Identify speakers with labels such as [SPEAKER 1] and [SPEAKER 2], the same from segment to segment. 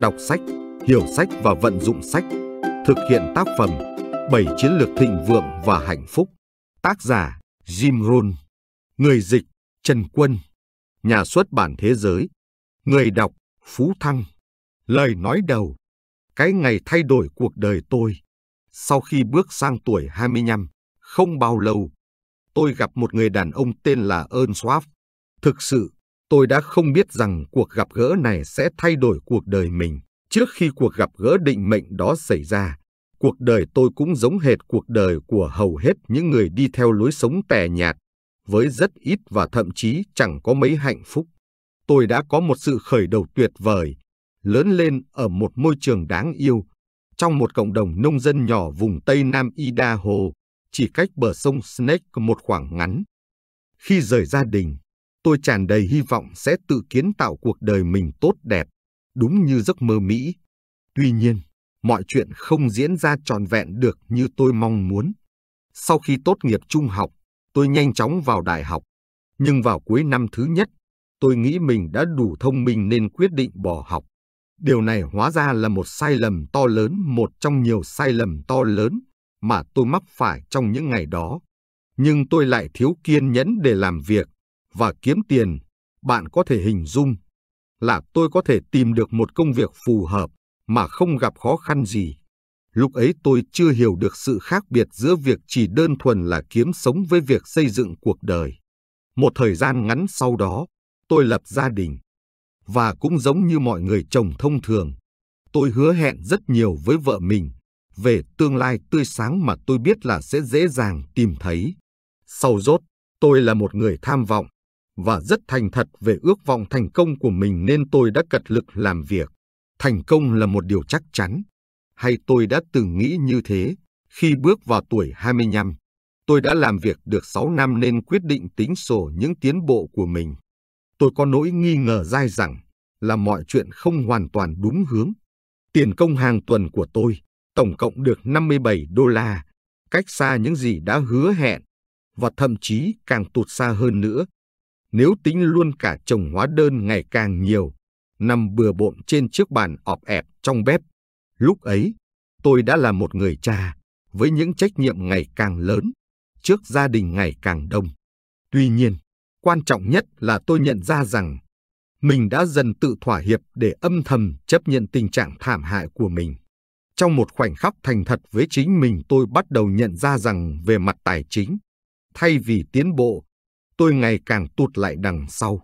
[SPEAKER 1] đọc sách, hiểu sách và vận dụng sách, thực hiện tác phẩm 7 chiến lược thịnh vượng và hạnh phúc. Tác giả Jim Rohn, người dịch Trần Quân, nhà xuất bản thế giới, người đọc Phú Thăng. Lời nói đầu, cái ngày thay đổi cuộc đời tôi. Sau khi bước sang tuổi 25, không bao lâu, tôi gặp một người đàn ông tên là Ernst Schwab. Thực sự, tôi đã không biết rằng cuộc gặp gỡ này sẽ thay đổi cuộc đời mình. Trước khi cuộc gặp gỡ định mệnh đó xảy ra, cuộc đời tôi cũng giống hệt cuộc đời của hầu hết những người đi theo lối sống tẻ nhạt, với rất ít và thậm chí chẳng có mấy hạnh phúc. Tôi đã có một sự khởi đầu tuyệt vời, lớn lên ở một môi trường đáng yêu, trong một cộng đồng nông dân nhỏ vùng Tây Nam Idaho, chỉ cách bờ sông Snake một khoảng ngắn. Khi rời gia đình, tôi tràn đầy hy vọng sẽ tự kiến tạo cuộc đời mình tốt đẹp, đúng như giấc mơ Mỹ. Tuy nhiên, mọi chuyện không diễn ra trọn vẹn được như tôi mong muốn. Sau khi tốt nghiệp trung học, tôi nhanh chóng vào đại học. Nhưng vào cuối năm thứ nhất, tôi nghĩ mình đã đủ thông minh nên quyết định bỏ học. Điều này hóa ra là một sai lầm to lớn, một trong nhiều sai lầm to lớn mà tôi mắc phải trong những ngày đó. Nhưng tôi lại thiếu kiên nhẫn để làm việc và kiếm tiền. Bạn có thể hình dung là tôi có thể tìm được một công việc phù hợp mà không gặp khó khăn gì. Lúc ấy tôi chưa hiểu được sự khác biệt giữa việc chỉ đơn thuần là kiếm sống với việc xây dựng cuộc đời. Một thời gian ngắn sau đó, tôi lập gia đình. Và cũng giống như mọi người chồng thông thường, tôi hứa hẹn rất nhiều với vợ mình về tương lai tươi sáng mà tôi biết là sẽ dễ dàng tìm thấy. Sau rốt, tôi là một người tham vọng và rất thành thật về ước vọng thành công của mình nên tôi đã cật lực làm việc. Thành công là một điều chắc chắn. Hay tôi đã từng nghĩ như thế khi bước vào tuổi 25. Tôi đã làm việc được 6 năm nên quyết định tính sổ những tiến bộ của mình. Tôi có nỗi nghi ngờ dai rằng là mọi chuyện không hoàn toàn đúng hướng. Tiền công hàng tuần của tôi tổng cộng được 57 đô la, cách xa những gì đã hứa hẹn, và thậm chí càng tụt xa hơn nữa. Nếu tính luôn cả chồng hóa đơn ngày càng nhiều, nằm bừa bộn trên chiếc bàn ọp ẹp trong bếp, lúc ấy tôi đã là một người cha với những trách nhiệm ngày càng lớn, trước gia đình ngày càng đông. Tuy nhiên, quan trọng nhất là tôi nhận ra rằng mình đã dần tự thỏa hiệp để âm thầm chấp nhận tình trạng thảm hại của mình. Trong một khoảnh khắc thành thật với chính mình tôi bắt đầu nhận ra rằng về mặt tài chính, thay vì tiến bộ, tôi ngày càng tụt lại đằng sau.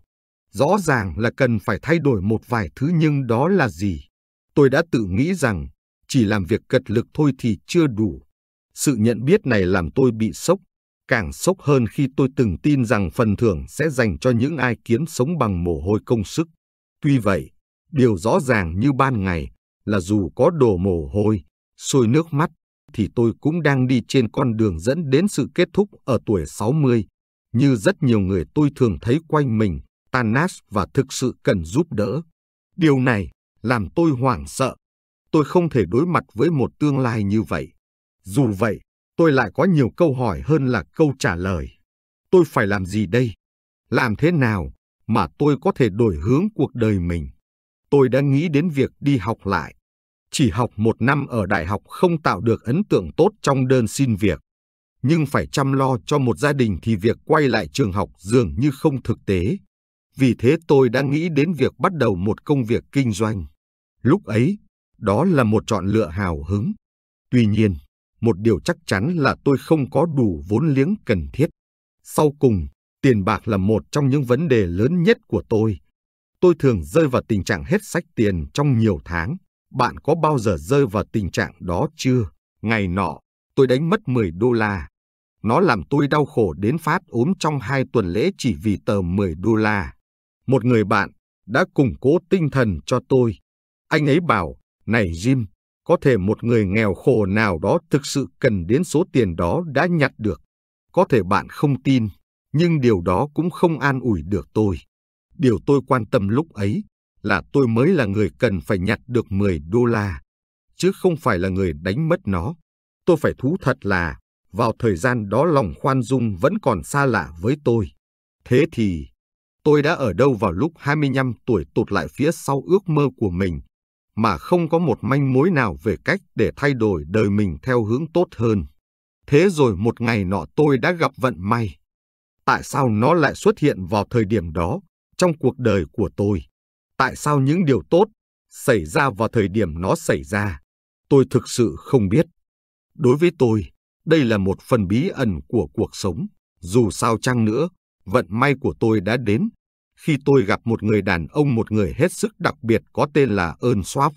[SPEAKER 1] Rõ ràng là cần phải thay đổi một vài thứ nhưng đó là gì? Tôi đã tự nghĩ rằng chỉ làm việc cật lực thôi thì chưa đủ. Sự nhận biết này làm tôi bị sốc, càng sốc hơn khi tôi từng tin rằng phần thưởng sẽ dành cho những ai kiếm sống bằng mồ hôi công sức. Tuy vậy, điều rõ ràng như ban ngày là dù có đổ mồ hôi, sôi nước mắt, thì tôi cũng đang đi trên con đường dẫn đến sự kết thúc ở tuổi 60, như rất nhiều người tôi thường thấy quanh mình, tan nát và thực sự cần giúp đỡ. Điều này làm tôi hoảng sợ. Tôi không thể đối mặt với một tương lai như vậy. Dù vậy, tôi lại có nhiều câu hỏi hơn là câu trả lời. Tôi phải làm gì đây? Làm thế nào mà tôi có thể đổi hướng cuộc đời mình? Tôi đã nghĩ đến việc đi học lại. Chỉ học một năm ở đại học không tạo được ấn tượng tốt trong đơn xin việc. Nhưng phải chăm lo cho một gia đình thì việc quay lại trường học dường như không thực tế. Vì thế tôi đã nghĩ đến việc bắt đầu một công việc kinh doanh. Lúc ấy, đó là một chọn lựa hào hứng. Tuy nhiên, một điều chắc chắn là tôi không có đủ vốn liếng cần thiết. Sau cùng, tiền bạc là một trong những vấn đề lớn nhất của tôi. Tôi thường rơi vào tình trạng hết sách tiền trong nhiều tháng. Bạn có bao giờ rơi vào tình trạng đó chưa? Ngày nọ, tôi đánh mất 10 đô la. Nó làm tôi đau khổ đến phát ốm trong hai tuần lễ chỉ vì tờ 10 đô la. Một người bạn đã củng cố tinh thần cho tôi. Anh ấy bảo, này Jim, có thể một người nghèo khổ nào đó thực sự cần đến số tiền đó đã nhặt được. Có thể bạn không tin, nhưng điều đó cũng không an ủi được tôi. Điều tôi quan tâm lúc ấy là tôi mới là người cần phải nhặt được 10 đô la, chứ không phải là người đánh mất nó. Tôi phải thú thật là, vào thời gian đó lòng khoan dung vẫn còn xa lạ với tôi. Thế thì, tôi đã ở đâu vào lúc 25 tuổi tụt lại phía sau ước mơ của mình, mà không có một manh mối nào về cách để thay đổi đời mình theo hướng tốt hơn. Thế rồi một ngày nọ tôi đã gặp vận may. Tại sao nó lại xuất hiện vào thời điểm đó trong cuộc đời của tôi? Tại sao những điều tốt xảy ra vào thời điểm nó xảy ra? Tôi thực sự không biết. Đối với tôi, đây là một phần bí ẩn của cuộc sống. Dù sao chăng nữa, vận may của tôi đã đến khi tôi gặp một người đàn ông một người hết sức đặc biệt có tên là Ơn Swap.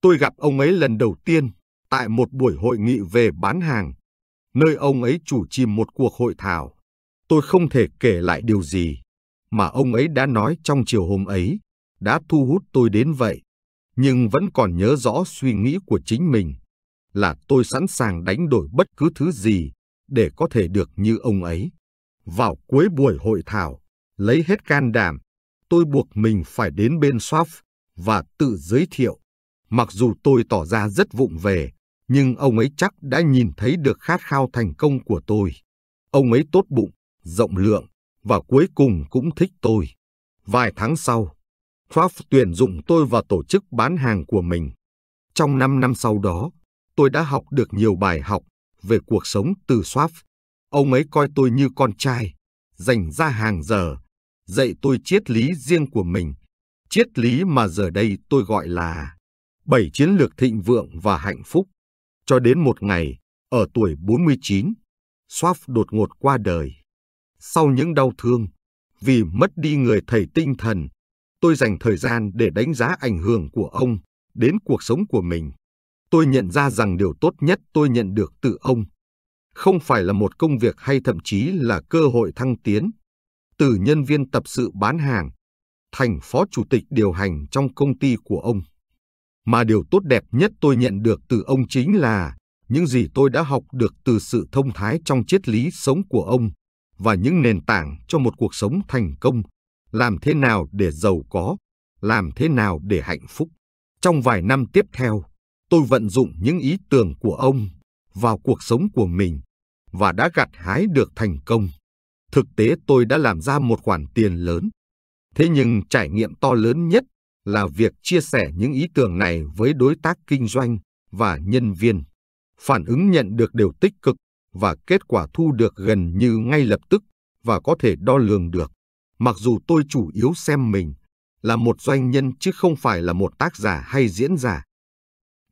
[SPEAKER 1] Tôi gặp ông ấy lần đầu tiên tại một buổi hội nghị về bán hàng, nơi ông ấy chủ trì một cuộc hội thảo. Tôi không thể kể lại điều gì mà ông ấy đã nói trong chiều hôm ấy, đã thu hút tôi đến vậy, nhưng vẫn còn nhớ rõ suy nghĩ của chính mình là tôi sẵn sàng đánh đổi bất cứ thứ gì để có thể được như ông ấy. Vào cuối buổi hội thảo, lấy hết can đảm, tôi buộc mình phải đến bên Swaff và tự giới thiệu. Mặc dù tôi tỏ ra rất vụng về, nhưng ông ấy chắc đã nhìn thấy được khát khao thành công của tôi. Ông ấy tốt bụng, rộng lượng và cuối cùng cũng thích tôi. Vài tháng sau, Swaff tuyển dụng tôi vào tổ chức bán hàng của mình. Trong năm năm sau đó, tôi đã học được nhiều bài học về cuộc sống từ Swap. Ông ấy coi tôi như con trai, dành ra hàng giờ, dạy tôi triết lý riêng của mình. Triết lý mà giờ đây tôi gọi là bảy chiến lược thịnh vượng và hạnh phúc. Cho đến một ngày, ở tuổi 49, Swap đột ngột qua đời. Sau những đau thương, vì mất đi người thầy tinh thần, tôi dành thời gian để đánh giá ảnh hưởng của ông đến cuộc sống của mình. Tôi nhận ra rằng điều tốt nhất tôi nhận được từ ông không phải là một công việc hay thậm chí là cơ hội thăng tiến. Từ nhân viên tập sự bán hàng, thành phó chủ tịch điều hành trong công ty của ông. Mà điều tốt đẹp nhất tôi nhận được từ ông chính là những gì tôi đã học được từ sự thông thái trong triết lý sống của ông và những nền tảng cho một cuộc sống thành công, làm thế nào để giàu có, làm thế nào để hạnh phúc. Trong vài năm tiếp theo, tôi vận dụng những ý tưởng của ông vào cuộc sống của mình và đã gặt hái được thành công. Thực tế tôi đã làm ra một khoản tiền lớn. Thế nhưng trải nghiệm to lớn nhất là việc chia sẻ những ý tưởng này với đối tác kinh doanh và nhân viên. Phản ứng nhận được đều tích cực và kết quả thu được gần như ngay lập tức và có thể đo lường được. Mặc dù tôi chủ yếu xem mình là một doanh nhân chứ không phải là một tác giả hay diễn giả,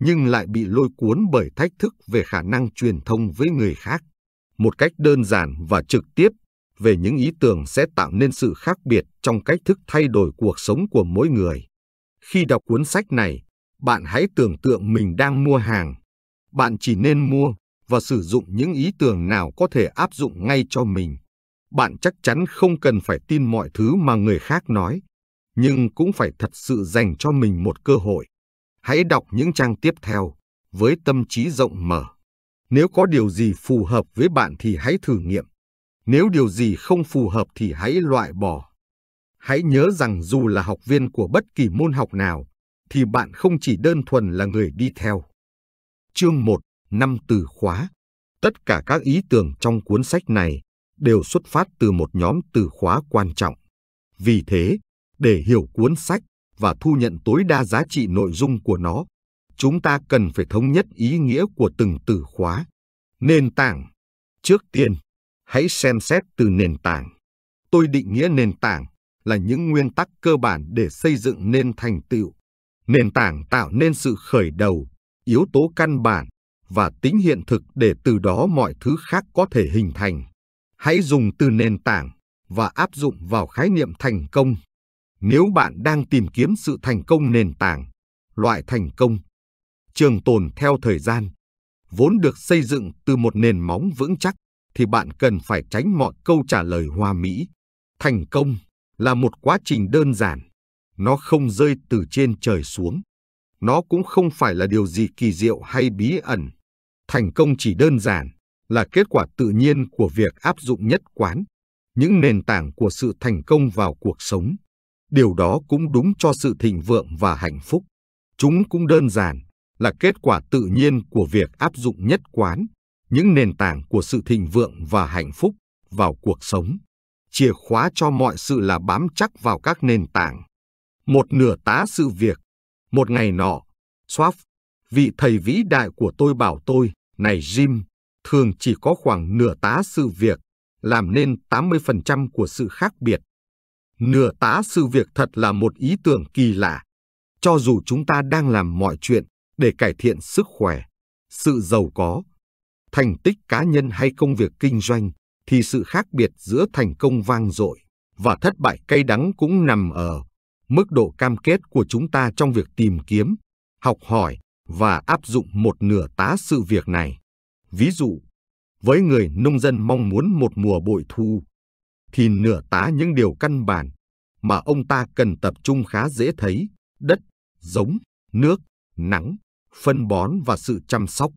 [SPEAKER 1] nhưng lại bị lôi cuốn bởi thách thức về khả năng truyền thông với người khác một cách đơn giản và trực tiếp về những ý tưởng sẽ tạo nên sự khác biệt trong cách thức thay đổi cuộc sống của mỗi người. Khi đọc cuốn sách này, bạn hãy tưởng tượng mình đang mua hàng. Bạn chỉ nên mua và sử dụng những ý tưởng nào có thể áp dụng ngay cho mình. Bạn chắc chắn không cần phải tin mọi thứ mà người khác nói, nhưng cũng phải thật sự dành cho mình một cơ hội. Hãy đọc những trang tiếp theo với tâm trí rộng mở. Nếu có điều gì phù hợp với bạn thì hãy thử nghiệm. Nếu điều gì không phù hợp thì hãy loại bỏ. Hãy nhớ rằng dù là học viên của bất kỳ môn học nào, thì bạn không chỉ đơn thuần là người đi theo. Chương 1, năm từ khóa. Tất cả các ý tưởng trong cuốn sách này đều xuất phát từ một nhóm từ khóa quan trọng. Vì thế, để hiểu cuốn sách và thu nhận tối đa giá trị nội dung của nó, chúng ta cần phải thống nhất ý nghĩa của từng từ khóa. Nền tảng. Trước tiên, hãy xem xét từ nền tảng. Tôi định nghĩa nền tảng là những nguyên tắc cơ bản để xây dựng nên thành tựu. Nền tảng tạo nên sự khởi đầu, yếu tố căn bản và tính hiện thực để từ đó mọi thứ khác có thể hình thành. Hãy dùng từ nền tảng và áp dụng vào khái niệm thành công. Nếu bạn đang tìm kiếm sự thành công nền tảng, loại thành công trường tồn theo thời gian, vốn được xây dựng từ một nền móng vững chắc, thì bạn cần phải tránh mọi câu trả lời hoa mỹ. Thành công là một quá trình đơn giản, nó không rơi từ trên trời xuống. Nó cũng không phải là điều gì kỳ diệu hay bí ẩn. Thành công chỉ đơn giản là kết quả tự nhiên của việc áp dụng nhất quán, những nền tảng của sự thành công vào cuộc sống. Điều đó cũng đúng cho sự thịnh vượng và hạnh phúc. Chúng cũng đơn giản là kết quả tự nhiên của việc áp dụng nhất quán những nền tảng của sự thịnh vượng và hạnh phúc vào cuộc sống. Chìa khóa cho mọi sự là bám chắc vào các nền tảng. Một nửa tá sự việc. Một ngày nọ, Swaff, vị thầy vĩ đại của tôi bảo tôi, này Jim, thường chỉ có khoảng nửa tá sự việc, làm nên 80% của sự khác biệt. Nửa tá sự việc thật là một ý tưởng kỳ lạ. Cho dù chúng ta đang làm mọi chuyện để cải thiện sức khỏe, sự giàu có, thành tích cá nhân hay công việc kinh doanh, thì sự khác biệt giữa thành công vang dội và thất bại cay đắng cũng nằm ở mức độ cam kết của chúng ta trong việc tìm kiếm, học hỏi và áp dụng một nửa tá sự việc này. Ví dụ, với người nông dân mong muốn một mùa bội thu, thì nửa tá những điều căn bản mà ông ta cần tập trung khá dễ thấy, đất, giống, nước, nắng, phân bón và sự chăm sóc.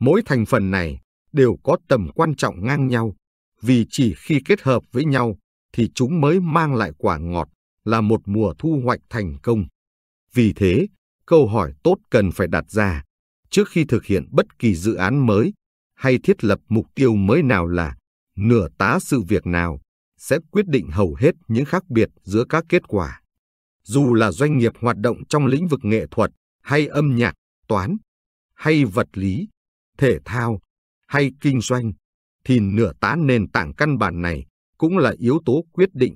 [SPEAKER 1] Mỗi thành phần này đều có tầm quan trọng ngang nhau, vì chỉ khi kết hợp với nhau thì chúng mới mang lại quả ngọt là một mùa thu hoạch thành công. Vì thế, câu hỏi tốt cần phải đặt ra trước khi thực hiện bất kỳ dự án mới hay thiết lập mục tiêu mới nào là nửa tá sự việc nào sẽ quyết định hầu hết những khác biệt giữa các kết quả. Dù là doanh nghiệp hoạt động trong lĩnh vực nghệ thuật hay âm nhạc, toán, hay vật lý, thể thao hay kinh doanh, thì nửa tá nền tảng căn bản này cũng là yếu tố quyết định.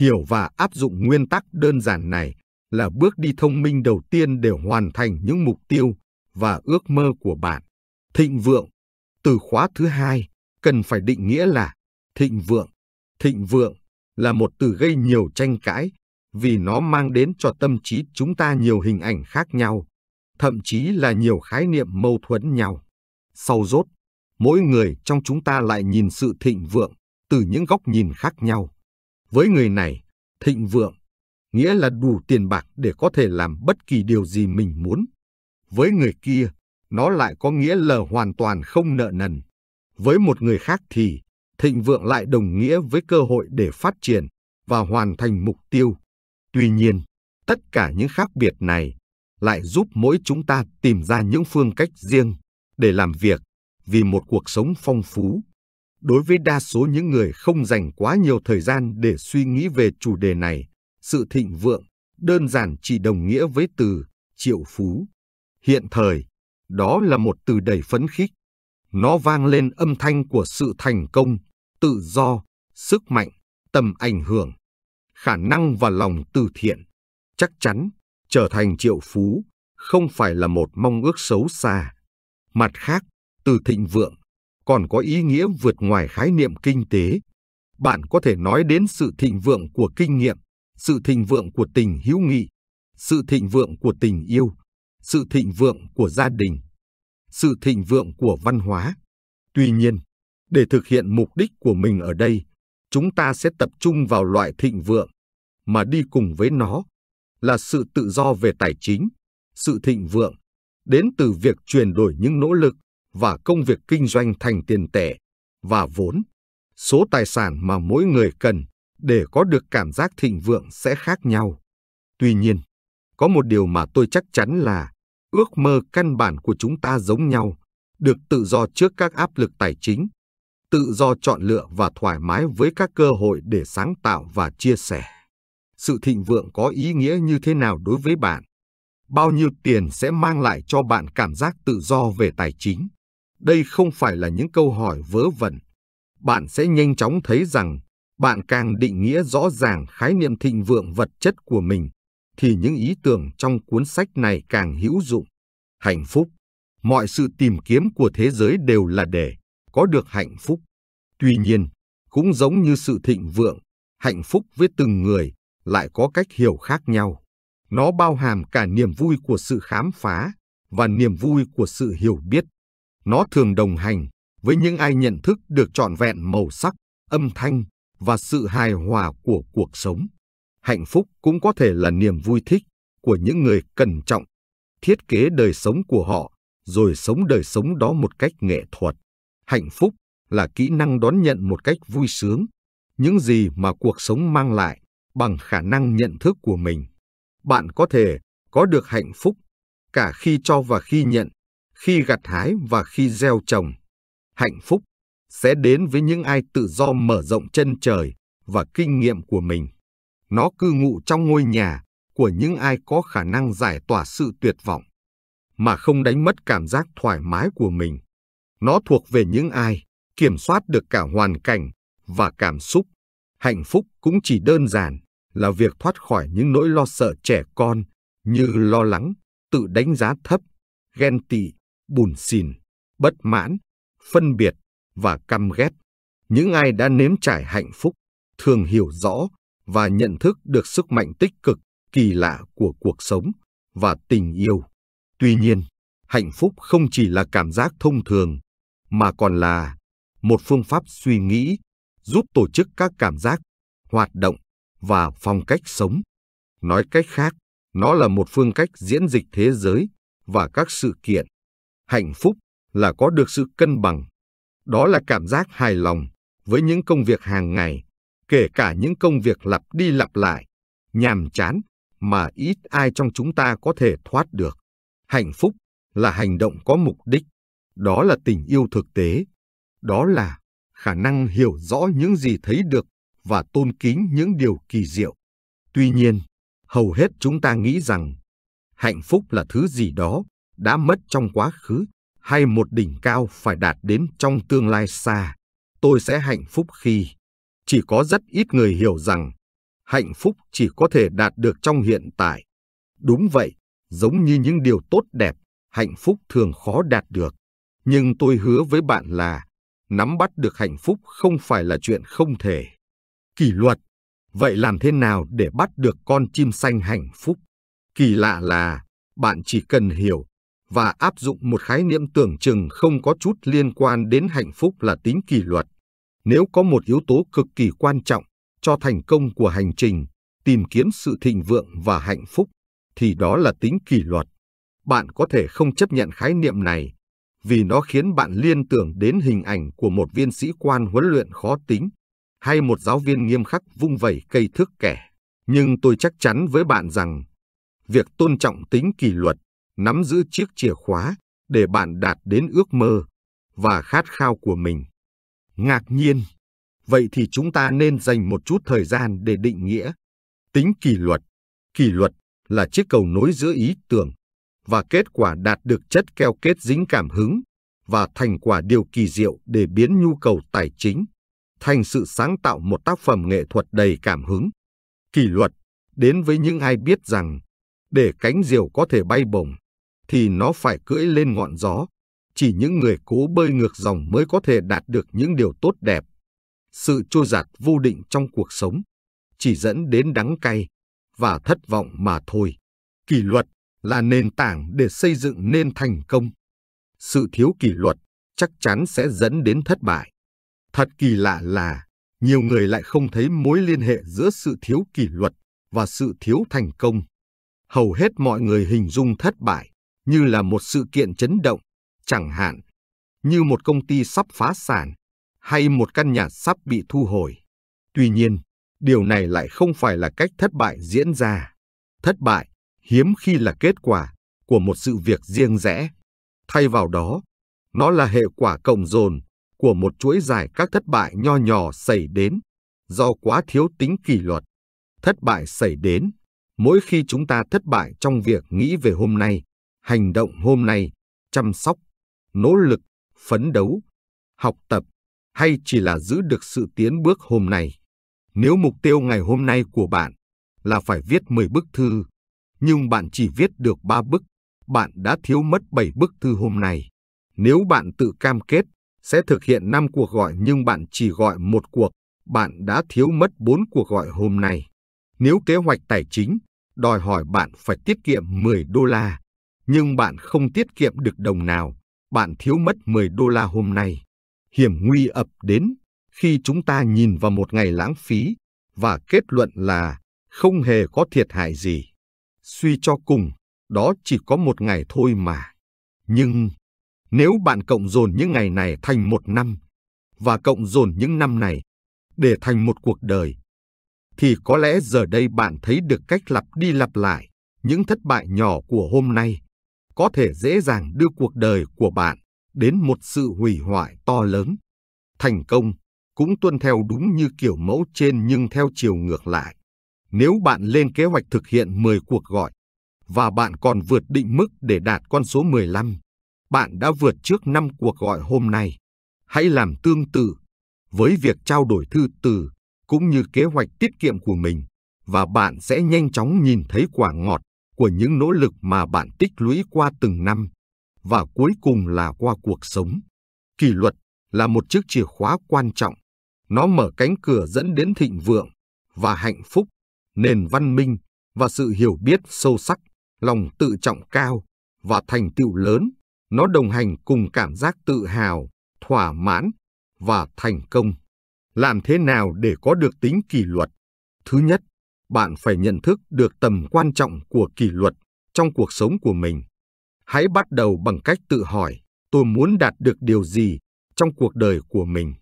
[SPEAKER 1] Hiểu và áp dụng nguyên tắc đơn giản này là bước đi thông minh đầu tiên để hoàn thành những mục tiêu và ước mơ của bạn. Thịnh vượng, từ khóa thứ hai, cần phải định nghĩa là thịnh vượng. Thịnh vượng là một từ gây nhiều tranh cãi vì nó mang đến cho tâm trí chúng ta nhiều hình ảnh khác nhau, thậm chí là nhiều khái niệm mâu thuẫn nhau. Sau rốt, mỗi người trong chúng ta lại nhìn sự thịnh vượng từ những góc nhìn khác nhau. Với người này, thịnh vượng nghĩa là đủ tiền bạc để có thể làm bất kỳ điều gì mình muốn. Với người kia, nó lại có nghĩa là hoàn toàn không nợ nần. Với một người khác thì, thịnh vượng lại đồng nghĩa với cơ hội để phát triển và hoàn thành mục tiêu. Tuy nhiên, tất cả những khác biệt này lại giúp mỗi chúng ta tìm ra những phương cách riêng để làm việc vì một cuộc sống phong phú. Đối với đa số những người không dành quá nhiều thời gian để suy nghĩ về chủ đề này, sự thịnh vượng đơn giản chỉ đồng nghĩa với từ triệu phú. Hiện thời, đó là một từ đầy phấn khích. Nó vang lên âm thanh của sự thành công, tự do, sức mạnh, tầm ảnh hưởng, khả năng và lòng từ thiện. Chắc chắn, trở thành triệu phú không phải là một mong ước xấu xa. Mặt khác, từ thịnh vượng còn có ý nghĩa vượt ngoài khái niệm kinh tế. Bạn có thể nói đến sự thịnh vượng của kinh nghiệm, sự thịnh vượng của tình hữu nghị, sự thịnh vượng của tình yêu, sự thịnh vượng của gia đình, sự thịnh vượng của văn hóa. Tuy nhiên, để thực hiện mục đích của mình ở đây, chúng ta sẽ tập trung vào loại thịnh vượng mà đi cùng với nó là sự tự do về tài chính, sự thịnh vượng đến từ việc chuyển đổi những nỗ lực và công việc kinh doanh thành tiền tệ và vốn. Số tài sản mà mỗi người cần để có được cảm giác thịnh vượng sẽ khác nhau. Tuy nhiên, có một điều mà tôi chắc chắn là ước mơ căn bản của chúng ta giống nhau, được tự do trước các áp lực tài chính, tự do chọn lựa và thoải mái với các cơ hội để sáng tạo và chia sẻ. Sự thịnh vượng có ý nghĩa như thế nào đối với bạn? Bao nhiêu tiền sẽ mang lại cho bạn cảm giác tự do về tài chính? Đây không phải là những câu hỏi vớ vẩn. Bạn sẽ nhanh chóng thấy rằng bạn càng định nghĩa rõ ràng khái niệm thịnh vượng vật chất của mình, thì những ý tưởng trong cuốn sách này càng hữu dụng. Hạnh phúc, mọi sự tìm kiếm của thế giới đều là để có được hạnh phúc. Tuy nhiên, cũng giống như sự thịnh vượng, hạnh phúc với từng người lại có cách hiểu khác nhau. Nó bao hàm cả niềm vui của sự khám phá và niềm vui của sự hiểu biết. Nó thường đồng hành với những ai nhận thức được trọn vẹn màu sắc, âm thanh và sự hài hòa của cuộc sống. Hạnh phúc cũng có thể là niềm vui thích của những người cẩn trọng, thiết kế đời sống của họ, rồi sống đời sống đó một cách nghệ thuật. Hạnh phúc là kỹ năng đón nhận một cách vui sướng những gì mà cuộc sống mang lại bằng khả năng nhận thức của mình. Bạn có thể có được hạnh phúc cả khi cho và khi nhận, khi gặt hái và khi gieo trồng. Hạnh phúc sẽ đến với những ai tự do mở rộng chân trời và kinh nghiệm của mình. Nó cư ngụ trong ngôi nhà của những ai có khả năng giải tỏa sự tuyệt vọng. mà không đánh mất cảm giác thoải mái của mình. Nó thuộc về những ai kiểm soát được cả hoàn cảnh và cảm xúc. Hạnh phúc cũng chỉ đơn giản là việc thoát khỏi những nỗi lo sợ trẻ con như lo lắng, tự đánh giá thấp, ghen tị, bùn xìn, bất mãn, phân biệt và căm ghét. Những ai đã nếm trải hạnh phúc thường hiểu rõ và nhận thức được sức mạnh tích cực, kỳ lạ của cuộc sống và tình yêu. Tuy nhiên, hạnh phúc không chỉ là cảm giác thông thường, mà còn là một phương pháp suy nghĩ giúp tổ chức các cảm giác, hoạt động và phong cách sống. Nói cách khác, nó là một phương cách diễn dịch thế giới và các sự kiện. Hạnh phúc là có được sự cân bằng. Đó là cảm giác hài lòng với những công việc hàng ngày, kể cả những công việc lặp đi lặp lại, nhàm chán mà ít ai trong chúng ta có thể thoát được. Hạnh phúc là hành động có mục đích, đó là tình yêu thực tế, đó là khả năng hiểu rõ những gì thấy được và tôn kính những điều kỳ diệu. Tuy nhiên, hầu hết chúng ta nghĩ rằng hạnh phúc là thứ gì đó đã mất trong quá khứ hay một đỉnh cao phải đạt đến trong tương lai xa. Tôi sẽ hạnh phúc khi chỉ có rất ít người hiểu rằng hạnh phúc chỉ có thể đạt được trong hiện tại. Đúng vậy, giống như những điều tốt đẹp, hạnh phúc thường khó đạt được. Nhưng tôi hứa với bạn là nắm bắt được hạnh phúc không phải là chuyện không thể. Kỷ luật, vậy làm thế nào để bắt được con chim xanh hạnh phúc? Kỳ lạ là bạn chỉ cần hiểu và áp dụng một khái niệm tưởng chừng không có chút liên quan đến hạnh phúc là tính kỷ luật. Nếu có một yếu tố cực kỳ quan trọng cho thành công của hành trình tìm kiếm sự thịnh vượng và hạnh phúc thì đó là tính kỷ luật. Bạn có thể không chấp nhận khái niệm này vì nó khiến bạn liên tưởng đến hình ảnh của một viên sĩ quan huấn luyện khó tính hay một giáo viên nghiêm khắc vung vẩy cây thước kẻ. Nhưng tôi chắc chắn với bạn rằng việc tôn trọng tính kỷ luật, nắm giữ chiếc chìa khóa để bạn đạt đến ước mơ và khát khao của mình. Ngạc nhiên, vậy thì chúng ta nên dành một chút thời gian để định nghĩa. Tính kỷ luật, kỷ luật là chiếc cầu nối giữa ý tưởng và kết quả đạt được chất keo kết dính cảm hứng và thành quả điều kỳ diệu để biến nhu cầu tài chính thành sự sáng tạo một tác phẩm nghệ thuật đầy cảm hứng. Kỷ luật đến với những ai biết rằng để cánh diều có thể bay bổng thì nó phải cưỡi lên ngọn gió. Chỉ những người cố bơi ngược dòng mới có thể đạt được những điều tốt đẹp. Sự trôi giạt vô định trong cuộc sống chỉ dẫn đến đắng cay và thất vọng mà thôi. Kỷ luật là nền tảng để xây dựng nên thành công. Sự thiếu kỷ luật chắc chắn sẽ dẫn đến thất bại. Thật kỳ lạ là nhiều người lại không thấy mối liên hệ giữa sự thiếu kỷ luật và sự thiếu thành công. Hầu hết mọi người hình dung thất bại như là một sự kiện chấn động, chẳng hạn như một công ty sắp phá sản hay một căn nhà sắp bị thu hồi. Tuy nhiên, điều này lại không phải là cách thất bại diễn ra. Thất bại hiếm khi là kết quả của một sự việc riêng rẽ. Thay vào đó, nó là hệ quả cộng dồn của một chuỗi dài các thất bại nho nhỏ xảy đến do quá thiếu tính kỷ luật. Thất bại xảy đến mỗi khi chúng ta thất bại trong việc nghĩ về hôm nay, hành động hôm nay, chăm sóc, nỗ lực, phấn đấu, học tập hay chỉ là giữ được sự tiến bước hôm nay. Nếu mục tiêu ngày hôm nay của bạn là phải viết 10 bức thư, nhưng bạn chỉ viết được 3 bức, bạn đã thiếu mất 7 bức thư hôm nay. Nếu bạn tự cam kết sẽ thực hiện 5 cuộc gọi nhưng bạn chỉ gọi một cuộc, bạn đã thiếu mất 4 cuộc gọi hôm nay. Nếu kế hoạch tài chính đòi hỏi bạn phải tiết kiệm 10 đô la, nhưng bạn không tiết kiệm được đồng nào, bạn thiếu mất 10 đô la hôm nay. Hiểm nguy ập đến khi chúng ta nhìn vào một ngày lãng phí và kết luận là không hề có thiệt hại gì. Suy cho cùng, đó chỉ có một ngày thôi mà. Nhưng nếu bạn cộng dồn những ngày này thành một năm và cộng dồn những năm này để thành một cuộc đời, thì có lẽ giờ đây bạn thấy được cách lặp đi lặp lại những thất bại nhỏ của hôm nay có thể dễ dàng đưa cuộc đời của bạn đến một sự hủy hoại to lớn. Thành công cũng tuân theo đúng như kiểu mẫu trên nhưng theo chiều ngược lại. Nếu bạn lên kế hoạch thực hiện 10 cuộc gọi và bạn còn vượt định mức để đạt con số 15. Bạn đã vượt trước 5 cuộc gọi hôm nay. Hãy làm tương tự với việc trao đổi thư từ cũng như kế hoạch tiết kiệm của mình và bạn sẽ nhanh chóng nhìn thấy quả ngọt của những nỗ lực mà bạn tích lũy qua từng năm và cuối cùng là qua cuộc sống. Kỷ luật là một chiếc chìa khóa quan trọng. Nó mở cánh cửa dẫn đến thịnh vượng và hạnh phúc, nền văn minh và sự hiểu biết sâu sắc, lòng tự trọng cao và thành tựu lớn. Nó đồng hành cùng cảm giác tự hào, thỏa mãn và thành công. Làm thế nào để có được tính kỷ luật? Thứ nhất, bạn phải nhận thức được tầm quan trọng của kỷ luật trong cuộc sống của mình. Hãy bắt đầu bằng cách tự hỏi, tôi muốn đạt được điều gì trong cuộc đời của mình?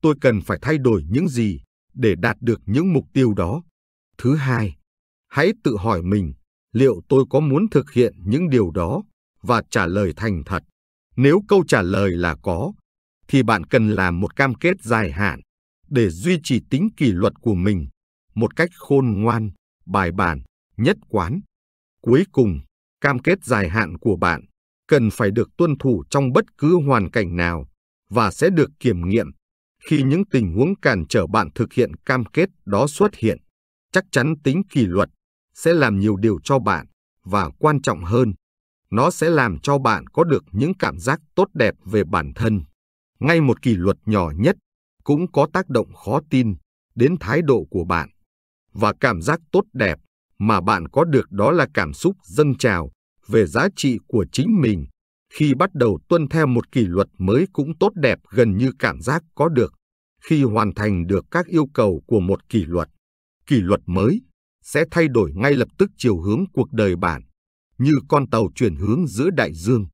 [SPEAKER 1] Tôi cần phải thay đổi những gì để đạt được những mục tiêu đó? Thứ hai, hãy tự hỏi mình, liệu tôi có muốn thực hiện những điều đó và trả lời thành thật. Nếu câu trả lời là có, thì bạn cần làm một cam kết dài hạn để duy trì tính kỷ luật của mình một cách khôn ngoan, bài bản, nhất quán. Cuối cùng, cam kết dài hạn của bạn cần phải được tuân thủ trong bất cứ hoàn cảnh nào và sẽ được kiểm nghiệm khi những tình huống cản trở bạn thực hiện cam kết đó xuất hiện. Chắc chắn tính kỷ luật sẽ làm nhiều điều cho bạn và quan trọng hơn, nó sẽ làm cho bạn có được những cảm giác tốt đẹp về bản thân. Ngay một kỷ luật nhỏ nhất cũng có tác động khó tin đến thái độ của bạn và cảm giác tốt đẹp mà bạn có được đó là cảm xúc dâng trào về giá trị của chính mình. Khi bắt đầu tuân theo một kỷ luật mới cũng tốt đẹp gần như cảm giác có được. Khi hoàn thành được các yêu cầu của một kỷ luật kỷ luật mới sẽ thay đổi ngay lập tức chiều hướng cuộc đời bạn, như con tàu chuyển hướng giữa đại dương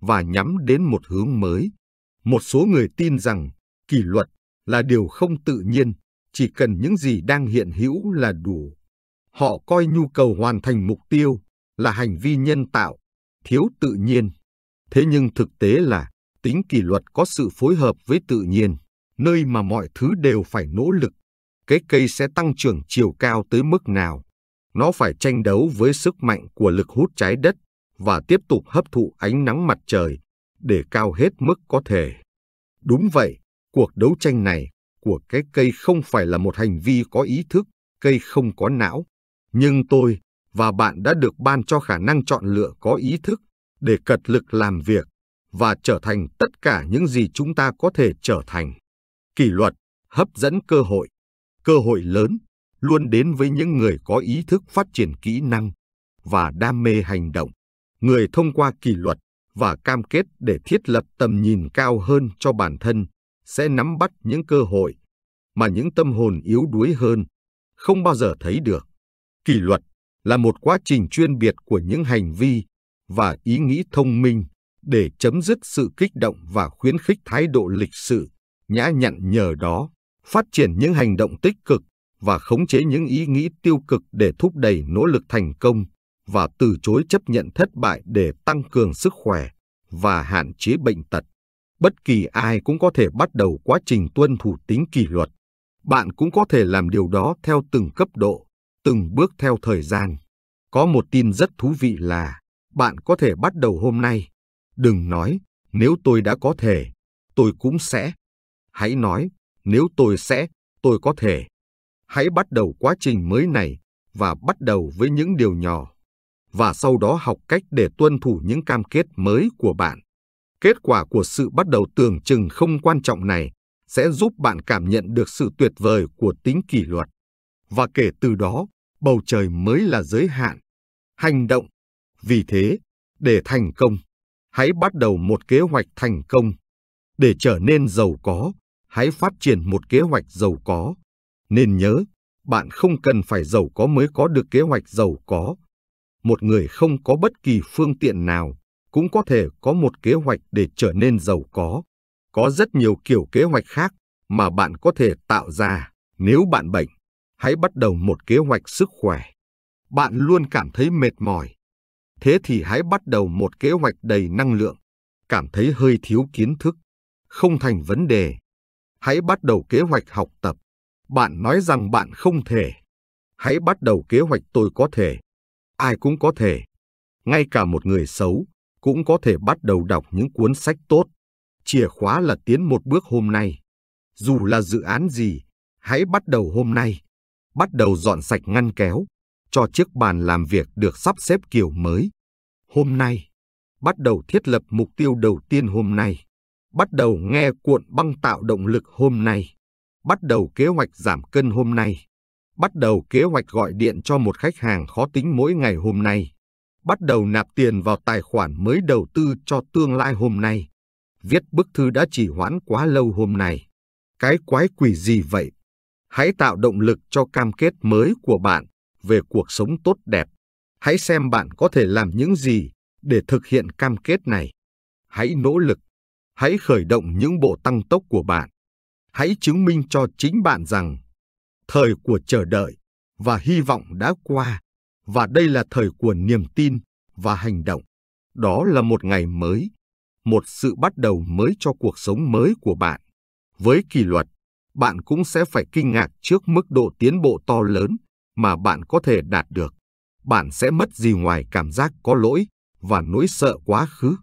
[SPEAKER 1] và nhắm đến một hướng mới. Một số người tin rằng kỷ luật là điều không tự nhiên chỉ cần những gì đang hiện hữu là đủ. Họ coi nhu cầu hoàn thành mục tiêu là hành vi nhân tạo, thiếu tự nhiên. Thế nhưng thực tế là tính kỷ luật có sự phối hợp với tự nhiên, nơi mà mọi thứ đều phải nỗ lực. Cái cây sẽ tăng trưởng chiều cao tới mức nào? Nó phải tranh đấu với sức mạnh của lực hút trái đất và tiếp tục hấp thụ ánh nắng mặt trời để cao hết mức có thể. Đúng vậy, cuộc đấu tranh này của cái cây không phải là một hành vi có ý thức, cây không có não. Nhưng tôi và bạn đã được ban cho khả năng chọn lựa có ý thức để cật lực làm việc và trở thành tất cả những gì chúng ta có thể trở thành. Kỷ luật, hấp dẫn cơ hội. Cơ hội lớn luôn đến với những người có ý thức phát triển kỹ năng và đam mê hành động. Người thông qua kỷ luật và cam kết để thiết lập tầm nhìn cao hơn cho bản thân sẽ nắm bắt những cơ hội mà những tâm hồn yếu đuối hơn không bao giờ thấy được. Kỷ luật là một quá trình chuyên biệt của những hành vi và ý nghĩ thông minh để chấm dứt sự kích động và khuyến khích thái độ lịch sự, nhã nhặn nhờ đó, phát triển những hành động tích cực và khống chế những ý nghĩ tiêu cực để thúc đẩy nỗ lực thành công và từ chối chấp nhận thất bại để tăng cường sức khỏe và hạn chế bệnh tật bất kỳ ai cũng có thể bắt đầu quá trình tuân thủ tính kỷ luật. Bạn cũng có thể làm điều đó theo từng cấp độ, từng bước theo thời gian. Có một tin rất thú vị là bạn có thể bắt đầu hôm nay. Đừng nói, nếu tôi đã có thể, tôi cũng sẽ. Hãy nói, nếu tôi sẽ, tôi có thể. Hãy bắt đầu quá trình mới này và bắt đầu với những điều nhỏ. Và sau đó học cách để tuân thủ những cam kết mới của bạn. Kết quả của sự bắt đầu tưởng chừng không quan trọng này sẽ giúp bạn cảm nhận được sự tuyệt vời của tính kỷ luật. Và kể từ đó, bầu trời mới là giới hạn. Hành động. Vì thế, để thành công, hãy bắt đầu một kế hoạch thành công. Để trở nên giàu có, hãy phát triển một kế hoạch giàu có. Nên nhớ, bạn không cần phải giàu có mới có được kế hoạch giàu có. Một người không có bất kỳ phương tiện nào cũng có thể có một kế hoạch để trở nên giàu có. Có rất nhiều kiểu kế hoạch khác mà bạn có thể tạo ra. Nếu bạn bệnh, hãy bắt đầu một kế hoạch sức khỏe. Bạn luôn cảm thấy mệt mỏi. Thế thì hãy bắt đầu một kế hoạch đầy năng lượng. Cảm thấy hơi thiếu kiến thức. Không thành vấn đề. Hãy bắt đầu kế hoạch học tập. Bạn nói rằng bạn không thể. Hãy bắt đầu kế hoạch tôi có thể. Ai cũng có thể. Ngay cả một người xấu cũng có thể bắt đầu đọc những cuốn sách tốt. Chìa khóa là tiến một bước hôm nay. Dù là dự án gì, hãy bắt đầu hôm nay. Bắt đầu dọn sạch ngăn kéo, cho chiếc bàn làm việc được sắp xếp kiểu mới. Hôm nay, bắt đầu thiết lập mục tiêu đầu tiên hôm nay. Bắt đầu nghe cuộn băng tạo động lực hôm nay. Bắt đầu kế hoạch giảm cân hôm nay. Bắt đầu kế hoạch gọi điện cho một khách hàng khó tính mỗi ngày hôm nay. Bắt đầu nạp tiền vào tài khoản mới đầu tư cho tương lai hôm nay. Viết bức thư đã chỉ hoãn quá lâu hôm nay. Cái quái quỷ gì vậy? Hãy tạo động lực cho cam kết mới của bạn về cuộc sống tốt đẹp. Hãy xem bạn có thể làm những gì để thực hiện cam kết này. Hãy nỗ lực. Hãy khởi động những bộ tăng tốc của bạn. Hãy chứng minh cho chính bạn rằng thời của chờ đợi và hy vọng đã qua và đây là thời của niềm tin và hành động. Đó là một ngày mới, một sự bắt đầu mới cho cuộc sống mới của bạn. Với kỷ luật, bạn cũng sẽ phải kinh ngạc trước mức độ tiến bộ to lớn mà bạn có thể đạt được. Bạn sẽ mất gì ngoài cảm giác có lỗi và nỗi sợ quá khứ.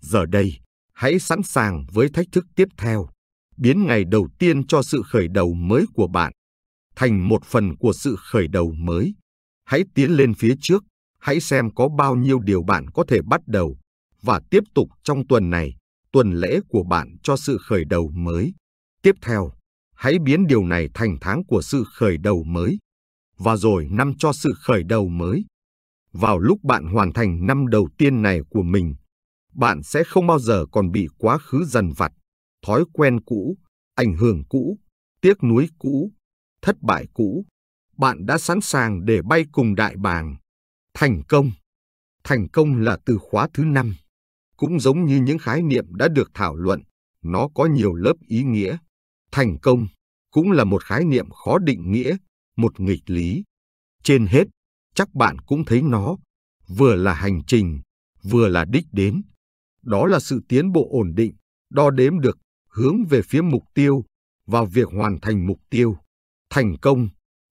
[SPEAKER 1] Giờ đây, hãy sẵn sàng với thách thức tiếp theo, biến ngày đầu tiên cho sự khởi đầu mới của bạn thành một phần của sự khởi đầu mới. Hãy tiến lên phía trước, hãy xem có bao nhiêu điều bạn có thể bắt đầu và tiếp tục trong tuần này, tuần lễ của bạn cho sự khởi đầu mới. Tiếp theo, hãy biến điều này thành tháng của sự khởi đầu mới và rồi năm cho sự khởi đầu mới. Vào lúc bạn hoàn thành năm đầu tiên này của mình, bạn sẽ không bao giờ còn bị quá khứ dần vặt, thói quen cũ, ảnh hưởng cũ, tiếc nuối cũ, thất bại cũ. Bạn đã sẵn sàng để bay cùng đại bàng. Thành công. Thành công là từ khóa thứ năm. Cũng giống như những khái niệm đã được thảo luận, nó có nhiều lớp ý nghĩa. Thành công cũng là một khái niệm khó định nghĩa, một nghịch lý. Trên hết, chắc bạn cũng thấy nó vừa là hành trình, vừa là đích đến. Đó là sự tiến bộ ổn định, đo đếm được, hướng về phía mục tiêu, và việc hoàn thành mục tiêu. Thành công,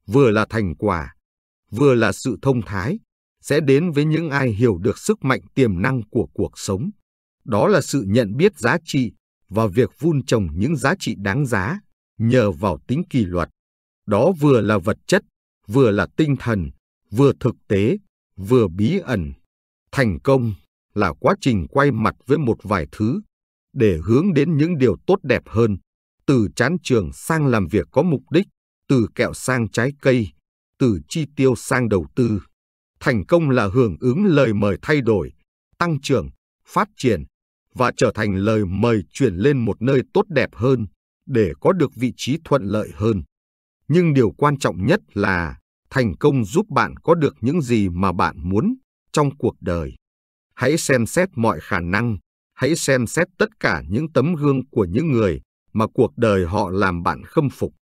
[SPEAKER 1] vừa là thành quả, vừa là sự thông thái, sẽ đến với những ai hiểu được sức mạnh tiềm năng của cuộc sống. Đó là sự nhận biết giá trị và việc vun trồng những giá trị đáng giá nhờ vào tính kỷ luật. Đó vừa là vật chất, vừa là tinh thần, vừa thực tế, vừa bí ẩn. Thành công là quá trình quay mặt với một vài thứ để hướng đến những điều tốt đẹp hơn, từ chán trường sang làm việc có mục đích, từ kẹo sang trái cây, từ chi tiêu sang đầu tư. Thành công là hưởng ứng lời mời thay đổi, tăng trưởng, phát triển và trở thành lời mời chuyển lên một nơi tốt đẹp hơn để có được vị trí thuận lợi hơn. Nhưng điều quan trọng nhất là thành công giúp bạn có được những gì mà bạn muốn trong cuộc đời. Hãy xem xét mọi khả năng, hãy xem xét tất cả những tấm gương của những người mà cuộc đời họ làm bạn khâm phục.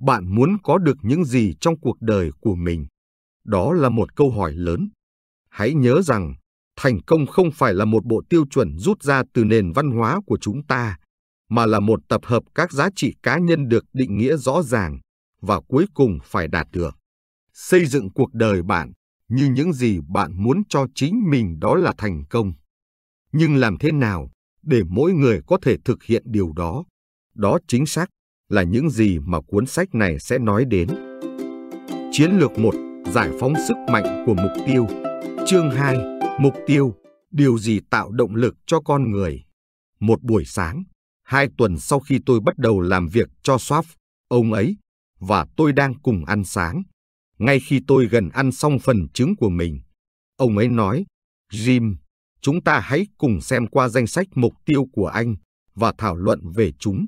[SPEAKER 1] Bạn muốn có được những gì trong cuộc đời của mình? Đó là một câu hỏi lớn. Hãy nhớ rằng, thành công không phải là một bộ tiêu chuẩn rút ra từ nền văn hóa của chúng ta, mà là một tập hợp các giá trị cá nhân được định nghĩa rõ ràng và cuối cùng phải đạt được. Xây dựng cuộc đời bạn như những gì bạn muốn cho chính mình đó là thành công. Nhưng làm thế nào để mỗi người có thể thực hiện điều đó? Đó chính xác là những gì mà cuốn sách này sẽ nói đến. Chiến lược 1. Giải phóng sức mạnh của mục tiêu. Chương 2. Mục tiêu. Điều gì tạo động lực cho con người? Một buổi sáng, hai tuần sau khi tôi bắt đầu làm việc cho Swap, ông ấy và tôi đang cùng ăn sáng. Ngay khi tôi gần ăn xong phần trứng của mình, ông ấy nói, Jim, chúng ta hãy cùng xem qua danh sách mục tiêu của anh và thảo luận về chúng.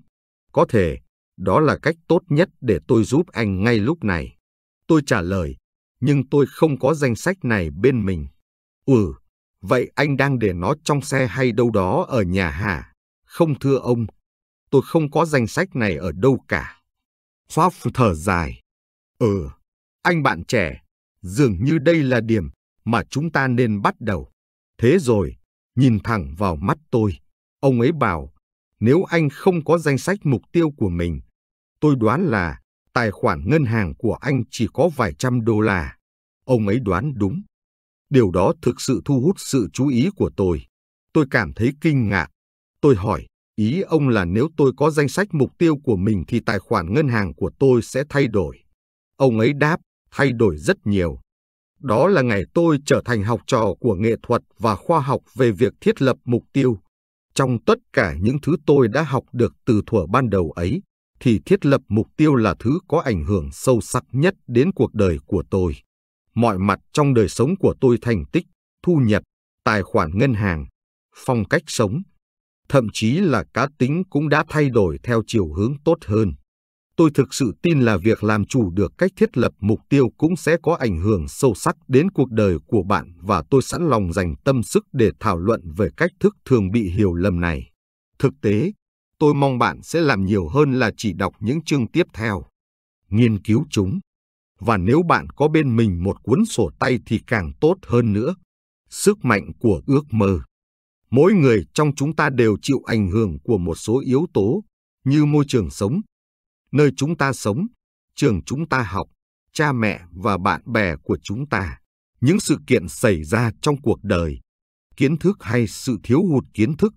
[SPEAKER 1] Có thể đó là cách tốt nhất để tôi giúp anh ngay lúc này. Tôi trả lời, nhưng tôi không có danh sách này bên mình. Ừ, vậy anh đang để nó trong xe hay đâu đó ở nhà hả? Không thưa ông, tôi không có danh sách này ở đâu cả. Pháp thở dài. Ừ, anh bạn trẻ, dường như đây là điểm mà chúng ta nên bắt đầu. Thế rồi, nhìn thẳng vào mắt tôi, ông ấy bảo, nếu anh không có danh sách mục tiêu của mình, Tôi đoán là tài khoản ngân hàng của anh chỉ có vài trăm đô la. Ông ấy đoán đúng. Điều đó thực sự thu hút sự chú ý của tôi. Tôi cảm thấy kinh ngạc. Tôi hỏi, ý ông là nếu tôi có danh sách mục tiêu của mình thì tài khoản ngân hàng của tôi sẽ thay đổi. Ông ấy đáp, thay đổi rất nhiều. Đó là ngày tôi trở thành học trò của nghệ thuật và khoa học về việc thiết lập mục tiêu. Trong tất cả những thứ tôi đã học được từ thuở ban đầu ấy, thì thiết lập mục tiêu là thứ có ảnh hưởng sâu sắc nhất đến cuộc đời của tôi. Mọi mặt trong đời sống của tôi thành tích, thu nhập, tài khoản ngân hàng, phong cách sống, thậm chí là cá tính cũng đã thay đổi theo chiều hướng tốt hơn. Tôi thực sự tin là việc làm chủ được cách thiết lập mục tiêu cũng sẽ có ảnh hưởng sâu sắc đến cuộc đời của bạn và tôi sẵn lòng dành tâm sức để thảo luận về cách thức thường bị hiểu lầm này. Thực tế, tôi mong bạn sẽ làm nhiều hơn là chỉ đọc những chương tiếp theo. Nghiên cứu chúng. Và nếu bạn có bên mình một cuốn sổ tay thì càng tốt hơn nữa. Sức mạnh của ước mơ. Mỗi người trong chúng ta đều chịu ảnh hưởng của một số yếu tố như môi trường sống, nơi chúng ta sống, trường chúng ta học, cha mẹ và bạn bè của chúng ta, những sự kiện xảy ra trong cuộc đời, kiến thức hay sự thiếu hụt kiến thức,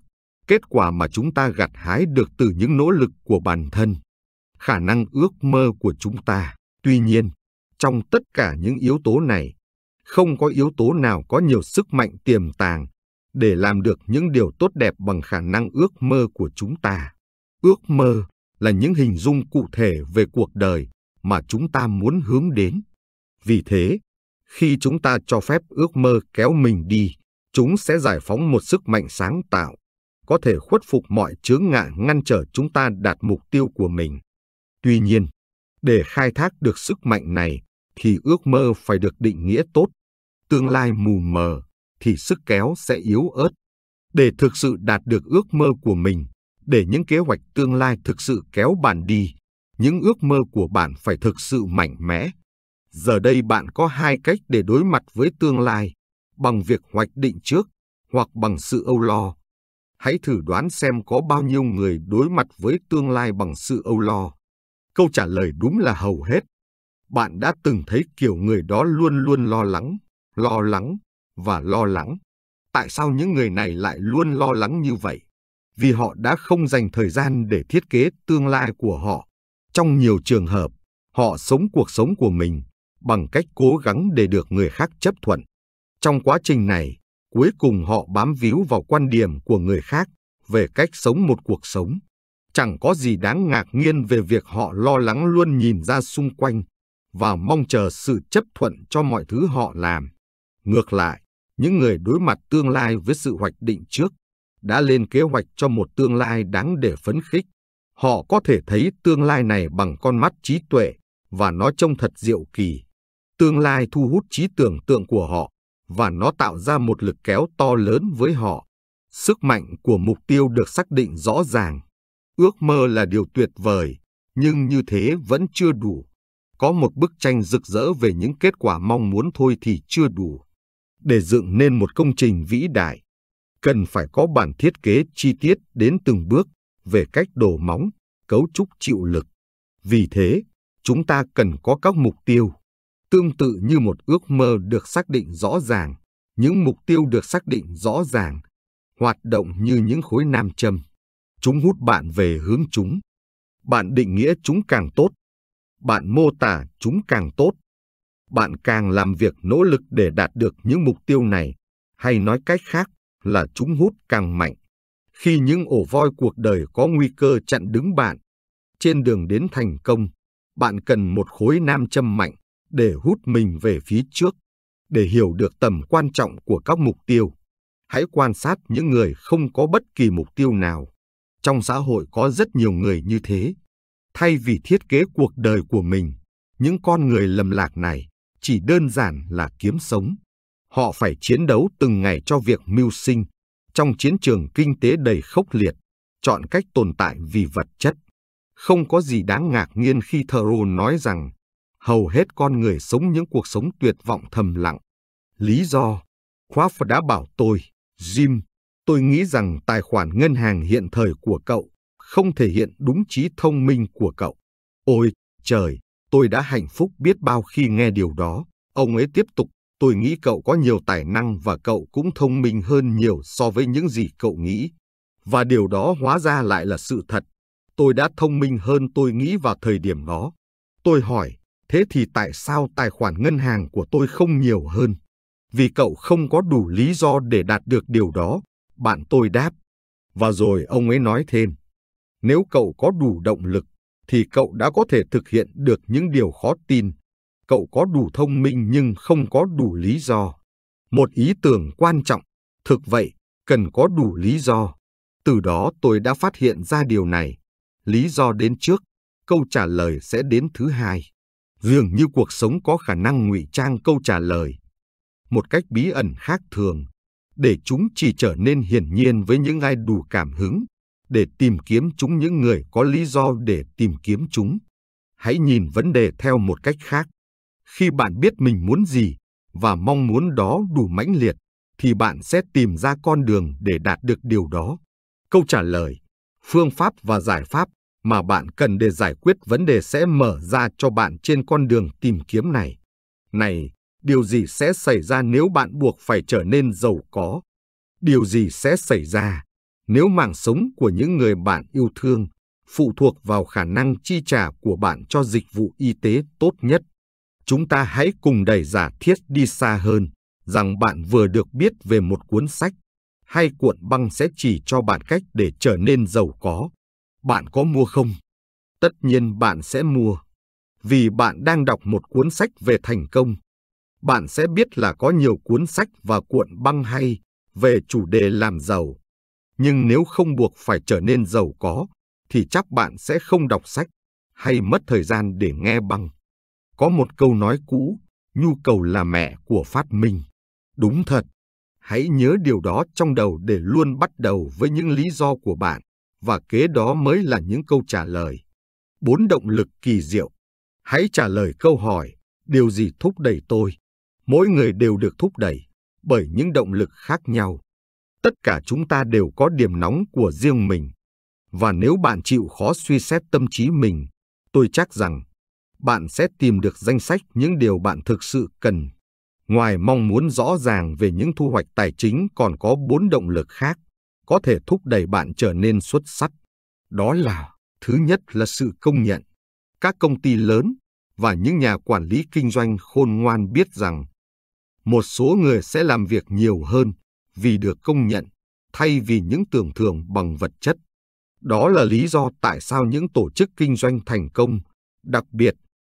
[SPEAKER 1] kết quả mà chúng ta gặt hái được từ những nỗ lực của bản thân, khả năng ước mơ của chúng ta. Tuy nhiên, trong tất cả những yếu tố này, không có yếu tố nào có nhiều sức mạnh tiềm tàng để làm được những điều tốt đẹp bằng khả năng ước mơ của chúng ta. Ước mơ là những hình dung cụ thể về cuộc đời mà chúng ta muốn hướng đến. Vì thế, khi chúng ta cho phép ước mơ kéo mình đi, chúng sẽ giải phóng một sức mạnh sáng tạo, có thể khuất phục mọi chướng ngại ngăn trở chúng ta đạt mục tiêu của mình. Tuy nhiên, để khai thác được sức mạnh này thì ước mơ phải được định nghĩa tốt. Tương lai mù mờ thì sức kéo sẽ yếu ớt. Để thực sự đạt được ước mơ của mình, để những kế hoạch tương lai thực sự kéo bạn đi, những ước mơ của bạn phải thực sự mạnh mẽ. Giờ đây bạn có hai cách để đối mặt với tương lai, bằng việc hoạch định trước hoặc bằng sự âu lo. Hãy thử đoán xem có bao nhiêu người đối mặt với tương lai bằng sự âu lo. Câu trả lời đúng là hầu hết. Bạn đã từng thấy kiểu người đó luôn luôn lo lắng, lo lắng và lo lắng. Tại sao những người này lại luôn lo lắng như vậy? vì họ đã không dành thời gian để thiết kế tương lai của họ. Trong nhiều trường hợp, họ sống cuộc sống của mình bằng cách cố gắng để được người khác chấp thuận. Trong quá trình này, cuối cùng họ bám víu vào quan điểm của người khác về cách sống một cuộc sống. Chẳng có gì đáng ngạc nhiên về việc họ lo lắng luôn nhìn ra xung quanh và mong chờ sự chấp thuận cho mọi thứ họ làm. Ngược lại, những người đối mặt tương lai với sự hoạch định trước đã lên kế hoạch cho một tương lai đáng để phấn khích. Họ có thể thấy tương lai này bằng con mắt trí tuệ và nó trông thật diệu kỳ. Tương lai thu hút trí tưởng tượng của họ và nó tạo ra một lực kéo to lớn với họ. Sức mạnh của mục tiêu được xác định rõ ràng. Ước mơ là điều tuyệt vời, nhưng như thế vẫn chưa đủ. Có một bức tranh rực rỡ về những kết quả mong muốn thôi thì chưa đủ. Để dựng nên một công trình vĩ đại, cần phải có bản thiết kế chi tiết đến từng bước về cách đổ móng, cấu trúc chịu lực. Vì thế, chúng ta cần có các mục tiêu. Tương tự như một ước mơ được xác định rõ ràng, những mục tiêu được xác định rõ ràng, hoạt động như những khối nam châm. Chúng hút bạn về hướng chúng. Bạn định nghĩa chúng càng tốt. Bạn mô tả chúng càng tốt. Bạn càng làm việc nỗ lực để đạt được những mục tiêu này, hay nói cách khác, là chúng hút càng mạnh. Khi những ổ voi cuộc đời có nguy cơ chặn đứng bạn, trên đường đến thành công, bạn cần một khối nam châm mạnh để hút mình về phía trước. Để hiểu được tầm quan trọng của các mục tiêu, hãy quan sát những người không có bất kỳ mục tiêu nào. Trong xã hội có rất nhiều người như thế. Thay vì thiết kế cuộc đời của mình, những con người lầm lạc này chỉ đơn giản là kiếm sống. Họ phải chiến đấu từng ngày cho việc mưu sinh, trong chiến trường kinh tế đầy khốc liệt, chọn cách tồn tại vì vật chất. Không có gì đáng ngạc nhiên khi Thoreau nói rằng hầu hết con người sống những cuộc sống tuyệt vọng thầm lặng. Lý do, Kraft đã bảo tôi, Jim, tôi nghĩ rằng tài khoản ngân hàng hiện thời của cậu không thể hiện đúng trí thông minh của cậu. Ôi, trời, tôi đã hạnh phúc biết bao khi nghe điều đó. Ông ấy tiếp tục Tôi nghĩ cậu có nhiều tài năng và cậu cũng thông minh hơn nhiều so với những gì cậu nghĩ. Và điều đó hóa ra lại là sự thật. Tôi đã thông minh hơn tôi nghĩ vào thời điểm đó. Tôi hỏi, thế thì tại sao tài khoản ngân hàng của tôi không nhiều hơn? Vì cậu không có đủ lý do để đạt được điều đó, bạn tôi đáp. Và rồi ông ấy nói thêm, nếu cậu có đủ động lực, thì cậu đã có thể thực hiện được những điều khó tin. Cậu có đủ thông minh nhưng không có đủ lý do. Một ý tưởng quan trọng, thực vậy, cần có đủ lý do. Từ đó tôi đã phát hiện ra điều này. Lý do đến trước, câu trả lời sẽ đến thứ hai. Dường như cuộc sống có khả năng ngụy trang câu trả lời. Một cách bí ẩn khác thường, để chúng chỉ trở nên hiển nhiên với những ai đủ cảm hứng, để tìm kiếm chúng những người có lý do để tìm kiếm chúng. Hãy nhìn vấn đề theo một cách khác. Khi bạn biết mình muốn gì và mong muốn đó đủ mãnh liệt, thì bạn sẽ tìm ra con đường để đạt được điều đó. Câu trả lời, phương pháp và giải pháp mà bạn cần để giải quyết vấn đề sẽ mở ra cho bạn trên con đường tìm kiếm này. Này, điều gì sẽ xảy ra nếu bạn buộc phải trở nên giàu có? Điều gì sẽ xảy ra nếu mạng sống của những người bạn yêu thương phụ thuộc vào khả năng chi trả của bạn cho dịch vụ y tế tốt nhất? Chúng ta hãy cùng đẩy giả thiết đi xa hơn rằng bạn vừa được biết về một cuốn sách hay cuộn băng sẽ chỉ cho bạn cách để trở nên giàu có. Bạn có mua không? Tất nhiên bạn sẽ mua. Vì bạn đang đọc một cuốn sách về thành công. Bạn sẽ biết là có nhiều cuốn sách và cuộn băng hay về chủ đề làm giàu. Nhưng nếu không buộc phải trở nên giàu có, thì chắc bạn sẽ không đọc sách hay mất thời gian để nghe băng. Có một câu nói cũ, nhu cầu là mẹ của phát minh. Đúng thật, hãy nhớ điều đó trong đầu để luôn bắt đầu với những lý do của bạn, và kế đó mới là những câu trả lời. Bốn động lực kỳ diệu. Hãy trả lời câu hỏi, điều gì thúc đẩy tôi? Mỗi người đều được thúc đẩy bởi những động lực khác nhau. Tất cả chúng ta đều có điểm nóng của riêng mình. Và nếu bạn chịu khó suy xét tâm trí mình, tôi chắc rằng bạn sẽ tìm được danh sách những điều bạn thực sự cần. Ngoài mong muốn rõ ràng về những thu hoạch tài chính còn có bốn động lực khác có thể thúc đẩy bạn trở nên xuất sắc. Đó là, thứ nhất là sự công nhận. Các công ty lớn và những nhà quản lý kinh doanh khôn ngoan biết rằng một số người sẽ làm việc nhiều hơn vì được công nhận thay vì những tưởng thưởng bằng vật chất. Đó là lý do tại sao những tổ chức kinh doanh thành công, đặc biệt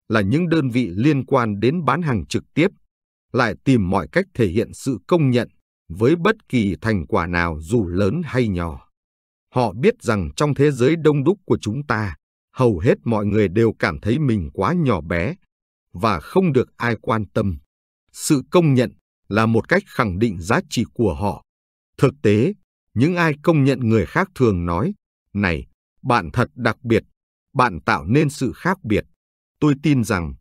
[SPEAKER 1] là những đơn vị liên quan đến bán hàng trực tiếp, lại tìm mọi cách thể hiện sự công nhận với bất kỳ thành quả nào dù lớn hay nhỏ. Họ biết rằng trong thế giới đông đúc của chúng ta, hầu hết mọi người đều cảm thấy mình quá nhỏ bé và không được ai quan tâm. Sự công nhận là một cách khẳng định giá trị của họ. Thực tế, những ai công nhận người khác thường nói, này, bạn thật đặc biệt, bạn tạo nên sự khác biệt. Tôi tin rằng,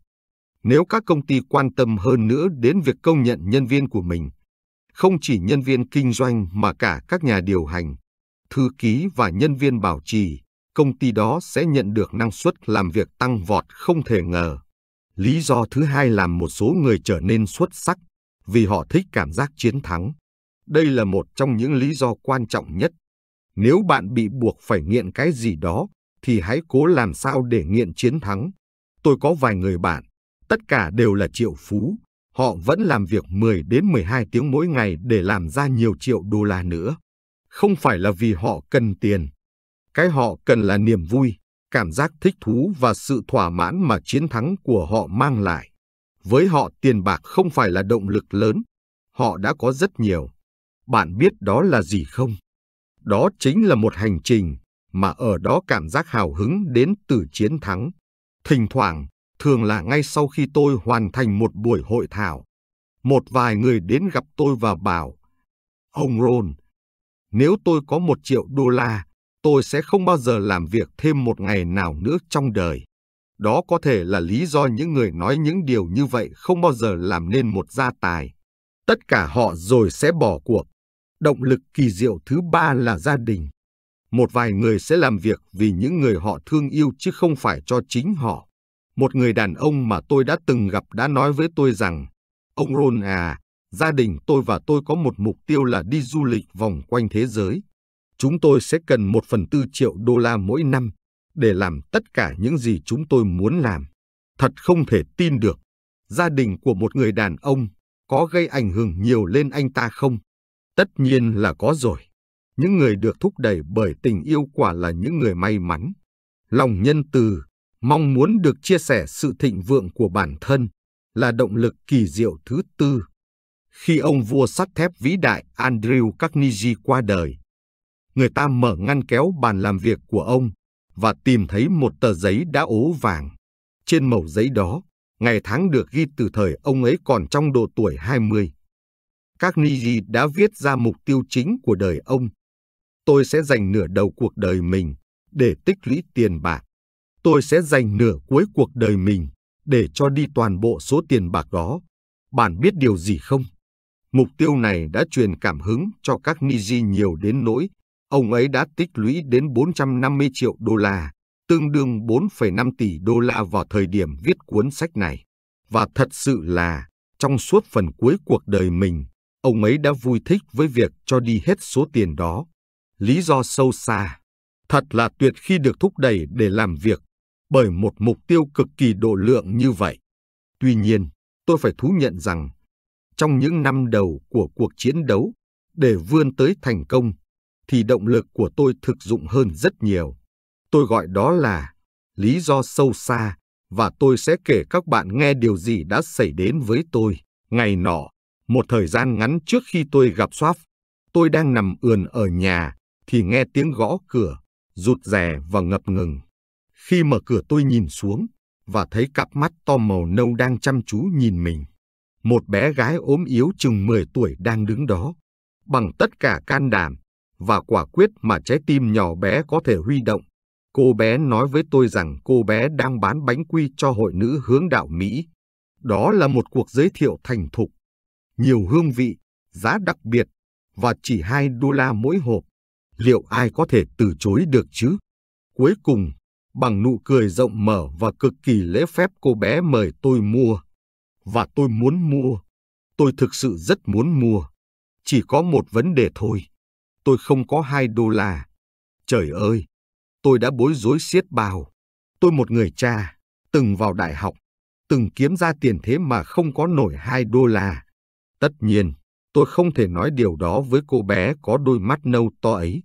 [SPEAKER 1] nếu các công ty quan tâm hơn nữa đến việc công nhận nhân viên của mình, không chỉ nhân viên kinh doanh mà cả các nhà điều hành, thư ký và nhân viên bảo trì, công ty đó sẽ nhận được năng suất làm việc tăng vọt không thể ngờ. Lý do thứ hai làm một số người trở nên xuất sắc vì họ thích cảm giác chiến thắng. Đây là một trong những lý do quan trọng nhất. Nếu bạn bị buộc phải nghiện cái gì đó, thì hãy cố làm sao để nghiện chiến thắng. Tôi có vài người bạn, tất cả đều là triệu phú, họ vẫn làm việc 10 đến 12 tiếng mỗi ngày để làm ra nhiều triệu đô la nữa. Không phải là vì họ cần tiền. Cái họ cần là niềm vui, cảm giác thích thú và sự thỏa mãn mà chiến thắng của họ mang lại. Với họ tiền bạc không phải là động lực lớn, họ đã có rất nhiều. Bạn biết đó là gì không? Đó chính là một hành trình mà ở đó cảm giác hào hứng đến từ chiến thắng. Thỉnh thoảng, thường là ngay sau khi tôi hoàn thành một buổi hội thảo, một vài người đến gặp tôi và bảo, Ông Ron, nếu tôi có một triệu đô la, tôi sẽ không bao giờ làm việc thêm một ngày nào nữa trong đời. Đó có thể là lý do những người nói những điều như vậy không bao giờ làm nên một gia tài. Tất cả họ rồi sẽ bỏ cuộc. Động lực kỳ diệu thứ ba là gia đình. Một vài người sẽ làm việc vì những người họ thương yêu chứ không phải cho chính họ. Một người đàn ông mà tôi đã từng gặp đã nói với tôi rằng, Ông Ron à, gia đình tôi và tôi có một mục tiêu là đi du lịch vòng quanh thế giới. Chúng tôi sẽ cần một phần tư triệu đô la mỗi năm để làm tất cả những gì chúng tôi muốn làm. Thật không thể tin được. Gia đình của một người đàn ông có gây ảnh hưởng nhiều lên anh ta không? Tất nhiên là có rồi. Những người được thúc đẩy bởi tình yêu quả là những người may mắn. Lòng nhân từ, mong muốn được chia sẻ sự thịnh vượng của bản thân là động lực kỳ diệu thứ tư. Khi ông vua sắt thép vĩ đại Andrew Carnegie qua đời, người ta mở ngăn kéo bàn làm việc của ông và tìm thấy một tờ giấy đã ố vàng. Trên mẩu giấy đó, ngày tháng được ghi từ thời ông ấy còn trong độ tuổi 20. Carnegie đã viết ra mục tiêu chính của đời ông. Tôi sẽ dành nửa đầu cuộc đời mình để tích lũy tiền bạc. Tôi sẽ dành nửa cuối cuộc đời mình để cho đi toàn bộ số tiền bạc đó. Bạn biết điều gì không? Mục tiêu này đã truyền cảm hứng cho các Niji nhiều đến nỗi ông ấy đã tích lũy đến 450 triệu đô la, tương đương 4,5 tỷ đô la vào thời điểm viết cuốn sách này. Và thật sự là, trong suốt phần cuối cuộc đời mình, ông ấy đã vui thích với việc cho đi hết số tiền đó. Lý do sâu xa, thật là tuyệt khi được thúc đẩy để làm việc bởi một mục tiêu cực kỳ độ lượng như vậy. Tuy nhiên, tôi phải thú nhận rằng, trong những năm đầu của cuộc chiến đấu, để vươn tới thành công, thì động lực của tôi thực dụng hơn rất nhiều. Tôi gọi đó là lý do sâu xa, và tôi sẽ kể các bạn nghe điều gì đã xảy đến với tôi. Ngày nọ, một thời gian ngắn trước khi tôi gặp Soap, tôi đang nằm ườn ở nhà, thì nghe tiếng gõ cửa, rụt rè và ngập ngừng. Khi mở cửa tôi nhìn xuống và thấy cặp mắt to màu nâu đang chăm chú nhìn mình. Một bé gái ốm yếu chừng 10 tuổi đang đứng đó. Bằng tất cả can đảm và quả quyết mà trái tim nhỏ bé có thể huy động, cô bé nói với tôi rằng cô bé đang bán bánh quy cho hội nữ hướng đạo Mỹ. Đó là một cuộc giới thiệu thành thục. Nhiều hương vị, giá đặc biệt và chỉ 2 đô la mỗi hộp. Liệu ai có thể từ chối được chứ? Cuối cùng, Bằng nụ cười rộng mở và cực kỳ lễ phép cô bé mời tôi mua. Và tôi muốn mua. Tôi thực sự rất muốn mua. Chỉ có một vấn đề thôi. Tôi không có hai đô la. Trời ơi! Tôi đã bối rối xiết bao. Tôi một người cha, từng vào đại học, từng kiếm ra tiền thế mà không có nổi hai đô la. Tất nhiên, tôi không thể nói điều đó với cô bé có đôi mắt nâu to ấy.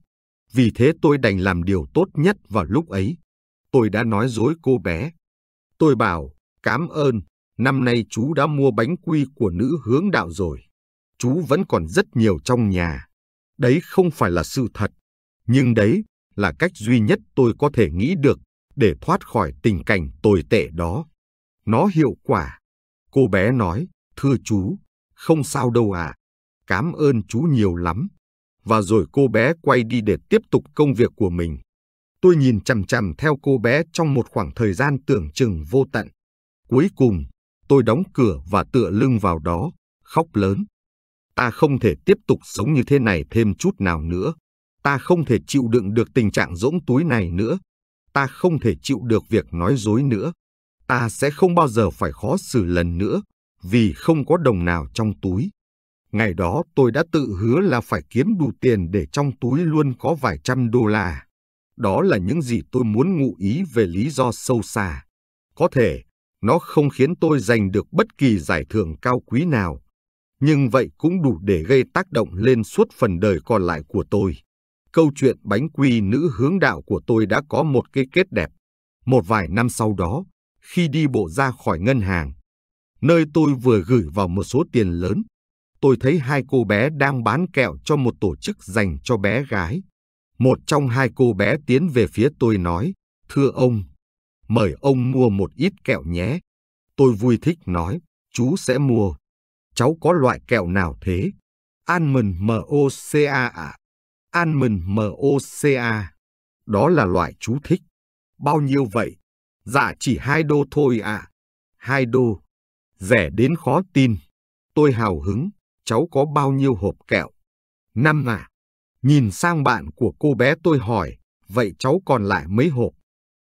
[SPEAKER 1] Vì thế tôi đành làm điều tốt nhất vào lúc ấy tôi đã nói dối cô bé. Tôi bảo, cảm ơn, năm nay chú đã mua bánh quy của nữ hướng đạo rồi. Chú vẫn còn rất nhiều trong nhà. Đấy không phải là sự thật, nhưng đấy là cách duy nhất tôi có thể nghĩ được để thoát khỏi tình cảnh tồi tệ đó. Nó hiệu quả. Cô bé nói, thưa chú, không sao đâu ạ. À. Cảm ơn chú nhiều lắm. Và rồi cô bé quay đi để tiếp tục công việc của mình. Tôi nhìn chằm chằm theo cô bé trong một khoảng thời gian tưởng chừng vô tận. Cuối cùng, tôi đóng cửa và tựa lưng vào đó, khóc lớn. Ta không thể tiếp tục sống như thế này thêm chút nào nữa. Ta không thể chịu đựng được tình trạng rỗng túi này nữa. Ta không thể chịu được việc nói dối nữa. Ta sẽ không bao giờ phải khó xử lần nữa, vì không có đồng nào trong túi. Ngày đó tôi đã tự hứa là phải kiếm đủ tiền để trong túi luôn có vài trăm đô la. Đó là những gì tôi muốn ngụ ý về lý do sâu xa. Có thể, nó không khiến tôi giành được bất kỳ giải thưởng cao quý nào, nhưng vậy cũng đủ để gây tác động lên suốt phần đời còn lại của tôi. Câu chuyện bánh quy nữ hướng đạo của tôi đã có một cái kết đẹp. Một vài năm sau đó, khi đi bộ ra khỏi ngân hàng, nơi tôi vừa gửi vào một số tiền lớn, tôi thấy hai cô bé đang bán kẹo cho một tổ chức dành cho bé gái. Một trong hai cô bé tiến về phía tôi nói, thưa ông, mời ông mua một ít kẹo nhé. Tôi vui thích nói, chú sẽ mua. Cháu có loại kẹo nào thế? Almond MOCA ạ. Almond MOCA. Đó là loại chú thích. Bao nhiêu vậy? Dạ chỉ hai đô thôi ạ. À. Hai đô. Rẻ đến khó tin. Tôi hào hứng. Cháu có bao nhiêu hộp kẹo? Năm ạ. Nhìn sang bạn của cô bé tôi hỏi, vậy cháu còn lại mấy hộp?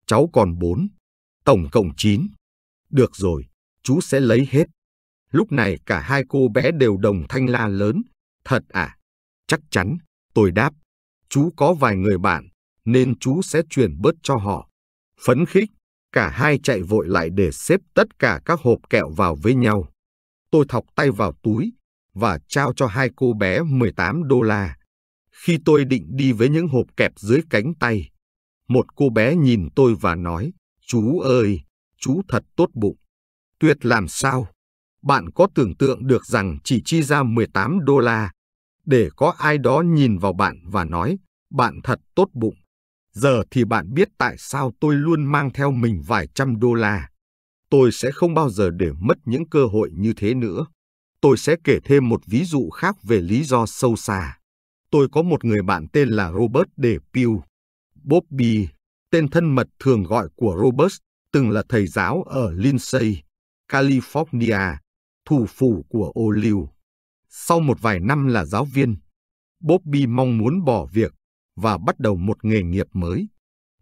[SPEAKER 1] Cháu còn bốn, tổng cộng chín. Được rồi, chú sẽ lấy hết. Lúc này cả hai cô bé đều đồng thanh la lớn. Thật à? Chắc chắn, tôi đáp. Chú có vài người bạn, nên chú sẽ truyền bớt cho họ. Phấn khích, cả hai chạy vội lại để xếp tất cả các hộp kẹo vào với nhau. Tôi thọc tay vào túi và trao cho hai cô bé 18 đô la. Khi tôi định đi với những hộp kẹp dưới cánh tay, một cô bé nhìn tôi và nói, chú ơi, chú thật tốt bụng. Tuyệt làm sao? Bạn có tưởng tượng được rằng chỉ chi ra 18 đô la để có ai đó nhìn vào bạn và nói, bạn thật tốt bụng. Giờ thì bạn biết tại sao tôi luôn mang theo mình vài trăm đô la. Tôi sẽ không bao giờ để mất những cơ hội như thế nữa. Tôi sẽ kể thêm một ví dụ khác về lý do sâu xa. Tôi có một người bạn tên là Robert De Pew. Bobby, tên thân mật thường gọi của Robert, từng là thầy giáo ở Lindsay, California, thủ phủ của ô liu. Sau một vài năm là giáo viên, Bobby mong muốn bỏ việc và bắt đầu một nghề nghiệp mới.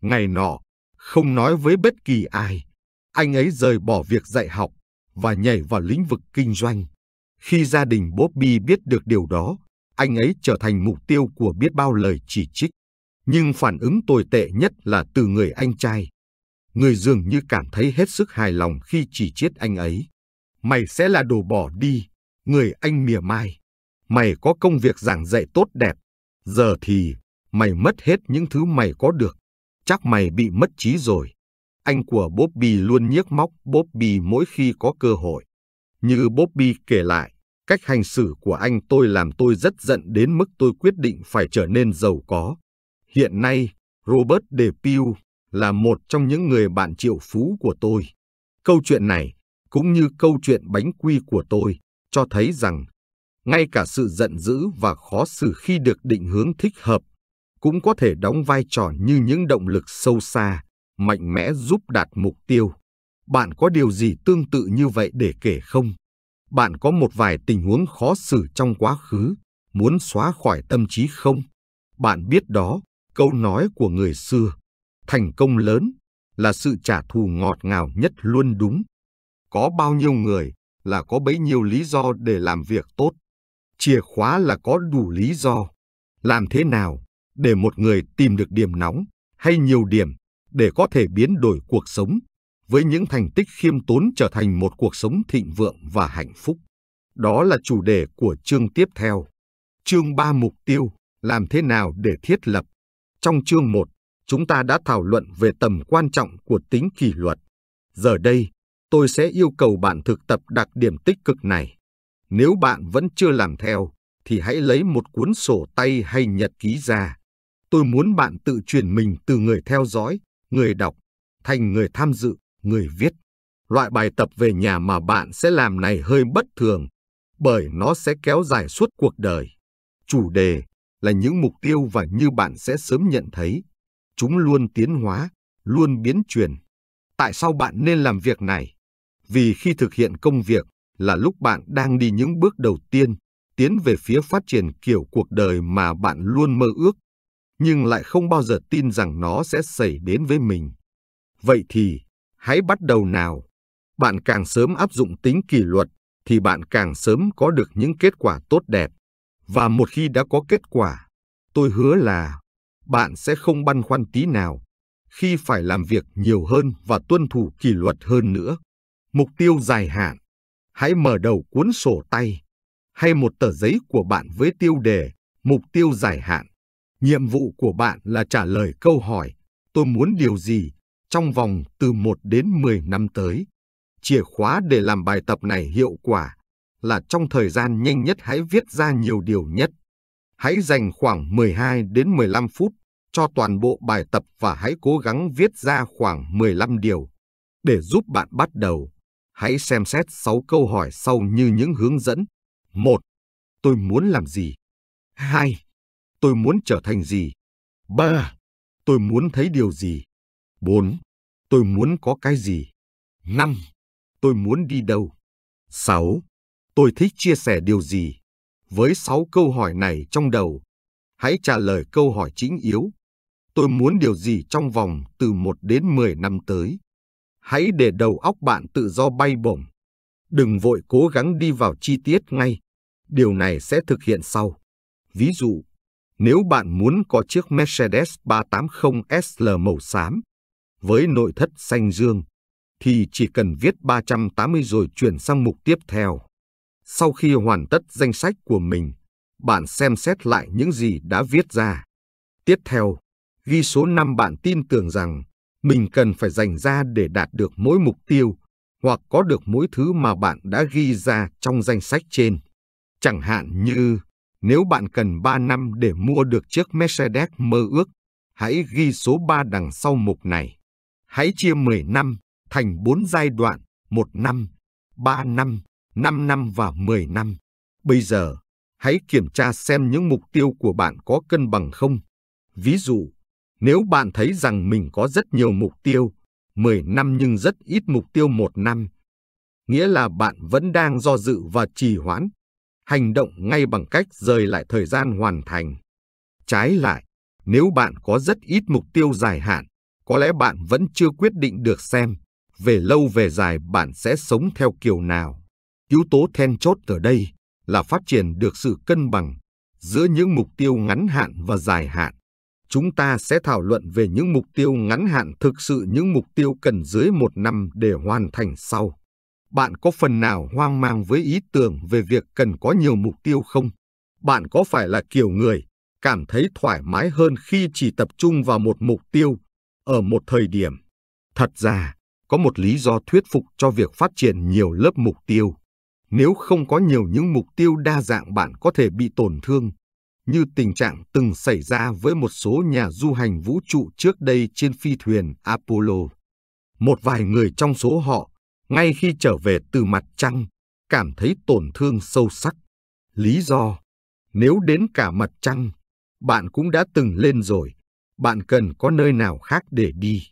[SPEAKER 1] Ngày nọ, không nói với bất kỳ ai, anh ấy rời bỏ việc dạy học và nhảy vào lĩnh vực kinh doanh. Khi gia đình Bobby biết được điều đó, anh ấy trở thành mục tiêu của biết bao lời chỉ trích. Nhưng phản ứng tồi tệ nhất là từ người anh trai. Người dường như cảm thấy hết sức hài lòng khi chỉ trích anh ấy. Mày sẽ là đồ bỏ đi, người anh mỉa mai. Mày có công việc giảng dạy tốt đẹp. Giờ thì, mày mất hết những thứ mày có được. Chắc mày bị mất trí rồi. Anh của Bobby luôn nhiếc móc Bobby mỗi khi có cơ hội. Như Bobby kể lại, cách hành xử của anh tôi làm tôi rất giận đến mức tôi quyết định phải trở nên giàu có. Hiện nay, Robert De Pew là một trong những người bạn triệu phú của tôi. Câu chuyện này, cũng như câu chuyện bánh quy của tôi, cho thấy rằng ngay cả sự giận dữ và khó xử khi được định hướng thích hợp cũng có thể đóng vai trò như những động lực sâu xa, mạnh mẽ giúp đạt mục tiêu. Bạn có điều gì tương tự như vậy để kể không? Bạn có một vài tình huống khó xử trong quá khứ, muốn xóa khỏi tâm trí không? Bạn biết đó, câu nói của người xưa, thành công lớn là sự trả thù ngọt ngào nhất luôn đúng. Có bao nhiêu người là có bấy nhiêu lý do để làm việc tốt. Chìa khóa là có đủ lý do. Làm thế nào để một người tìm được điểm nóng hay nhiều điểm để có thể biến đổi cuộc sống với những thành tích khiêm tốn trở thành một cuộc sống thịnh vượng và hạnh phúc. Đó là chủ đề của chương tiếp theo. Chương 3 mục tiêu, làm thế nào để thiết lập. Trong chương 1, chúng ta đã thảo luận về tầm quan trọng của tính kỷ luật. Giờ đây, tôi sẽ yêu cầu bạn thực tập đặc điểm tích cực này. Nếu bạn vẫn chưa làm theo, thì hãy lấy một cuốn sổ tay hay nhật ký ra. Tôi muốn bạn tự chuyển mình từ người theo dõi, người đọc, thành người tham dự, người viết. Loại bài tập về nhà mà bạn sẽ làm này hơi bất thường, bởi nó sẽ kéo dài suốt cuộc đời. Chủ đề là những mục tiêu và như bạn sẽ sớm nhận thấy, chúng luôn tiến hóa, luôn biến chuyển. Tại sao bạn nên làm việc này? Vì khi thực hiện công việc là lúc bạn đang đi những bước đầu tiên, tiến về phía phát triển kiểu cuộc đời mà bạn luôn mơ ước, nhưng lại không bao giờ tin rằng nó sẽ xảy đến với mình. Vậy thì, hãy bắt đầu nào. Bạn càng sớm áp dụng tính kỷ luật, thì bạn càng sớm có được những kết quả tốt đẹp. Và một khi đã có kết quả, tôi hứa là bạn sẽ không băn khoăn tí nào khi phải làm việc nhiều hơn và tuân thủ kỷ luật hơn nữa. Mục tiêu dài hạn. Hãy mở đầu cuốn sổ tay hay một tờ giấy của bạn với tiêu đề Mục tiêu dài hạn. Nhiệm vụ của bạn là trả lời câu hỏi tôi muốn điều gì trong vòng từ 1 đến 10 năm tới. Chìa khóa để làm bài tập này hiệu quả là trong thời gian nhanh nhất hãy viết ra nhiều điều nhất. Hãy dành khoảng 12 đến 15 phút cho toàn bộ bài tập và hãy cố gắng viết ra khoảng 15 điều. Để giúp bạn bắt đầu, hãy xem xét 6 câu hỏi sau như những hướng dẫn. 1. Tôi muốn làm gì? 2. Tôi muốn trở thành gì? 3. Tôi muốn thấy điều gì? 4. Tôi muốn có cái gì? 5. Tôi muốn đi đâu? 6. Tôi thích chia sẻ điều gì? Với 6 câu hỏi này trong đầu, hãy trả lời câu hỏi chính yếu. Tôi muốn điều gì trong vòng từ 1 đến 10 năm tới? Hãy để đầu óc bạn tự do bay bổng. Đừng vội cố gắng đi vào chi tiết ngay. Điều này sẽ thực hiện sau. Ví dụ, nếu bạn muốn có chiếc Mercedes 380 SL màu xám với nội thất xanh dương, thì chỉ cần viết 380 rồi chuyển sang mục tiếp theo. Sau khi hoàn tất danh sách của mình, bạn xem xét lại những gì đã viết ra. Tiếp theo, ghi số năm bạn tin tưởng rằng mình cần phải dành ra để đạt được mỗi mục tiêu hoặc có được mỗi thứ mà bạn đã ghi ra trong danh sách trên. Chẳng hạn như nếu bạn cần 3 năm để mua được chiếc Mercedes mơ ước, hãy ghi số 3 đằng sau mục này. Hãy chia 10 năm thành 4 giai đoạn, 1 năm, 3 năm, 5 năm và 10 năm. Bây giờ, hãy kiểm tra xem những mục tiêu của bạn có cân bằng không. Ví dụ, nếu bạn thấy rằng mình có rất nhiều mục tiêu, 10 năm nhưng rất ít mục tiêu 1 năm, nghĩa là bạn vẫn đang do dự và trì hoãn, hành động ngay bằng cách rời lại thời gian hoàn thành. Trái lại, nếu bạn có rất ít mục tiêu dài hạn, có lẽ bạn vẫn chưa quyết định được xem về lâu về dài bạn sẽ sống theo kiểu nào. Yếu tố then chốt ở đây là phát triển được sự cân bằng giữa những mục tiêu ngắn hạn và dài hạn. Chúng ta sẽ thảo luận về những mục tiêu ngắn hạn thực sự những mục tiêu cần dưới một năm để hoàn thành sau. Bạn có phần nào hoang mang với ý tưởng về việc cần có nhiều mục tiêu không? Bạn có phải là kiểu người cảm thấy thoải mái hơn khi chỉ tập trung vào một mục tiêu ở một thời điểm? Thật ra, có một lý do thuyết phục cho việc phát triển nhiều lớp mục tiêu. Nếu không có nhiều những mục tiêu đa dạng bạn có thể bị tổn thương, như tình trạng từng xảy ra với một số nhà du hành vũ trụ trước đây trên phi thuyền Apollo. Một vài người trong số họ, ngay khi trở về từ mặt trăng, cảm thấy tổn thương sâu sắc. Lý do, nếu đến cả mặt trăng, bạn cũng đã từng lên rồi, bạn cần có nơi nào khác để đi.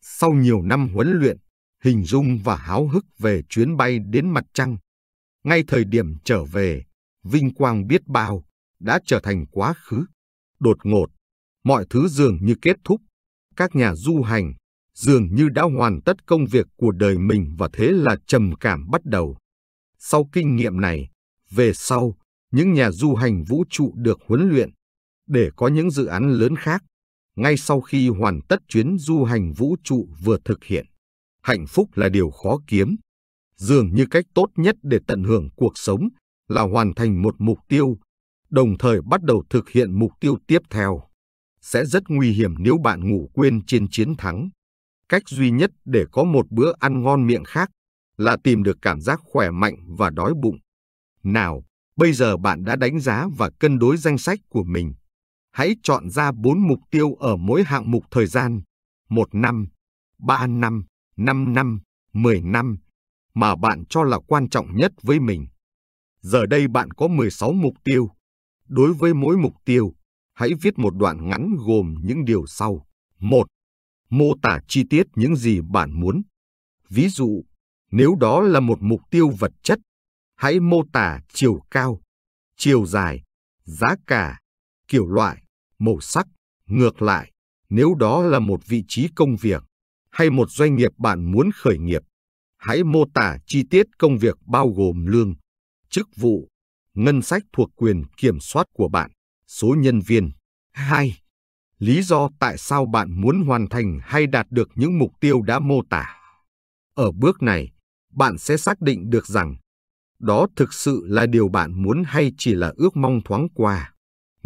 [SPEAKER 1] Sau nhiều năm huấn luyện, hình dung và háo hức về chuyến bay đến mặt trăng, ngay thời điểm trở về, vinh quang biết bao đã trở thành quá khứ. Đột ngột, mọi thứ dường như kết thúc. Các nhà du hành dường như đã hoàn tất công việc của đời mình và thế là trầm cảm bắt đầu. Sau kinh nghiệm này, về sau, những nhà du hành vũ trụ được huấn luyện để có những dự án lớn khác ngay sau khi hoàn tất chuyến du hành vũ trụ vừa thực hiện. Hạnh phúc là điều khó kiếm. Dường như cách tốt nhất để tận hưởng cuộc sống là hoàn thành một mục tiêu, đồng thời bắt đầu thực hiện mục tiêu tiếp theo. Sẽ rất nguy hiểm nếu bạn ngủ quên trên chiến thắng. Cách duy nhất để có một bữa ăn ngon miệng khác là tìm được cảm giác khỏe mạnh và đói bụng. Nào, bây giờ bạn đã đánh giá và cân đối danh sách của mình hãy chọn ra 4 mục tiêu ở mỗi hạng mục thời gian, 1 năm, 3 năm, 5 năm, 10 năm, mà bạn cho là quan trọng nhất với mình. Giờ đây bạn có 16 mục tiêu. Đối với mỗi mục tiêu, hãy viết một đoạn ngắn gồm những điều sau. 1. Mô tả chi tiết những gì bạn muốn. Ví dụ, nếu đó là một mục tiêu vật chất, hãy mô tả chiều cao, chiều dài, giá cả, kiểu loại, màu sắc. Ngược lại, nếu đó là một vị trí công việc hay một doanh nghiệp bạn muốn khởi nghiệp, hãy mô tả chi tiết công việc bao gồm lương, chức vụ, ngân sách thuộc quyền kiểm soát của bạn, số nhân viên. 2. Lý do tại sao bạn muốn hoàn thành hay đạt được những mục tiêu đã mô tả. Ở bước này, bạn sẽ xác định được rằng đó thực sự là điều bạn muốn hay chỉ là ước mong thoáng qua.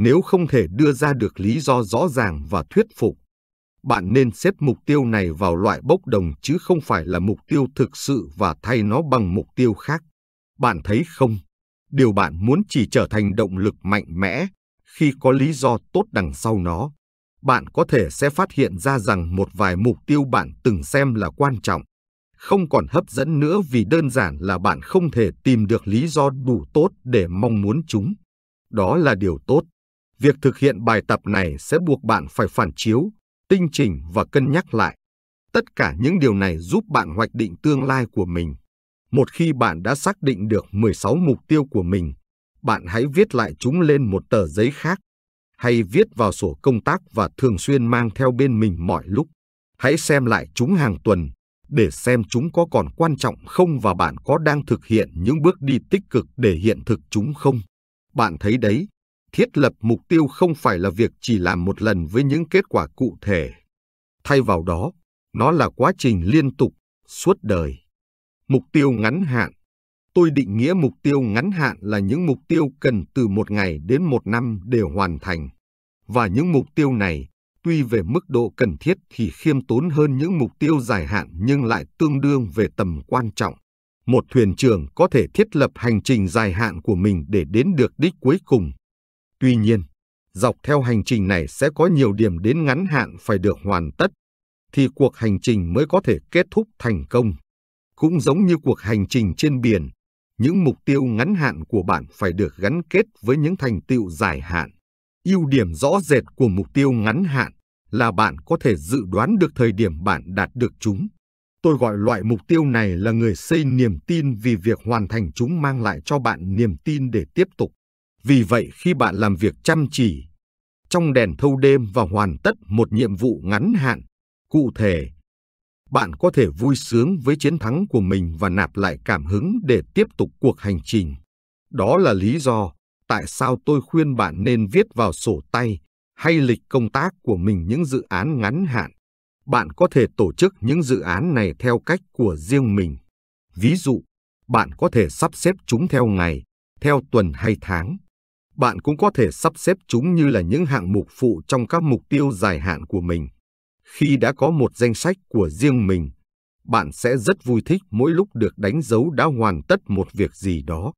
[SPEAKER 1] Nếu không thể đưa ra được lý do rõ ràng và thuyết phục, bạn nên xếp mục tiêu này vào loại bốc đồng chứ không phải là mục tiêu thực sự và thay nó bằng mục tiêu khác. Bạn thấy không? Điều bạn muốn chỉ trở thành động lực mạnh mẽ khi có lý do tốt đằng sau nó. Bạn có thể sẽ phát hiện ra rằng một vài mục tiêu bạn từng xem là quan trọng không còn hấp dẫn nữa vì đơn giản là bạn không thể tìm được lý do đủ tốt để mong muốn chúng. Đó là điều tốt. Việc thực hiện bài tập này sẽ buộc bạn phải phản chiếu, tinh chỉnh và cân nhắc lại. Tất cả những điều này giúp bạn hoạch định tương lai của mình. Một khi bạn đã xác định được 16 mục tiêu của mình, bạn hãy viết lại chúng lên một tờ giấy khác, hay viết vào sổ công tác và thường xuyên mang theo bên mình mọi lúc. Hãy xem lại chúng hàng tuần để xem chúng có còn quan trọng không và bạn có đang thực hiện những bước đi tích cực để hiện thực chúng không. Bạn thấy đấy, thiết lập mục tiêu không phải là việc chỉ làm một lần với những kết quả cụ thể. Thay vào đó, nó là quá trình liên tục, suốt đời. Mục tiêu ngắn hạn Tôi định nghĩa mục tiêu ngắn hạn là những mục tiêu cần từ một ngày đến một năm để hoàn thành. Và những mục tiêu này, tuy về mức độ cần thiết thì khiêm tốn hơn những mục tiêu dài hạn nhưng lại tương đương về tầm quan trọng. Một thuyền trưởng có thể thiết lập hành trình dài hạn của mình để đến được đích cuối cùng. Tuy nhiên, dọc theo hành trình này sẽ có nhiều điểm đến ngắn hạn phải được hoàn tất, thì cuộc hành trình mới có thể kết thúc thành công. Cũng giống như cuộc hành trình trên biển, những mục tiêu ngắn hạn của bạn phải được gắn kết với những thành tựu dài hạn. Ưu điểm rõ rệt của mục tiêu ngắn hạn là bạn có thể dự đoán được thời điểm bạn đạt được chúng. Tôi gọi loại mục tiêu này là người xây niềm tin vì việc hoàn thành chúng mang lại cho bạn niềm tin để tiếp tục. Vì vậy khi bạn làm việc chăm chỉ, trong đèn thâu đêm và hoàn tất một nhiệm vụ ngắn hạn, cụ thể, bạn có thể vui sướng với chiến thắng của mình và nạp lại cảm hứng để tiếp tục cuộc hành trình. Đó là lý do tại sao tôi khuyên bạn nên viết vào sổ tay hay lịch công tác của mình những dự án ngắn hạn. Bạn có thể tổ chức những dự án này theo cách của riêng mình. Ví dụ, bạn có thể sắp xếp chúng theo ngày, theo tuần hay tháng. Bạn cũng có thể sắp xếp chúng như là những hạng mục phụ trong các mục tiêu dài hạn của mình. Khi đã có một danh sách của riêng mình, bạn sẽ rất vui thích mỗi lúc được đánh dấu đã hoàn tất một việc gì đó.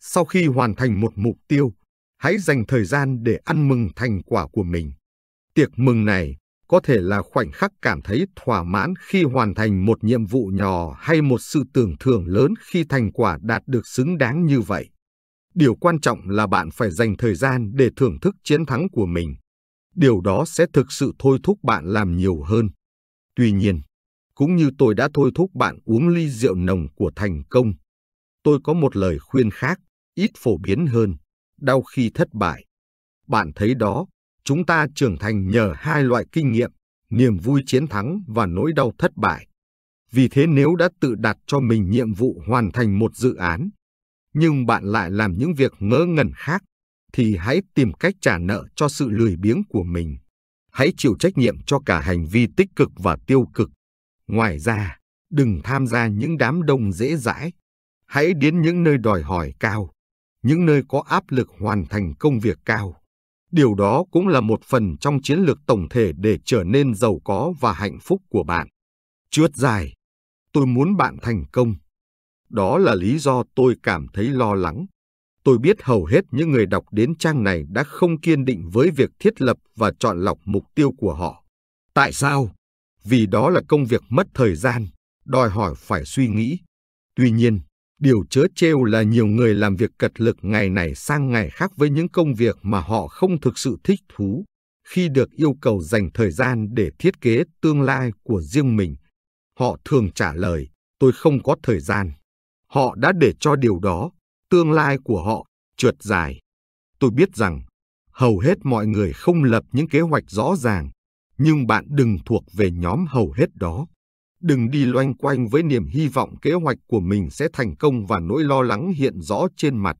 [SPEAKER 1] Sau khi hoàn thành một mục tiêu, hãy dành thời gian để ăn mừng thành quả của mình. Tiệc mừng này có thể là khoảnh khắc cảm thấy thỏa mãn khi hoàn thành một nhiệm vụ nhỏ hay một sự tưởng thưởng lớn khi thành quả đạt được xứng đáng như vậy. Điều quan trọng là bạn phải dành thời gian để thưởng thức chiến thắng của mình điều đó sẽ thực sự thôi thúc bạn làm nhiều hơn. Tuy nhiên, cũng như tôi đã thôi thúc bạn uống ly rượu nồng của thành công, tôi có một lời khuyên khác, ít phổ biến hơn, đau khi thất bại. Bạn thấy đó, chúng ta trưởng thành nhờ hai loại kinh nghiệm, niềm vui chiến thắng và nỗi đau thất bại. Vì thế nếu đã tự đặt cho mình nhiệm vụ hoàn thành một dự án, nhưng bạn lại làm những việc ngớ ngẩn khác thì hãy tìm cách trả nợ cho sự lười biếng của mình. Hãy chịu trách nhiệm cho cả hành vi tích cực và tiêu cực. Ngoài ra, đừng tham gia những đám đông dễ dãi. Hãy đến những nơi đòi hỏi cao, những nơi có áp lực hoàn thành công việc cao. Điều đó cũng là một phần trong chiến lược tổng thể để trở nên giàu có và hạnh phúc của bạn. Chuốt dài, tôi muốn bạn thành công. Đó là lý do tôi cảm thấy lo lắng Tôi biết hầu hết những người đọc đến trang này đã không kiên định với việc thiết lập và chọn lọc mục tiêu của họ. Tại sao? Vì đó là công việc mất thời gian, đòi hỏi phải suy nghĩ. Tuy nhiên, điều chớ trêu là nhiều người làm việc cật lực ngày này sang ngày khác với những công việc mà họ không thực sự thích thú. Khi được yêu cầu dành thời gian để thiết kế tương lai của riêng mình, họ thường trả lời, tôi không có thời gian. Họ đã để cho điều đó tương lai của họ trượt dài. Tôi biết rằng hầu hết mọi người không lập những kế hoạch rõ ràng, nhưng bạn đừng thuộc về nhóm hầu hết đó. Đừng đi loanh quanh với niềm hy vọng kế hoạch của mình sẽ thành công và nỗi lo lắng hiện rõ trên mặt.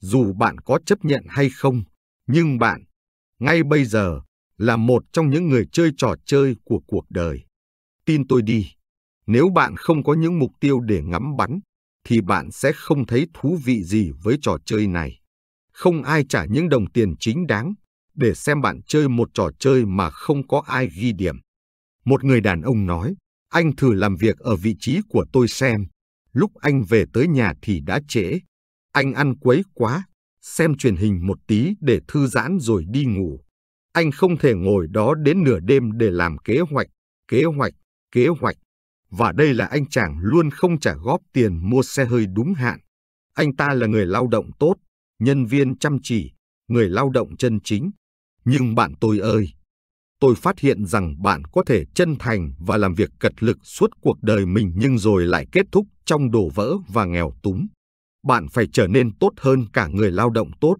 [SPEAKER 1] Dù bạn có chấp nhận hay không, nhưng bạn, ngay bây giờ, là một trong những người chơi trò chơi của cuộc đời. Tin tôi đi, nếu bạn không có những mục tiêu để ngắm bắn, thì bạn sẽ không thấy thú vị gì với trò chơi này. Không ai trả những đồng tiền chính đáng để xem bạn chơi một trò chơi mà không có ai ghi điểm. Một người đàn ông nói, anh thử làm việc ở vị trí của tôi xem. Lúc anh về tới nhà thì đã trễ. Anh ăn quấy quá, xem truyền hình một tí để thư giãn rồi đi ngủ. Anh không thể ngồi đó đến nửa đêm để làm kế hoạch, kế hoạch, kế hoạch. Và đây là anh chàng luôn không trả góp tiền mua xe hơi đúng hạn. Anh ta là người lao động tốt, nhân viên chăm chỉ, người lao động chân chính. Nhưng bạn tôi ơi, tôi phát hiện rằng bạn có thể chân thành và làm việc cật lực suốt cuộc đời mình nhưng rồi lại kết thúc trong đổ vỡ và nghèo túng. Bạn phải trở nên tốt hơn cả người lao động tốt.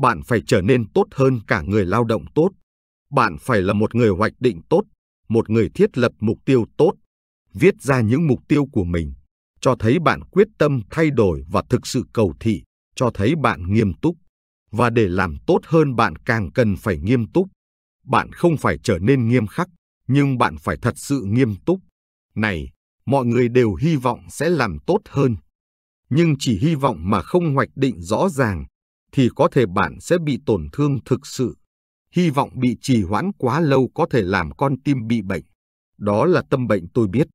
[SPEAKER 1] Bạn phải trở nên tốt hơn cả người lao động tốt. Bạn phải là một người hoạch định tốt, một người thiết lập mục tiêu tốt, Viết ra những mục tiêu của mình, cho thấy bạn quyết tâm thay đổi và thực sự cầu thị, cho thấy bạn nghiêm túc. Và để làm tốt hơn bạn càng cần phải nghiêm túc. Bạn không phải trở nên nghiêm khắc, nhưng bạn phải thật sự nghiêm túc. Này, mọi người đều hy vọng sẽ làm tốt hơn. Nhưng chỉ hy vọng mà không hoạch định rõ ràng, thì có thể bạn sẽ bị tổn thương thực sự. Hy vọng bị trì hoãn quá lâu có thể làm con tim bị bệnh. Đó là tâm bệnh tôi biết.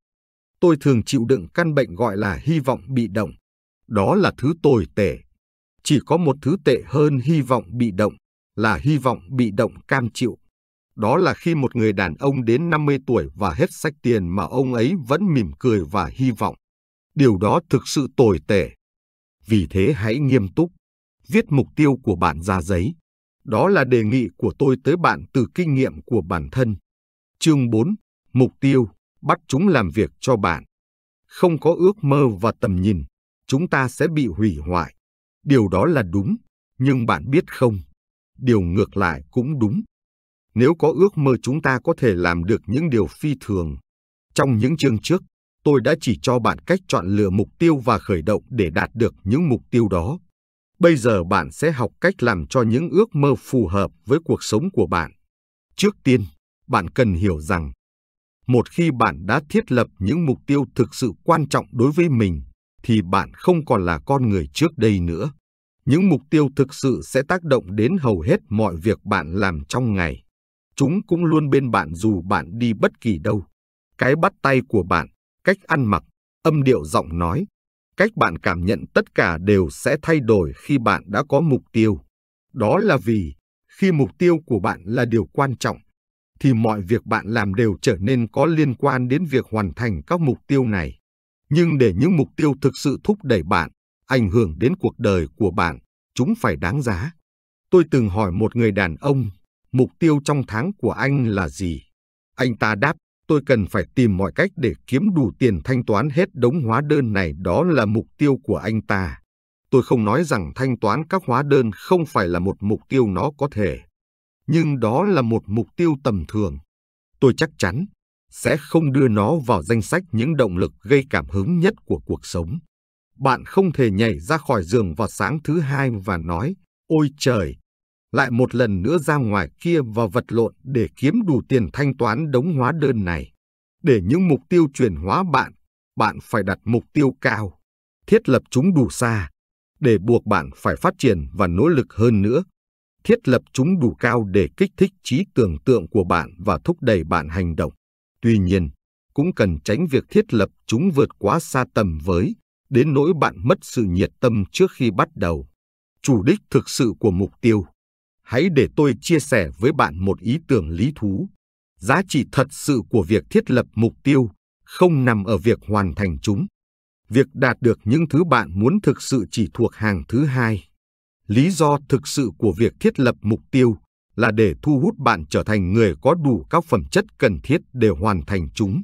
[SPEAKER 1] Tôi thường chịu đựng căn bệnh gọi là hy vọng bị động. Đó là thứ tồi tệ. Chỉ có một thứ tệ hơn hy vọng bị động, là hy vọng bị động cam chịu. Đó là khi một người đàn ông đến 50 tuổi và hết sách tiền mà ông ấy vẫn mỉm cười và hy vọng. Điều đó thực sự tồi tệ. Vì thế hãy nghiêm túc, viết mục tiêu của bạn ra giấy. Đó là đề nghị của tôi tới bạn từ kinh nghiệm của bản thân. Chương 4. Mục tiêu, bắt chúng làm việc cho bạn. Không có ước mơ và tầm nhìn, chúng ta sẽ bị hủy hoại. Điều đó là đúng, nhưng bạn biết không, điều ngược lại cũng đúng. Nếu có ước mơ chúng ta có thể làm được những điều phi thường. Trong những chương trước, tôi đã chỉ cho bạn cách chọn lựa mục tiêu và khởi động để đạt được những mục tiêu đó. Bây giờ bạn sẽ học cách làm cho những ước mơ phù hợp với cuộc sống của bạn. Trước tiên, bạn cần hiểu rằng, một khi bạn đã thiết lập những mục tiêu thực sự quan trọng đối với mình, thì bạn không còn là con người trước đây nữa. Những mục tiêu thực sự sẽ tác động đến hầu hết mọi việc bạn làm trong ngày. Chúng cũng luôn bên bạn dù bạn đi bất kỳ đâu. Cái bắt tay của bạn, cách ăn mặc, âm điệu giọng nói, cách bạn cảm nhận tất cả đều sẽ thay đổi khi bạn đã có mục tiêu. Đó là vì khi mục tiêu của bạn là điều quan trọng, thì mọi việc bạn làm đều trở nên có liên quan đến việc hoàn thành các mục tiêu này. Nhưng để những mục tiêu thực sự thúc đẩy bạn, ảnh hưởng đến cuộc đời của bạn, chúng phải đáng giá. Tôi từng hỏi một người đàn ông, mục tiêu trong tháng của anh là gì? Anh ta đáp, tôi cần phải tìm mọi cách để kiếm đủ tiền thanh toán hết đống hóa đơn này, đó là mục tiêu của anh ta. Tôi không nói rằng thanh toán các hóa đơn không phải là một mục tiêu nó có thể, nhưng đó là một mục tiêu tầm thường. Tôi chắc chắn sẽ không đưa nó vào danh sách những động lực gây cảm hứng nhất của cuộc sống. Bạn không thể nhảy ra khỏi giường vào sáng thứ hai và nói, ôi trời, lại một lần nữa ra ngoài kia và vật lộn để kiếm đủ tiền thanh toán đống hóa đơn này. Để những mục tiêu chuyển hóa bạn, bạn phải đặt mục tiêu cao, thiết lập chúng đủ xa, để buộc bạn phải phát triển và nỗ lực hơn nữa. Thiết lập chúng đủ cao để kích thích trí tưởng tượng của bạn và thúc đẩy bạn hành động. Tuy nhiên, cũng cần tránh việc thiết lập chúng vượt quá xa tầm với, đến nỗi bạn mất sự nhiệt tâm trước khi bắt đầu. Chủ đích thực sự của mục tiêu. Hãy để tôi chia sẻ với bạn một ý tưởng lý thú. Giá trị thật sự của việc thiết lập mục tiêu không nằm ở việc hoàn thành chúng. Việc đạt được những thứ bạn muốn thực sự chỉ thuộc hàng thứ hai. Lý do thực sự của việc thiết lập mục tiêu là để thu hút bạn trở thành người có đủ các phẩm chất cần thiết để hoàn thành chúng.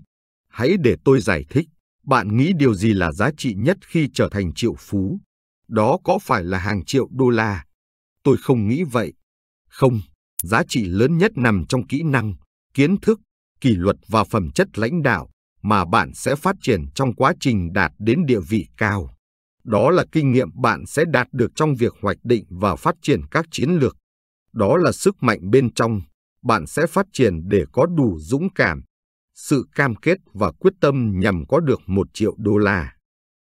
[SPEAKER 1] Hãy để tôi giải thích, bạn nghĩ điều gì là giá trị nhất khi trở thành triệu phú? Đó có phải là hàng triệu đô la? Tôi không nghĩ vậy. Không, giá trị lớn nhất nằm trong kỹ năng, kiến thức, kỷ luật và phẩm chất lãnh đạo mà bạn sẽ phát triển trong quá trình đạt đến địa vị cao. Đó là kinh nghiệm bạn sẽ đạt được trong việc hoạch định và phát triển các chiến lược đó là sức mạnh bên trong, bạn sẽ phát triển để có đủ dũng cảm, sự cam kết và quyết tâm nhằm có được một triệu đô la.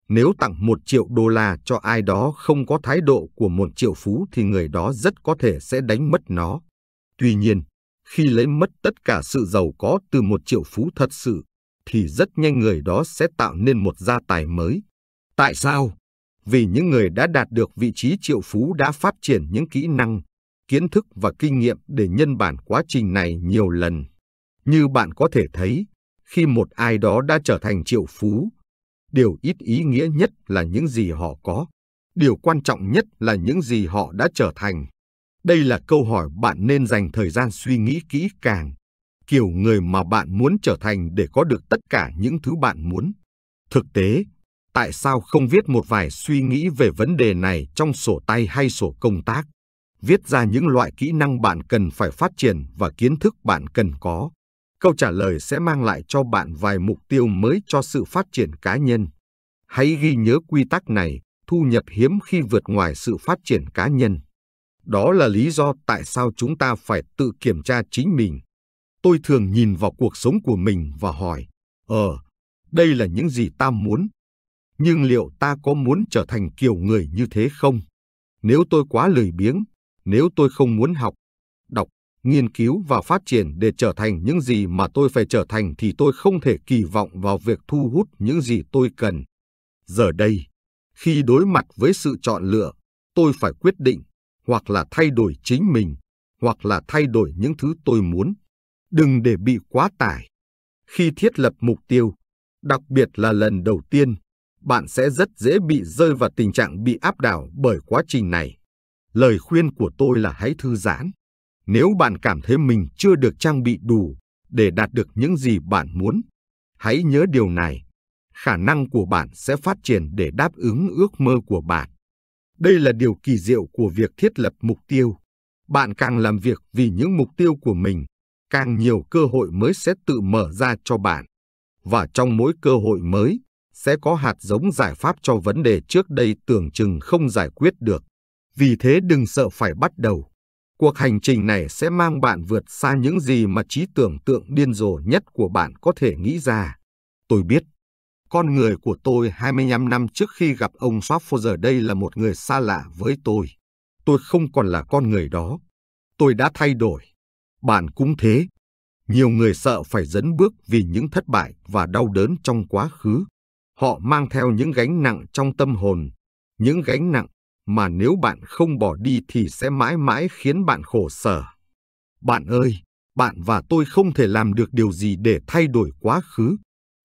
[SPEAKER 1] Nếu tặng một triệu đô la cho ai đó không có thái độ của một triệu phú thì người đó rất có thể sẽ đánh mất nó. Tuy nhiên, khi lấy mất tất cả sự giàu có từ một triệu phú thật sự, thì rất nhanh người đó sẽ tạo nên một gia tài mới. Tại sao? Vì những người đã đạt được vị trí triệu phú đã phát triển những kỹ năng, kiến thức và kinh nghiệm để nhân bản quá trình này nhiều lần. Như bạn có thể thấy, khi một ai đó đã trở thành triệu phú, điều ít ý nghĩa nhất là những gì họ có, điều quan trọng nhất là những gì họ đã trở thành. Đây là câu hỏi bạn nên dành thời gian suy nghĩ kỹ càng, kiểu người mà bạn muốn trở thành để có được tất cả những thứ bạn muốn. Thực tế, tại sao không viết một vài suy nghĩ về vấn đề này trong sổ tay hay sổ công tác? viết ra những loại kỹ năng bạn cần phải phát triển và kiến thức bạn cần có. Câu trả lời sẽ mang lại cho bạn vài mục tiêu mới cho sự phát triển cá nhân. Hãy ghi nhớ quy tắc này, thu nhập hiếm khi vượt ngoài sự phát triển cá nhân. Đó là lý do tại sao chúng ta phải tự kiểm tra chính mình. Tôi thường nhìn vào cuộc sống của mình và hỏi, ờ, đây là những gì ta muốn. Nhưng liệu ta có muốn trở thành kiểu người như thế không? Nếu tôi quá lười biếng, nếu tôi không muốn học, đọc, nghiên cứu và phát triển để trở thành những gì mà tôi phải trở thành thì tôi không thể kỳ vọng vào việc thu hút những gì tôi cần. Giờ đây, khi đối mặt với sự chọn lựa, tôi phải quyết định hoặc là thay đổi chính mình, hoặc là thay đổi những thứ tôi muốn. Đừng để bị quá tải. Khi thiết lập mục tiêu, đặc biệt là lần đầu tiên, bạn sẽ rất dễ bị rơi vào tình trạng bị áp đảo bởi quá trình này. Lời khuyên của tôi là hãy thư giãn. Nếu bạn cảm thấy mình chưa được trang bị đủ để đạt được những gì bạn muốn, hãy nhớ điều này. Khả năng của bạn sẽ phát triển để đáp ứng ước mơ của bạn. Đây là điều kỳ diệu của việc thiết lập mục tiêu. Bạn càng làm việc vì những mục tiêu của mình, càng nhiều cơ hội mới sẽ tự mở ra cho bạn. Và trong mỗi cơ hội mới, sẽ có hạt giống giải pháp cho vấn đề trước đây tưởng chừng không giải quyết được. Vì thế đừng sợ phải bắt đầu. Cuộc hành trình này sẽ mang bạn vượt xa những gì mà trí tưởng tượng điên rồ nhất của bạn có thể nghĩ ra. Tôi biết, con người của tôi 25 năm trước khi gặp ông Schwarzenegger đây là một người xa lạ với tôi. Tôi không còn là con người đó. Tôi đã thay đổi. Bạn cũng thế. Nhiều người sợ phải dấn bước vì những thất bại và đau đớn trong quá khứ. Họ mang theo những gánh nặng trong tâm hồn, những gánh nặng mà nếu bạn không bỏ đi thì sẽ mãi mãi khiến bạn khổ sở. Bạn ơi, bạn và tôi không thể làm được điều gì để thay đổi quá khứ.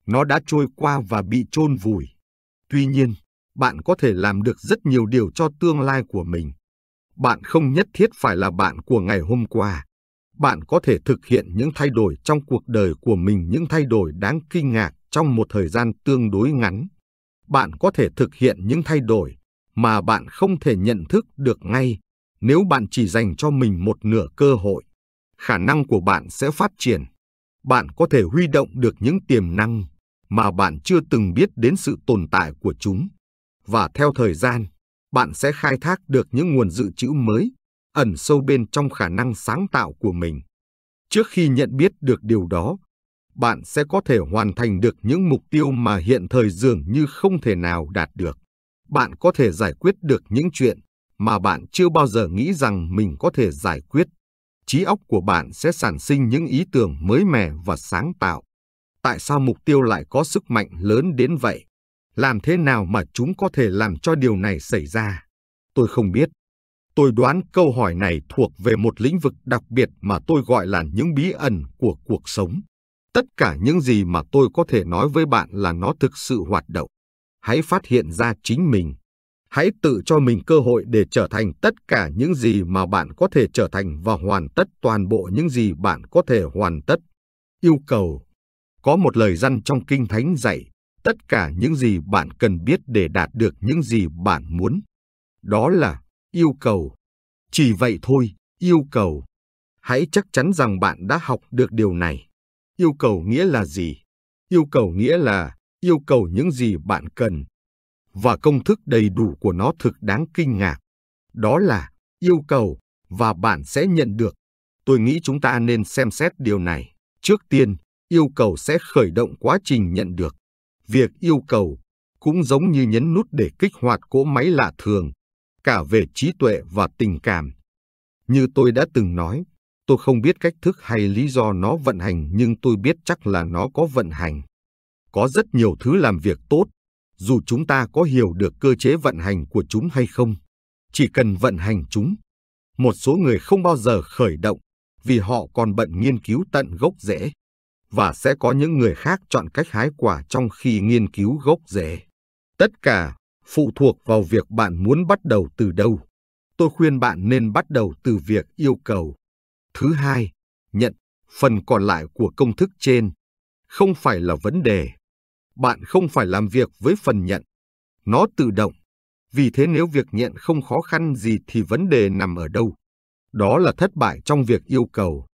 [SPEAKER 1] Nó đã trôi qua và bị chôn vùi. Tuy nhiên, bạn có thể làm được rất nhiều điều cho tương lai của mình. Bạn không nhất thiết phải là bạn của ngày hôm qua. Bạn có thể thực hiện những thay đổi trong cuộc đời của mình, những thay đổi đáng kinh ngạc trong một thời gian tương đối ngắn. Bạn có thể thực hiện những thay đổi mà bạn không thể nhận thức được ngay nếu bạn chỉ dành cho mình một nửa cơ hội. Khả năng của bạn sẽ phát triển. Bạn có thể huy động được những tiềm năng mà bạn chưa từng biết đến sự tồn tại của chúng. Và theo thời gian, bạn sẽ khai thác được những nguồn dự trữ mới, ẩn sâu bên trong khả năng sáng tạo của mình. Trước khi nhận biết được điều đó, bạn sẽ có thể hoàn thành được những mục tiêu mà hiện thời dường như không thể nào đạt được. Bạn có thể giải quyết được những chuyện mà bạn chưa bao giờ nghĩ rằng mình có thể giải quyết. Trí óc của bạn sẽ sản sinh những ý tưởng mới mẻ và sáng tạo. Tại sao mục tiêu lại có sức mạnh lớn đến vậy? Làm thế nào mà chúng có thể làm cho điều này xảy ra? Tôi không biết. Tôi đoán câu hỏi này thuộc về một lĩnh vực đặc biệt mà tôi gọi là những bí ẩn của cuộc sống. Tất cả những gì mà tôi có thể nói với bạn là nó thực sự hoạt động. Hãy phát hiện ra chính mình. Hãy tự cho mình cơ hội để trở thành tất cả những gì mà bạn có thể trở thành và hoàn tất toàn bộ những gì bạn có thể hoàn tất. Yêu cầu Có một lời răn trong Kinh Thánh dạy, tất cả những gì bạn cần biết để đạt được những gì bạn muốn. Đó là yêu cầu. Chỉ vậy thôi, yêu cầu. Hãy chắc chắn rằng bạn đã học được điều này. Yêu cầu nghĩa là gì? Yêu cầu nghĩa là yêu cầu những gì bạn cần. Và công thức đầy đủ của nó thực đáng kinh ngạc. Đó là yêu cầu và bạn sẽ nhận được. Tôi nghĩ chúng ta nên xem xét điều này. Trước tiên, yêu cầu sẽ khởi động quá trình nhận được. Việc yêu cầu cũng giống như nhấn nút để kích hoạt cỗ máy lạ thường, cả về trí tuệ và tình cảm. Như tôi đã từng nói, Tôi không biết cách thức hay lý do nó vận hành nhưng tôi biết chắc là nó có vận hành. Có rất nhiều thứ làm việc tốt, dù chúng ta có hiểu được cơ chế vận hành của chúng hay không. Chỉ cần vận hành chúng. Một số người không bao giờ khởi động vì họ còn bận nghiên cứu tận gốc rễ. Và sẽ có những người khác chọn cách hái quả trong khi nghiên cứu gốc rễ. Tất cả phụ thuộc vào việc bạn muốn bắt đầu từ đâu. Tôi khuyên bạn nên bắt đầu từ việc yêu cầu. Thứ hai, nhận phần còn lại của công thức trên không phải là vấn đề. Bạn không phải làm việc với phần nhận. Nó tự động. Vì thế nếu việc nhận không khó khăn gì thì vấn đề nằm ở đâu? Đó là thất bại trong việc yêu cầu.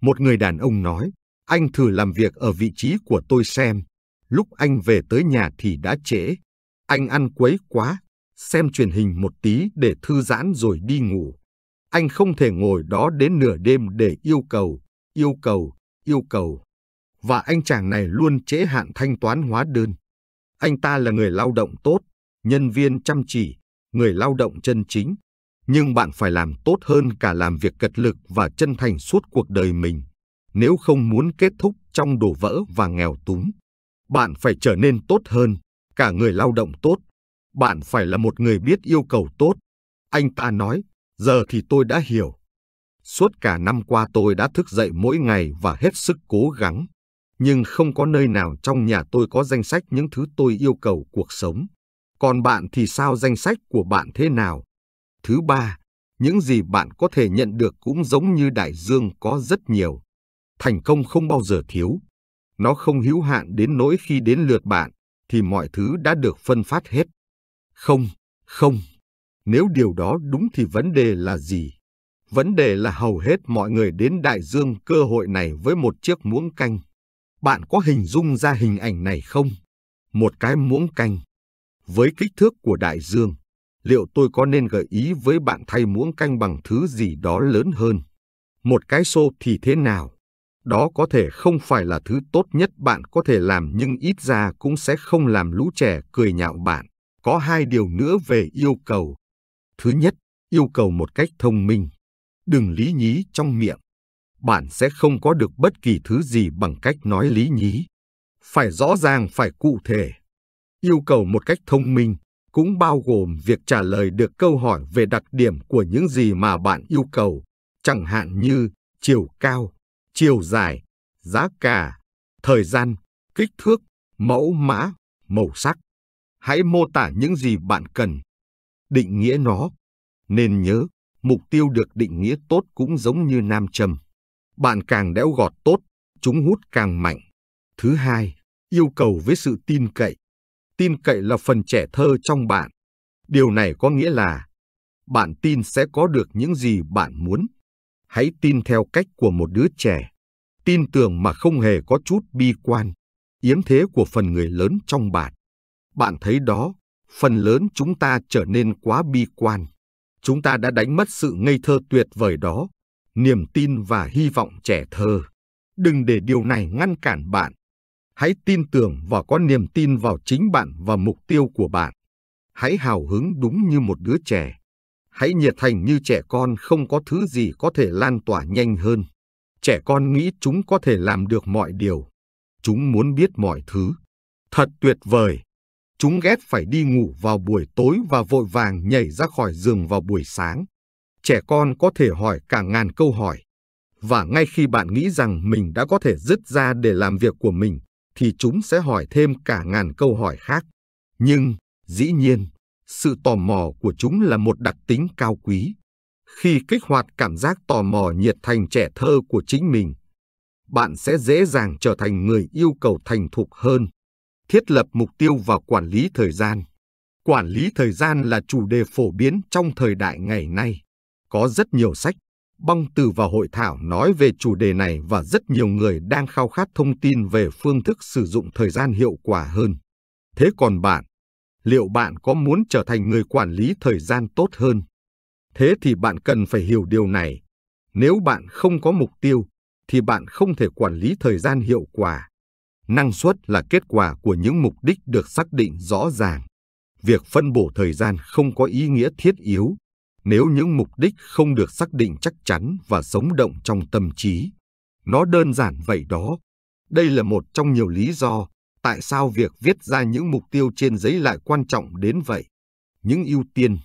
[SPEAKER 1] Một người đàn ông nói, Anh thử làm việc ở vị trí của tôi xem. Lúc anh về tới nhà thì đã trễ. Anh ăn quấy quá, xem truyền hình một tí để thư giãn rồi đi ngủ. Anh không thể ngồi đó đến nửa đêm để yêu cầu, yêu cầu, yêu cầu. Và anh chàng này luôn trễ hạn thanh toán hóa đơn. Anh ta là người lao động tốt, nhân viên chăm chỉ, người lao động chân chính. Nhưng bạn phải làm tốt hơn cả làm việc cật lực và chân thành suốt cuộc đời mình. Nếu không muốn kết thúc trong đổ vỡ và nghèo túng, bạn phải trở nên tốt hơn, cả người lao động tốt. Bạn phải là một người biết yêu cầu tốt. Anh ta nói, giờ thì tôi đã hiểu. Suốt cả năm qua tôi đã thức dậy mỗi ngày và hết sức cố gắng. Nhưng không có nơi nào trong nhà tôi có danh sách những thứ tôi yêu cầu cuộc sống. Còn bạn thì sao danh sách của bạn thế nào? Thứ ba, những gì bạn có thể nhận được cũng giống như đại dương có rất nhiều. Thành công không bao giờ thiếu. Nó không hữu hạn đến nỗi khi đến lượt bạn, thì mọi thứ đã được phân phát hết. Không, không. Nếu điều đó đúng thì vấn đề là gì? Vấn đề là hầu hết mọi người đến đại dương cơ hội này với một chiếc muỗng canh. Bạn có hình dung ra hình ảnh này không? Một cái muỗng canh. Với kích thước của đại dương, liệu tôi có nên gợi ý với bạn thay muỗng canh bằng thứ gì đó lớn hơn? Một cái xô thì thế nào? Đó có thể không phải là thứ tốt nhất bạn có thể làm nhưng ít ra cũng sẽ không làm lũ trẻ cười nhạo bạn. Có hai điều nữa về yêu cầu. Thứ nhất, yêu cầu một cách thông minh. Đừng lý nhí trong miệng. Bạn sẽ không có được bất kỳ thứ gì bằng cách nói lý nhí. Phải rõ ràng, phải cụ thể. Yêu cầu một cách thông minh cũng bao gồm việc trả lời được câu hỏi về đặc điểm của những gì mà bạn yêu cầu, chẳng hạn như chiều cao, chiều dài, giá cả, thời gian, kích thước, mẫu mã, màu sắc. Hãy mô tả những gì bạn cần. Định nghĩa nó. Nên nhớ, mục tiêu được định nghĩa tốt cũng giống như nam châm. Bạn càng đẽo gọt tốt, chúng hút càng mạnh. Thứ hai, yêu cầu với sự tin cậy. Tin cậy là phần trẻ thơ trong bạn. Điều này có nghĩa là bạn tin sẽ có được những gì bạn muốn. Hãy tin theo cách của một đứa trẻ. Tin tưởng mà không hề có chút bi quan, yếm thế của phần người lớn trong bạn. Bạn thấy đó, phần lớn chúng ta trở nên quá bi quan. Chúng ta đã đánh mất sự ngây thơ tuyệt vời đó, niềm tin và hy vọng trẻ thơ. Đừng để điều này ngăn cản bạn. Hãy tin tưởng và có niềm tin vào chính bạn và mục tiêu của bạn. Hãy hào hứng đúng như một đứa trẻ. Hãy nhiệt thành như trẻ con không có thứ gì có thể lan tỏa nhanh hơn. Trẻ con nghĩ chúng có thể làm được mọi điều. Chúng muốn biết mọi thứ. Thật tuyệt vời. Chúng ghét phải đi ngủ vào buổi tối và vội vàng nhảy ra khỏi giường vào buổi sáng. Trẻ con có thể hỏi cả ngàn câu hỏi. Và ngay khi bạn nghĩ rằng mình đã có thể dứt ra để làm việc của mình, thì chúng sẽ hỏi thêm cả ngàn câu hỏi khác. Nhưng, dĩ nhiên, sự tò mò của chúng là một đặc tính cao quý. Khi kích hoạt cảm giác tò mò nhiệt thành trẻ thơ của chính mình, bạn sẽ dễ dàng trở thành người yêu cầu thành thục hơn. Thiết lập mục tiêu và quản lý thời gian. Quản lý thời gian là chủ đề phổ biến trong thời đại ngày nay. Có rất nhiều sách, băng từ và hội thảo nói về chủ đề này và rất nhiều người đang khao khát thông tin về phương thức sử dụng thời gian hiệu quả hơn. Thế còn bạn, liệu bạn có muốn trở thành người quản lý thời gian tốt hơn? Thế thì bạn cần phải hiểu điều này. Nếu bạn không có mục tiêu, thì bạn không thể quản lý thời gian hiệu quả. Năng suất là kết quả của những mục đích được xác định rõ ràng. Việc phân bổ thời gian không có ý nghĩa thiết yếu nếu những mục đích không được xác định chắc chắn và sống động trong tâm trí. Nó đơn giản vậy đó. Đây là một trong nhiều lý do tại sao việc viết ra những mục tiêu trên giấy lại quan trọng đến vậy. Những ưu tiên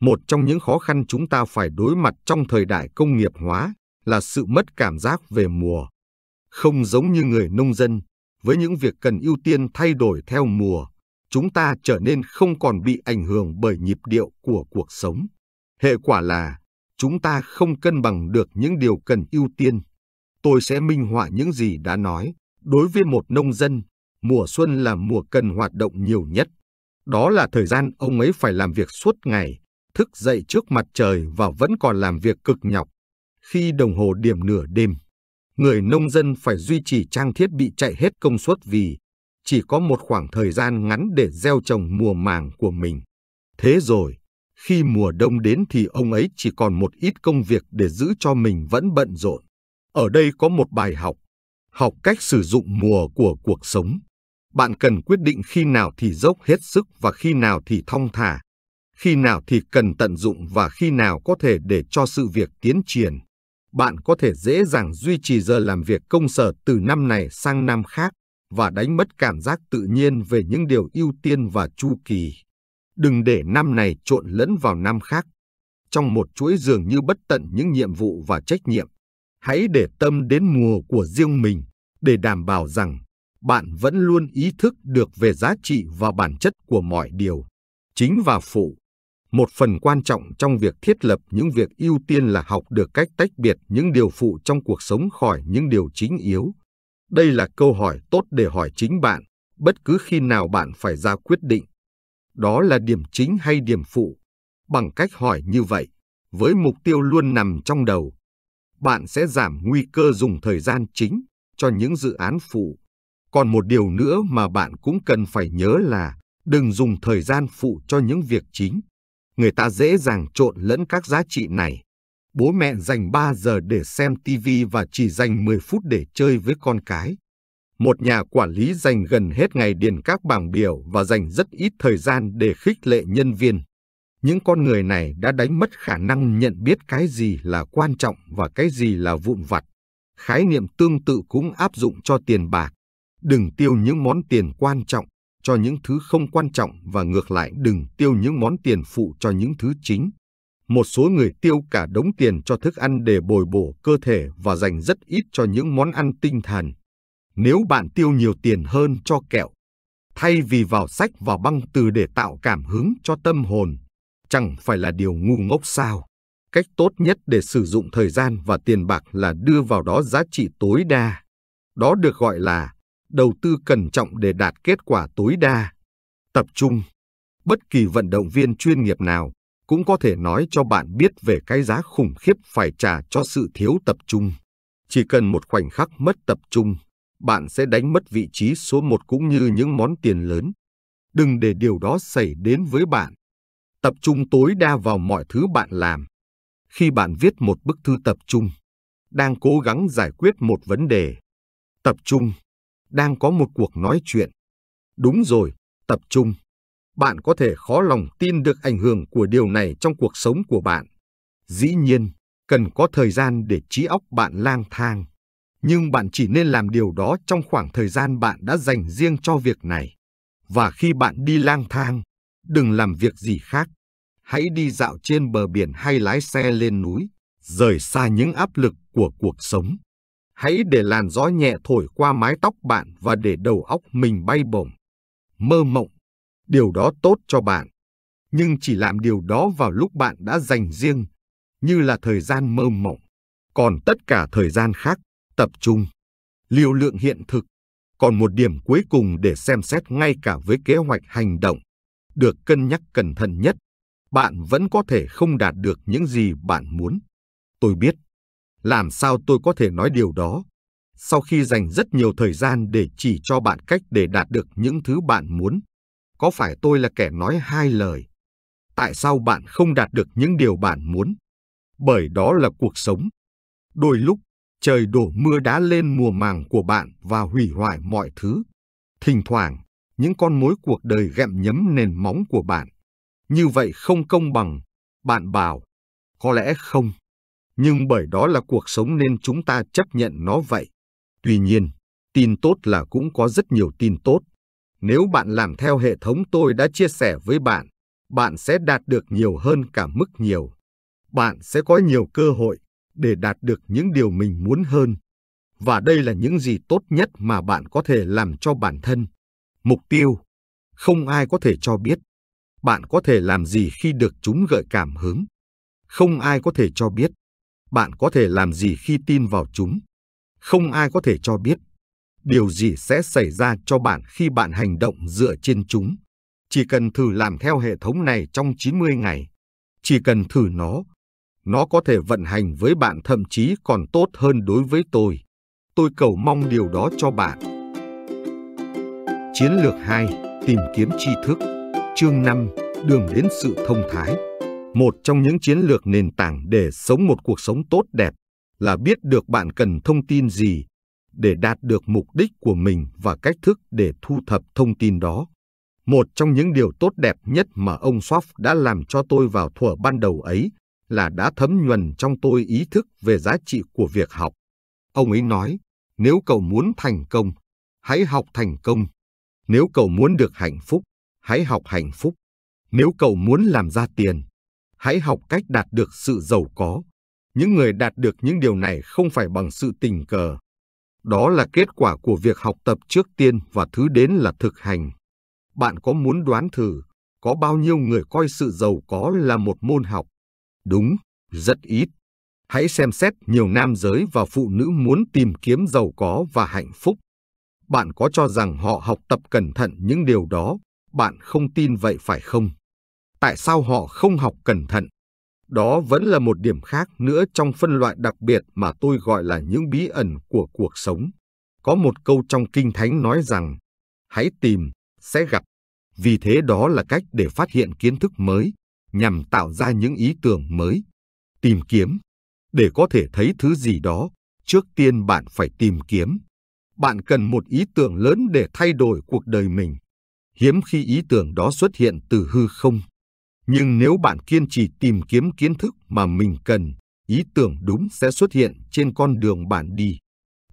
[SPEAKER 1] một trong những khó khăn chúng ta phải đối mặt trong thời đại công nghiệp hóa là sự mất cảm giác về mùa. Không giống như người nông dân, với những việc cần ưu tiên thay đổi theo mùa, chúng ta trở nên không còn bị ảnh hưởng bởi nhịp điệu của cuộc sống. Hệ quả là chúng ta không cân bằng được những điều cần ưu tiên. Tôi sẽ minh họa những gì đã nói. Đối với một nông dân, mùa xuân là mùa cần hoạt động nhiều nhất. Đó là thời gian ông ấy phải làm việc suốt ngày, thức dậy trước mặt trời và vẫn còn làm việc cực nhọc. Khi đồng hồ điểm nửa đêm, người nông dân phải duy trì trang thiết bị chạy hết công suất vì chỉ có một khoảng thời gian ngắn để gieo trồng mùa màng của mình. Thế rồi, khi mùa đông đến thì ông ấy chỉ còn một ít công việc để giữ cho mình vẫn bận rộn. Ở đây có một bài học, học cách sử dụng mùa của cuộc sống. Bạn cần quyết định khi nào thì dốc hết sức và khi nào thì thong thả, khi nào thì cần tận dụng và khi nào có thể để cho sự việc tiến triển. Bạn có thể dễ dàng duy trì giờ làm việc công sở từ năm này sang năm khác và đánh mất cảm giác tự nhiên về những điều ưu tiên và chu kỳ. Đừng để năm này trộn lẫn vào năm khác. Trong một chuỗi dường như bất tận những nhiệm vụ và trách nhiệm, hãy để tâm đến mùa của riêng mình để đảm bảo rằng bạn vẫn luôn ý thức được về giá trị và bản chất của mọi điều. Chính và phụ. Một phần quan trọng trong việc thiết lập những việc ưu tiên là học được cách tách biệt những điều phụ trong cuộc sống khỏi những điều chính yếu. Đây là câu hỏi tốt để hỏi chính bạn, bất cứ khi nào bạn phải ra quyết định. Đó là điểm chính hay điểm phụ? Bằng cách hỏi như vậy, với mục tiêu luôn nằm trong đầu, bạn sẽ giảm nguy cơ dùng thời gian chính cho những dự án phụ. Còn một điều nữa mà bạn cũng cần phải nhớ là đừng dùng thời gian phụ cho những việc chính. Người ta dễ dàng trộn lẫn các giá trị này. Bố mẹ dành 3 giờ để xem TV và chỉ dành 10 phút để chơi với con cái. Một nhà quản lý dành gần hết ngày điền các bảng biểu và dành rất ít thời gian để khích lệ nhân viên. Những con người này đã đánh mất khả năng nhận biết cái gì là quan trọng và cái gì là vụn vặt. Khái niệm tương tự cũng áp dụng cho tiền bạc. Đừng tiêu những món tiền quan trọng cho những thứ không quan trọng và ngược lại đừng tiêu những món tiền phụ cho những thứ chính. Một số người tiêu cả đống tiền cho thức ăn để bồi bổ cơ thể và dành rất ít cho những món ăn tinh thần. Nếu bạn tiêu nhiều tiền hơn cho kẹo, thay vì vào sách và băng từ để tạo cảm hứng cho tâm hồn, chẳng phải là điều ngu ngốc sao? Cách tốt nhất để sử dụng thời gian và tiền bạc là đưa vào đó giá trị tối đa. Đó được gọi là đầu tư cẩn trọng để đạt kết quả tối đa. Tập trung. Bất kỳ vận động viên chuyên nghiệp nào cũng có thể nói cho bạn biết về cái giá khủng khiếp phải trả cho sự thiếu tập trung. Chỉ cần một khoảnh khắc mất tập trung, bạn sẽ đánh mất vị trí số một cũng như những món tiền lớn. Đừng để điều đó xảy đến với bạn. Tập trung tối đa vào mọi thứ bạn làm. Khi bạn viết một bức thư tập trung, đang cố gắng giải quyết một vấn đề. Tập trung, đang có một cuộc nói chuyện. Đúng rồi, tập trung. Bạn có thể khó lòng tin được ảnh hưởng của điều này trong cuộc sống của bạn. Dĩ nhiên, cần có thời gian để trí óc bạn lang thang. Nhưng bạn chỉ nên làm điều đó trong khoảng thời gian bạn đã dành riêng cho việc này. Và khi bạn đi lang thang, đừng làm việc gì khác. Hãy đi dạo trên bờ biển hay lái xe lên núi, rời xa những áp lực của cuộc sống. Hãy để làn gió nhẹ thổi qua mái tóc bạn và để đầu óc mình bay bổng. Mơ mộng, điều đó tốt cho bạn. Nhưng chỉ làm điều đó vào lúc bạn đã dành riêng, như là thời gian mơ mộng. Còn tất cả thời gian khác, tập trung, liều lượng hiện thực. Còn một điểm cuối cùng để xem xét ngay cả với kế hoạch hành động, được cân nhắc cẩn thận nhất, bạn vẫn có thể không đạt được những gì bạn muốn. Tôi biết, làm sao tôi có thể nói điều đó? Sau khi dành rất nhiều thời gian để chỉ cho bạn cách để đạt được những thứ bạn muốn, có phải tôi là kẻ nói hai lời? Tại sao bạn không đạt được những điều bạn muốn? Bởi đó là cuộc sống. Đôi lúc, trời đổ mưa đá lên mùa màng của bạn và hủy hoại mọi thứ. Thỉnh thoảng, những con mối cuộc đời gặm nhấm nền móng của bạn. Như vậy không công bằng, bạn bảo. Có lẽ không nhưng bởi đó là cuộc sống nên chúng ta chấp nhận nó vậy. Tuy nhiên, tin tốt là cũng có rất nhiều tin tốt. Nếu bạn làm theo hệ thống tôi đã chia sẻ với bạn, bạn sẽ đạt được nhiều hơn cả mức nhiều. Bạn sẽ có nhiều cơ hội để đạt được những điều mình muốn hơn. Và đây là những gì tốt nhất mà bạn có thể làm cho bản thân. Mục tiêu, không ai có thể cho biết. Bạn có thể làm gì khi được chúng gợi cảm hứng. Không ai có thể cho biết bạn có thể làm gì khi tin vào chúng. Không ai có thể cho biết điều gì sẽ xảy ra cho bạn khi bạn hành động dựa trên chúng. Chỉ cần thử làm theo hệ thống này trong 90 ngày. Chỉ cần thử nó. Nó có thể vận hành với bạn, thậm chí còn tốt hơn đối với tôi. Tôi cầu mong điều đó cho bạn. Chiến lược 2. Tìm kiếm tri thức. Chương 5. Đường đến sự thông thái. Một trong những chiến lược nền tảng để sống một cuộc sống tốt đẹp là biết được bạn cần thông tin gì để đạt được mục đích của mình và cách thức để thu thập thông tin đó. Một trong những điều tốt đẹp nhất mà ông Soft đã làm cho tôi vào thuở ban đầu ấy là đã thấm nhuần trong tôi ý thức về giá trị của việc học. Ông ấy nói, nếu cậu muốn thành công, hãy học thành công. Nếu cậu muốn được hạnh phúc, hãy học hạnh phúc. Nếu cậu muốn làm ra tiền, hãy học cách đạt được sự giàu có. Những người đạt được những điều này không phải bằng sự tình cờ. Đó là kết quả của việc học tập trước tiên và thứ đến là thực hành. Bạn có muốn đoán thử, có bao nhiêu người coi sự giàu có là một môn học? Đúng, rất ít. Hãy xem xét nhiều nam giới và phụ nữ muốn tìm kiếm giàu có và hạnh phúc. Bạn có cho rằng họ học tập cẩn thận những điều đó, bạn không tin vậy phải không? Tại sao họ không học cẩn thận? Đó vẫn là một điểm khác nữa trong phân loại đặc biệt mà tôi gọi là những bí ẩn của cuộc sống. Có một câu trong Kinh Thánh nói rằng, hãy tìm, sẽ gặp. Vì thế đó là cách để phát hiện kiến thức mới, nhằm tạo ra những ý tưởng mới. Tìm kiếm. Để có thể thấy thứ gì đó, trước tiên bạn phải tìm kiếm. Bạn cần một ý tưởng lớn để thay đổi cuộc đời mình. Hiếm khi ý tưởng đó xuất hiện từ hư không. Nhưng nếu bạn kiên trì tìm kiếm kiến thức mà mình cần, ý tưởng đúng sẽ xuất hiện trên con đường bạn đi.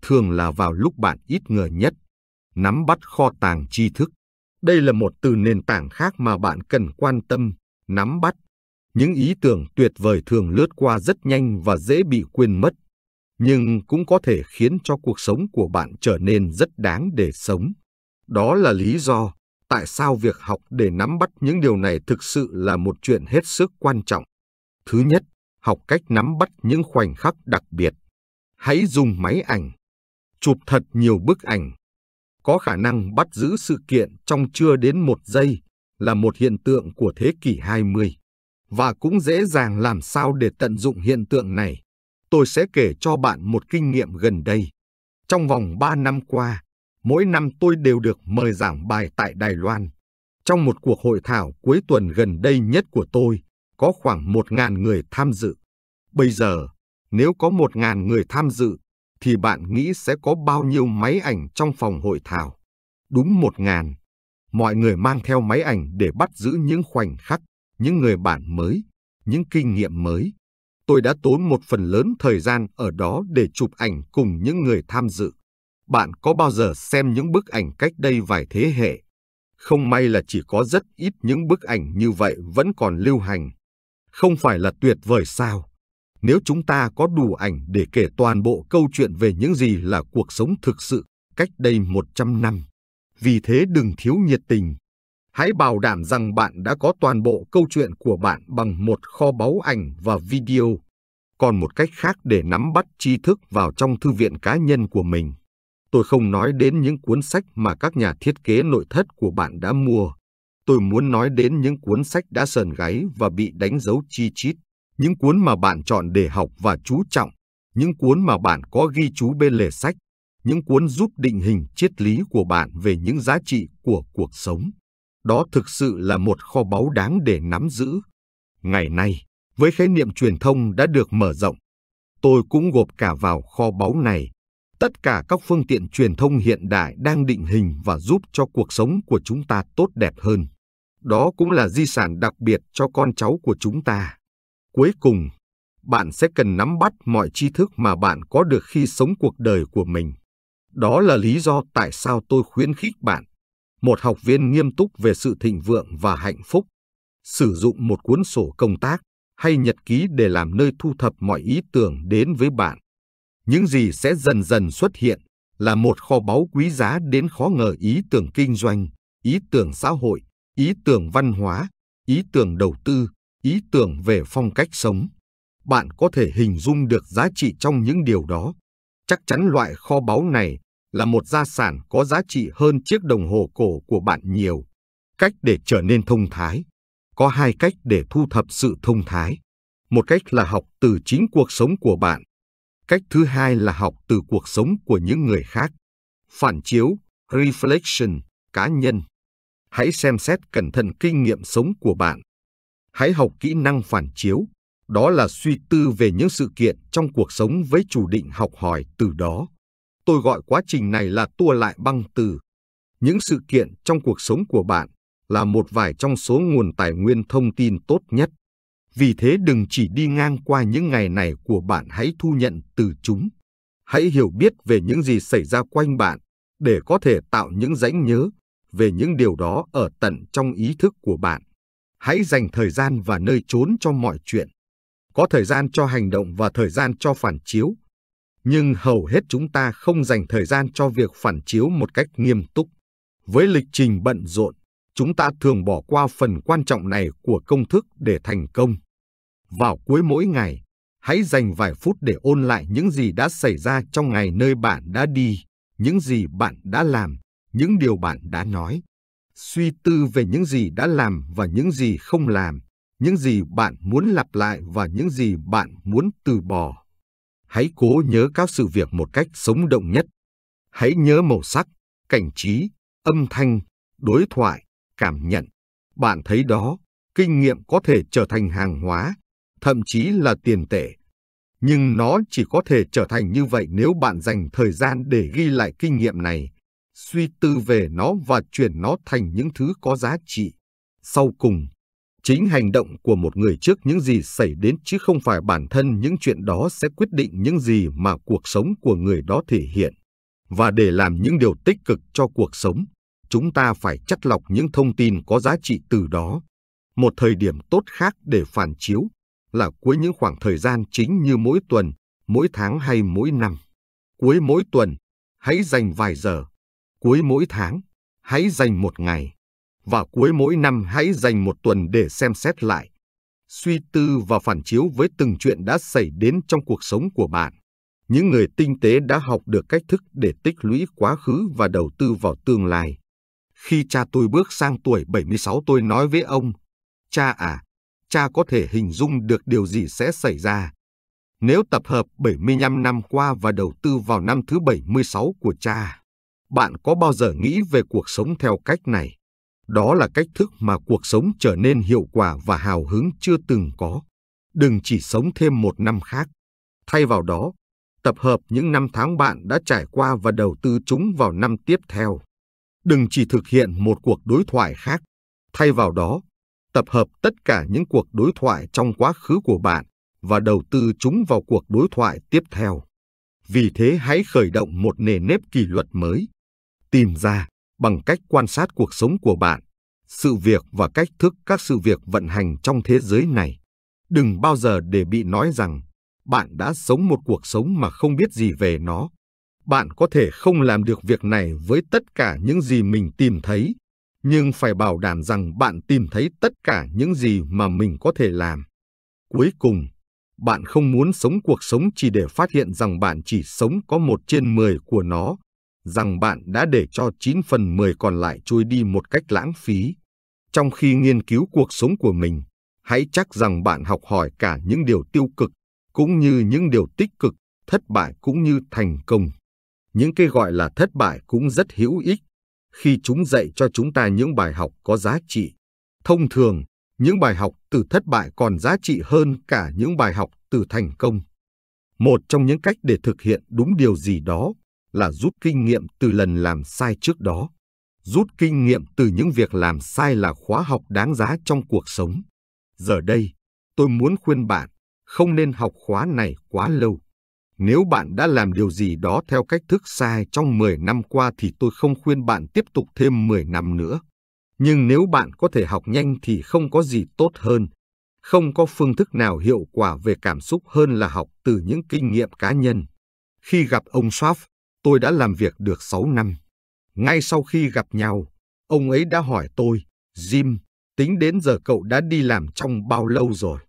[SPEAKER 1] Thường là vào lúc bạn ít ngờ nhất. Nắm bắt kho tàng tri thức. Đây là một từ nền tảng khác mà bạn cần quan tâm, nắm bắt. Những ý tưởng tuyệt vời thường lướt qua rất nhanh và dễ bị quên mất, nhưng cũng có thể khiến cho cuộc sống của bạn trở nên rất đáng để sống. Đó là lý do tại sao việc học để nắm bắt những điều này thực sự là một chuyện hết sức quan trọng. Thứ nhất, học cách nắm bắt những khoảnh khắc đặc biệt. Hãy dùng máy ảnh, chụp thật nhiều bức ảnh. Có khả năng bắt giữ sự kiện trong chưa đến một giây là một hiện tượng của thế kỷ 20. Và cũng dễ dàng làm sao để tận dụng hiện tượng này. Tôi sẽ kể cho bạn một kinh nghiệm gần đây. Trong vòng 3 năm qua, mỗi năm tôi đều được mời giảng bài tại Đài Loan. Trong một cuộc hội thảo cuối tuần gần đây nhất của tôi, có khoảng một ngàn người tham dự. Bây giờ, nếu có một ngàn người tham dự, thì bạn nghĩ sẽ có bao nhiêu máy ảnh trong phòng hội thảo? Đúng một ngàn. Mọi người mang theo máy ảnh để bắt giữ những khoảnh khắc, những người bạn mới, những kinh nghiệm mới. Tôi đã tốn một phần lớn thời gian ở đó để chụp ảnh cùng những người tham dự. Bạn có bao giờ xem những bức ảnh cách đây vài thế hệ? Không may là chỉ có rất ít những bức ảnh như vậy vẫn còn lưu hành. Không phải là tuyệt vời sao? Nếu chúng ta có đủ ảnh để kể toàn bộ câu chuyện về những gì là cuộc sống thực sự cách đây 100 năm. Vì thế đừng thiếu nhiệt tình. Hãy bảo đảm rằng bạn đã có toàn bộ câu chuyện của bạn bằng một kho báu ảnh và video. Còn một cách khác để nắm bắt tri thức vào trong thư viện cá nhân của mình. Tôi không nói đến những cuốn sách mà các nhà thiết kế nội thất của bạn đã mua. Tôi muốn nói đến những cuốn sách đã sờn gáy và bị đánh dấu chi chít, những cuốn mà bạn chọn để học và chú trọng, những cuốn mà bạn có ghi chú bên lề sách, những cuốn giúp định hình triết lý của bạn về những giá trị của cuộc sống. Đó thực sự là một kho báu đáng để nắm giữ. Ngày nay, với khái niệm truyền thông đã được mở rộng, tôi cũng gộp cả vào kho báu này Tất cả các phương tiện truyền thông hiện đại đang định hình và giúp cho cuộc sống của chúng ta tốt đẹp hơn. Đó cũng là di sản đặc biệt cho con cháu của chúng ta. Cuối cùng, bạn sẽ cần nắm bắt mọi tri thức mà bạn có được khi sống cuộc đời của mình. Đó là lý do tại sao tôi khuyến khích bạn, một học viên nghiêm túc về sự thịnh vượng và hạnh phúc, sử dụng một cuốn sổ công tác hay nhật ký để làm nơi thu thập mọi ý tưởng đến với bạn. Những gì sẽ dần dần xuất hiện là một kho báu quý giá đến khó ngờ ý tưởng kinh doanh, ý tưởng xã hội, ý tưởng văn hóa, ý tưởng đầu tư, ý tưởng về phong cách sống. Bạn có thể hình dung được giá trị trong những điều đó. Chắc chắn loại kho báu này là một gia sản có giá trị hơn chiếc đồng hồ cổ của bạn nhiều. Cách để trở nên thông thái. Có hai cách để thu thập sự thông thái. Một cách là học từ chính cuộc sống của bạn Cách thứ hai là học từ cuộc sống của những người khác. Phản chiếu, reflection, cá nhân. Hãy xem xét cẩn thận kinh nghiệm sống của bạn. Hãy học kỹ năng phản chiếu, đó là suy tư về những sự kiện trong cuộc sống với chủ định học hỏi từ đó. Tôi gọi quá trình này là tua lại băng từ. Những sự kiện trong cuộc sống của bạn là một vài trong số nguồn tài nguyên thông tin tốt nhất. Vì thế đừng chỉ đi ngang qua những ngày này của bạn hãy thu nhận từ chúng. Hãy hiểu biết về những gì xảy ra quanh bạn để có thể tạo những rãnh nhớ về những điều đó ở tận trong ý thức của bạn. Hãy dành thời gian và nơi trốn cho mọi chuyện. Có thời gian cho hành động và thời gian cho phản chiếu. Nhưng hầu hết chúng ta không dành thời gian cho việc phản chiếu một cách nghiêm túc. Với lịch trình bận rộn, chúng ta thường bỏ qua phần quan trọng này của công thức để thành công. Vào cuối mỗi ngày, hãy dành vài phút để ôn lại những gì đã xảy ra trong ngày nơi bạn đã đi, những gì bạn đã làm, những điều bạn đã nói. Suy tư về những gì đã làm và những gì không làm, những gì bạn muốn lặp lại và những gì bạn muốn từ bỏ. Hãy cố nhớ các sự việc một cách sống động nhất. Hãy nhớ màu sắc, cảnh trí, âm thanh, đối thoại, cảm nhận. Bạn thấy đó, kinh nghiệm có thể trở thành hàng hóa, thậm chí là tiền tệ. Nhưng nó chỉ có thể trở thành như vậy nếu bạn dành thời gian để ghi lại kinh nghiệm này, suy tư về nó và chuyển nó thành những thứ có giá trị. Sau cùng, chính hành động của một người trước những gì xảy đến chứ không phải bản thân những chuyện đó sẽ quyết định những gì mà cuộc sống của người đó thể hiện. Và để làm những điều tích cực cho cuộc sống, chúng ta phải chắt lọc những thông tin có giá trị từ đó. Một thời điểm tốt khác để phản chiếu là cuối những khoảng thời gian chính như mỗi tuần, mỗi tháng hay mỗi năm. Cuối mỗi tuần, hãy dành vài giờ. Cuối mỗi tháng, hãy dành một ngày. Và cuối mỗi năm hãy dành một tuần để xem xét lại. Suy tư và phản chiếu với từng chuyện đã xảy đến trong cuộc sống của bạn. Những người tinh tế đã học được cách thức để tích lũy quá khứ và đầu tư vào tương lai. Khi cha tôi bước sang tuổi 76 tôi nói với ông, cha à, cha có thể hình dung được điều gì sẽ xảy ra. Nếu tập hợp 75 năm qua và đầu tư vào năm thứ 76 của cha, bạn có bao giờ nghĩ về cuộc sống theo cách này? Đó là cách thức mà cuộc sống trở nên hiệu quả và hào hứng chưa từng có. Đừng chỉ sống thêm một năm khác. Thay vào đó, tập hợp những năm tháng bạn đã trải qua và đầu tư chúng vào năm tiếp theo. Đừng chỉ thực hiện một cuộc đối thoại khác. Thay vào đó, tập hợp tất cả những cuộc đối thoại trong quá khứ của bạn và đầu tư chúng vào cuộc đối thoại tiếp theo. Vì thế hãy khởi động một nề nếp kỷ luật mới. Tìm ra, bằng cách quan sát cuộc sống của bạn, sự việc và cách thức các sự việc vận hành trong thế giới này. Đừng bao giờ để bị nói rằng bạn đã sống một cuộc sống mà không biết gì về nó. Bạn có thể không làm được việc này với tất cả những gì mình tìm thấy nhưng phải bảo đảm rằng bạn tìm thấy tất cả những gì mà mình có thể làm. Cuối cùng, bạn không muốn sống cuộc sống chỉ để phát hiện rằng bạn chỉ sống có một trên mười của nó, rằng bạn đã để cho 9 phần 10 còn lại trôi đi một cách lãng phí. Trong khi nghiên cứu cuộc sống của mình, hãy chắc rằng bạn học hỏi cả những điều tiêu cực, cũng như những điều tích cực, thất bại cũng như thành công. Những cái gọi là thất bại cũng rất hữu ích khi chúng dạy cho chúng ta những bài học có giá trị. Thông thường, những bài học từ thất bại còn giá trị hơn cả những bài học từ thành công. Một trong những cách để thực hiện đúng điều gì đó là rút kinh nghiệm từ lần làm sai trước đó. Rút kinh nghiệm từ những việc làm sai là khóa học đáng giá trong cuộc sống. Giờ đây, tôi muốn khuyên bạn không nên học khóa này quá lâu. Nếu bạn đã làm điều gì đó theo cách thức sai trong 10 năm qua thì tôi không khuyên bạn tiếp tục thêm 10 năm nữa. Nhưng nếu bạn có thể học nhanh thì không có gì tốt hơn. Không có phương thức nào hiệu quả về cảm xúc hơn là học từ những kinh nghiệm cá nhân. Khi gặp ông Schwab, tôi đã làm việc được 6 năm. Ngay sau khi gặp nhau, ông ấy đã hỏi tôi, Jim, tính đến giờ cậu đã đi làm trong bao lâu rồi?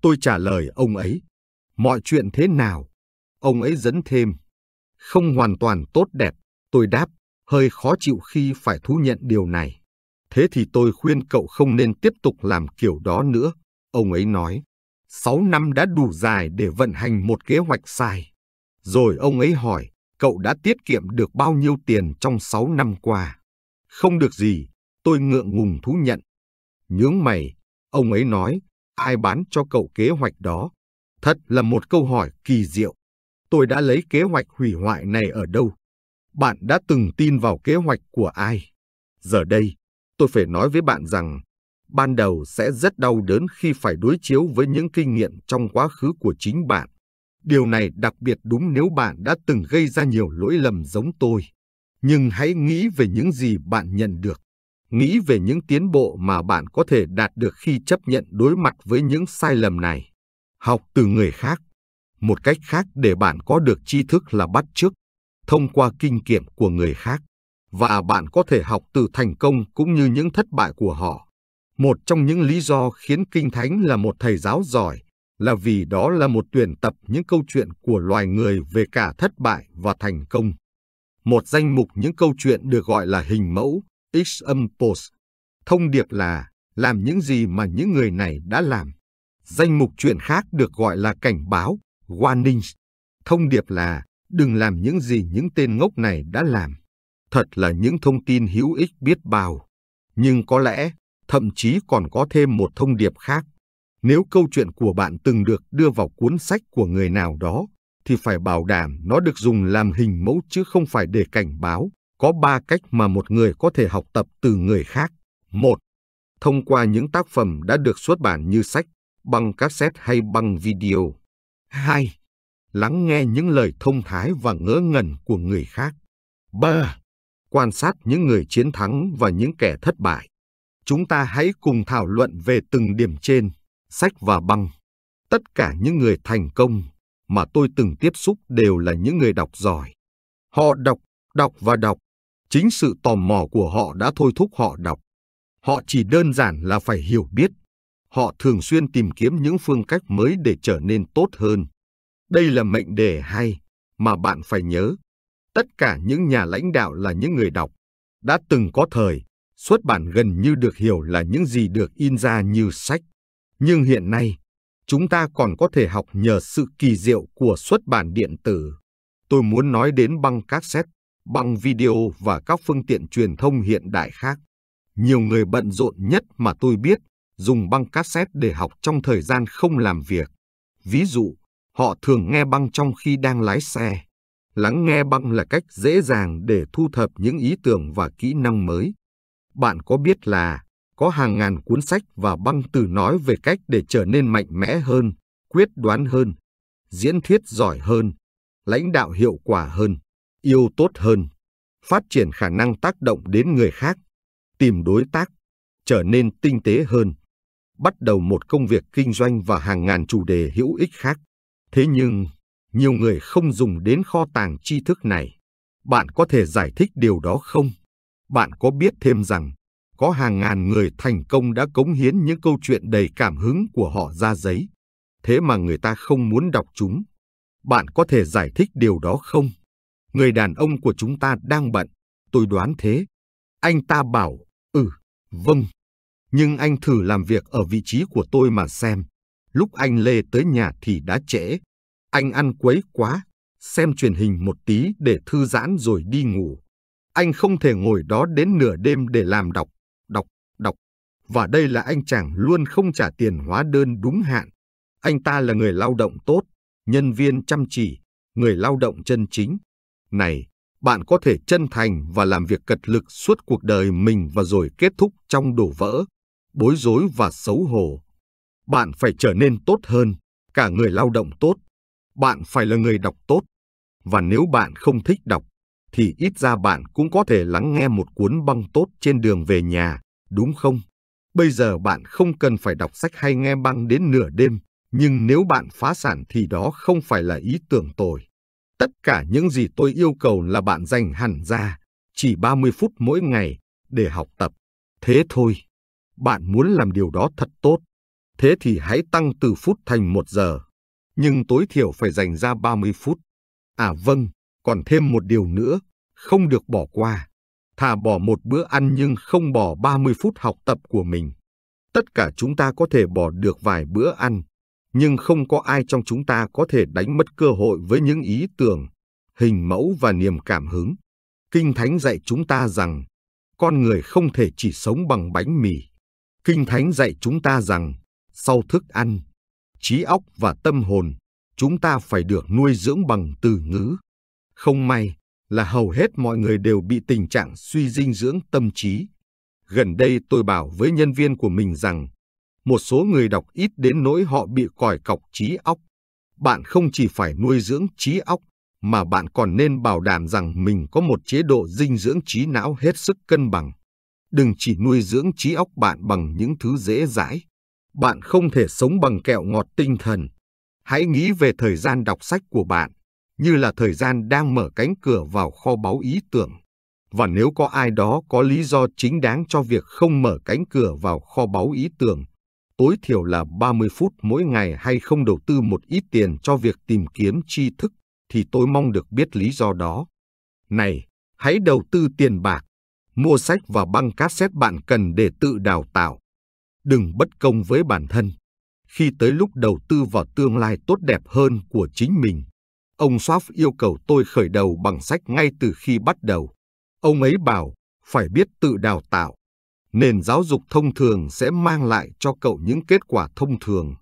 [SPEAKER 1] Tôi trả lời ông ấy, mọi chuyện thế nào? Ông ấy dẫn thêm, không hoàn toàn tốt đẹp, tôi đáp, hơi khó chịu khi phải thú nhận điều này. Thế thì tôi khuyên cậu không nên tiếp tục làm kiểu đó nữa, ông ấy nói. Sáu năm đã đủ dài để vận hành một kế hoạch sai. Rồi ông ấy hỏi, cậu đã tiết kiệm được bao nhiêu tiền trong sáu năm qua? Không được gì, tôi ngượng ngùng thú nhận. Nhướng mày, ông ấy nói, ai bán cho cậu kế hoạch đó? Thật là một câu hỏi kỳ diệu. Tôi đã lấy kế hoạch hủy hoại này ở đâu? Bạn đã từng tin vào kế hoạch của ai? Giờ đây, tôi phải nói với bạn rằng, ban đầu sẽ rất đau đớn khi phải đối chiếu với những kinh nghiệm trong quá khứ của chính bạn. Điều này đặc biệt đúng nếu bạn đã từng gây ra nhiều lỗi lầm giống tôi. Nhưng hãy nghĩ về những gì bạn nhận được. Nghĩ về những tiến bộ mà bạn có thể đạt được khi chấp nhận đối mặt với những sai lầm này. Học từ người khác. Một cách khác để bạn có được tri thức là bắt chước, thông qua kinh nghiệm của người khác. Và bạn có thể học từ thành công cũng như những thất bại của họ. Một trong những lý do khiến Kinh Thánh là một thầy giáo giỏi là vì đó là một tuyển tập những câu chuyện của loài người về cả thất bại và thành công. Một danh mục những câu chuyện được gọi là hình mẫu, examples. Thông điệp là làm những gì mà những người này đã làm. Danh mục chuyện khác được gọi là cảnh báo, warnings. Thông điệp là đừng làm những gì những tên ngốc này đã làm. Thật là những thông tin hữu ích biết bao. Nhưng có lẽ, thậm chí còn có thêm một thông điệp khác. Nếu câu chuyện của bạn từng được đưa vào cuốn sách của người nào đó, thì phải bảo đảm nó được dùng làm hình mẫu chứ không phải để cảnh báo. Có ba cách mà một người có thể học tập từ người khác. Một, thông qua những tác phẩm đã được xuất bản như sách, băng cassette hay băng video. Hai, lắng nghe những lời thông thái và ngỡ ngẩn của người khác. Ba, quan sát những người chiến thắng và những kẻ thất bại. Chúng ta hãy cùng thảo luận về từng điểm trên, sách và băng. Tất cả những người thành công mà tôi từng tiếp xúc đều là những người đọc giỏi. Họ đọc, đọc và đọc. Chính sự tò mò của họ đã thôi thúc họ đọc. Họ chỉ đơn giản là phải hiểu biết. Họ thường xuyên tìm kiếm những phương cách mới để trở nên tốt hơn. Đây là mệnh đề hay mà bạn phải nhớ. Tất cả những nhà lãnh đạo là những người đọc. Đã từng có thời, xuất bản gần như được hiểu là những gì được in ra như sách. Nhưng hiện nay, chúng ta còn có thể học nhờ sự kỳ diệu của xuất bản điện tử. Tôi muốn nói đến băng cassette, băng video và các phương tiện truyền thông hiện đại khác. Nhiều người bận rộn nhất mà tôi biết dùng băng cassette để học trong thời gian không làm việc. Ví dụ, họ thường nghe băng trong khi đang lái xe. Lắng nghe băng là cách dễ dàng để thu thập những ý tưởng và kỹ năng mới. Bạn có biết là có hàng ngàn cuốn sách và băng từ nói về cách để trở nên mạnh mẽ hơn, quyết đoán hơn, diễn thuyết giỏi hơn, lãnh đạo hiệu quả hơn, yêu tốt hơn, phát triển khả năng tác động đến người khác, tìm đối tác, trở nên tinh tế hơn, bắt đầu một công việc kinh doanh và hàng ngàn chủ đề hữu ích khác. Thế nhưng, nhiều người không dùng đến kho tàng tri thức này. Bạn có thể giải thích điều đó không? Bạn có biết thêm rằng có hàng ngàn người thành công đã cống hiến những câu chuyện đầy cảm hứng của họ ra giấy. Thế mà người ta không muốn đọc chúng. Bạn có thể giải thích điều đó không? Người đàn ông của chúng ta đang bận, tôi đoán thế. Anh ta bảo, ừ, vâng. Nhưng anh thử làm việc ở vị trí của tôi mà xem. Lúc anh Lê tới nhà thì đã trễ. Anh ăn quấy quá, xem truyền hình một tí để thư giãn rồi đi ngủ. Anh không thể ngồi đó đến nửa đêm để làm đọc đọc, đọc. Và đây là anh chàng luôn không trả tiền hóa đơn đúng hạn. Anh ta là người lao động tốt, nhân viên chăm chỉ, người lao động chân chính. Này, bạn có thể chân thành và làm việc cật lực suốt cuộc đời mình và rồi kết thúc trong đổ vỡ, bối rối và xấu hổ. Bạn phải trở nên tốt hơn, cả người lao động tốt. Bạn phải là người đọc tốt. Và nếu bạn không thích đọc, thì ít ra bạn cũng có thể lắng nghe một cuốn băng tốt trên đường về nhà, đúng không? Bây giờ bạn không cần phải đọc sách hay nghe băng đến nửa đêm, nhưng nếu bạn phá sản thì đó không phải là ý tưởng tồi. Tất cả những gì tôi yêu cầu là bạn dành hẳn ra, chỉ 30 phút mỗi ngày, để học tập. Thế thôi. Bạn muốn làm điều đó thật tốt. Thế thì hãy tăng từ phút thành một giờ. Nhưng tối thiểu phải dành ra 30 phút. À vâng, còn thêm một điều nữa, không được bỏ qua. Thà bỏ một bữa ăn nhưng không bỏ 30 phút học tập của mình. Tất cả chúng ta có thể bỏ được vài bữa ăn, nhưng không có ai trong chúng ta có thể đánh mất cơ hội với những ý tưởng, hình mẫu và niềm cảm hứng. Kinh Thánh dạy chúng ta rằng, con người không thể chỉ sống bằng bánh mì. Kinh Thánh dạy chúng ta rằng, sau thức ăn, trí óc và tâm hồn, chúng ta phải được nuôi dưỡng bằng từ ngữ. Không may là hầu hết mọi người đều bị tình trạng suy dinh dưỡng tâm trí. Gần đây tôi bảo với nhân viên của mình rằng, một số người đọc ít đến nỗi họ bị còi cọc trí óc. Bạn không chỉ phải nuôi dưỡng trí óc, mà bạn còn nên bảo đảm rằng mình có một chế độ dinh dưỡng trí não hết sức cân bằng. Đừng chỉ nuôi dưỡng trí óc bạn bằng những thứ dễ dãi. Bạn không thể sống bằng kẹo ngọt tinh thần. Hãy nghĩ về thời gian đọc sách của bạn, như là thời gian đang mở cánh cửa vào kho báu ý tưởng. Và nếu có ai đó có lý do chính đáng cho việc không mở cánh cửa vào kho báu ý tưởng, tối thiểu là 30 phút mỗi ngày hay không đầu tư một ít tiền cho việc tìm kiếm tri thức, thì tôi mong được biết lý do đó. Này, hãy đầu tư tiền bạc, mua sách và băng cassette bạn cần để tự đào tạo. Đừng bất công với bản thân. Khi tới lúc đầu tư vào tương lai tốt đẹp hơn của chính mình, ông Swaff yêu cầu tôi khởi đầu bằng sách ngay từ khi bắt đầu. Ông ấy bảo, phải biết tự đào tạo. Nền giáo dục thông thường sẽ mang lại cho cậu những kết quả thông thường.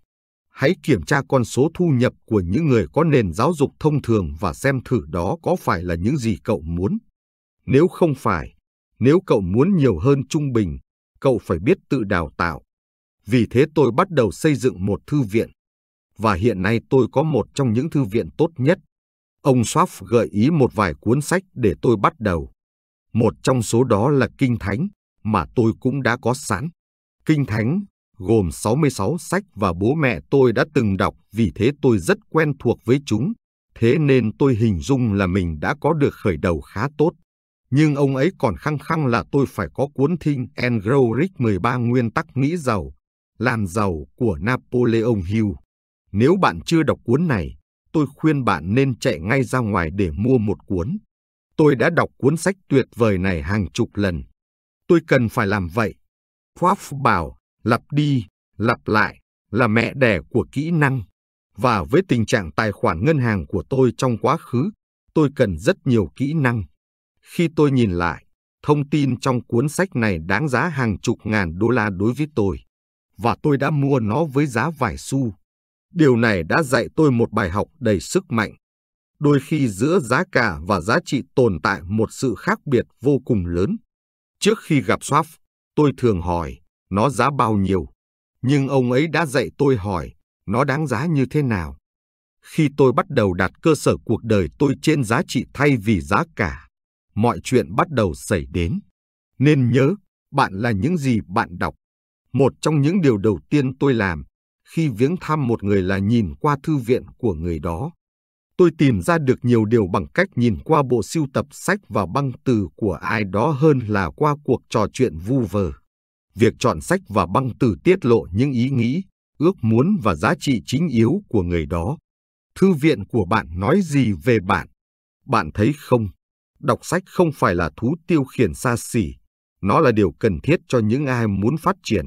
[SPEAKER 1] Hãy kiểm tra con số thu nhập của những người có nền giáo dục thông thường và xem thử đó có phải là những gì cậu muốn. Nếu không phải, nếu cậu muốn nhiều hơn trung bình, cậu phải biết tự đào tạo. Vì thế tôi bắt đầu xây dựng một thư viện. Và hiện nay tôi có một trong những thư viện tốt nhất. Ông Swaff gợi ý một vài cuốn sách để tôi bắt đầu. Một trong số đó là Kinh Thánh, mà tôi cũng đã có sẵn. Kinh Thánh gồm 66 sách và bố mẹ tôi đã từng đọc vì thế tôi rất quen thuộc với chúng, thế nên tôi hình dung là mình đã có được khởi đầu khá tốt. Nhưng ông ấy còn khăng khăng là tôi phải có cuốn Think and Grow Rich 13 nguyên tắc nghĩ giàu, làm giàu của Napoleon Hill. Nếu bạn chưa đọc cuốn này, tôi khuyên bạn nên chạy ngay ra ngoài để mua một cuốn. Tôi đã đọc cuốn sách tuyệt vời này hàng chục lần. Tôi cần phải làm vậy. Pfaff bảo, lặp đi, lặp lại, là mẹ đẻ của kỹ năng. Và với tình trạng tài khoản ngân hàng của tôi trong quá khứ, tôi cần rất nhiều kỹ năng. Khi tôi nhìn lại, thông tin trong cuốn sách này đáng giá hàng chục ngàn đô la đối với tôi. Và tôi đã mua nó với giá vài xu. Điều này đã dạy tôi một bài học đầy sức mạnh. Đôi khi giữa giá cả và giá trị tồn tại một sự khác biệt vô cùng lớn. Trước khi gặp Swap, tôi thường hỏi, nó giá bao nhiêu? Nhưng ông ấy đã dạy tôi hỏi, nó đáng giá như thế nào? Khi tôi bắt đầu đặt cơ sở cuộc đời tôi trên giá trị thay vì giá cả, mọi chuyện bắt đầu xảy đến. Nên nhớ, bạn là những gì bạn đọc. Một trong những điều đầu tiên tôi làm khi viếng thăm một người là nhìn qua thư viện của người đó. Tôi tìm ra được nhiều điều bằng cách nhìn qua bộ siêu tập sách và băng từ của ai đó hơn là qua cuộc trò chuyện vu vơ. Việc chọn sách và băng từ tiết lộ những ý nghĩ, ước muốn và giá trị chính yếu của người đó. Thư viện của bạn nói gì về bạn? Bạn thấy không? Đọc sách không phải là thú tiêu khiển xa xỉ, nó là điều cần thiết cho những ai muốn phát triển.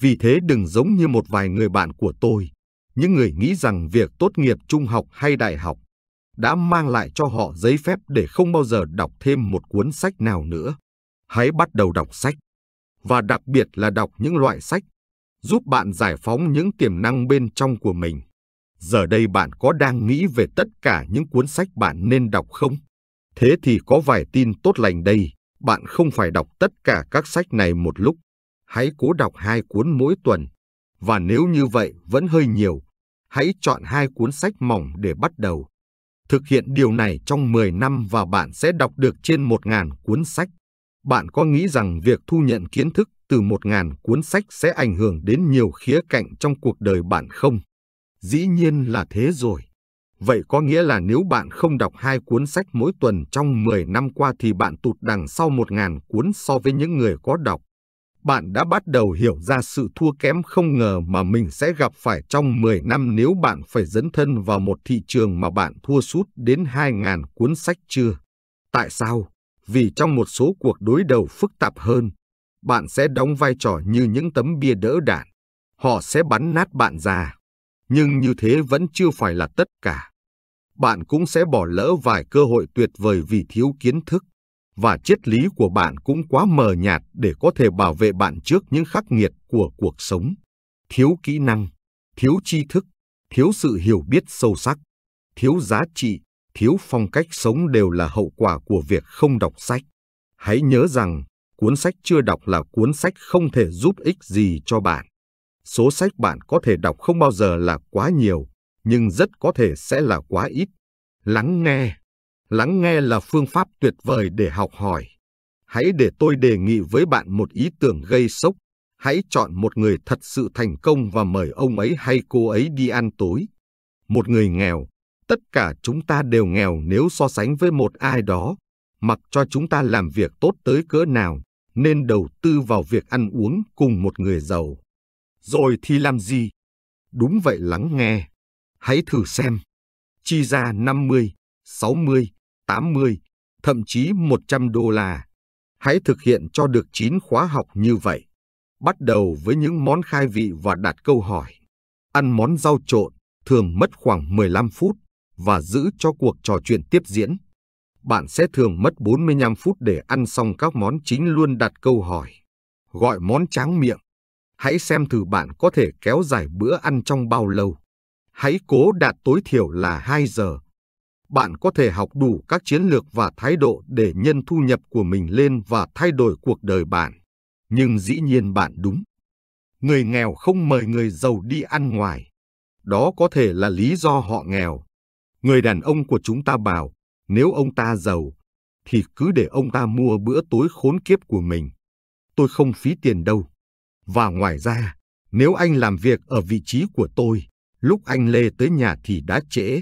[SPEAKER 1] Vì thế đừng giống như một vài người bạn của tôi, những người nghĩ rằng việc tốt nghiệp trung học hay đại học đã mang lại cho họ giấy phép để không bao giờ đọc thêm một cuốn sách nào nữa. Hãy bắt đầu đọc sách, và đặc biệt là đọc những loại sách giúp bạn giải phóng những tiềm năng bên trong của mình. Giờ đây bạn có đang nghĩ về tất cả những cuốn sách bạn nên đọc không? Thế thì có vài tin tốt lành đây, bạn không phải đọc tất cả các sách này một lúc. Hãy cố đọc hai cuốn mỗi tuần. Và nếu như vậy vẫn hơi nhiều, hãy chọn hai cuốn sách mỏng để bắt đầu. Thực hiện điều này trong 10 năm và bạn sẽ đọc được trên 1.000 cuốn sách. Bạn có nghĩ rằng việc thu nhận kiến thức từ 1.000 cuốn sách sẽ ảnh hưởng đến nhiều khía cạnh trong cuộc đời bạn không? Dĩ nhiên là thế rồi. Vậy có nghĩa là nếu bạn không đọc hai cuốn sách mỗi tuần trong 10 năm qua thì bạn tụt đằng sau 1.000 cuốn so với những người có đọc. Bạn đã bắt đầu hiểu ra sự thua kém không ngờ mà mình sẽ gặp phải trong 10 năm nếu bạn phải dấn thân vào một thị trường mà bạn thua sút đến 2.000 cuốn sách chưa? Tại sao? Vì trong một số cuộc đối đầu phức tạp hơn, bạn sẽ đóng vai trò như những tấm bia đỡ đạn. Họ sẽ bắn nát bạn ra. Nhưng như thế vẫn chưa phải là tất cả. Bạn cũng sẽ bỏ lỡ vài cơ hội tuyệt vời vì thiếu kiến thức, và triết lý của bạn cũng quá mờ nhạt để có thể bảo vệ bạn trước những khắc nghiệt của cuộc sống. Thiếu kỹ năng, thiếu tri thức, thiếu sự hiểu biết sâu sắc, thiếu giá trị, thiếu phong cách sống đều là hậu quả của việc không đọc sách. Hãy nhớ rằng, cuốn sách chưa đọc là cuốn sách không thể giúp ích gì cho bạn. Số sách bạn có thể đọc không bao giờ là quá nhiều, nhưng rất có thể sẽ là quá ít. Lắng nghe. Lắng nghe là phương pháp tuyệt vời để học hỏi. Hãy để tôi đề nghị với bạn một ý tưởng gây sốc. Hãy chọn một người thật sự thành công và mời ông ấy hay cô ấy đi ăn tối. Một người nghèo, tất cả chúng ta đều nghèo nếu so sánh với một ai đó. Mặc cho chúng ta làm việc tốt tới cỡ nào, nên đầu tư vào việc ăn uống cùng một người giàu. Rồi thì làm gì? Đúng vậy lắng nghe. Hãy thử xem. Chi ra 50, 60, 80, thậm chí 100 đô la. Hãy thực hiện cho được 9 khóa học như vậy. Bắt đầu với những món khai vị và đặt câu hỏi. Ăn món rau trộn thường mất khoảng 15 phút và giữ cho cuộc trò chuyện tiếp diễn. Bạn sẽ thường mất 45 phút để ăn xong các món chính luôn đặt câu hỏi. Gọi món tráng miệng. Hãy xem thử bạn có thể kéo dài bữa ăn trong bao lâu. Hãy cố đạt tối thiểu là 2 giờ. Bạn có thể học đủ các chiến lược và thái độ để nhân thu nhập của mình lên và thay đổi cuộc đời bạn. Nhưng dĩ nhiên bạn đúng. Người nghèo không mời người giàu đi ăn ngoài. Đó có thể là lý do họ nghèo. Người đàn ông của chúng ta bảo, nếu ông ta giàu, thì cứ để ông ta mua bữa tối khốn kiếp của mình. Tôi không phí tiền đâu. Và ngoài ra, nếu anh làm việc ở vị trí của tôi, lúc anh lê tới nhà thì đã trễ.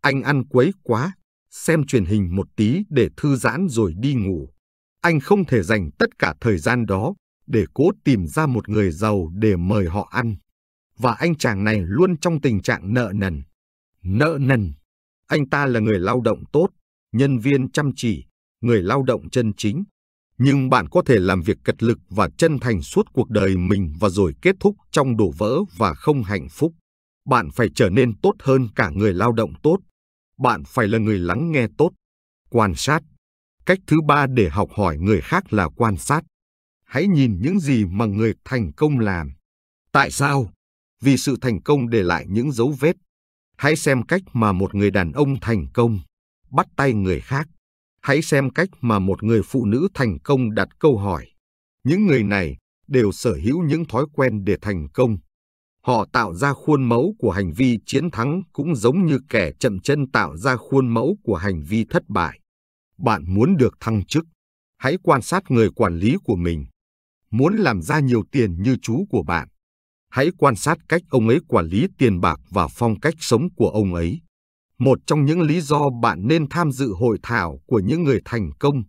[SPEAKER 1] Anh ăn quấy quá, xem truyền hình một tí để thư giãn rồi đi ngủ. Anh không thể dành tất cả thời gian đó để cố tìm ra một người giàu để mời họ ăn. Và anh chàng này luôn trong tình trạng nợ nần. Nợ nần. Anh ta là người lao động tốt, nhân viên chăm chỉ, người lao động chân chính, nhưng bạn có thể làm việc cật lực và chân thành suốt cuộc đời mình và rồi kết thúc trong đổ vỡ và không hạnh phúc. Bạn phải trở nên tốt hơn cả người lao động tốt. Bạn phải là người lắng nghe tốt. Quan sát. Cách thứ ba để học hỏi người khác là quan sát. Hãy nhìn những gì mà người thành công làm. Tại sao? Vì sự thành công để lại những dấu vết. Hãy xem cách mà một người đàn ông thành công bắt tay người khác Hãy xem cách mà một người phụ nữ thành công đặt câu hỏi. Những người này đều sở hữu những thói quen để thành công. Họ tạo ra khuôn mẫu của hành vi chiến thắng cũng giống như kẻ chậm chân tạo ra khuôn mẫu của hành vi thất bại. Bạn muốn được thăng chức, hãy quan sát người quản lý của mình. Muốn làm ra nhiều tiền như chú của bạn, hãy quan sát cách ông ấy quản lý tiền bạc và phong cách sống của ông ấy. Một trong những lý do bạn nên tham dự hội thảo của những người thành công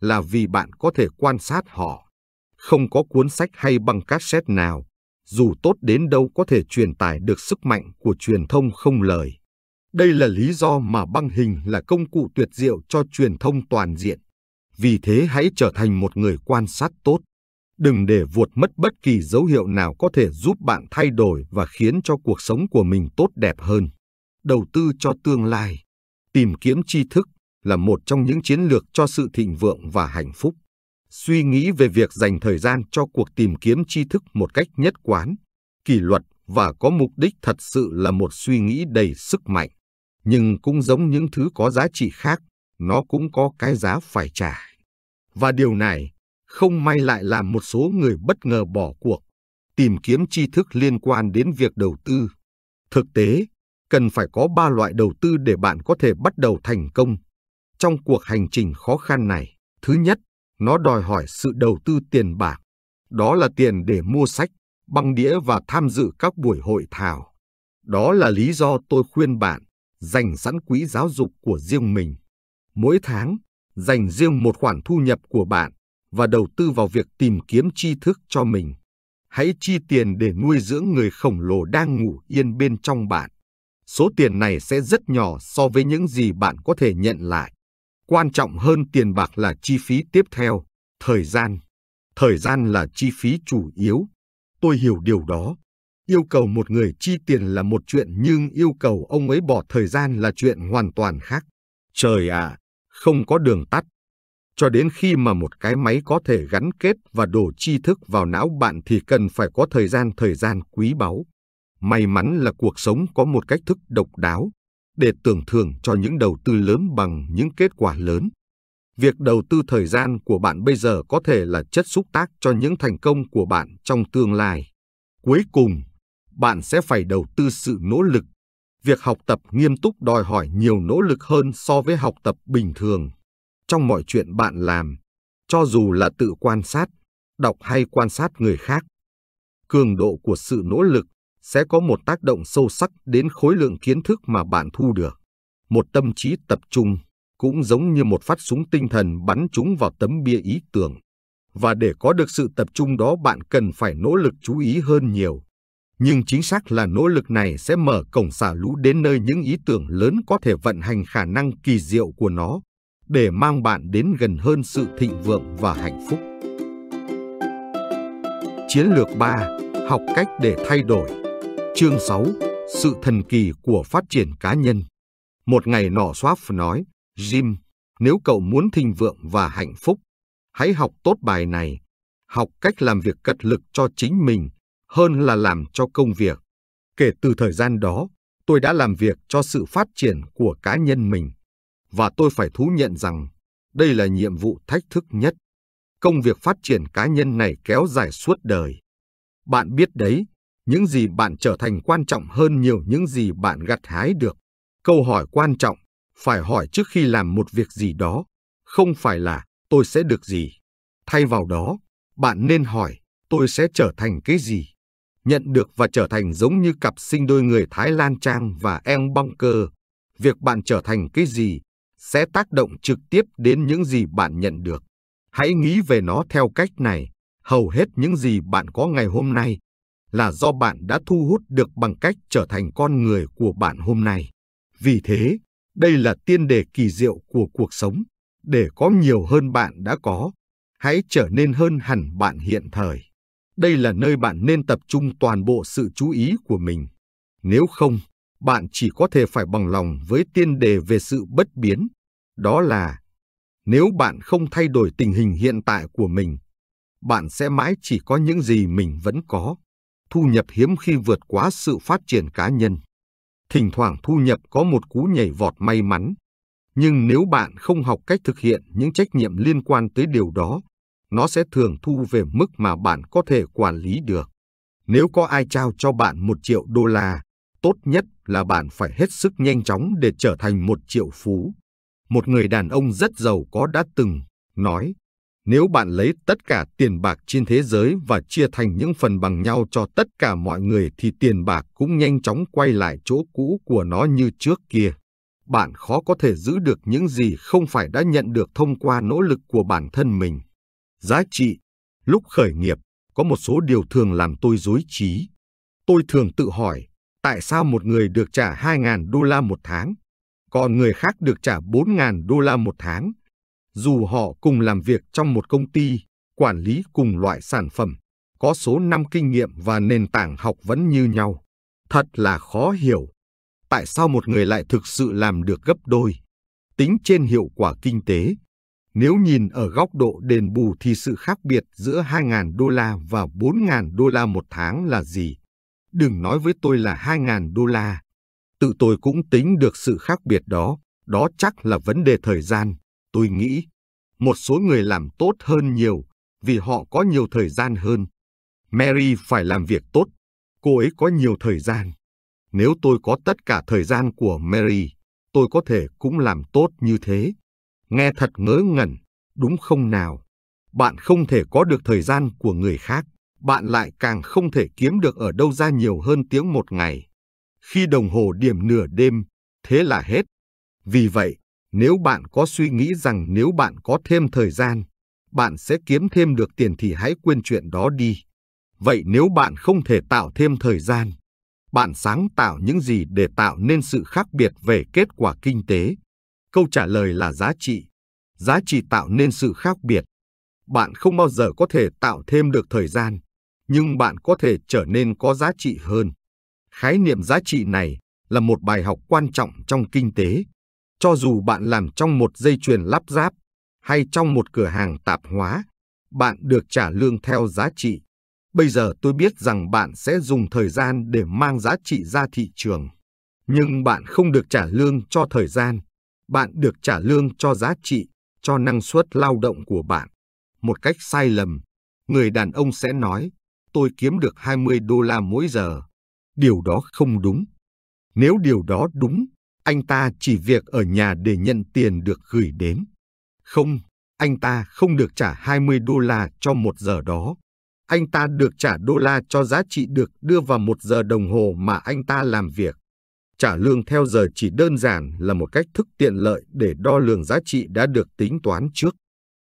[SPEAKER 1] là vì bạn có thể quan sát họ. Không có cuốn sách hay băng cassette nào, dù tốt đến đâu có thể truyền tải được sức mạnh của truyền thông không lời. Đây là lý do mà băng hình là công cụ tuyệt diệu cho truyền thông toàn diện. Vì thế hãy trở thành một người quan sát tốt. Đừng để vuột mất bất kỳ dấu hiệu nào có thể giúp bạn thay đổi và khiến cho cuộc sống của mình tốt đẹp hơn đầu tư cho tương lai, tìm kiếm tri thức là một trong những chiến lược cho sự thịnh vượng và hạnh phúc. Suy nghĩ về việc dành thời gian cho cuộc tìm kiếm tri thức một cách nhất quán, kỷ luật và có mục đích thật sự là một suy nghĩ đầy sức mạnh. Nhưng cũng giống những thứ có giá trị khác, nó cũng có cái giá phải trả. Và điều này không may lại làm một số người bất ngờ bỏ cuộc, tìm kiếm tri thức liên quan đến việc đầu tư. Thực tế, cần phải có ba loại đầu tư để bạn có thể bắt đầu thành công. Trong cuộc hành trình khó khăn này, thứ nhất, nó đòi hỏi sự đầu tư tiền bạc. Đó là tiền để mua sách, băng đĩa và tham dự các buổi hội thảo. Đó là lý do tôi khuyên bạn dành sẵn quỹ giáo dục của riêng mình. Mỗi tháng, dành riêng một khoản thu nhập của bạn và đầu tư vào việc tìm kiếm tri thức cho mình. Hãy chi tiền để nuôi dưỡng người khổng lồ đang ngủ yên bên trong bạn. Số tiền này sẽ rất nhỏ so với những gì bạn có thể nhận lại. Quan trọng hơn tiền bạc là chi phí tiếp theo, thời gian. Thời gian là chi phí chủ yếu. Tôi hiểu điều đó. Yêu cầu một người chi tiền là một chuyện nhưng yêu cầu ông ấy bỏ thời gian là chuyện hoàn toàn khác. Trời ạ, không có đường tắt. Cho đến khi mà một cái máy có thể gắn kết và đổ tri thức vào não bạn thì cần phải có thời gian thời gian quý báu. May mắn là cuộc sống có một cách thức độc đáo để tưởng thưởng cho những đầu tư lớn bằng những kết quả lớn. Việc đầu tư thời gian của bạn bây giờ có thể là chất xúc tác cho những thành công của bạn trong tương lai. Cuối cùng, bạn sẽ phải đầu tư sự nỗ lực. Việc học tập nghiêm túc đòi hỏi nhiều nỗ lực hơn so với học tập bình thường. Trong mọi chuyện bạn làm, cho dù là tự quan sát, đọc hay quan sát người khác, cường độ của sự nỗ lực sẽ có một tác động sâu sắc đến khối lượng kiến thức mà bạn thu được. Một tâm trí tập trung cũng giống như một phát súng tinh thần bắn chúng vào tấm bia ý tưởng. Và để có được sự tập trung đó, bạn cần phải nỗ lực chú ý hơn nhiều. Nhưng chính xác là nỗ lực này sẽ mở cổng xả lũ đến nơi những ý tưởng lớn có thể vận hành khả năng kỳ diệu của nó, để mang bạn đến gần hơn sự thịnh vượng và hạnh phúc. Chiến lược 3. Học cách để thay đổi Chương 6. Sự thần kỳ của phát triển cá nhân Một ngày nọ Schwab nói, Jim, nếu cậu muốn thịnh vượng và hạnh phúc, hãy học tốt bài này, học cách làm việc cật lực cho chính mình hơn là làm cho công việc. Kể từ thời gian đó, tôi đã làm việc cho sự phát triển của cá nhân mình, và tôi phải thú nhận rằng đây là nhiệm vụ thách thức nhất. Công việc phát triển cá nhân này kéo dài suốt đời. Bạn biết đấy, những gì bạn trở thành quan trọng hơn nhiều những gì bạn gặt hái được. Câu hỏi quan trọng phải hỏi trước khi làm một việc gì đó, không phải là tôi sẽ được gì. Thay vào đó, bạn nên hỏi tôi sẽ trở thành cái gì. Nhận được và trở thành giống như cặp sinh đôi người Thái Lan Trang và Eng Bunker. Việc bạn trở thành cái gì sẽ tác động trực tiếp đến những gì bạn nhận được. Hãy nghĩ về nó theo cách này, hầu hết những gì bạn có ngày hôm nay là do bạn đã thu hút được bằng cách trở thành con người của bạn hôm nay. Vì thế, đây là tiên đề kỳ diệu của cuộc sống, để có nhiều hơn bạn đã có. Hãy trở nên hơn hẳn bạn hiện thời. Đây là nơi bạn nên tập trung toàn bộ sự chú ý của mình. Nếu không, bạn chỉ có thể phải bằng lòng với tiên đề về sự bất biến. Đó là, nếu bạn không thay đổi tình hình hiện tại của mình, bạn sẽ mãi chỉ có những gì mình vẫn có. Thu nhập hiếm khi vượt quá sự phát triển cá nhân. Thỉnh thoảng thu nhập có một cú nhảy vọt may mắn. Nhưng nếu bạn không học cách thực hiện những trách nhiệm liên quan tới điều đó, nó sẽ thường thu về mức mà bạn có thể quản lý được. Nếu có ai trao cho bạn một triệu đô la, tốt nhất là bạn phải hết sức nhanh chóng để trở thành một triệu phú. Một người đàn ông rất giàu có đã từng nói, nếu bạn lấy tất cả tiền bạc trên thế giới và chia thành những phần bằng nhau cho tất cả mọi người thì tiền bạc cũng nhanh chóng quay lại chỗ cũ của nó như trước kia. Bạn khó có thể giữ được những gì không phải đã nhận được thông qua nỗ lực của bản thân mình. Giá trị, lúc khởi nghiệp, có một số điều thường làm tôi dối trí. Tôi thường tự hỏi, tại sao một người được trả 2.000 đô la một tháng, còn người khác được trả 4.000 đô la một tháng, dù họ cùng làm việc trong một công ty, quản lý cùng loại sản phẩm, có số năm kinh nghiệm và nền tảng học vẫn như nhau. Thật là khó hiểu. Tại sao một người lại thực sự làm được gấp đôi? Tính trên hiệu quả kinh tế, nếu nhìn ở góc độ đền bù thì sự khác biệt giữa 2.000 đô la và 4.000 đô la một tháng là gì? Đừng nói với tôi là 2.000 đô la. Tự tôi cũng tính được sự khác biệt đó, đó chắc là vấn đề thời gian. Tôi nghĩ, một số người làm tốt hơn nhiều vì họ có nhiều thời gian hơn. Mary phải làm việc tốt, cô ấy có nhiều thời gian. Nếu tôi có tất cả thời gian của Mary, tôi có thể cũng làm tốt như thế. Nghe thật ngớ ngẩn, đúng không nào? Bạn không thể có được thời gian của người khác, bạn lại càng không thể kiếm được ở đâu ra nhiều hơn tiếng một ngày. Khi đồng hồ điểm nửa đêm, thế là hết. Vì vậy, nếu bạn có suy nghĩ rằng nếu bạn có thêm thời gian, bạn sẽ kiếm thêm được tiền thì hãy quên chuyện đó đi. Vậy nếu bạn không thể tạo thêm thời gian, bạn sáng tạo những gì để tạo nên sự khác biệt về kết quả kinh tế? Câu trả lời là giá trị. Giá trị tạo nên sự khác biệt. Bạn không bao giờ có thể tạo thêm được thời gian, nhưng bạn có thể trở nên có giá trị hơn. Khái niệm giá trị này là một bài học quan trọng trong kinh tế. Cho dù bạn làm trong một dây chuyền lắp ráp hay trong một cửa hàng tạp hóa, bạn được trả lương theo giá trị. Bây giờ tôi biết rằng bạn sẽ dùng thời gian để mang giá trị ra thị trường. Nhưng bạn không được trả lương cho thời gian, bạn được trả lương cho giá trị, cho năng suất lao động của bạn. Một cách sai lầm, người đàn ông sẽ nói, tôi kiếm được 20 đô la mỗi giờ. Điều đó không đúng. Nếu điều đó đúng, anh ta chỉ việc ở nhà để nhận tiền được gửi đến. Không, anh ta không được trả 20 đô la cho một giờ đó. Anh ta được trả đô la cho giá trị được đưa vào một giờ đồng hồ mà anh ta làm việc. Trả lương theo giờ chỉ đơn giản là một cách thức tiện lợi để đo lường giá trị đã được tính toán trước.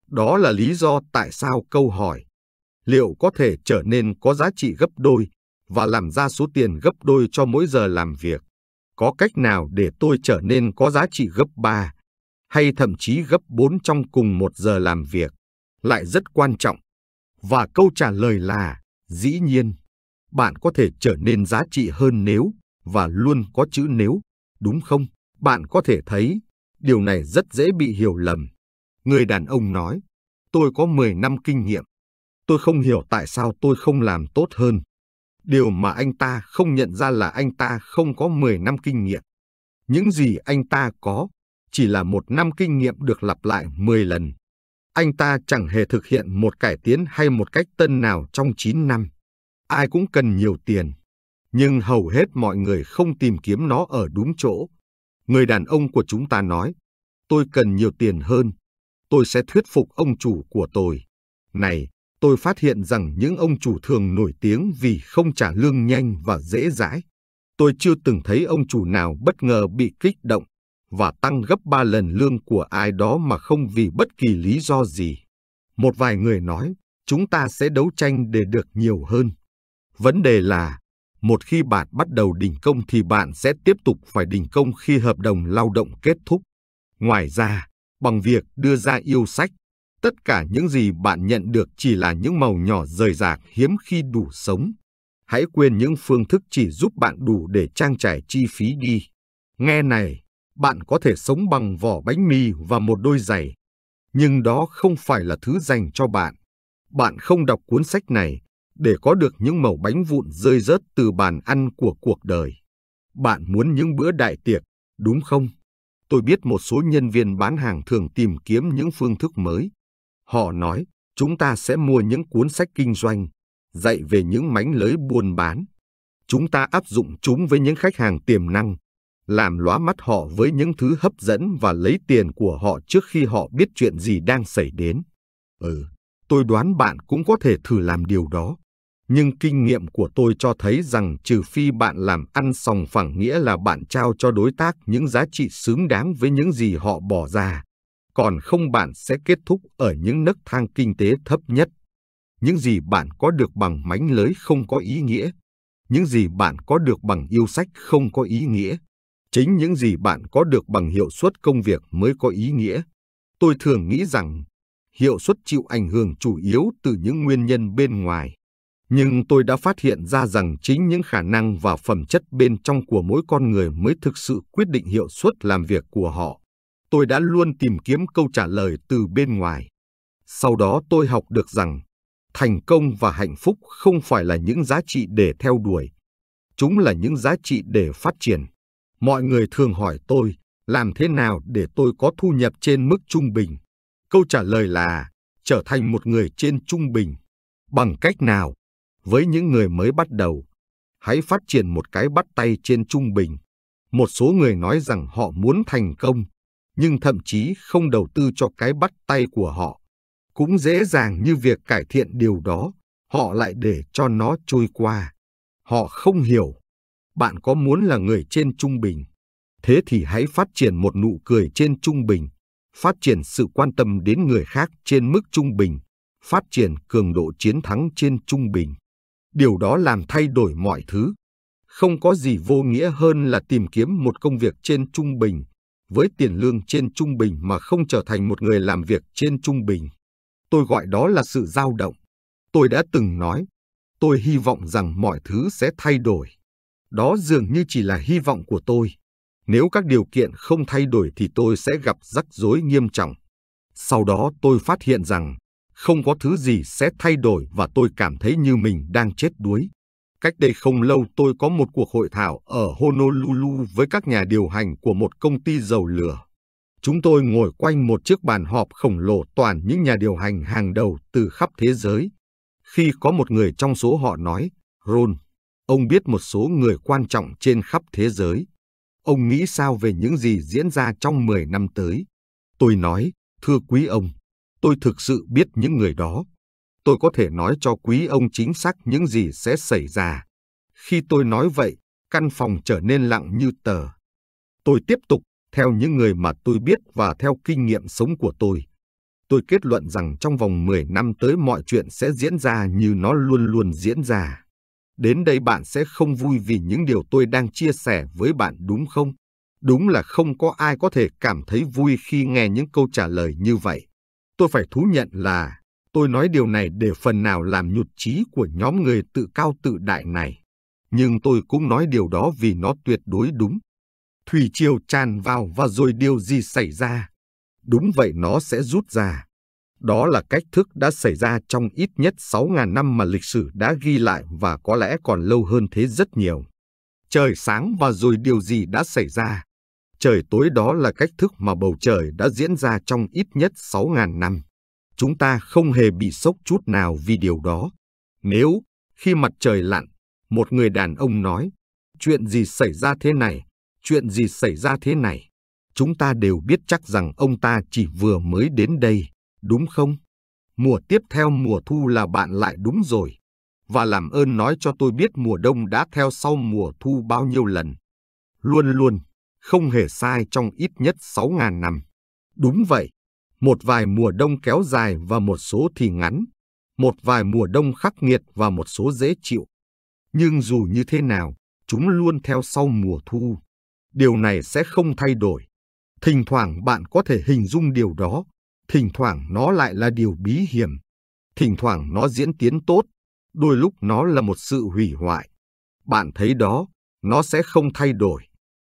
[SPEAKER 1] Đó là lý do tại sao câu hỏi liệu có thể trở nên có giá trị gấp đôi và làm ra số tiền gấp đôi cho mỗi giờ làm việc. Có cách nào để tôi trở nên có giá trị gấp 3 hay thậm chí gấp 4 trong cùng một giờ làm việc lại rất quan trọng. Và câu trả lời là, dĩ nhiên, bạn có thể trở nên giá trị hơn nếu và luôn có chữ nếu, đúng không? Bạn có thể thấy, điều này rất dễ bị hiểu lầm. Người đàn ông nói, tôi có 10 năm kinh nghiệm. Tôi không hiểu tại sao tôi không làm tốt hơn. Điều mà anh ta không nhận ra là anh ta không có 10 năm kinh nghiệm. Những gì anh ta có chỉ là một năm kinh nghiệm được lặp lại 10 lần. Anh ta chẳng hề thực hiện một cải tiến hay một cách tân nào trong 9 năm. Ai cũng cần nhiều tiền, nhưng hầu hết mọi người không tìm kiếm nó ở đúng chỗ. Người đàn ông của chúng ta nói, tôi cần nhiều tiền hơn, tôi sẽ thuyết phục ông chủ của tôi. Này, tôi phát hiện rằng những ông chủ thường nổi tiếng vì không trả lương nhanh và dễ dãi. Tôi chưa từng thấy ông chủ nào bất ngờ bị kích động và tăng gấp ba lần lương của ai đó mà không vì bất kỳ lý do gì. Một vài người nói, chúng ta sẽ đấu tranh để được nhiều hơn. Vấn đề là, một khi bạn bắt đầu đình công thì bạn sẽ tiếp tục phải đình công khi hợp đồng lao động kết thúc. Ngoài ra, bằng việc đưa ra yêu sách, tất cả những gì bạn nhận được chỉ là những màu nhỏ rời rạc hiếm khi đủ sống. Hãy quên những phương thức chỉ giúp bạn đủ để trang trải chi phí đi. Nghe này, bạn có thể sống bằng vỏ bánh mì và một đôi giày, nhưng đó không phải là thứ dành cho bạn. Bạn không đọc cuốn sách này để có được những mẩu bánh vụn rơi rớt từ bàn ăn của cuộc đời. Bạn muốn những bữa đại tiệc, đúng không? Tôi biết một số nhân viên bán hàng thường tìm kiếm những phương thức mới. Họ nói, chúng ta sẽ mua những cuốn sách kinh doanh, dạy về những mánh lới buôn bán. Chúng ta áp dụng chúng với những khách hàng tiềm năng, làm lóa mắt họ với những thứ hấp dẫn và lấy tiền của họ trước khi họ biết chuyện gì đang xảy đến. Ừ, tôi đoán bạn cũng có thể thử làm điều đó. Nhưng kinh nghiệm của tôi cho thấy rằng trừ phi bạn làm ăn sòng phẳng nghĩa là bạn trao cho đối tác những giá trị xứng đáng với những gì họ bỏ ra, còn không bạn sẽ kết thúc ở những nấc thang kinh tế thấp nhất. Những gì bạn có được bằng mánh lới không có ý nghĩa. Những gì bạn có được bằng yêu sách không có ý nghĩa. Chính những gì bạn có được bằng hiệu suất công việc mới có ý nghĩa. Tôi thường nghĩ rằng, hiệu suất chịu ảnh hưởng chủ yếu từ những nguyên nhân bên ngoài. Nhưng tôi đã phát hiện ra rằng chính những khả năng và phẩm chất bên trong của mỗi con người mới thực sự quyết định hiệu suất làm việc của họ. Tôi đã luôn tìm kiếm câu trả lời từ bên ngoài. Sau đó tôi học được rằng thành công và hạnh phúc không phải là những giá trị để theo đuổi. Chúng là những giá trị để phát triển. Mọi người thường hỏi tôi, làm thế nào để tôi có thu nhập trên mức trung bình? Câu trả lời là, trở thành một người trên trung bình. Bằng cách nào? Với những người mới bắt đầu, hãy phát triển một cái bắt tay trên trung bình. Một số người nói rằng họ muốn thành công, nhưng thậm chí không đầu tư cho cái bắt tay của họ. Cũng dễ dàng như việc cải thiện điều đó, họ lại để cho nó trôi qua. Họ không hiểu bạn có muốn là người trên trung bình, thế thì hãy phát triển một nụ cười trên trung bình, phát triển sự quan tâm đến người khác trên mức trung bình, phát triển cường độ chiến thắng trên trung bình. Điều đó làm thay đổi mọi thứ. Không có gì vô nghĩa hơn là tìm kiếm một công việc trên trung bình, với tiền lương trên trung bình mà không trở thành một người làm việc trên trung bình. Tôi gọi đó là sự dao động. Tôi đã từng nói, Tôi hy vọng rằng mọi thứ sẽ thay đổi. Đó dường như chỉ là hy vọng của tôi. Nếu các điều kiện không thay đổi thì tôi sẽ gặp rắc rối nghiêm trọng. Sau đó tôi phát hiện rằng không có thứ gì sẽ thay đổi và tôi cảm thấy như mình đang chết đuối. Cách đây không lâu tôi có một cuộc hội thảo ở Honolulu với các nhà điều hành của một công ty dầu lửa. Chúng tôi ngồi quanh một chiếc bàn họp khổng lồ toàn những nhà điều hành hàng đầu từ khắp thế giới. Khi có một người trong số họ nói, Ron, ông biết một số người quan trọng trên khắp thế giới. Ông nghĩ sao về những gì diễn ra trong 10 năm tới? Tôi nói, thưa quý ông, tôi thực sự biết những người đó. Tôi có thể nói cho quý ông chính xác những gì sẽ xảy ra. Khi tôi nói vậy, căn phòng trở nên lặng như tờ. Tôi tiếp tục theo những người mà tôi biết và theo kinh nghiệm sống của tôi. Tôi kết luận rằng trong vòng 10 năm tới mọi chuyện sẽ diễn ra như nó luôn luôn diễn ra. Đến đây bạn sẽ không vui vì những điều tôi đang chia sẻ với bạn đúng không? Đúng là không có ai có thể cảm thấy vui khi nghe những câu trả lời như vậy. Tôi phải thú nhận là tôi nói điều này để phần nào làm nhụt chí của nhóm người tự cao tự đại này. Nhưng tôi cũng nói điều đó vì nó tuyệt đối đúng. Thủy triều tràn vào và rồi điều gì xảy ra? Đúng vậy nó sẽ rút ra. Đó là cách thức đã xảy ra trong ít nhất 6.000 năm mà lịch sử đã ghi lại và có lẽ còn lâu hơn thế rất nhiều. Trời sáng và rồi điều gì đã xảy ra? Trời tối đó là cách thức mà bầu trời đã diễn ra trong ít nhất 6.000 năm. Chúng ta không hề bị sốc chút nào vì điều đó. Nếu, khi mặt trời lặn, một người đàn ông nói, chuyện gì xảy ra thế này, chuyện gì xảy ra thế này, chúng ta đều biết chắc rằng ông ta chỉ vừa mới đến đây, đúng không? Mùa tiếp theo mùa thu là bạn lại đúng rồi. Và làm ơn nói cho tôi biết mùa đông đã theo sau mùa thu bao nhiêu lần. Luôn luôn, không hề sai trong ít nhất 6.000 năm. Đúng vậy, một vài mùa đông kéo dài và một số thì ngắn, một vài mùa đông khắc nghiệt và một số dễ chịu. Nhưng dù như thế nào, chúng luôn theo sau mùa thu. Điều này sẽ không thay đổi. Thỉnh thoảng bạn có thể hình dung điều đó, thỉnh thoảng nó lại là điều bí hiểm. Thỉnh thoảng nó diễn tiến tốt, đôi lúc nó là một sự hủy hoại. Bạn thấy đó, nó sẽ không thay đổi.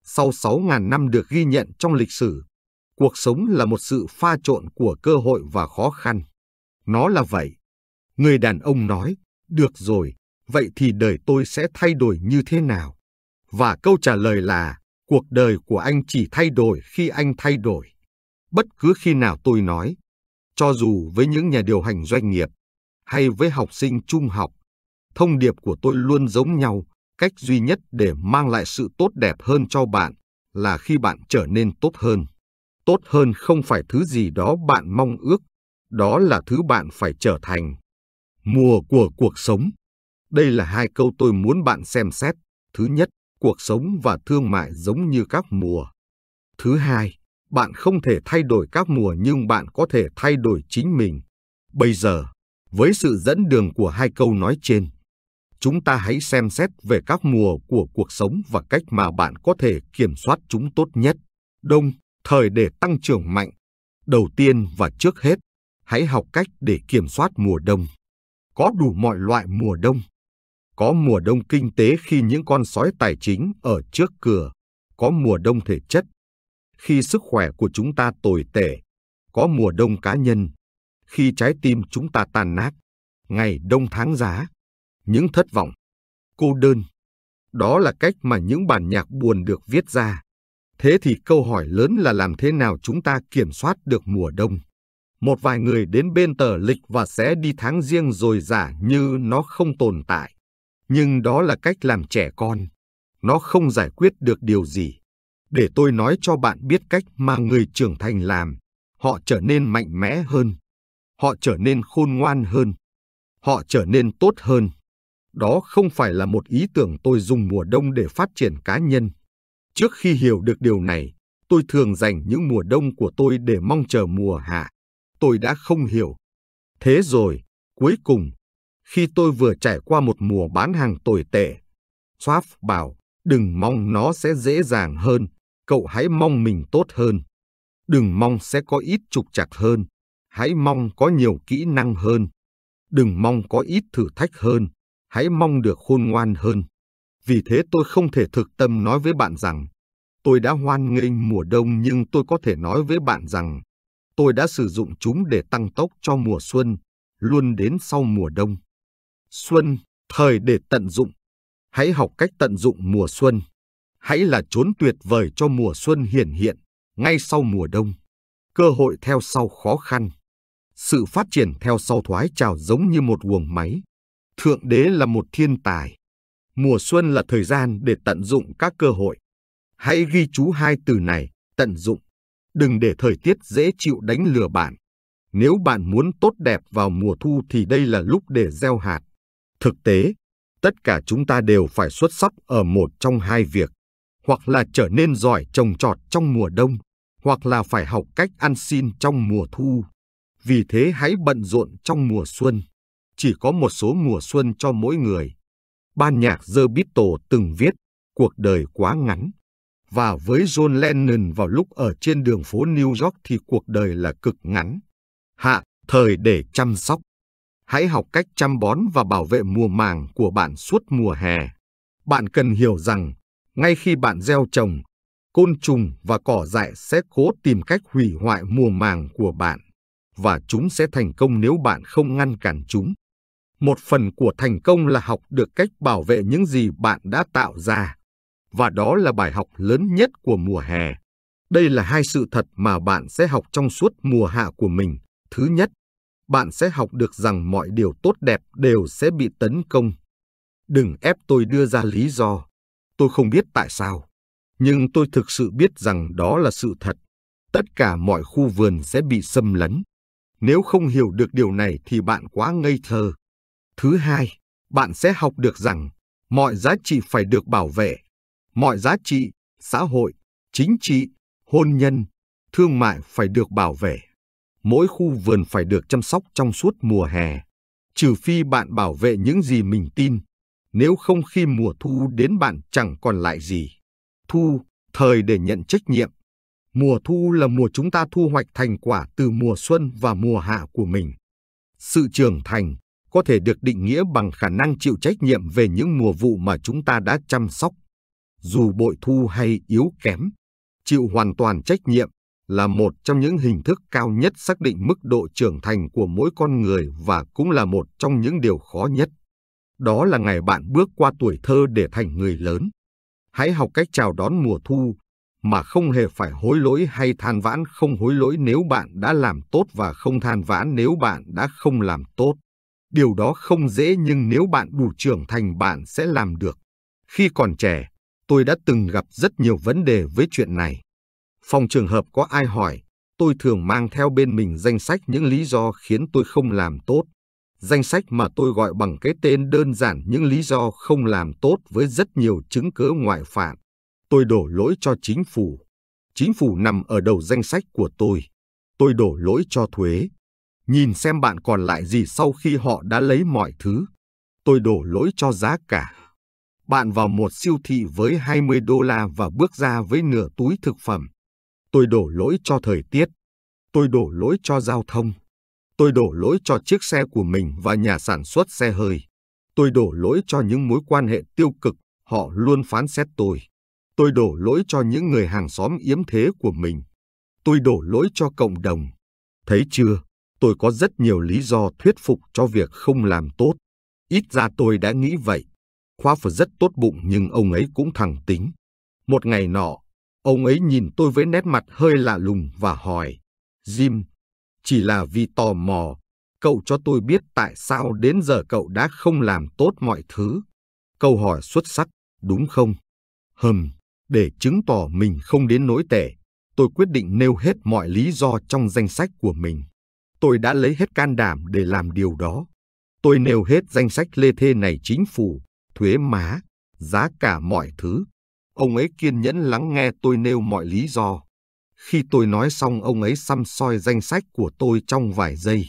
[SPEAKER 1] Sau 6.000 năm được ghi nhận trong lịch sử, cuộc sống là một sự pha trộn của cơ hội và khó khăn. Nó là vậy. Người đàn ông nói, được rồi, vậy thì đời tôi sẽ thay đổi như thế nào? Và câu trả lời là, cuộc đời của anh chỉ thay đổi khi anh thay đổi. Bất cứ khi nào tôi nói, cho dù với những nhà điều hành doanh nghiệp hay với học sinh trung học, thông điệp của tôi luôn giống nhau, cách duy nhất để mang lại sự tốt đẹp hơn cho bạn là khi bạn trở nên tốt hơn. Tốt hơn không phải thứ gì đó bạn mong ước, đó là thứ bạn phải trở thành. Mùa của cuộc sống. Đây là hai câu tôi muốn bạn xem xét. Thứ nhất, cuộc sống và thương mại giống như các mùa. Thứ hai, bạn không thể thay đổi các mùa nhưng bạn có thể thay đổi chính mình. Bây giờ, với sự dẫn đường của hai câu nói trên, chúng ta hãy xem xét về các mùa của cuộc sống và cách mà bạn có thể kiểm soát chúng tốt nhất. Đông, thời để tăng trưởng mạnh. Đầu tiên và trước hết, hãy học cách để kiểm soát mùa đông. Có đủ mọi loại mùa đông. Có mùa đông kinh tế khi những con sói tài chính ở trước cửa. Có mùa đông thể chất. Khi sức khỏe của chúng ta tồi tệ. Có mùa đông cá nhân. Khi trái tim chúng ta tàn nát. Ngày đông tháng giá những thất vọng, cô đơn. Đó là cách mà những bản nhạc buồn được viết ra. Thế thì câu hỏi lớn là làm thế nào chúng ta kiểm soát được mùa đông? Một vài người đến bên tờ lịch và sẽ đi tháng riêng rồi giả như nó không tồn tại. Nhưng đó là cách làm trẻ con. Nó không giải quyết được điều gì. Để tôi nói cho bạn biết cách mà người trưởng thành làm. Họ trở nên mạnh mẽ hơn. Họ trở nên khôn ngoan hơn. Họ trở nên tốt hơn đó không phải là một ý tưởng tôi dùng mùa đông để phát triển cá nhân. Trước khi hiểu được điều này, tôi thường dành những mùa đông của tôi để mong chờ mùa hạ. Tôi đã không hiểu. Thế rồi, cuối cùng, khi tôi vừa trải qua một mùa bán hàng tồi tệ, Swap bảo, đừng mong nó sẽ dễ dàng hơn, cậu hãy mong mình tốt hơn. Đừng mong sẽ có ít trục trặc hơn, hãy mong có nhiều kỹ năng hơn. Đừng mong có ít thử thách hơn, hãy mong được khôn ngoan hơn. Vì thế tôi không thể thực tâm nói với bạn rằng, tôi đã hoan nghênh mùa đông nhưng tôi có thể nói với bạn rằng, tôi đã sử dụng chúng để tăng tốc cho mùa xuân, luôn đến sau mùa đông. Xuân, thời để tận dụng. Hãy học cách tận dụng mùa xuân. Hãy là chốn tuyệt vời cho mùa xuân hiển hiện, ngay sau mùa đông. Cơ hội theo sau khó khăn. Sự phát triển theo sau thoái trào giống như một guồng máy. Thượng đế là một thiên tài. Mùa xuân là thời gian để tận dụng các cơ hội. Hãy ghi chú hai từ này, tận dụng. Đừng để thời tiết dễ chịu đánh lừa bạn. Nếu bạn muốn tốt đẹp vào mùa thu thì đây là lúc để gieo hạt. Thực tế, tất cả chúng ta đều phải xuất sắc ở một trong hai việc, hoặc là trở nên giỏi trồng trọt trong mùa đông, hoặc là phải học cách ăn xin trong mùa thu. Vì thế hãy bận rộn trong mùa xuân. Chỉ có một số mùa xuân cho mỗi người. Ban nhạc The Beatles từng viết, cuộc đời quá ngắn. Và với John Lennon vào lúc ở trên đường phố New York thì cuộc đời là cực ngắn. Hạ, thời để chăm sóc. Hãy học cách chăm bón và bảo vệ mùa màng của bạn suốt mùa hè. Bạn cần hiểu rằng, ngay khi bạn gieo trồng, côn trùng và cỏ dại sẽ cố tìm cách hủy hoại mùa màng của bạn, và chúng sẽ thành công nếu bạn không ngăn cản chúng. Một phần của thành công là học được cách bảo vệ những gì bạn đã tạo ra, và đó là bài học lớn nhất của mùa hè. Đây là hai sự thật mà bạn sẽ học trong suốt mùa hạ của mình. Thứ nhất, bạn sẽ học được rằng mọi điều tốt đẹp đều sẽ bị tấn công. Đừng ép tôi đưa ra lý do. Tôi không biết tại sao, nhưng tôi thực sự biết rằng đó là sự thật. Tất cả mọi khu vườn sẽ bị xâm lấn. Nếu không hiểu được điều này thì bạn quá ngây thơ. Thứ hai, bạn sẽ học được rằng mọi giá trị phải được bảo vệ. Mọi giá trị, xã hội, chính trị, hôn nhân, thương mại phải được bảo vệ mỗi khu vườn phải được chăm sóc trong suốt mùa hè, trừ phi bạn bảo vệ những gì mình tin, nếu không khi mùa thu đến bạn chẳng còn lại gì. Thu, thời để nhận trách nhiệm. Mùa thu là mùa chúng ta thu hoạch thành quả từ mùa xuân và mùa hạ của mình. Sự trưởng thành có thể được định nghĩa bằng khả năng chịu trách nhiệm về những mùa vụ mà chúng ta đã chăm sóc. Dù bội thu hay yếu kém, chịu hoàn toàn trách nhiệm là một trong những hình thức cao nhất xác định mức độ trưởng thành của mỗi con người và cũng là một trong những điều khó nhất. Đó là ngày bạn bước qua tuổi thơ để thành người lớn. Hãy học cách chào đón mùa thu, mà không hề phải hối lỗi hay than vãn không hối lỗi nếu bạn đã làm tốt và không than vãn nếu bạn đã không làm tốt. Điều đó không dễ nhưng nếu bạn đủ trưởng thành bạn sẽ làm được. Khi còn trẻ, tôi đã từng gặp rất nhiều vấn đề với chuyện này. Phòng trường hợp có ai hỏi, tôi thường mang theo bên mình danh sách những lý do khiến tôi không làm tốt. Danh sách mà tôi gọi bằng cái tên đơn giản những lý do không làm tốt với rất nhiều chứng cứ ngoại phạm. Tôi đổ lỗi cho chính phủ. Chính phủ nằm ở đầu danh sách của tôi. Tôi đổ lỗi cho thuế. Nhìn xem bạn còn lại gì sau khi họ đã lấy mọi thứ. Tôi đổ lỗi cho giá cả. Bạn vào một siêu thị với 20 đô la và bước ra với nửa túi thực phẩm. Tôi đổ lỗi cho thời tiết. Tôi đổ lỗi cho giao thông. Tôi đổ lỗi cho chiếc xe của mình và nhà sản xuất xe hơi. Tôi đổ lỗi cho những mối quan hệ tiêu cực, họ luôn phán xét tôi. Tôi đổ lỗi cho những người hàng xóm yếm thế của mình. Tôi đổ lỗi cho cộng đồng. Thấy chưa, tôi có rất nhiều lý do thuyết phục cho việc không làm tốt. Ít ra tôi đã nghĩ vậy. Khoa rất tốt bụng nhưng ông ấy cũng thẳng tính. Một ngày nọ, Ông ấy nhìn tôi với nét mặt hơi lạ lùng và hỏi, Jim, chỉ là vì tò mò, cậu cho tôi biết tại sao đến giờ cậu đã không làm tốt mọi thứ. Câu hỏi xuất sắc, đúng không? Hừm, để chứng tỏ mình không đến nỗi tệ, tôi quyết định nêu hết mọi lý do trong danh sách của mình. Tôi đã lấy hết can đảm để làm điều đó. Tôi nêu hết danh sách lê thê này chính phủ, thuế má, giá cả mọi thứ, Ông ấy kiên nhẫn lắng nghe tôi nêu mọi lý do. Khi tôi nói xong ông ấy xăm soi danh sách của tôi trong vài giây.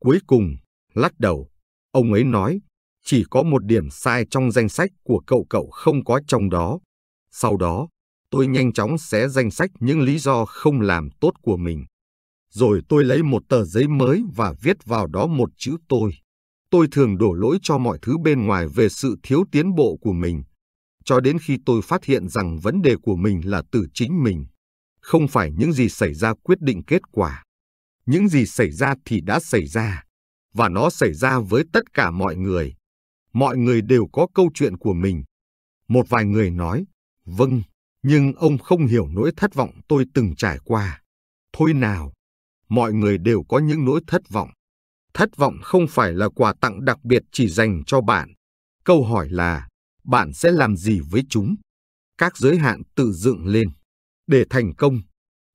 [SPEAKER 1] Cuối cùng, lắc đầu, ông ấy nói, chỉ có một điểm sai trong danh sách của cậu cậu không có trong đó. Sau đó, tôi nhanh chóng xé danh sách những lý do không làm tốt của mình. Rồi tôi lấy một tờ giấy mới và viết vào đó một chữ tôi. tôi thường đổ lỗi cho mọi thứ bên ngoài về sự thiếu tiến bộ của mình, cho đến khi tôi phát hiện rằng vấn đề của mình là từ chính mình, không phải những gì xảy ra quyết định kết quả. Những gì xảy ra thì đã xảy ra, và nó xảy ra với tất cả mọi người. Mọi người đều có câu chuyện của mình. Một vài người nói, vâng, nhưng ông không hiểu nỗi thất vọng tôi từng trải qua. Thôi nào, mọi người đều có những nỗi thất vọng. Thất vọng không phải là quà tặng đặc biệt chỉ dành cho bạn. Câu hỏi là, bạn sẽ làm gì với chúng? Các giới hạn tự dựng lên. Để thành công,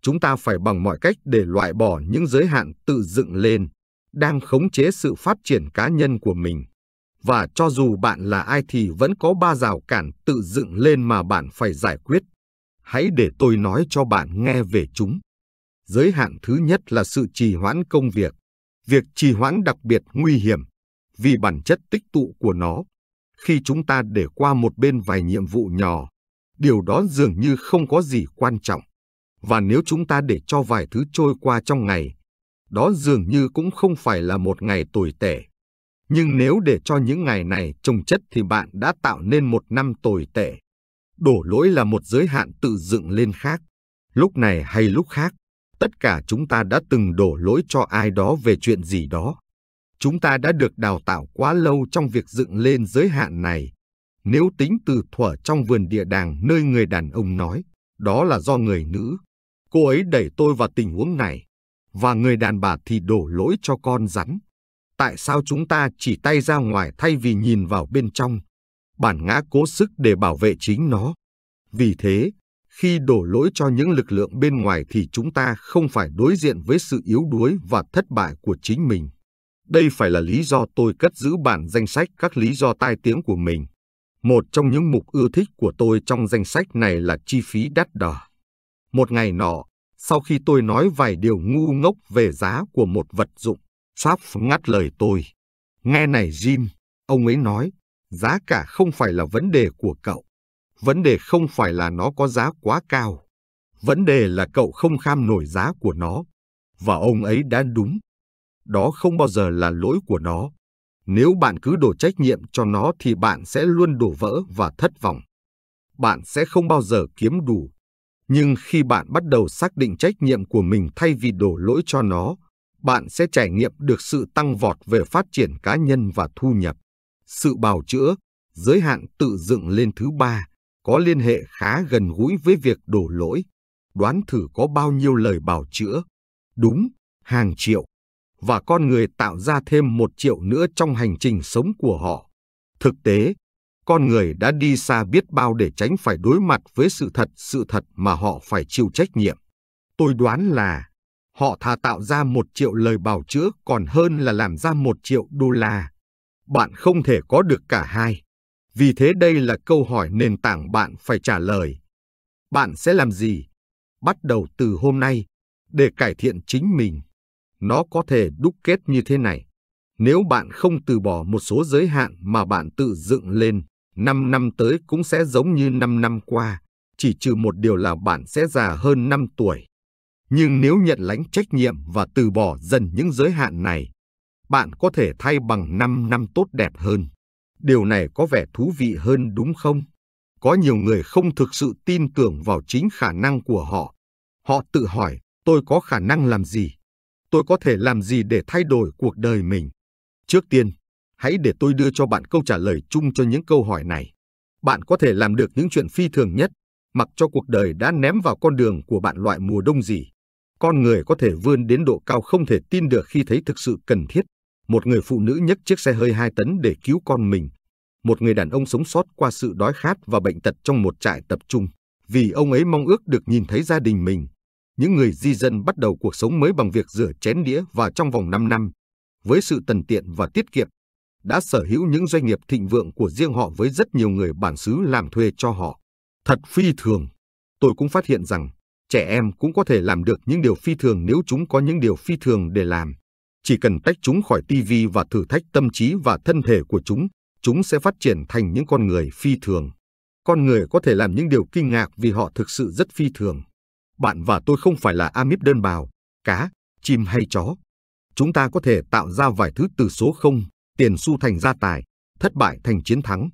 [SPEAKER 1] chúng ta phải bằng mọi cách để loại bỏ những giới hạn tự dựng lên, đang khống chế sự phát triển cá nhân của mình. Và cho dù bạn là ai thì vẫn có ba rào cản tự dựng lên mà bạn phải giải quyết. Hãy để tôi nói cho bạn nghe về chúng. Giới hạn thứ nhất là sự trì hoãn công việc. Việc trì hoãn đặc biệt nguy hiểm vì bản chất tích tụ của nó. Khi chúng ta để qua một bên vài nhiệm vụ nhỏ, điều đó dường như không có gì quan trọng. Và nếu chúng ta để cho vài thứ trôi qua trong ngày, đó dường như cũng không phải là một ngày tồi tệ. Nhưng nếu để cho những ngày này trồng chất thì bạn đã tạo nên một năm tồi tệ. Đổ lỗi là một giới hạn tự dựng lên khác. Lúc này hay lúc khác, tất cả chúng ta đã từng đổ lỗi cho ai đó về chuyện gì đó. Chúng ta đã được đào tạo quá lâu trong việc dựng lên giới hạn này. Nếu tính từ thuở trong vườn địa đàng nơi người đàn ông nói, đó là do người nữ. Cô ấy đẩy tôi vào tình huống này, và người đàn bà thì đổ lỗi cho con rắn. Tại sao chúng ta chỉ tay ra ngoài thay vì nhìn vào bên trong? Bản ngã cố sức để bảo vệ chính nó. Vì thế, khi đổ lỗi cho những lực lượng bên ngoài thì chúng ta không phải đối diện với sự yếu đuối và thất bại của chính mình. Đây phải là lý do tôi cất giữ bản danh sách các lý do tai tiếng của mình. Một trong những mục ưa thích của tôi trong danh sách này là chi phí đắt đỏ. Một ngày nọ, sau khi tôi nói vài điều ngu ngốc về giá của một vật dụng, Sáp ngắt lời tôi. Nghe này Jim, ông ấy nói, giá cả không phải là vấn đề của cậu. Vấn đề không phải là nó có giá quá cao. Vấn đề là cậu không kham nổi giá của nó. Và ông ấy đã đúng. Đó không bao giờ là lỗi của nó. Nếu bạn cứ đổ trách nhiệm cho nó thì bạn sẽ luôn đổ vỡ và thất vọng. Bạn sẽ không bao giờ kiếm đủ. Nhưng khi bạn bắt đầu xác định trách nhiệm của mình thay vì đổ lỗi cho nó, bạn sẽ trải nghiệm được sự tăng vọt về phát triển cá nhân và thu nhập. Sự bào chữa, giới hạn tự dựng lên thứ ba, có liên hệ khá gần gũi với việc đổ lỗi. Đoán thử có bao nhiêu lời bào chữa? Đúng, hàng triệu. Và con người tạo ra thêm một triệu nữa trong hành trình sống của họ. Thực tế, con người đã đi xa biết bao để tránh phải đối mặt với sự thật, sự thật mà họ phải chịu trách nhiệm. Tôi đoán là họ thà tạo ra một triệu lời bào chữa còn hơn là làm ra một triệu đô la. Bạn không thể có được cả hai. Vì thế đây là câu hỏi nền tảng bạn phải trả lời. Bạn sẽ làm gì? Bắt đầu từ hôm nay, để cải thiện chính mình. Nó có thể đúc kết như thế này. Nếu bạn không từ bỏ một số giới hạn mà bạn tự dựng lên, 5 năm tới cũng sẽ giống như 5 năm qua, chỉ trừ một điều là bạn sẽ già hơn 5 tuổi. Nhưng nếu nhận lãnh trách nhiệm và từ bỏ dần những giới hạn này, bạn có thể thay bằng 5 năm tốt đẹp hơn. Điều này có vẻ thú vị hơn đúng không? Có nhiều người không thực sự tin tưởng vào chính khả năng của họ. Họ tự hỏi, tôi có khả năng làm gì? Tôi có thể làm gì để thay đổi cuộc đời mình? Trước tiên, hãy để tôi đưa cho bạn câu trả lời chung cho những câu hỏi này. Bạn có thể làm được những chuyện phi thường nhất, mặc cho cuộc đời đã ném vào con đường của bạn loại mùa đông gì. Con người có thể vươn đến độ cao không thể tin được khi thấy thực sự cần thiết. Một người phụ nữ nhấc chiếc xe hơi 2 tấn để cứu con mình. Một người đàn ông sống sót qua sự đói khát và bệnh tật trong một trại tập trung, vì ông ấy mong ước được nhìn thấy gia đình mình. Những người di dân bắt đầu cuộc sống mới bằng việc rửa chén đĩa và trong vòng 5 năm, với sự tần tiện và tiết kiệm, đã sở hữu những doanh nghiệp thịnh vượng của riêng họ với rất nhiều người bản xứ làm thuê cho họ. Thật phi thường. Tôi cũng phát hiện rằng trẻ em cũng có thể làm được những điều phi thường nếu chúng có những điều phi thường để làm. Chỉ cần tách chúng khỏi tivi và thử thách tâm trí và thân thể của chúng, chúng sẽ phát triển thành những con người phi thường. Con người có thể làm những điều kinh ngạc vì họ thực sự rất phi thường. Bạn và tôi không phải là amip đơn bào, cá, chim hay chó. Chúng ta có thể tạo ra vài thứ từ số 0, tiền xu thành gia tài, thất bại thành chiến thắng.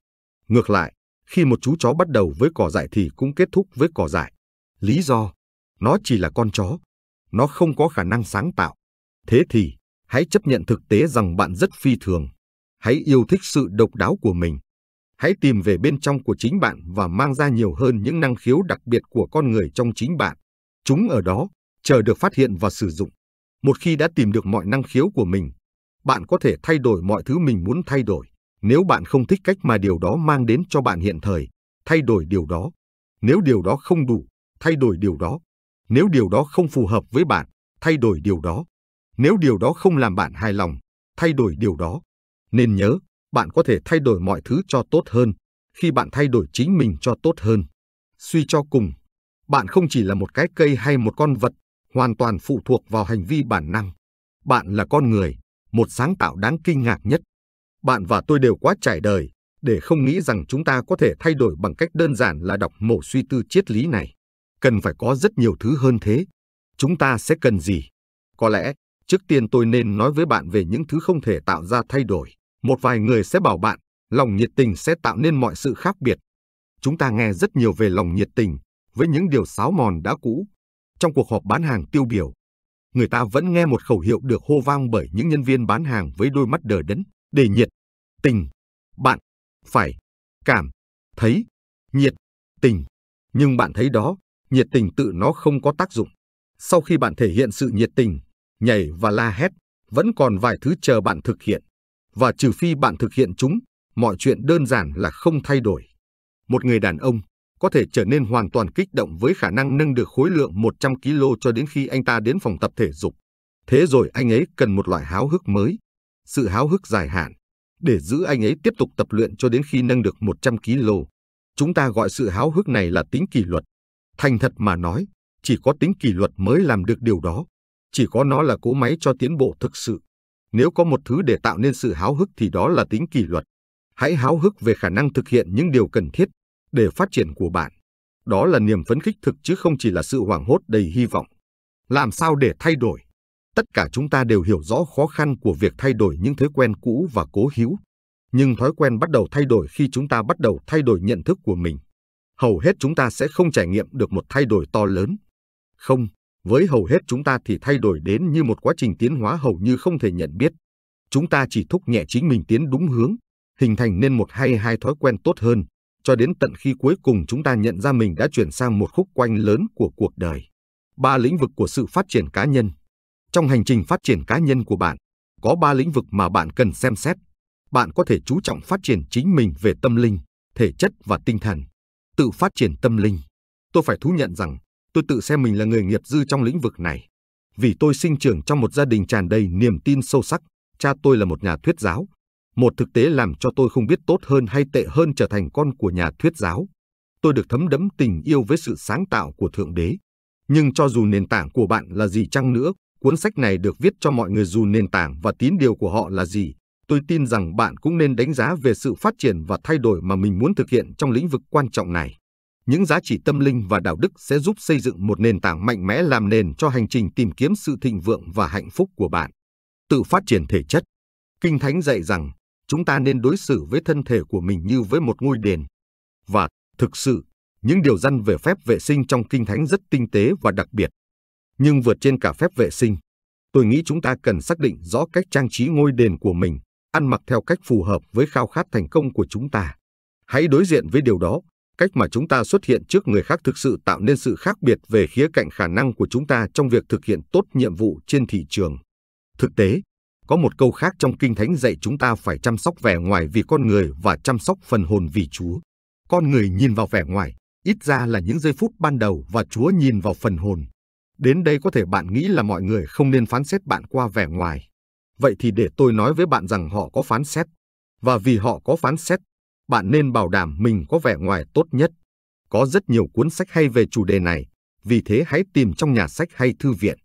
[SPEAKER 1] Ngược lại, khi một chú chó bắt đầu với cỏ dại thì cũng kết thúc với cỏ dại. Lý do, nó chỉ là con chó, nó không có khả năng sáng tạo. Thế thì, hãy chấp nhận thực tế rằng bạn rất phi thường. Hãy yêu thích sự độc đáo của mình. Hãy tìm về bên trong của chính bạn và mang ra nhiều hơn những năng khiếu đặc biệt của con người trong chính bạn. Chúng ở đó, chờ được phát hiện và sử dụng. Một khi đã tìm được mọi năng khiếu của mình, bạn có thể thay đổi mọi thứ mình muốn thay đổi. Nếu bạn không thích cách mà điều đó mang đến cho bạn hiện thời, thay đổi điều đó. Nếu điều đó không đủ, thay đổi điều đó. Nếu điều đó không phù hợp với bạn, thay đổi điều đó. Nếu điều đó không làm bạn hài lòng, thay đổi điều đó. Nên nhớ, bạn có thể thay đổi mọi thứ cho tốt hơn khi bạn thay đổi chính mình cho tốt hơn. Suy cho cùng, bạn không chỉ là một cái cây hay một con vật, hoàn toàn phụ thuộc vào hành vi bản năng. Bạn là con người, một sáng tạo đáng kinh ngạc nhất. Bạn và tôi đều quá trải đời, để không nghĩ rằng chúng ta có thể thay đổi bằng cách đơn giản là đọc mổ suy tư triết lý này. Cần phải có rất nhiều thứ hơn thế. Chúng ta sẽ cần gì? Có lẽ, trước tiên tôi nên nói với bạn về những thứ không thể tạo ra thay đổi. Một vài người sẽ bảo bạn, lòng nhiệt tình sẽ tạo nên mọi sự khác biệt. Chúng ta nghe rất nhiều về lòng nhiệt tình, với những điều sáo mòn đã cũ. Trong cuộc họp bán hàng tiêu biểu, người ta vẫn nghe một khẩu hiệu được hô vang bởi những nhân viên bán hàng với đôi mắt đờ đẫn, để nhiệt, tình, bạn, phải, cảm, thấy, nhiệt, tình. Nhưng bạn thấy đó, nhiệt tình tự nó không có tác dụng. Sau khi bạn thể hiện sự nhiệt tình, nhảy và la hét, vẫn còn vài thứ chờ bạn thực hiện. Và trừ phi bạn thực hiện chúng, mọi chuyện đơn giản là không thay đổi. Một người đàn ông có thể trở nên hoàn toàn kích động với khả năng nâng được khối lượng 100 kg cho đến khi anh ta đến phòng tập thể dục. Thế rồi anh ấy cần một loại háo hức mới, sự háo hức dài hạn, để giữ anh ấy tiếp tục tập luyện cho đến khi nâng được 100 kg. Chúng ta gọi sự háo hức này là tính kỷ luật. Thành thật mà nói, chỉ có tính kỷ luật mới làm được điều đó. Chỉ có nó là cỗ máy cho tiến bộ thực sự. Nếu có một thứ để tạo nên sự háo hức thì đó là tính kỷ luật. Hãy háo hức về khả năng thực hiện những điều cần thiết để phát triển của bạn. Đó là niềm phấn khích thực chứ không chỉ là sự hoảng hốt đầy hy vọng. Làm sao để thay đổi? Tất cả chúng ta đều hiểu rõ khó khăn của việc thay đổi những thói quen cũ và cố hữu. Nhưng thói quen bắt đầu thay đổi khi chúng ta bắt đầu thay đổi nhận thức của mình. Hầu hết chúng ta sẽ không trải nghiệm được một thay đổi to lớn. Không, với hầu hết chúng ta thì thay đổi đến như một quá trình tiến hóa hầu như không thể nhận biết. Chúng ta chỉ thúc nhẹ chính mình tiến đúng hướng, hình thành nên một hay hai thói quen tốt hơn, cho đến tận khi cuối cùng chúng ta nhận ra mình đã chuyển sang một khúc quanh lớn của cuộc đời. Ba lĩnh vực của sự phát triển cá nhân. Trong hành trình phát triển cá nhân của bạn, có ba lĩnh vực mà bạn cần xem xét. Bạn có thể chú trọng phát triển chính mình về tâm linh, thể chất và tinh thần. Tự phát triển tâm linh. Tôi phải thú nhận rằng, tôi tự xem mình là người nghiệp dư trong lĩnh vực này. Vì tôi sinh trưởng trong một gia đình tràn đầy niềm tin sâu sắc, cha tôi là một nhà thuyết giáo, một thực tế làm cho tôi không biết tốt hơn hay tệ hơn trở thành con của nhà thuyết giáo. Tôi được thấm đẫm tình yêu với sự sáng tạo của Thượng Đế. Nhưng cho dù nền tảng của bạn là gì chăng nữa, cuốn sách này được viết cho mọi người dù nền tảng và tín điều của họ là gì. Tôi tin rằng bạn cũng nên đánh giá về sự phát triển và thay đổi mà mình muốn thực hiện trong lĩnh vực quan trọng này. Những giá trị tâm linh và đạo đức sẽ giúp xây dựng một nền tảng mạnh mẽ làm nền cho hành trình tìm kiếm sự thịnh vượng và hạnh phúc của bạn. Tự phát triển thể chất. Kinh Thánh dạy rằng chúng ta nên đối xử với thân thể của mình như với một ngôi đền. Và, thực sự, những điều răn về phép vệ sinh trong Kinh Thánh rất tinh tế và đặc biệt. Nhưng vượt trên cả phép vệ sinh, tôi nghĩ chúng ta cần xác định rõ cách trang trí ngôi đền của mình, ăn mặc theo cách phù hợp với khao khát thành công của chúng ta. Hãy đối diện với điều đó, cách mà chúng ta xuất hiện trước người khác thực sự tạo nên sự khác biệt về khía cạnh khả năng của chúng ta trong việc thực hiện tốt nhiệm vụ trên thị trường. Thực tế, có một câu khác trong Kinh Thánh dạy chúng ta phải chăm sóc vẻ ngoài vì con người và chăm sóc phần hồn vì Chúa. Con người nhìn vào vẻ ngoài, ít ra là những giây phút ban đầu và Chúa nhìn vào phần hồn. Đến đây có thể bạn nghĩ là mọi người không nên phán xét bạn qua vẻ ngoài. Vậy thì để tôi nói với bạn rằng họ có phán xét. Và vì họ có phán xét, bạn nên bảo đảm mình có vẻ ngoài tốt nhất. Có rất nhiều cuốn sách hay về chủ đề này, vì thế hãy tìm trong nhà sách hay thư viện.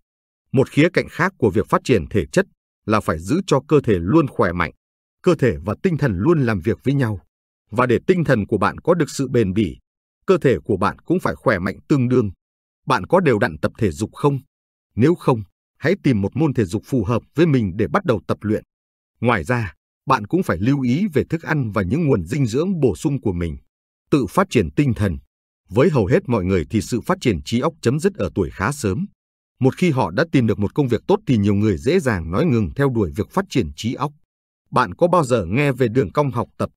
[SPEAKER 1] Một khía cạnh khác của việc phát triển thể chất là phải giữ cho cơ thể luôn khỏe mạnh. Cơ thể và tinh thần luôn làm việc với nhau. Và để tinh thần của bạn có được sự bền bỉ, cơ thể của bạn cũng phải khỏe mạnh tương đương. Bạn có đều đặn tập thể dục không? Nếu không, hãy tìm một môn thể dục phù hợp với mình để bắt đầu tập luyện. Ngoài ra, bạn cũng phải lưu ý về thức ăn và những nguồn dinh dưỡng bổ sung của mình. Tự phát triển tinh thần. Với hầu hết mọi người thì sự phát triển trí óc chấm dứt ở tuổi khá sớm. Một khi họ đã tìm được một công việc tốt thì nhiều người dễ dàng nói ngừng theo đuổi việc phát triển trí óc. Bạn có bao giờ nghe về đường cong học tập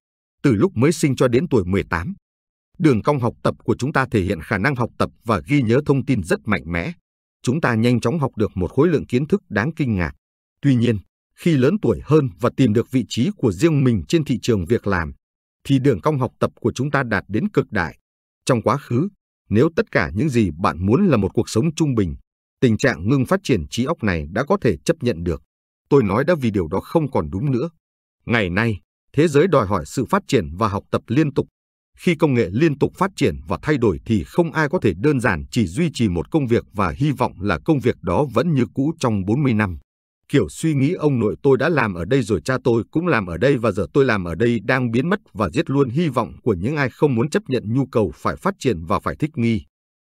[SPEAKER 1] từ lúc mới sinh cho đến tuổi 18? Đường cong học tập của chúng ta thể hiện khả năng học tập và ghi nhớ thông tin rất mạnh mẽ. Chúng ta nhanh chóng học được một khối lượng kiến thức đáng kinh ngạc. Tuy nhiên, khi lớn tuổi hơn và tìm được vị trí của riêng mình trên thị trường việc làm, thì đường cong học tập của chúng ta đạt đến cực đại. Trong quá khứ, nếu tất cả những gì bạn muốn là một cuộc sống trung bình, tình trạng ngưng phát triển trí óc này đã có thể chấp nhận được. Tôi nói đã vì điều đó không còn đúng nữa. Ngày nay, thế giới đòi hỏi sự phát triển và học tập liên tục. Khi công nghệ liên tục phát triển và thay đổi thì không ai có thể đơn giản chỉ duy trì một công việc và hy vọng là công việc đó vẫn như cũ trong 40 năm. Kiểu suy nghĩ ông nội tôi đã làm ở đây rồi cha tôi cũng làm ở đây và giờ tôi làm ở đây đang biến mất và giết luôn hy vọng của những ai không muốn chấp nhận nhu cầu phải phát triển và phải thích nghi.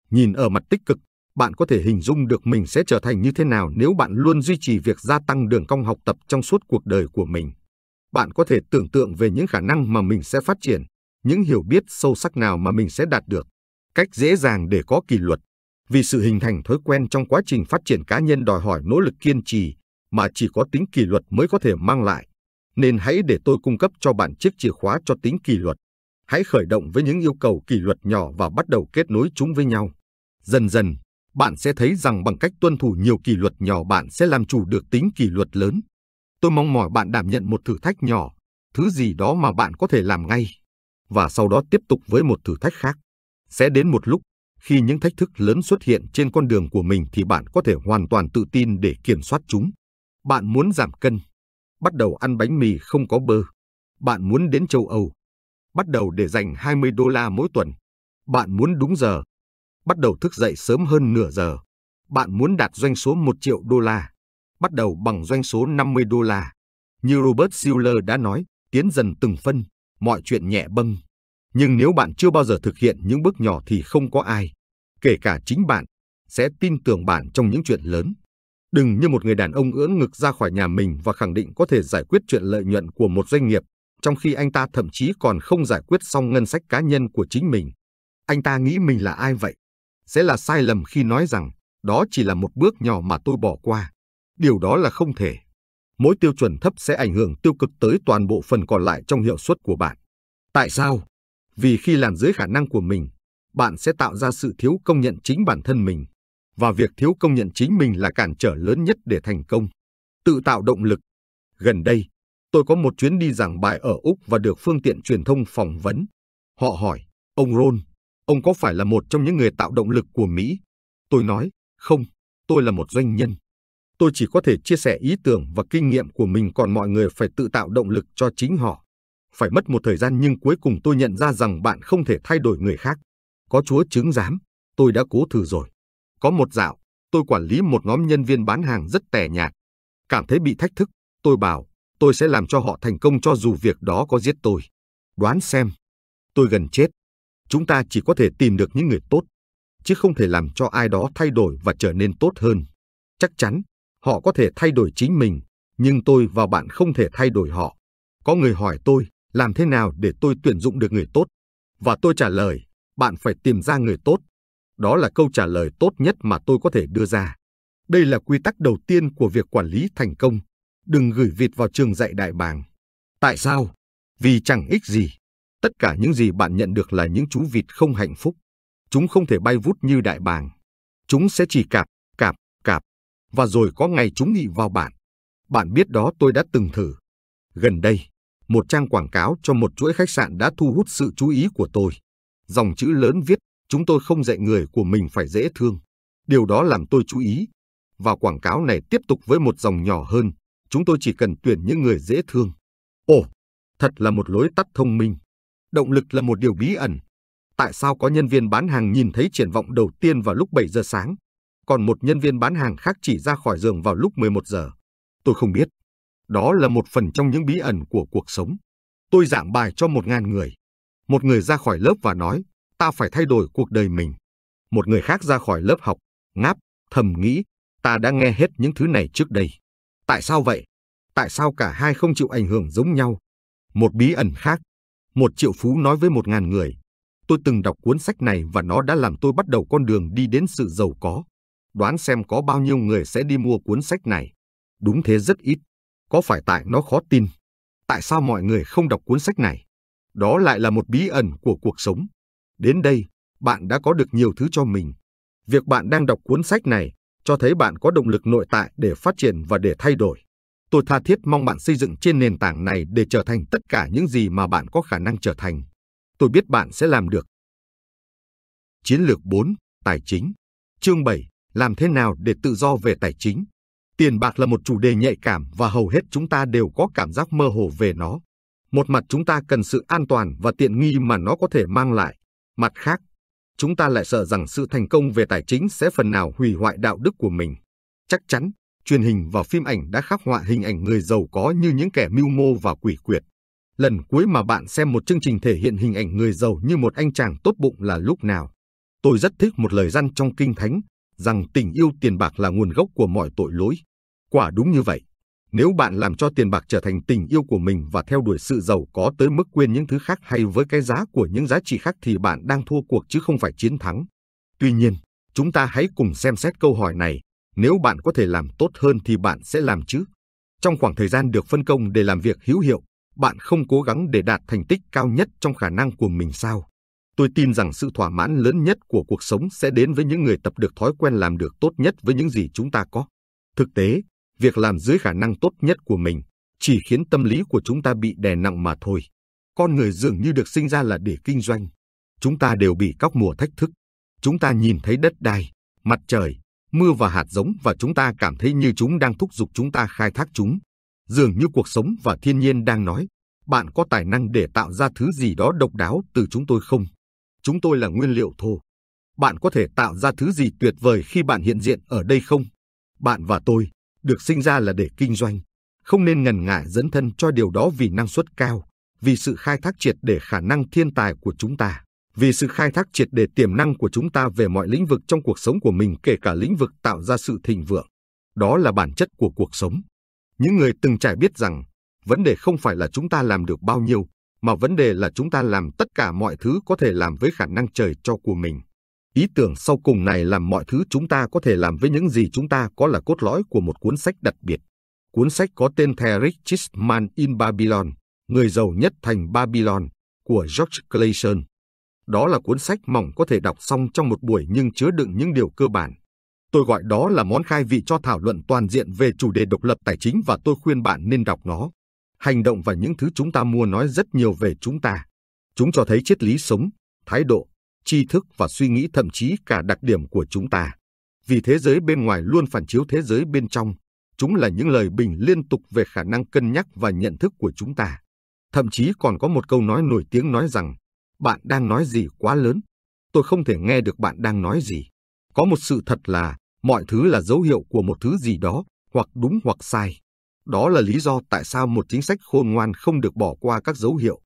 [SPEAKER 1] Nhìn ở mặt tích cực, bạn có thể hình dung được mình sẽ trở thành như thế nào nếu bạn luôn duy trì việc gia tăng đường cong học tập trong suốt cuộc đời của mình. Bạn có thể tưởng tượng về những khả năng mà mình sẽ phát triển, những hiểu biết sâu sắc nào mà mình sẽ đạt được. Cách dễ dàng để có kỷ luật. Vì sự hình thành thói quen trong quá trình phát triển cá nhân đòi hỏi nỗ lực kiên trì, mà chỉ có tính kỷ luật mới có thể mang lại. Nên hãy để tôi cung cấp cho bạn chiếc chìa khóa cho tính kỷ luật. Hãy khởi động với những yêu cầu kỷ luật nhỏ và bắt đầu kết nối chúng với nhau. Dần dần, bạn sẽ thấy rằng bằng cách tuân thủ nhiều kỷ luật nhỏ bạn sẽ làm chủ được tính kỷ luật lớn. Tôi mong mỏi bạn đảm nhận một thử thách nhỏ, thứ gì đó mà bạn có thể làm ngay, và sau đó tiếp tục với một thử thách khác. Sẽ đến một lúc, khi những thách thức lớn xuất hiện trên con đường của mình thì bạn có thể hoàn toàn tự tin để kiểm soát chúng. Bạn muốn giảm cân, bắt đầu ăn bánh mì không có bơ. Bạn muốn đến châu Âu, bắt đầu để dành 20 đô la mỗi tuần. Bạn muốn đúng giờ, bắt đầu thức dậy sớm hơn nửa giờ. Bạn muốn đạt doanh số 1 triệu đô la, bắt đầu bằng doanh số 50 đô la. Như Robert Schuller đã nói, tiến dần từng phân, mọi chuyện nhẹ bâng. Nhưng nếu bạn chưa bao giờ thực hiện những bước nhỏ thì không có ai, kể cả chính bạn, sẽ tin tưởng bạn trong những chuyện lớn. Đừng như một người đàn ông ưỡn ngực ra khỏi nhà mình và khẳng định có thể giải quyết chuyện lợi nhuận của một doanh nghiệp, trong khi anh ta thậm chí còn không giải quyết xong ngân sách cá nhân của chính mình. Anh ta nghĩ mình là ai vậy? Sẽ là sai lầm khi nói rằng đó chỉ là một bước nhỏ mà tôi bỏ qua. Điều đó là không thể. Mỗi tiêu chuẩn thấp sẽ ảnh hưởng tiêu cực tới toàn bộ phần còn lại trong hiệu suất của bạn. Tại sao? Vì khi làm dưới khả năng của mình, bạn sẽ tạo ra sự thiếu công nhận chính bản thân mình và việc thiếu công nhận chính mình là cản trở lớn nhất để thành công. Tự tạo động lực. Gần đây, tôi có một chuyến đi giảng bài ở Úc và được phương tiện truyền thông phỏng vấn. Họ hỏi, ông Ron, ông có phải là một trong những người tạo động lực của Mỹ? Tôi nói, không, tôi là một doanh nhân. Tôi chỉ có thể chia sẻ ý tưởng và kinh nghiệm của mình còn mọi người phải tự tạo động lực cho chính họ. Phải mất một thời gian nhưng cuối cùng tôi nhận ra rằng bạn không thể thay đổi người khác. Có Chúa chứng giám, tôi đã cố thử rồi. Có một dạo, tôi quản lý một nhóm nhân viên bán hàng rất tẻ nhạt. Cảm thấy bị thách thức, tôi bảo, tôi sẽ làm cho họ thành công cho dù việc đó có giết tôi. Đoán xem, tôi gần chết. Chúng ta chỉ có thể tìm được những người tốt, chứ không thể làm cho ai đó thay đổi và trở nên tốt hơn. Chắc chắn, họ có thể thay đổi chính mình, nhưng tôi và bạn không thể thay đổi họ. Có người hỏi tôi, làm thế nào để tôi tuyển dụng được người tốt? Và tôi trả lời, bạn phải tìm ra người tốt, đó là câu trả lời tốt nhất mà tôi có thể đưa ra. Đây là quy tắc đầu tiên của việc quản lý thành công. Đừng gửi vịt vào trường dạy đại bàng. Tại sao? Vì chẳng ích gì. Tất cả những gì bạn nhận được là những chú vịt không hạnh phúc. Chúng không thể bay vút như đại bàng. Chúng sẽ chỉ cạp, cạp, cạp. Và rồi có ngày chúng nghị vào bạn. Bạn biết đó tôi đã từng thử. Gần đây, một trang quảng cáo cho một chuỗi khách sạn đã thu hút sự chú ý của tôi. Dòng chữ lớn viết Chúng tôi không dạy người của mình phải dễ thương. Điều đó làm tôi chú ý. Và quảng cáo này tiếp tục với một dòng nhỏ hơn. Chúng tôi chỉ cần tuyển những người dễ thương. Ồ, thật là một lối tắt thông minh. Động lực là một điều bí ẩn. Tại sao có nhân viên bán hàng nhìn thấy triển vọng đầu tiên vào lúc 7 giờ sáng, còn một nhân viên bán hàng khác chỉ ra khỏi giường vào lúc 11 giờ? Tôi không biết. Đó là một phần trong những bí ẩn của cuộc sống. Tôi giảng bài cho một ngàn người. Một người ra khỏi lớp và nói, ta phải thay đổi cuộc đời mình. Một người khác ra khỏi lớp học, ngáp, thầm nghĩ, ta đã nghe hết những thứ này trước đây. Tại sao vậy? Tại sao cả hai không chịu ảnh hưởng giống nhau? Một bí ẩn khác. Một triệu phú nói với một ngàn người. Tôi từng đọc cuốn sách này và nó đã làm tôi bắt đầu con đường đi đến sự giàu có. Đoán xem có bao nhiêu người sẽ đi mua cuốn sách này. Đúng thế rất ít. Có phải tại nó khó tin? Tại sao mọi người không đọc cuốn sách này? Đó lại là một bí ẩn của cuộc sống. Đến đây, bạn đã có được nhiều thứ cho mình. Việc bạn đang đọc cuốn sách này cho thấy bạn có động lực nội tại để phát triển và để thay đổi. Tôi tha thiết mong bạn xây dựng trên nền tảng này để trở thành tất cả những gì mà bạn có khả năng trở thành. Tôi biết bạn sẽ làm được. Chiến lược 4. Tài chính Chương 7. Làm thế nào để tự do về tài chính? Tiền bạc là một chủ đề nhạy cảm và hầu hết chúng ta đều có cảm giác mơ hồ về nó. Một mặt chúng ta cần sự an toàn và tiện nghi mà nó có thể mang lại. Mặt khác, chúng ta lại sợ rằng sự thành công về tài chính sẽ phần nào hủy hoại đạo đức của mình. Chắc chắn, truyền hình và phim ảnh đã khắc họa hình ảnh người giàu có như những kẻ mưu mô và quỷ quyệt. Lần cuối mà bạn xem một chương trình thể hiện hình ảnh người giàu như một anh chàng tốt bụng là lúc nào? Tôi rất thích một lời răn trong Kinh Thánh, rằng tình yêu tiền bạc là nguồn gốc của mọi tội lỗi. Quả đúng như vậy. Nếu bạn làm cho tiền bạc trở thành tình yêu của mình và theo đuổi sự giàu có tới mức quên những thứ khác hay với cái giá của những giá trị khác thì bạn đang thua cuộc chứ không phải chiến thắng. Tuy nhiên, chúng ta hãy cùng xem xét câu hỏi này. Nếu bạn có thể làm tốt hơn thì bạn sẽ làm chứ. Trong khoảng thời gian được phân công để làm việc hữu hiệu, bạn không cố gắng để đạt thành tích cao nhất trong khả năng của mình sao? Tôi tin rằng sự thỏa mãn lớn nhất của cuộc sống sẽ đến với những người tập được thói quen làm được tốt nhất với những gì chúng ta có. Thực tế, việc làm dưới khả năng tốt nhất của mình chỉ khiến tâm lý của chúng ta bị đè nặng mà thôi. Con người dường như được sinh ra là để kinh doanh. Chúng ta đều bị các mùa thách thức. Chúng ta nhìn thấy đất đai, mặt trời, mưa và hạt giống và chúng ta cảm thấy như chúng đang thúc giục chúng ta khai thác chúng. Dường như cuộc sống và thiên nhiên đang nói, bạn có tài năng để tạo ra thứ gì đó độc đáo từ chúng tôi không? Chúng tôi là nguyên liệu thô. Bạn có thể tạo ra thứ gì tuyệt vời khi bạn hiện diện ở đây không? Bạn và tôi được sinh ra là để kinh doanh, không nên ngần ngại dẫn thân cho điều đó vì năng suất cao, vì sự khai thác triệt để khả năng thiên tài của chúng ta, vì sự khai thác triệt để tiềm năng của chúng ta về mọi lĩnh vực trong cuộc sống của mình kể cả lĩnh vực tạo ra sự thịnh vượng. Đó là bản chất của cuộc sống. Những người từng trải biết rằng, vấn đề không phải là chúng ta làm được bao nhiêu, mà vấn đề là chúng ta làm tất cả mọi thứ có thể làm với khả năng trời cho của mình. Ý tưởng sau cùng này làm mọi thứ chúng ta có thể làm với những gì chúng ta có là cốt lõi của một cuốn sách đặc biệt. Cuốn sách có tên The Richest Man in Babylon, Người giàu nhất thành Babylon, của George Clayson. Đó là cuốn sách mỏng có thể đọc xong trong một buổi nhưng chứa đựng những điều cơ bản. Tôi gọi đó là món khai vị cho thảo luận toàn diện về chủ đề độc lập tài chính và tôi khuyên bạn nên đọc nó. Hành động và những thứ chúng ta mua nói rất nhiều về chúng ta. Chúng cho thấy triết lý sống, thái độ, tri thức và suy nghĩ thậm chí cả đặc điểm của chúng ta. Vì thế giới bên ngoài luôn phản chiếu thế giới bên trong, chúng là những lời bình liên tục về khả năng cân nhắc và nhận thức của chúng ta. Thậm chí còn có một câu nói nổi tiếng nói rằng, bạn đang nói gì quá lớn, tôi không thể nghe được bạn đang nói gì. Có một sự thật là, mọi thứ là dấu hiệu của một thứ gì đó, hoặc đúng hoặc sai. Đó là lý do tại sao một chính sách khôn ngoan không được bỏ qua các dấu hiệu.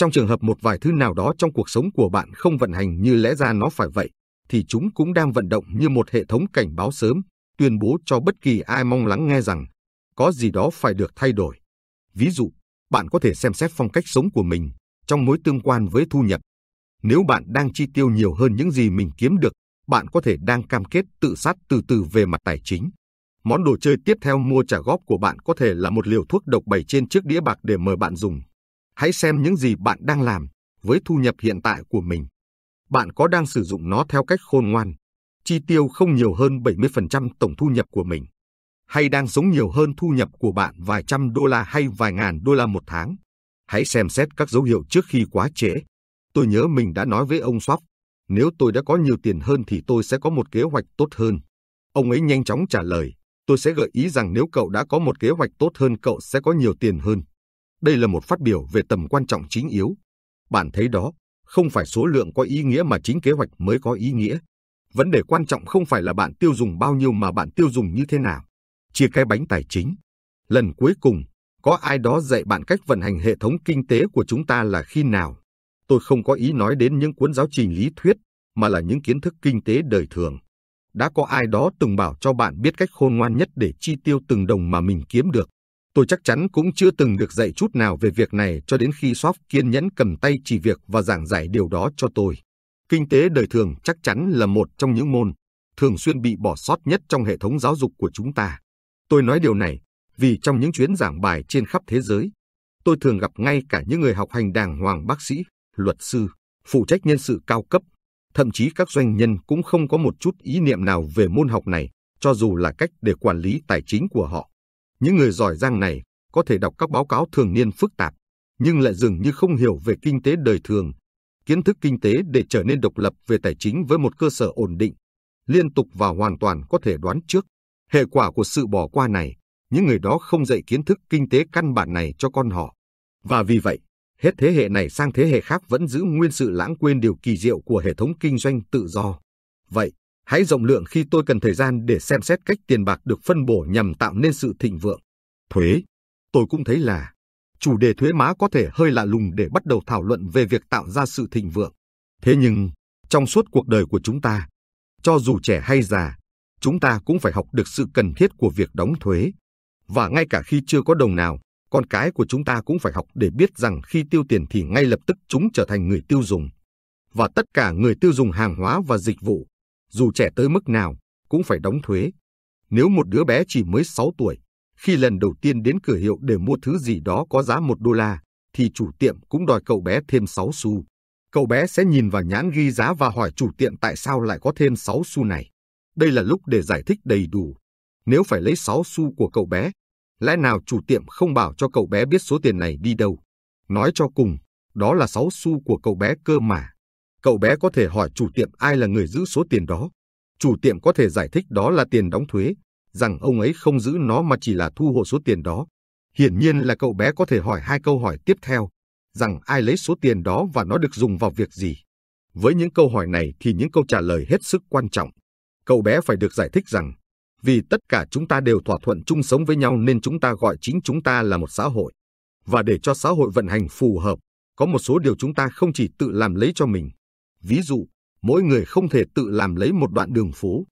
[SPEAKER 1] Trong trường hợp một vài thứ nào đó trong cuộc sống của bạn không vận hành như lẽ ra nó phải vậy, thì chúng cũng đang vận động như một hệ thống cảnh báo sớm, tuyên bố cho bất kỳ ai mong lắng nghe rằng có gì đó phải được thay đổi. Ví dụ, bạn có thể xem xét phong cách sống của mình trong mối tương quan với thu nhập. Nếu bạn đang chi tiêu nhiều hơn những gì mình kiếm được, bạn có thể đang cam kết tự sát từ từ về mặt tài chính. Món đồ chơi tiếp theo mua trả góp của bạn có thể là một liều thuốc độc bày trên chiếc đĩa bạc để mời bạn dùng. Hãy xem những gì bạn đang làm với thu nhập hiện tại của mình. Bạn có đang sử dụng nó theo cách khôn ngoan, chi tiêu không nhiều hơn 70% tổng thu nhập của mình, hay đang sống nhiều hơn thu nhập của bạn vài trăm đô la hay vài ngàn đô la một tháng. Hãy xem xét các dấu hiệu trước khi quá trễ. Tôi nhớ mình đã nói với ông Swap, nếu tôi đã có nhiều tiền hơn thì tôi sẽ có một kế hoạch tốt hơn. Ông ấy nhanh chóng trả lời, tôi sẽ gợi ý rằng nếu cậu đã có một kế hoạch tốt hơn cậu sẽ có nhiều tiền hơn. Đây là một phát biểu về tầm quan trọng chính yếu. Bạn thấy đó, không phải số lượng có ý nghĩa mà chính kế hoạch mới có ý nghĩa. Vấn đề quan trọng không phải là bạn tiêu dùng bao nhiêu mà bạn tiêu dùng như thế nào. Chia cái bánh tài chính. Lần cuối cùng, có ai đó dạy bạn cách vận hành hệ thống kinh tế của chúng ta là khi nào? Tôi không có ý nói đến những cuốn giáo trình lý thuyết, mà là những kiến thức kinh tế đời thường. Đã có ai đó từng bảo cho bạn biết cách khôn ngoan nhất để chi tiêu từng đồng mà mình kiếm được. Tôi chắc chắn cũng chưa từng được dạy chút nào về việc này cho đến khi Soft kiên nhẫn cầm tay chỉ việc và giảng giải điều đó cho tôi. Kinh tế đời thường chắc chắn là một trong những môn thường xuyên bị bỏ sót nhất trong hệ thống giáo dục của chúng ta. Tôi nói điều này vì trong những chuyến giảng bài trên khắp thế giới, tôi thường gặp ngay cả những người học hành đàng hoàng bác sĩ, luật sư, phụ trách nhân sự cao cấp, thậm chí các doanh nhân cũng không có một chút ý niệm nào về môn học này, cho dù là cách để quản lý tài chính của họ. Những người giỏi giang này có thể đọc các báo cáo thường niên phức tạp, nhưng lại dường như không hiểu về kinh tế đời thường, kiến thức kinh tế để trở nên độc lập về tài chính với một cơ sở ổn định, liên tục và hoàn toàn có thể đoán trước. Hệ quả của sự bỏ qua này, những người đó không dạy kiến thức kinh tế căn bản này cho con họ. Và vì vậy, hết thế hệ này sang thế hệ khác vẫn giữ nguyên sự lãng quên điều kỳ diệu của hệ thống kinh doanh tự do. Vậy, hãy rộng lượng khi tôi cần thời gian để xem xét cách tiền bạc được phân bổ nhằm tạo nên sự thịnh vượng. Thuế, tôi cũng thấy là chủ đề thuế má có thể hơi lạ lùng để bắt đầu thảo luận về việc tạo ra sự thịnh vượng. Thế nhưng, trong suốt cuộc đời của chúng ta, cho dù trẻ hay già, chúng ta cũng phải học được sự cần thiết của việc đóng thuế. Và ngay cả khi chưa có đồng nào, con cái của chúng ta cũng phải học để biết rằng khi tiêu tiền thì ngay lập tức chúng trở thành người tiêu dùng. Và tất cả người tiêu dùng hàng hóa và dịch vụ, dù trẻ tới mức nào, cũng phải đóng thuế. Nếu một đứa bé chỉ mới 6 tuổi, khi lần đầu tiên đến cửa hiệu để mua thứ gì đó có giá 1 đô la, thì chủ tiệm cũng đòi cậu bé thêm 6 xu. Cậu bé sẽ nhìn vào nhãn ghi giá và hỏi chủ tiệm tại sao lại có thêm 6 xu này. Đây là lúc để giải thích đầy đủ. Nếu phải lấy 6 xu của cậu bé, lẽ nào chủ tiệm không bảo cho cậu bé biết số tiền này đi đâu? Nói cho cùng, đó là 6 xu của cậu bé cơ mà. Cậu bé có thể hỏi chủ tiệm ai là người giữ số tiền đó. Chủ tiệm có thể giải thích đó là tiền đóng thuế, rằng ông ấy không giữ nó mà chỉ là thu hộ số tiền đó. Hiển nhiên là cậu bé có thể hỏi hai câu hỏi tiếp theo, rằng ai lấy số tiền đó và nó được dùng vào việc gì. Với những câu hỏi này thì những câu trả lời hết sức quan trọng. Cậu bé phải được giải thích rằng, vì tất cả chúng ta đều thỏa thuận chung sống với nhau nên chúng ta gọi chính chúng ta là một xã hội. Và để cho xã hội vận hành phù hợp, có một số điều chúng ta không chỉ tự làm lấy cho mình. Ví dụ, mỗi người không thể tự làm lấy một đoạn đường phố.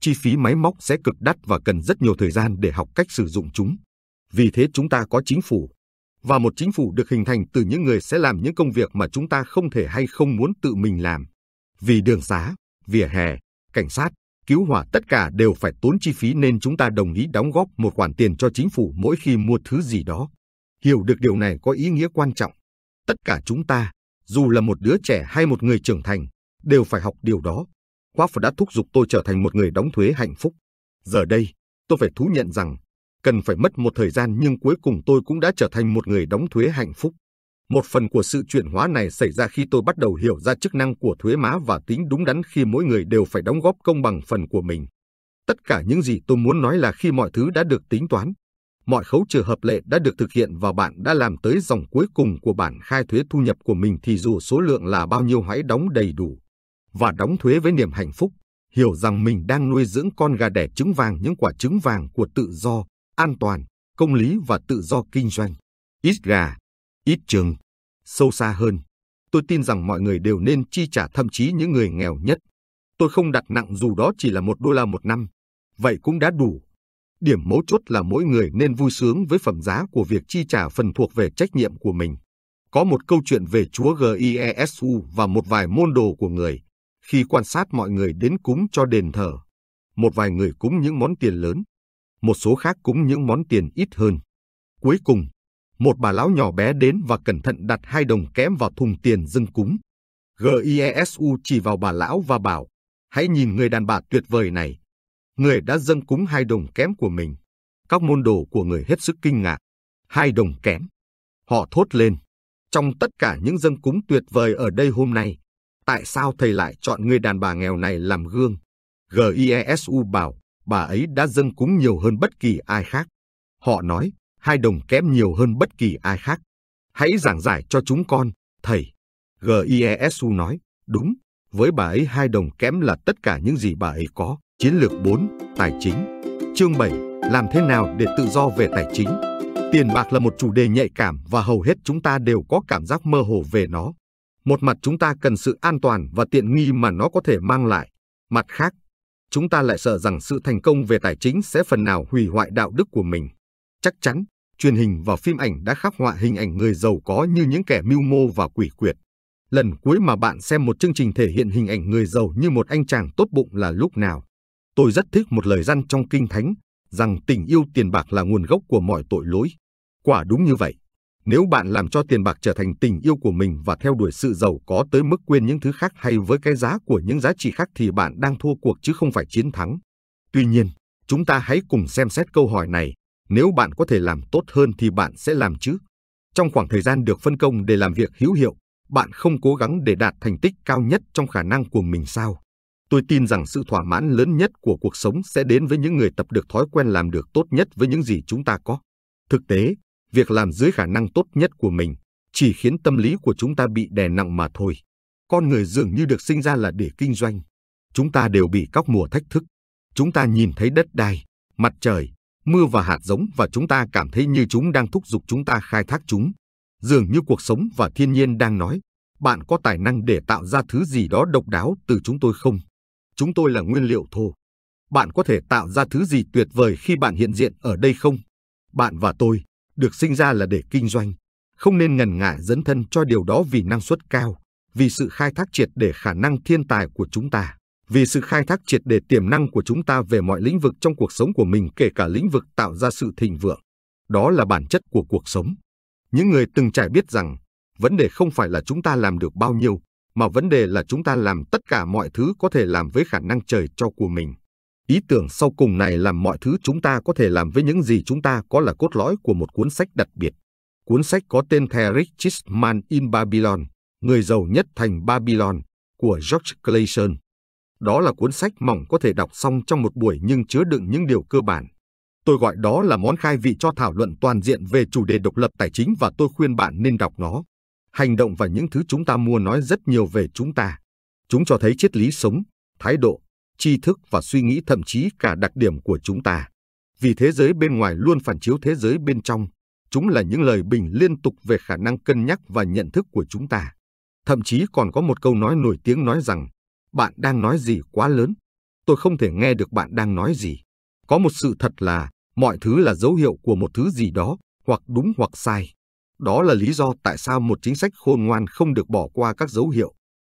[SPEAKER 1] Chi phí máy móc sẽ cực đắt và cần rất nhiều thời gian để học cách sử dụng chúng. Vì thế chúng ta có chính phủ, và một chính phủ được hình thành từ những người sẽ làm những công việc mà chúng ta không thể hay không muốn tự mình làm. Vì đường xá, vỉa hè, cảnh sát, cứu hỏa tất cả đều phải tốn chi phí nên chúng ta đồng ý đóng góp một khoản tiền cho chính phủ mỗi khi mua thứ gì đó. Hiểu được điều này có ý nghĩa quan trọng. Tất cả chúng ta, dù là một đứa trẻ hay một người trưởng thành, đều phải học điều đó. Khoa đã thúc giục tôi trở thành một người đóng thuế hạnh phúc. Giờ đây, tôi phải thú nhận rằng cần phải mất một thời gian nhưng cuối cùng tôi cũng đã trở thành một người đóng thuế hạnh phúc. Một phần của sự chuyển hóa này xảy ra khi tôi bắt đầu hiểu ra chức năng của thuế má và tính đúng đắn khi mỗi người đều phải đóng góp công bằng phần của mình. Tất cả những gì tôi muốn nói là khi mọi thứ đã được tính toán, mọi khấu trừ hợp lệ đã được thực hiện và bạn đã làm tới dòng cuối cùng của bản khai thuế thu nhập của mình thì dù số lượng là bao nhiêu hãy đóng đầy đủ. Và đóng thuế với niềm hạnh phúc, hiểu rằng mình đang nuôi dưỡng con gà đẻ trứng vàng những quả trứng vàng của tự do, an toàn, công lý và tự do kinh doanh. Ít gà, ít trường Sâu xa hơn, tôi tin rằng mọi người đều nên chi trả thậm chí những người nghèo nhất. Tôi không đặt nặng dù đó chỉ là một đô la một năm. Vậy cũng đã đủ. Điểm mấu chốt là mỗi người nên vui sướng với phẩm giá của việc chi trả phần thuộc về trách nhiệm của mình. Có một câu chuyện về Chúa Giesu và một vài môn đồ của người. Khi quan sát mọi người đến cúng cho đền thờ, một vài người cúng những món tiền lớn, một số khác cúng những món tiền ít hơn. Cuối cùng, một bà lão nhỏ bé đến và cẩn thận đặt hai đồng kém vào thùng tiền dâng cúng. GIESU chỉ vào bà lão và bảo, hãy nhìn người đàn bà tuyệt vời này. Người đã dâng cúng hai đồng kém của mình. Các môn đồ của người hết sức kinh ngạc. Hai đồng kém. Họ thốt lên. Trong tất cả những dâng cúng tuyệt vời ở đây hôm nay, tại sao thầy lại chọn người đàn bà nghèo này làm gương? GIESU bảo, bà ấy đã dâng cúng nhiều hơn bất kỳ ai khác. Họ nói, hai đồng kém nhiều hơn bất kỳ ai khác. Hãy giảng giải cho chúng con, thầy. GIESU nói, đúng, với bà ấy hai đồng kém là tất cả những gì bà ấy có. Chiến lược 4, Tài chính. Chương 7, làm thế nào để tự do về tài chính? Tiền bạc là một chủ đề nhạy cảm và hầu hết chúng ta đều có cảm giác mơ hồ về nó. Một mặt chúng ta cần sự an toàn và tiện nghi mà nó có thể mang lại. Mặt khác, chúng ta lại sợ rằng sự thành công về tài chính sẽ phần nào hủy hoại đạo đức của mình. Chắc chắn, truyền hình và phim ảnh đã khắc họa hình ảnh người giàu có như những kẻ mưu mô và quỷ quyệt. Lần cuối mà bạn xem một chương trình thể hiện hình ảnh người giàu như một anh chàng tốt bụng là lúc nào? Tôi rất thích một lời răn trong Kinh Thánh rằng tình yêu tiền bạc là nguồn gốc của mọi tội lỗi. Quả đúng như vậy. Nếu bạn làm cho tiền bạc trở thành tình yêu của mình và theo đuổi sự giàu có tới mức quên những thứ khác hay với cái giá của những giá trị khác thì bạn đang thua cuộc chứ không phải chiến thắng. Tuy nhiên, chúng ta hãy cùng xem xét câu hỏi này. Nếu bạn có thể làm tốt hơn thì bạn sẽ làm chứ. Trong khoảng thời gian được phân công để làm việc hữu hiệu, bạn không cố gắng để đạt thành tích cao nhất trong khả năng của mình sao? Tôi tin rằng sự thỏa mãn lớn nhất của cuộc sống sẽ đến với những người tập được thói quen làm được tốt nhất với những gì chúng ta có. Thực tế, việc làm dưới khả năng tốt nhất của mình chỉ khiến tâm lý của chúng ta bị đè nặng mà thôi. Con người dường như được sinh ra là để kinh doanh. Chúng ta đều bị các mùa thách thức. Chúng ta nhìn thấy đất đai, mặt trời, mưa và hạt giống và chúng ta cảm thấy như chúng đang thúc giục chúng ta khai thác chúng. Dường như cuộc sống và thiên nhiên đang nói, bạn có tài năng để tạo ra thứ gì đó độc đáo từ chúng tôi không? Chúng tôi là nguyên liệu thô. Bạn có thể tạo ra thứ gì tuyệt vời khi bạn hiện diện ở đây không? Bạn và tôi được sinh ra là để kinh doanh, không nên ngần ngại dấn thân cho điều đó vì năng suất cao, vì sự khai thác triệt để khả năng thiên tài của chúng ta, vì sự khai thác triệt để tiềm năng của chúng ta về mọi lĩnh vực trong cuộc sống của mình kể cả lĩnh vực tạo ra sự thịnh vượng. Đó là bản chất của cuộc sống. Những người từng trải biết rằng, vấn đề không phải là chúng ta làm được bao nhiêu, mà vấn đề là chúng ta làm tất cả mọi thứ có thể làm với khả năng trời cho của mình. Ý tưởng sau cùng này làm mọi thứ chúng ta có thể làm với những gì chúng ta có là cốt lõi của một cuốn sách đặc biệt. Cuốn sách có tên The Richest Man in Babylon, Người giàu nhất thành Babylon, của George Clayson. Đó là cuốn sách mỏng có thể đọc xong trong một buổi nhưng chứa đựng những điều cơ bản. Tôi gọi đó là món khai vị cho thảo luận toàn diện về chủ đề độc lập tài chính và tôi khuyên bạn nên đọc nó. Hành động và những thứ chúng ta mua nói rất nhiều về chúng ta. Chúng cho thấy triết lý sống, thái độ, tri thức và suy nghĩ thậm chí cả đặc điểm của chúng ta. Vì thế giới bên ngoài luôn phản chiếu thế giới bên trong, chúng là những lời bình liên tục về khả năng cân nhắc và nhận thức của chúng ta. Thậm chí còn có một câu nói nổi tiếng nói rằng, bạn đang nói gì quá lớn, tôi không thể nghe được bạn đang nói gì. Có một sự thật là, mọi thứ là dấu hiệu của một thứ gì đó, hoặc đúng hoặc sai. Đó là lý do tại sao một chính sách khôn ngoan không được bỏ qua các dấu hiệu.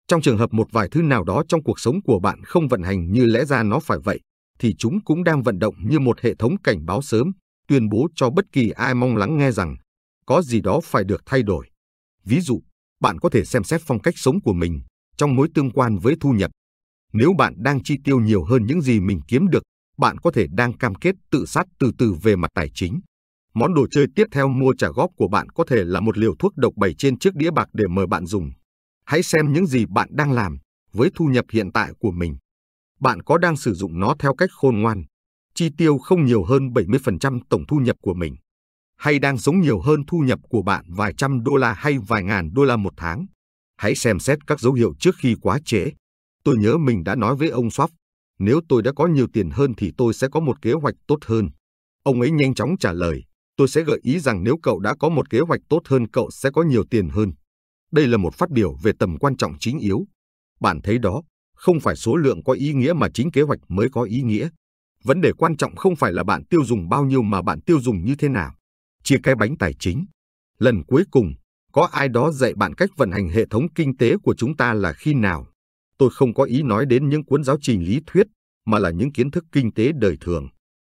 [SPEAKER 1] Trong trường hợp một vài thứ nào đó trong cuộc sống của bạn không vận hành như lẽ ra nó phải vậy, thì chúng cũng đang vận động như một hệ thống cảnh báo sớm, tuyên bố cho bất kỳ ai mong lắng nghe rằng có gì đó phải được thay đổi. Ví dụ, bạn có thể xem xét phong cách sống của mình trong mối tương quan với thu nhập. Nếu bạn đang chi tiêu nhiều hơn những gì mình kiếm được, bạn có thể đang cam kết tự sát từ từ về mặt tài chính. Món đồ chơi tiếp theo mua trả góp của bạn có thể là một liều thuốc độc bày trên chiếc đĩa bạc để mời bạn dùng. Hãy xem những gì bạn đang làm với thu nhập hiện tại của mình. Bạn có đang sử dụng nó theo cách khôn ngoan, chi tiêu không nhiều hơn 70% tổng thu nhập của mình, hay đang sống nhiều hơn thu nhập của bạn vài trăm đô la hay vài ngàn đô la một tháng. Hãy xem xét các dấu hiệu trước khi quá trễ. Tôi nhớ mình đã nói với ông Schwab, nếu tôi đã có nhiều tiền hơn thì tôi sẽ có một kế hoạch tốt hơn. Ông ấy nhanh chóng trả lời, tôi sẽ gợi ý rằng nếu cậu đã có một kế hoạch tốt hơn cậu sẽ có nhiều tiền hơn. Đây là một phát biểu về tầm quan trọng chính yếu. Bạn thấy đó, không phải số lượng có ý nghĩa mà chính kế hoạch mới có ý nghĩa. Vấn đề quan trọng không phải là bạn tiêu dùng bao nhiêu mà bạn tiêu dùng như thế nào. Chia cái bánh tài chính. Lần cuối cùng, có ai đó dạy bạn cách vận hành hệ thống kinh tế của chúng ta là khi nào? Tôi không có ý nói đến những cuốn giáo trình lý thuyết, mà là những kiến thức kinh tế đời thường.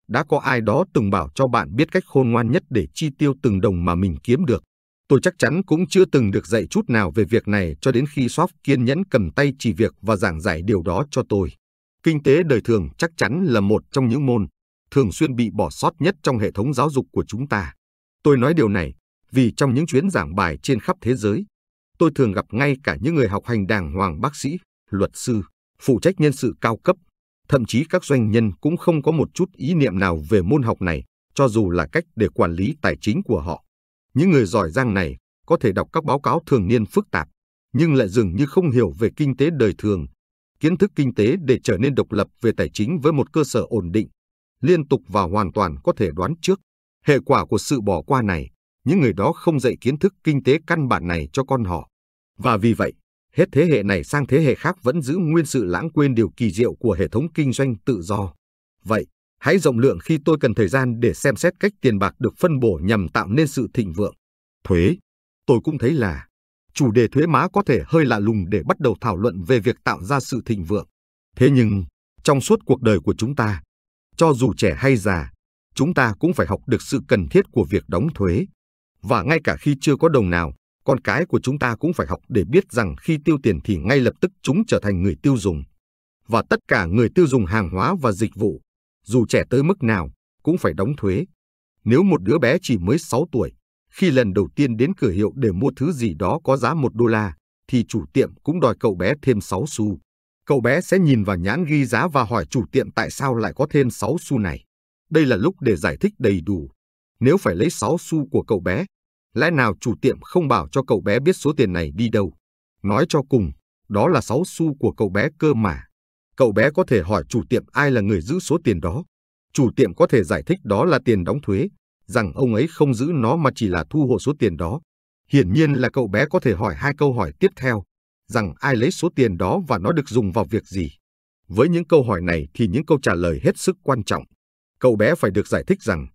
[SPEAKER 1] Đã có ai đó từng bảo cho bạn biết cách khôn ngoan nhất để chi tiêu từng đồng mà mình kiếm được. Tôi chắc chắn cũng chưa từng được dạy chút nào về việc này cho đến khi Shop kiên nhẫn cầm tay chỉ việc và giảng giải điều đó cho tôi. Kinh tế đời thường chắc chắn là một trong những môn thường xuyên bị bỏ sót nhất trong hệ thống giáo dục của chúng ta. Tôi nói điều này vì trong những chuyến giảng bài trên khắp thế giới, tôi thường gặp ngay cả những người học hành đàng hoàng bác sĩ, luật sư, phụ trách nhân sự cao cấp, thậm chí các doanh nhân cũng không có một chút ý niệm nào về môn học này, cho dù là cách để quản lý tài chính của họ. Những người giỏi giang này có thể đọc các báo cáo thường niên phức tạp, nhưng lại dường như không hiểu về kinh tế đời thường, kiến thức kinh tế để trở nên độc lập về tài chính với một cơ sở ổn định, liên tục và hoàn toàn có thể đoán trước. Hệ quả của sự bỏ qua này, những người đó không dạy kiến thức kinh tế căn bản này cho con họ. Và vì vậy, hết thế hệ này sang thế hệ khác vẫn giữ nguyên sự lãng quên điều kỳ diệu của hệ thống kinh doanh tự do. Vậy, Hãy rộng lượng khi tôi cần thời gian để xem xét cách tiền bạc được phân bổ nhằm tạo nên sự thịnh vượng. Thuế, tôi cũng thấy là chủ đề thuế má có thể hơi lạ lùng để bắt đầu thảo luận về việc tạo ra sự thịnh vượng. Thế nhưng, trong suốt cuộc đời của chúng ta, cho dù trẻ hay già, chúng ta cũng phải học được sự cần thiết của việc đóng thuế. Và ngay cả khi chưa có đồng nào, con cái của chúng ta cũng phải học để biết rằng khi tiêu tiền thì ngay lập tức chúng trở thành người tiêu dùng. Và tất cả người tiêu dùng hàng hóa và dịch vụ, dù trẻ tới mức nào, cũng phải đóng thuế. Nếu một đứa bé chỉ mới 6 tuổi, khi lần đầu tiên đến cửa hiệu để mua thứ gì đó có giá 1 đô la, thì chủ tiệm cũng đòi cậu bé thêm 6 xu. Cậu bé sẽ nhìn vào nhãn ghi giá và hỏi chủ tiệm tại sao lại có thêm 6 xu này. Đây là lúc để giải thích đầy đủ. Nếu phải lấy 6 xu của cậu bé, lẽ nào chủ tiệm không bảo cho cậu bé biết số tiền này đi đâu? Nói cho cùng, đó là 6 xu của cậu bé cơ mà. Cậu bé có thể hỏi chủ tiệm ai là người giữ số tiền đó. Chủ tiệm có thể giải thích đó là tiền đóng thuế, rằng ông ấy không giữ nó mà chỉ là thu hộ số tiền đó. Hiển nhiên là cậu bé có thể hỏi hai câu hỏi tiếp theo, rằng ai lấy số tiền đó và nó được dùng vào việc gì. Với những câu hỏi này thì những câu trả lời hết sức quan trọng. Cậu bé phải được giải thích rằng,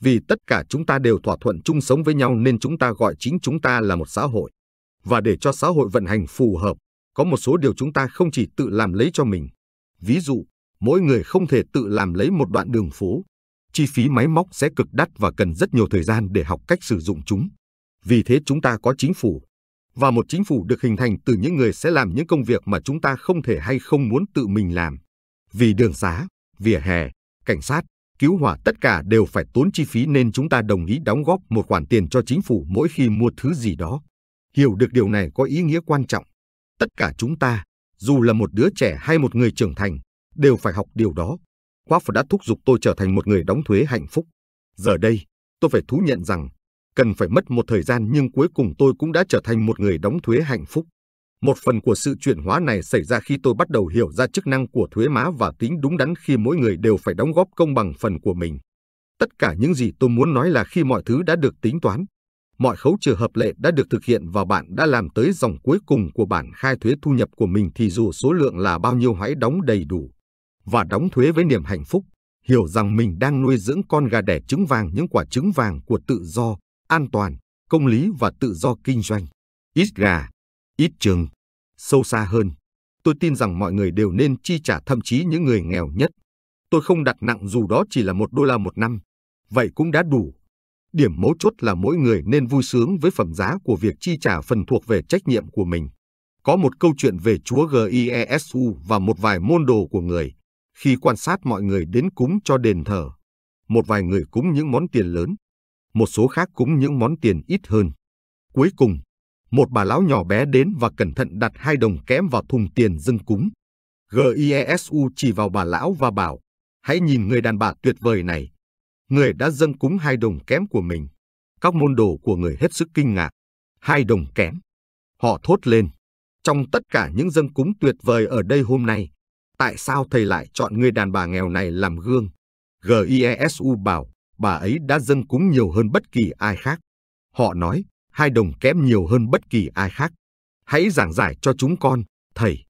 [SPEAKER 1] vì tất cả chúng ta đều thỏa thuận chung sống với nhau nên chúng ta gọi chính chúng ta là một xã hội. Và để cho xã hội vận hành phù hợp, có một số điều chúng ta không chỉ tự làm lấy cho mình. Ví dụ, mỗi người không thể tự làm lấy một đoạn đường phố. Chi phí máy móc sẽ cực đắt và cần rất nhiều thời gian để học cách sử dụng chúng. Vì thế chúng ta có chính phủ, và một chính phủ được hình thành từ những người sẽ làm những công việc mà chúng ta không thể hay không muốn tự mình làm. Vì đường xá, vỉa hè, cảnh sát, cứu hỏa tất cả đều phải tốn chi phí nên chúng ta đồng ý đóng góp một khoản tiền cho chính phủ mỗi khi mua thứ gì đó. Hiểu được điều này có ý nghĩa quan trọng. Tất cả chúng ta, dù là một đứa trẻ hay một người trưởng thành, đều phải học điều đó. Quaff đã thúc giục tôi trở thành một người đóng thuế hạnh phúc. Giờ đây, tôi phải thú nhận rằng cần phải mất một thời gian nhưng cuối cùng tôi cũng đã trở thành một người đóng thuế hạnh phúc. Một phần của sự chuyển hóa này xảy ra khi tôi bắt đầu hiểu ra chức năng của thuế má và tính đúng đắn khi mỗi người đều phải đóng góp công bằng phần của mình. Tất cả những gì tôi muốn nói là khi mọi thứ đã được tính toán, mọi khấu trừ hợp lệ đã được thực hiện và bạn đã làm tới dòng cuối cùng của bản khai thuế thu nhập của mình thì dù số lượng là bao nhiêu hãy đóng đầy đủ. Và đóng thuế với niềm hạnh phúc, hiểu rằng mình đang nuôi dưỡng con gà đẻ trứng vàng những quả trứng vàng của tự do, an toàn, công lý và tự do kinh doanh. Ít gà, ít trường, Sâu xa hơn, tôi tin rằng mọi người đều nên chi trả thậm chí những người nghèo nhất. Tôi không đặt nặng dù đó chỉ là một đô la một năm. Vậy cũng đã đủ. Điểm mấu chốt là mỗi người nên vui sướng với phẩm giá của việc chi trả phần thuộc về trách nhiệm của mình. Có một câu chuyện về Chúa Giesu và một vài môn đồ của người. Khi quan sát mọi người đến cúng cho đền thờ, một vài người cúng những món tiền lớn, một số khác cúng những món tiền ít hơn. Cuối cùng, một bà lão nhỏ bé đến và cẩn thận đặt hai đồng kém vào thùng tiền dâng cúng. GIESU chỉ vào bà lão và bảo, hãy nhìn người đàn bà tuyệt vời này. Người đã dâng cúng hai đồng kém của mình. Các môn đồ của người hết sức kinh ngạc. Hai đồng kém. Họ thốt lên. Trong tất cả những dâng cúng tuyệt vời ở đây hôm nay, tại sao thầy lại chọn người đàn bà nghèo này làm gương? GIESU bảo, bà ấy đã dâng cúng nhiều hơn bất kỳ ai khác. Họ nói, hai đồng kém nhiều hơn bất kỳ ai khác. Hãy giảng giải cho chúng con, thầy.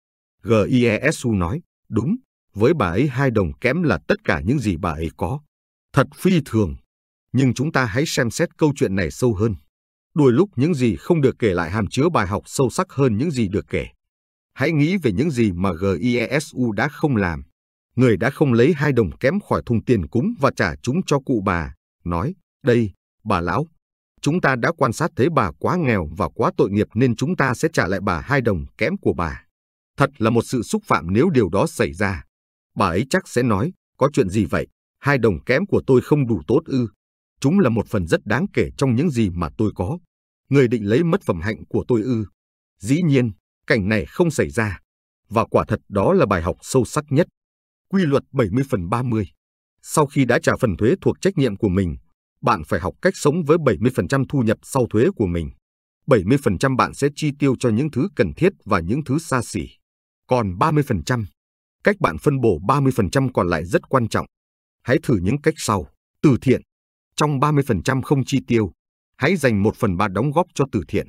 [SPEAKER 1] GIESU nói, đúng, với bà ấy hai đồng kém là tất cả những gì bà ấy có. Thật phi thường. Nhưng chúng ta hãy xem xét câu chuyện này sâu hơn. Đôi lúc những gì không được kể lại hàm chứa bài học sâu sắc hơn những gì được kể. Hãy nghĩ về những gì mà GIESU đã không làm. Người đã không lấy hai đồng kém khỏi thùng tiền cúng và trả chúng cho cụ bà, nói, đây, bà lão, chúng ta đã quan sát thấy bà quá nghèo và quá tội nghiệp nên chúng ta sẽ trả lại bà hai đồng kém của bà. Thật là một sự xúc phạm nếu điều đó xảy ra. Bà ấy chắc sẽ nói, có chuyện gì vậy? Hai đồng kém của tôi không đủ tốt ư. Chúng là một phần rất đáng kể trong những gì mà tôi có. Người định lấy mất phẩm hạnh của tôi ư. Dĩ nhiên, cảnh này không xảy ra. Và quả thật đó là bài học sâu sắc nhất. Quy luật 70 phần 30. Sau khi đã trả phần thuế thuộc trách nhiệm của mình, bạn phải học cách sống với 70% thu nhập sau thuế của mình. 70% bạn sẽ chi tiêu cho những thứ cần thiết và những thứ xa xỉ. Còn 30%, cách bạn phân bổ 30% còn lại rất quan trọng. Hãy thử những cách sau. Từ thiện. Trong 30% không chi tiêu, hãy dành 1 phần 3 đóng góp cho từ thiện.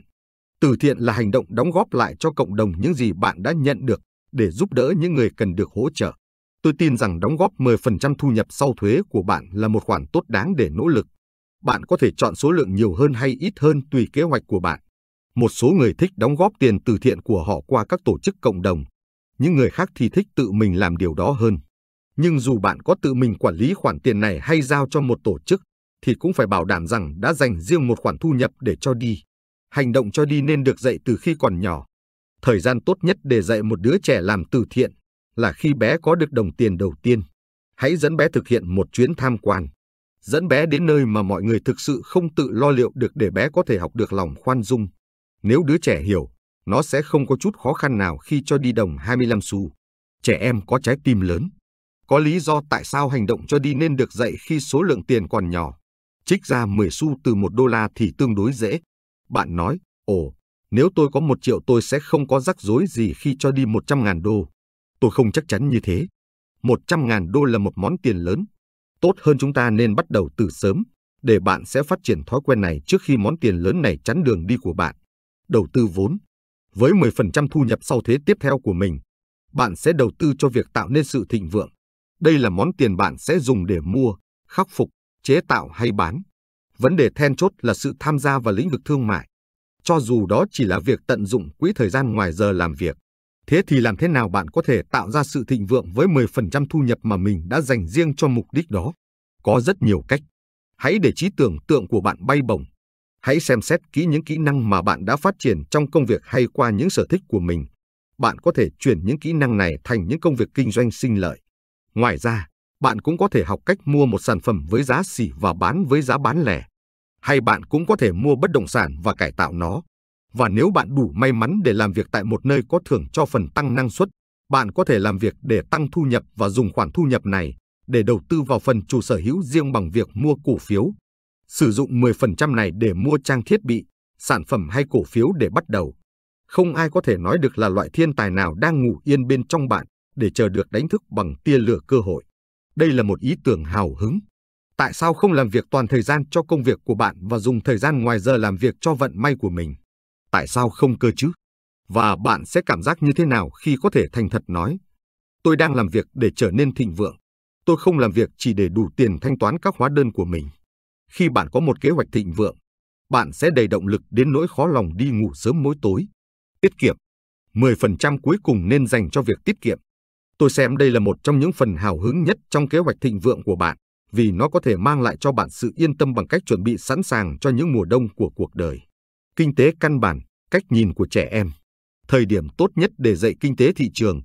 [SPEAKER 1] Từ thiện là hành động đóng góp lại cho cộng đồng những gì bạn đã nhận được để giúp đỡ những người cần được hỗ trợ. Tôi tin rằng đóng góp 10% thu nhập sau thuế của bạn là một khoản tốt đáng để nỗ lực. Bạn có thể chọn số lượng nhiều hơn hay ít hơn tùy kế hoạch của bạn. Một số người thích đóng góp tiền từ thiện của họ qua các tổ chức cộng đồng. Những người khác thì thích tự mình làm điều đó hơn. Nhưng dù bạn có tự mình quản lý khoản tiền này hay giao cho một tổ chức, thì cũng phải bảo đảm rằng đã dành riêng một khoản thu nhập để cho đi. Hành động cho đi nên được dạy từ khi còn nhỏ. Thời gian tốt nhất để dạy một đứa trẻ làm từ thiện là khi bé có được đồng tiền đầu tiên. Hãy dẫn bé thực hiện một chuyến tham quan. Dẫn bé đến nơi mà mọi người thực sự không tự lo liệu được để bé có thể học được lòng khoan dung. Nếu đứa trẻ hiểu, nó sẽ không có chút khó khăn nào khi cho đi đồng 25 xu. Trẻ em có trái tim lớn. Có lý do tại sao hành động cho đi nên được dạy khi số lượng tiền còn nhỏ. Trích ra 10 xu từ 1 đô la thì tương đối dễ. Bạn nói, ồ, nếu tôi có một triệu tôi sẽ không có rắc rối gì khi cho đi 100 ngàn đô. Tôi không chắc chắn như thế. 100 ngàn đô là một món tiền lớn. Tốt hơn chúng ta nên bắt đầu từ sớm, để bạn sẽ phát triển thói quen này trước khi món tiền lớn này chắn đường đi của bạn. Đầu tư vốn. Với 10% thu nhập sau thế tiếp theo của mình, bạn sẽ đầu tư cho việc tạo nên sự thịnh vượng. Đây là món tiền bạn sẽ dùng để mua, khắc phục, chế tạo hay bán. Vấn đề then chốt là sự tham gia vào lĩnh vực thương mại. Cho dù đó chỉ là việc tận dụng quỹ thời gian ngoài giờ làm việc. Thế thì làm thế nào bạn có thể tạo ra sự thịnh vượng với 10% thu nhập mà mình đã dành riêng cho mục đích đó? Có rất nhiều cách. Hãy để trí tưởng tượng của bạn bay bổng. Hãy xem xét kỹ những kỹ năng mà bạn đã phát triển trong công việc hay qua những sở thích của mình. Bạn có thể chuyển những kỹ năng này thành những công việc kinh doanh sinh lợi. Ngoài ra, bạn cũng có thể học cách mua một sản phẩm với giá xỉ và bán với giá bán lẻ. Hay bạn cũng có thể mua bất động sản và cải tạo nó. Và nếu bạn đủ may mắn để làm việc tại một nơi có thưởng cho phần tăng năng suất, bạn có thể làm việc để tăng thu nhập và dùng khoản thu nhập này để đầu tư vào phần chủ sở hữu riêng bằng việc mua cổ phiếu. Sử dụng 10% này để mua trang thiết bị, sản phẩm hay cổ phiếu để bắt đầu. Không ai có thể nói được là loại thiên tài nào đang ngủ yên bên trong bạn để chờ được đánh thức bằng tia lửa cơ hội. Đây là một ý tưởng hào hứng. Tại sao không làm việc toàn thời gian cho công việc của bạn và dùng thời gian ngoài giờ làm việc cho vận may của mình? Tại sao không cơ chứ? Và bạn sẽ cảm giác như thế nào khi có thể thành thật nói, tôi đang làm việc để trở nên thịnh vượng. Tôi không làm việc chỉ để đủ tiền thanh toán các hóa đơn của mình. Khi bạn có một kế hoạch thịnh vượng, bạn sẽ đầy động lực đến nỗi khó lòng đi ngủ sớm mỗi tối. Tiết kiệm. 10% cuối cùng nên dành cho việc tiết kiệm. Tôi xem đây là một trong những phần hào hứng nhất trong kế hoạch thịnh vượng của bạn, vì nó có thể mang lại cho bạn sự yên tâm bằng cách chuẩn bị sẵn sàng cho những mùa đông của cuộc đời. Kinh tế căn bản, cách nhìn của trẻ em. Thời điểm tốt nhất để dạy kinh tế thị trường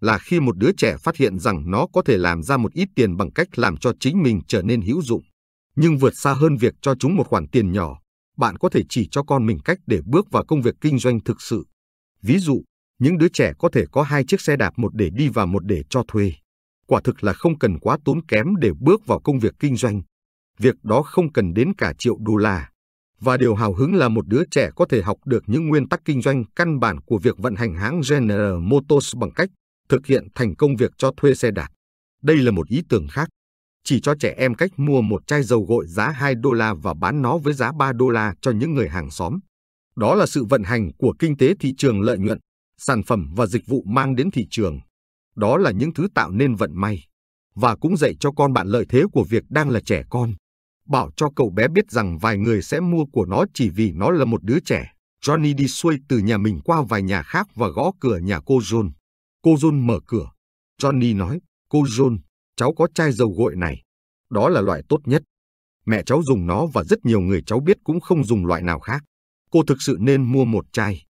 [SPEAKER 1] là khi một đứa trẻ phát hiện rằng nó có thể làm ra một ít tiền bằng cách làm cho chính mình trở nên hữu dụng. Nhưng vượt xa hơn việc cho chúng một khoản tiền nhỏ, bạn có thể chỉ cho con mình cách để bước vào công việc kinh doanh thực sự. Ví dụ, những đứa trẻ có thể có hai chiếc xe đạp một để đi và một để cho thuê. Quả thực là không cần quá tốn kém để bước vào công việc kinh doanh. Việc đó không cần đến cả triệu đô la. Và điều hào hứng là một đứa trẻ có thể học được những nguyên tắc kinh doanh căn bản của việc vận hành hãng General Motors bằng cách thực hiện thành công việc cho thuê xe đạp. Đây là một ý tưởng khác. Chỉ cho trẻ em cách mua một chai dầu gội giá 2 đô la và bán nó với giá 3 đô la cho những người hàng xóm. Đó là sự vận hành của kinh tế thị trường lợi nhuận, sản phẩm và dịch vụ mang đến thị trường. Đó là những thứ tạo nên vận may. Và cũng dạy cho con bạn lợi thế của việc đang là trẻ con. Bảo cho cậu bé biết rằng vài người sẽ mua của nó chỉ vì nó là một đứa trẻ. Johnny đi xuôi từ nhà mình qua vài nhà khác và gõ cửa nhà cô John. Cô John mở cửa. Johnny nói, cô John, cháu có chai dầu gội này. Đó là loại tốt nhất. Mẹ cháu dùng nó và rất nhiều người cháu biết cũng không dùng loại nào khác. Cô thực sự nên mua một chai.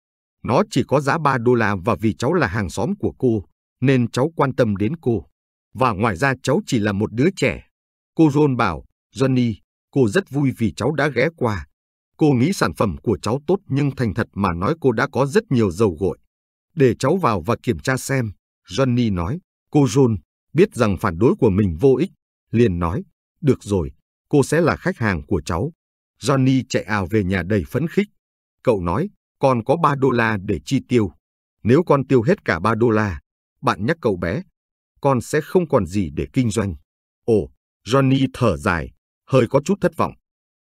[SPEAKER 1] Nó chỉ có giá 3 đô la và vì cháu là hàng xóm của cô, nên cháu quan tâm đến cô. Và ngoài ra cháu chỉ là một đứa trẻ. Cô John bảo, Johnny, cô rất vui vì cháu đã ghé qua. Cô nghĩ sản phẩm của cháu tốt nhưng thành thật mà nói cô đã có rất nhiều dầu gội. Để cháu vào và kiểm tra xem, Johnny nói. Cô John biết rằng phản đối của mình vô ích, liền nói, được rồi, cô sẽ là khách hàng của cháu. Johnny chạy ào về nhà đầy phấn khích. Cậu nói, con có 3 đô la để chi tiêu. Nếu con tiêu hết cả 3 đô la, bạn nhắc cậu bé, con sẽ không còn gì để kinh doanh. Ồ, Johnny thở dài, hơi có chút thất vọng.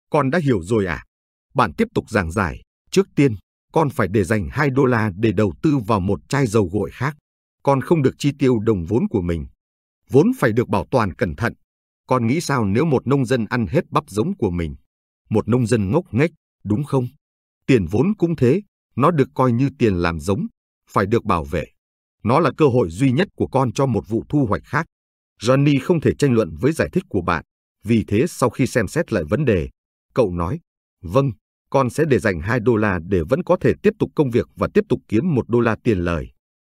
[SPEAKER 1] Con đã hiểu rồi à? Bạn tiếp tục giảng giải, trước tiên, con phải để dành 2 đô la để đầu tư vào một chai dầu gội khác. Con không được chi tiêu đồng vốn của mình. vốn phải được bảo toàn cẩn thận. Con nghĩ sao nếu một nông dân ăn hết bắp giống của mình? Một nông dân ngốc nghếch, đúng không? Tiền vốn cũng thế, nó được coi như tiền làm giống, phải được bảo vệ. Nó là cơ hội duy nhất của con cho một vụ thu hoạch khác. Johnny không thể tranh luận với giải thích của bạn, vì thế sau khi xem xét lại vấn đề, cậu nói, vâng, con sẽ để dành 2 đô la để vẫn có thể tiếp tục công việc và tiếp tục kiếm 1 đô la tiền lời.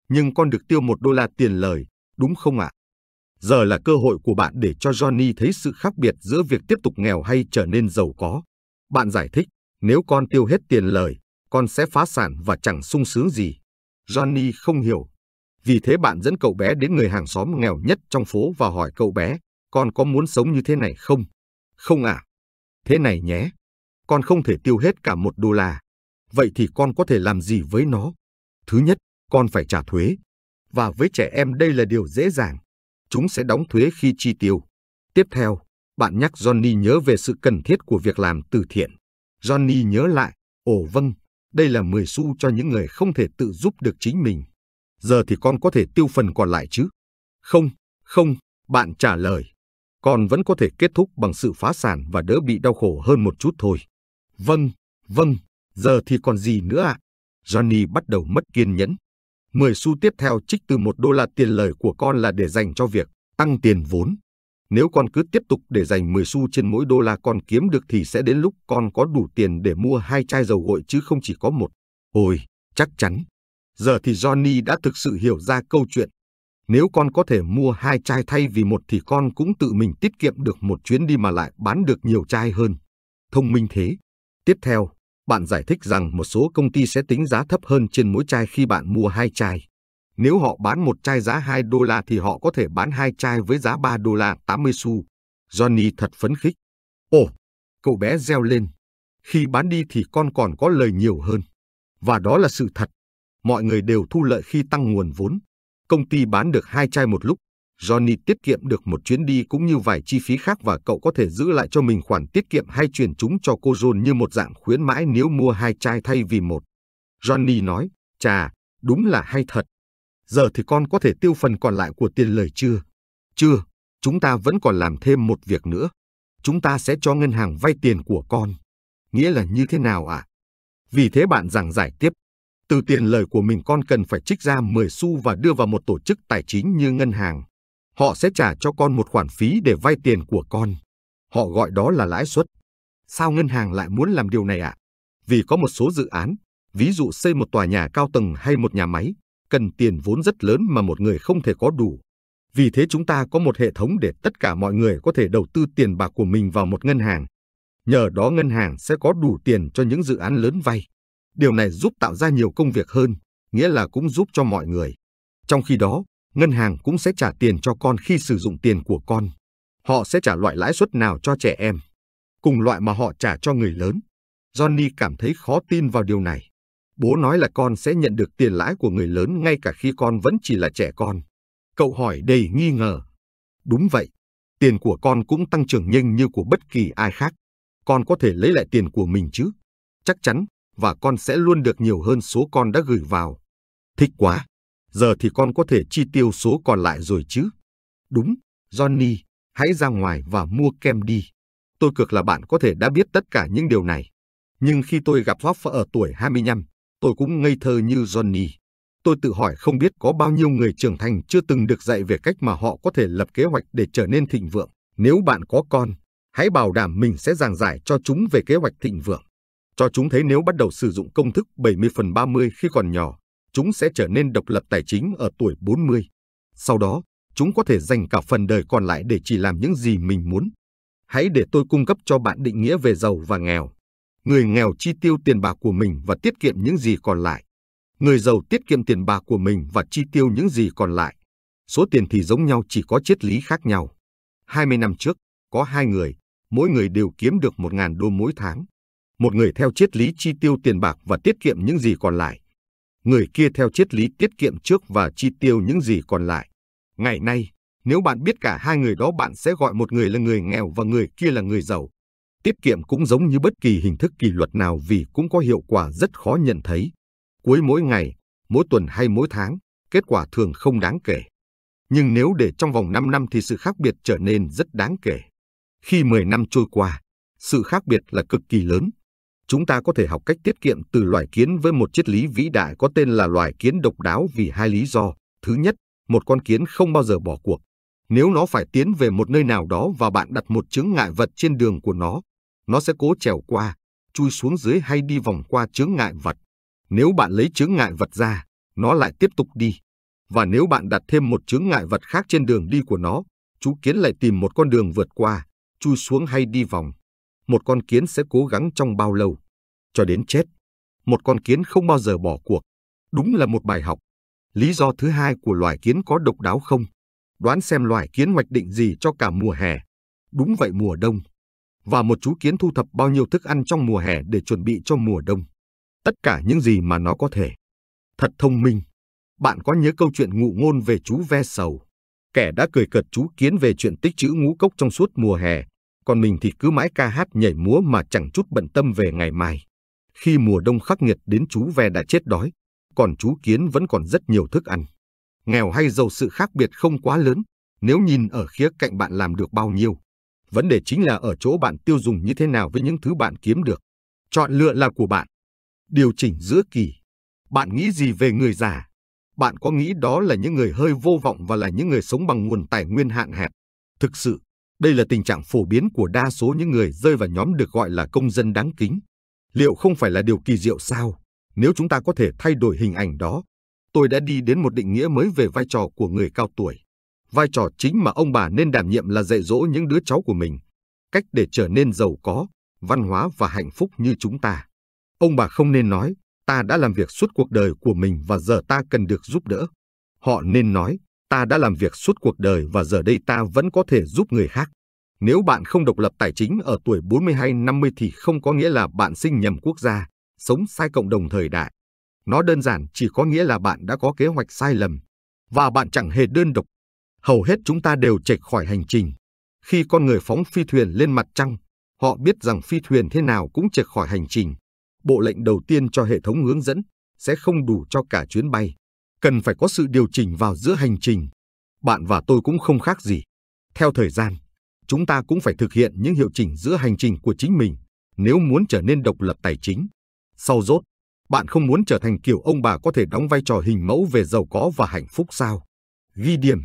[SPEAKER 1] Nhưng con được tiêu 1 đô la tiền lời, đúng không ạ? Giờ là cơ hội của bạn để cho Johnny thấy sự khác biệt giữa việc tiếp tục nghèo hay trở nên giàu có. Bạn giải thích, nếu con tiêu hết tiền lời, con sẽ phá sản và chẳng sung sướng gì. Johnny không hiểu. Vì thế bạn dẫn cậu bé đến người hàng xóm nghèo nhất trong phố và hỏi cậu bé, con có muốn sống như thế này không? Không ạ. À? Thế này nhé, con không thể tiêu hết cả một đô la. Vậy thì con có thể làm gì với nó? Thứ nhất, con phải trả thuế. Và với trẻ em đây là điều dễ dàng. Chúng sẽ đóng thuế khi chi tiêu. Tiếp theo, bạn nhắc Johnny nhớ về sự cần thiết của việc làm từ thiện. Johnny nhớ lại, ồ vâng, đây là 10 xu cho những người không thể tự giúp được chính mình. Giờ thì con có thể tiêu phần còn lại chứ? Không, không, bạn trả lời. Con vẫn có thể kết thúc bằng sự phá sản và đỡ bị đau khổ hơn một chút thôi. Vâng, vâng, giờ thì còn gì nữa ạ? À? Johnny bắt đầu mất kiên nhẫn. 10 xu tiếp theo trích từ một đô la tiền lời của con là để dành cho việc tăng tiền vốn. Nếu con cứ tiếp tục để dành 10 xu trên mỗi đô la con kiếm được thì sẽ đến lúc con có đủ tiền để mua hai chai dầu gội chứ không chỉ có một. Ôi, chắc chắn. Giờ thì Johnny đã thực sự hiểu ra câu chuyện. Nếu con có thể mua hai chai thay vì một thì con cũng tự mình tiết kiệm được một chuyến đi mà lại bán được nhiều chai hơn. Thông minh thế. Tiếp theo, bạn giải thích rằng một số công ty sẽ tính giá thấp hơn trên mỗi chai khi bạn mua hai chai. Nếu họ bán một chai giá 2 đô la thì họ có thể bán hai chai với giá 3 đô la 80 xu. Johnny thật phấn khích. Ồ, cậu bé reo lên. Khi bán đi thì con còn có lời nhiều hơn. Và đó là sự thật. Mọi người đều thu lợi khi tăng nguồn vốn. Công ty bán được hai chai một lúc. Johnny tiết kiệm được một chuyến đi cũng như vài chi phí khác và cậu có thể giữ lại cho mình khoản tiết kiệm hay chuyển chúng cho cô John như một dạng khuyến mãi nếu mua hai chai thay vì một. Johnny nói, chà, đúng là hay thật. Giờ thì con có thể tiêu phần còn lại của tiền lời chưa? Chưa, chúng ta vẫn còn làm thêm một việc nữa. Chúng ta sẽ cho ngân hàng vay tiền của con. Nghĩa là như thế nào ạ? À? Vì thế bạn giảng giải tiếp. Từ tiền lời của mình con cần phải trích ra 10 xu và đưa vào một tổ chức tài chính như ngân hàng. Họ sẽ trả cho con một khoản phí để vay tiền của con. Họ gọi đó là lãi suất. Sao ngân hàng lại muốn làm điều này ạ? À? Vì có một số dự án, ví dụ xây một tòa nhà cao tầng hay một nhà máy, cần tiền vốn rất lớn mà một người không thể có đủ. Vì thế chúng ta có một hệ thống để tất cả mọi người có thể đầu tư tiền bạc của mình vào một ngân hàng. Nhờ đó ngân hàng sẽ có đủ tiền cho những dự án lớn vay. Điều này giúp tạo ra nhiều công việc hơn, nghĩa là cũng giúp cho mọi người. Trong khi đó, ngân hàng cũng sẽ trả tiền cho con khi sử dụng tiền của con. Họ sẽ trả loại lãi suất nào cho trẻ em, cùng loại mà họ trả cho người lớn. Johnny cảm thấy khó tin vào điều này. Bố nói là con sẽ nhận được tiền lãi của người lớn ngay cả khi con vẫn chỉ là trẻ con. Cậu hỏi đầy nghi ngờ. Đúng vậy, tiền của con cũng tăng trưởng nhanh như của bất kỳ ai khác. Con có thể lấy lại tiền của mình chứ? Chắc chắn, và con sẽ luôn được nhiều hơn số con đã gửi vào. Thích quá, giờ thì con có thể chi tiêu số còn lại rồi chứ? Đúng, Johnny, hãy ra ngoài và mua kem đi. Tôi cực là bạn có thể đã biết tất cả những điều này. Nhưng khi tôi gặp Hoffa ở tuổi 25, tôi cũng ngây thơ như Johnny. Tôi tự hỏi không biết có bao nhiêu người trưởng thành chưa từng được dạy về cách mà họ có thể lập kế hoạch để trở nên thịnh vượng. Nếu bạn có con, hãy bảo đảm mình sẽ giảng giải cho chúng về kế hoạch thịnh vượng. Cho chúng thấy nếu bắt đầu sử dụng công thức 70 phần 30 khi còn nhỏ, chúng sẽ trở nên độc lập tài chính ở tuổi 40. Sau đó, chúng có thể dành cả phần đời còn lại để chỉ làm những gì mình muốn. Hãy để tôi cung cấp cho bạn định nghĩa về giàu và nghèo. Người nghèo chi tiêu tiền bạc của mình và tiết kiệm những gì còn lại. Người giàu tiết kiệm tiền bạc của mình và chi tiêu những gì còn lại. Số tiền thì giống nhau chỉ có triết lý khác nhau. 20 năm trước, có hai người, mỗi người đều kiếm được 1.000 đô mỗi tháng. Một người theo triết lý chi tiêu tiền bạc và tiết kiệm những gì còn lại. Người kia theo triết lý tiết kiệm trước và chi tiêu những gì còn lại. Ngày nay, nếu bạn biết cả hai người đó bạn sẽ gọi một người là người nghèo và người kia là người giàu. Tiết kiệm cũng giống như bất kỳ hình thức kỷ luật nào vì cũng có hiệu quả rất khó nhận thấy. Cuối mỗi ngày, mỗi tuần hay mỗi tháng, kết quả thường không đáng kể. Nhưng nếu để trong vòng 5 năm thì sự khác biệt trở nên rất đáng kể. Khi 10 năm trôi qua, sự khác biệt là cực kỳ lớn. Chúng ta có thể học cách tiết kiệm từ loài kiến với một triết lý vĩ đại có tên là loài kiến độc đáo vì hai lý do. Thứ nhất, một con kiến không bao giờ bỏ cuộc. Nếu nó phải tiến về một nơi nào đó và bạn đặt một chướng ngại vật trên đường của nó, nó sẽ cố trèo qua, chui xuống dưới hay đi vòng qua chướng ngại vật. Nếu bạn lấy chướng ngại vật ra, nó lại tiếp tục đi. Và nếu bạn đặt thêm một chướng ngại vật khác trên đường đi của nó, chú kiến lại tìm một con đường vượt qua, chui xuống hay đi vòng. Một con kiến sẽ cố gắng trong bao lâu? Cho đến chết. Một con kiến không bao giờ bỏ cuộc. Đúng là một bài học. Lý do thứ hai của loài kiến có độc đáo không? Đoán xem loài kiến hoạch định gì cho cả mùa hè. Đúng vậy mùa đông. Và một chú kiến thu thập bao nhiêu thức ăn trong mùa hè để chuẩn bị cho mùa đông. Tất cả những gì mà nó có thể. Thật thông minh. Bạn có nhớ câu chuyện ngụ ngôn về chú ve sầu. Kẻ đã cười cợt chú kiến về chuyện tích trữ ngũ cốc trong suốt mùa hè, còn mình thì cứ mãi ca hát nhảy múa mà chẳng chút bận tâm về ngày mai. Khi mùa đông khắc nghiệt đến chú ve đã chết đói, còn chú kiến vẫn còn rất nhiều thức ăn. Nghèo hay giàu sự khác biệt không quá lớn, nếu nhìn ở khía cạnh bạn làm được bao nhiêu. Vấn đề chính là ở chỗ bạn tiêu dùng như thế nào với những thứ bạn kiếm được. Chọn lựa là của bạn. Điều chỉnh giữa kỳ. Bạn nghĩ gì về người già? Bạn có nghĩ đó là những người hơi vô vọng và là những người sống bằng nguồn tài nguyên hạn hẹp? Thực sự, đây là tình trạng phổ biến của đa số những người rơi vào nhóm được gọi là công dân đáng kính. Liệu không phải là điều kỳ diệu sao? Nếu chúng ta có thể thay đổi hình ảnh đó, tôi đã đi đến một định nghĩa mới về vai trò của người cao tuổi. Vai trò chính mà ông bà nên đảm nhiệm là dạy dỗ những đứa cháu của mình, cách để trở nên giàu có, văn hóa và hạnh phúc như chúng ta. Ông bà không nên nói, ta đã làm việc suốt cuộc đời của mình và giờ ta cần được giúp đỡ. Họ nên nói, ta đã làm việc suốt cuộc đời và giờ đây ta vẫn có thể giúp người khác. Nếu bạn không độc lập tài chính ở tuổi 40 hay 50 thì không có nghĩa là bạn sinh nhầm quốc gia, sống sai cộng đồng thời đại. Nó đơn giản chỉ có nghĩa là bạn đã có kế hoạch sai lầm, và bạn chẳng hề đơn độc. Hầu hết chúng ta đều chệch khỏi hành trình. Khi con người phóng phi thuyền lên mặt trăng, họ biết rằng phi thuyền thế nào cũng chệch khỏi hành trình. Bộ lệnh đầu tiên cho hệ thống hướng dẫn sẽ không đủ cho cả chuyến bay. Cần phải có sự điều chỉnh vào giữa hành trình. Bạn và tôi cũng không khác gì. Theo thời gian, chúng ta cũng phải thực hiện những hiệu chỉnh giữa hành trình của chính mình nếu muốn trở nên độc lập tài chính. Sau rốt, bạn không muốn trở thành kiểu ông bà có thể đóng vai trò hình mẫu về giàu có và hạnh phúc sao? Ghi điểm.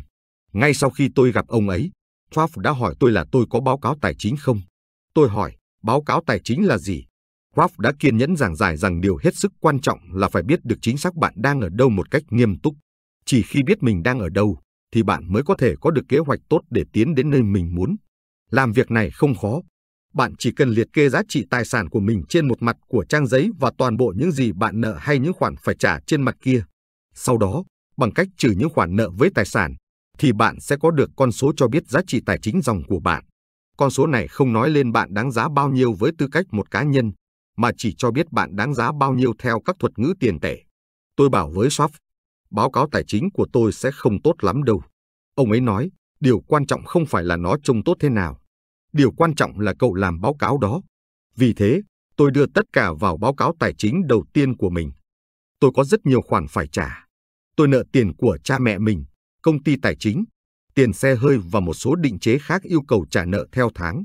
[SPEAKER 1] Ngay sau khi tôi gặp ông ấy, Ralph đã hỏi tôi là tôi có báo cáo tài chính không. Tôi hỏi, báo cáo tài chính là gì? Ralph đã kiên nhẫn giảng giải rằng điều hết sức quan trọng là phải biết được chính xác bạn đang ở đâu một cách nghiêm túc. Chỉ khi biết mình đang ở đâu, thì bạn mới có thể có được kế hoạch tốt để tiến đến nơi mình muốn. Làm việc này không khó. Bạn chỉ cần liệt kê giá trị tài sản của mình trên một mặt của trang giấy và toàn bộ những gì bạn nợ hay những khoản phải trả trên mặt kia. Sau đó, bằng cách trừ những khoản nợ với tài sản, thì bạn sẽ có được con số cho biết giá trị tài chính dòng của bạn. Con số này không nói lên bạn đáng giá bao nhiêu với tư cách một cá nhân, mà chỉ cho biết bạn đáng giá bao nhiêu theo các thuật ngữ tiền tệ. Tôi bảo với Soft, báo cáo tài chính của tôi sẽ không tốt lắm đâu. Ông ấy nói, điều quan trọng không phải là nó trông tốt thế nào. Điều quan trọng là cậu làm báo cáo đó. Vì thế, tôi đưa tất cả vào báo cáo tài chính đầu tiên của mình. Tôi có rất nhiều khoản phải trả. Tôi nợ tiền của cha mẹ mình, công ty tài chính, tiền xe hơi và một số định chế khác yêu cầu trả nợ theo tháng.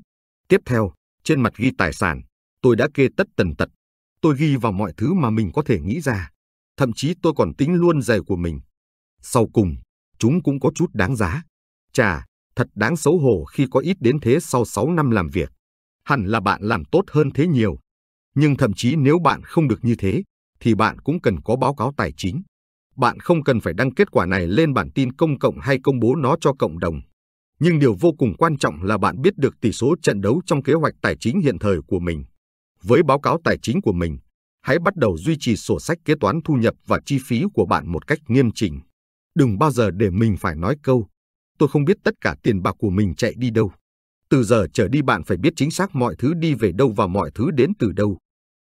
[SPEAKER 1] Tiếp theo, trên mặt ghi tài sản, tôi đã kê tất tần tật. Tôi ghi vào mọi thứ mà mình có thể nghĩ ra. Thậm chí tôi còn tính luôn giày của mình. Sau cùng, chúng cũng có chút đáng giá. Chà, thật đáng xấu hổ khi có ít đến thế sau 6 năm làm việc. Hẳn là bạn làm tốt hơn thế nhiều. Nhưng thậm chí nếu bạn không được như thế, thì bạn cũng cần có báo cáo tài chính. Bạn không cần phải đăng kết quả này lên bản tin công cộng hay công bố nó cho cộng đồng. Nhưng điều vô cùng quan trọng là bạn biết được tỷ số trận đấu trong kế hoạch tài chính hiện thời của mình. Với báo cáo tài chính của mình, hãy bắt đầu duy trì sổ sách kế toán thu nhập và chi phí của bạn một cách nghiêm chỉnh. Đừng bao giờ để mình phải nói câu, tôi không biết tất cả tiền bạc của mình chạy đi đâu. Từ giờ trở đi bạn phải biết chính xác mọi thứ đi về đâu và mọi thứ đến từ đâu.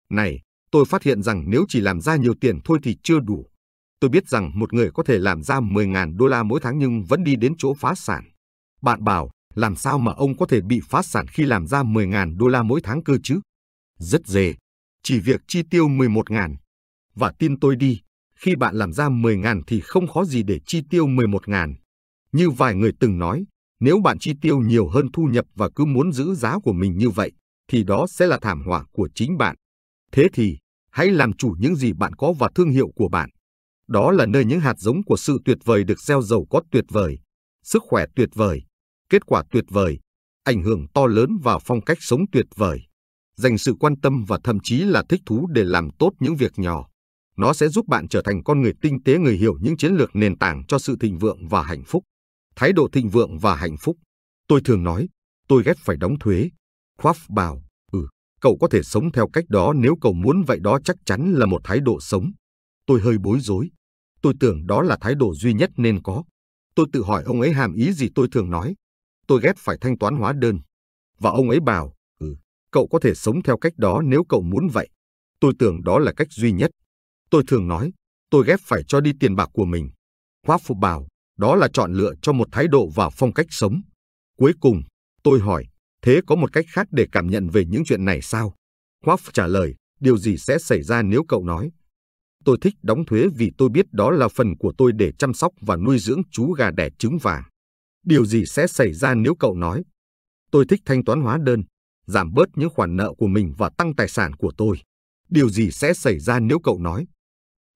[SPEAKER 1] Này, tôi phát hiện rằng nếu chỉ làm ra nhiều tiền thôi thì chưa đủ. Tôi biết rằng một người có thể làm ra 10.000 đô la mỗi tháng nhưng vẫn đi đến chỗ phá sản. Bạn bảo, làm sao mà ông có thể bị phá sản khi làm ra 10.000 đô la mỗi tháng cơ chứ? Rất dễ, chỉ việc chi tiêu 11.000. Và tin tôi đi, khi bạn làm ra 10.000 thì không khó gì để chi tiêu 11.000. Như vài người từng nói, nếu bạn chi tiêu nhiều hơn thu nhập và cứ muốn giữ giá của mình như vậy, thì đó sẽ là thảm họa của chính bạn. Thế thì, hãy làm chủ những gì bạn có và thương hiệu của bạn. Đó là nơi những hạt giống của sự tuyệt vời được gieo dầu có tuyệt vời, sức khỏe tuyệt vời, kết quả tuyệt vời, ảnh hưởng to lớn và phong cách sống tuyệt vời. Dành sự quan tâm và thậm chí là thích thú để làm tốt những việc nhỏ. Nó sẽ giúp bạn trở thành con người tinh tế người hiểu những chiến lược nền tảng cho sự thịnh vượng và hạnh phúc. Thái độ thịnh vượng và hạnh phúc. Tôi thường nói, tôi ghét phải đóng thuế. Khoaf bảo, ừ, cậu có thể sống theo cách đó nếu cậu muốn vậy đó chắc chắn là một thái độ sống. Tôi hơi bối rối. Tôi tưởng đó là thái độ duy nhất nên có. Tôi tự hỏi ông ấy hàm ý gì tôi thường nói. Tôi ghét phải thanh toán hóa đơn. Và ông ấy bảo, cậu có thể sống theo cách đó nếu cậu muốn vậy. Tôi tưởng đó là cách duy nhất. Tôi thường nói, tôi ghép phải cho đi tiền bạc của mình. Khoác phục bảo, đó là chọn lựa cho một thái độ và phong cách sống. Cuối cùng, tôi hỏi, thế có một cách khác để cảm nhận về những chuyện này sao? Khoác trả lời, điều gì sẽ xảy ra nếu cậu nói? Tôi thích đóng thuế vì tôi biết đó là phần của tôi để chăm sóc và nuôi dưỡng chú gà đẻ trứng vàng. Điều gì sẽ xảy ra nếu cậu nói? Tôi thích thanh toán hóa đơn, giảm bớt những khoản nợ của mình và tăng tài sản của tôi. Điều gì sẽ xảy ra nếu cậu nói?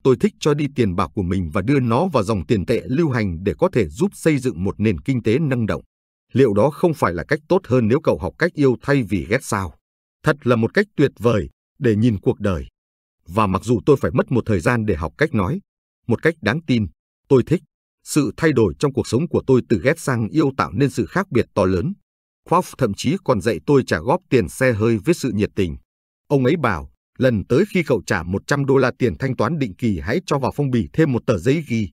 [SPEAKER 1] Tôi thích cho đi tiền bạc của mình và đưa nó vào dòng tiền tệ lưu hành để có thể giúp xây dựng một nền kinh tế năng động. Liệu đó không phải là cách tốt hơn nếu cậu học cách yêu thay vì ghét sao? Thật là một cách tuyệt vời để nhìn cuộc đời. Và mặc dù tôi phải mất một thời gian để học cách nói, một cách đáng tin, tôi thích. Sự thay đổi trong cuộc sống của tôi từ ghét sang yêu tạo nên sự khác biệt to lớn. Khoff thậm chí còn dạy tôi trả góp tiền xe hơi với sự nhiệt tình. Ông ấy bảo, lần tới khi cậu trả 100 đô la tiền thanh toán định kỳ hãy cho vào phong bì thêm một tờ giấy ghi.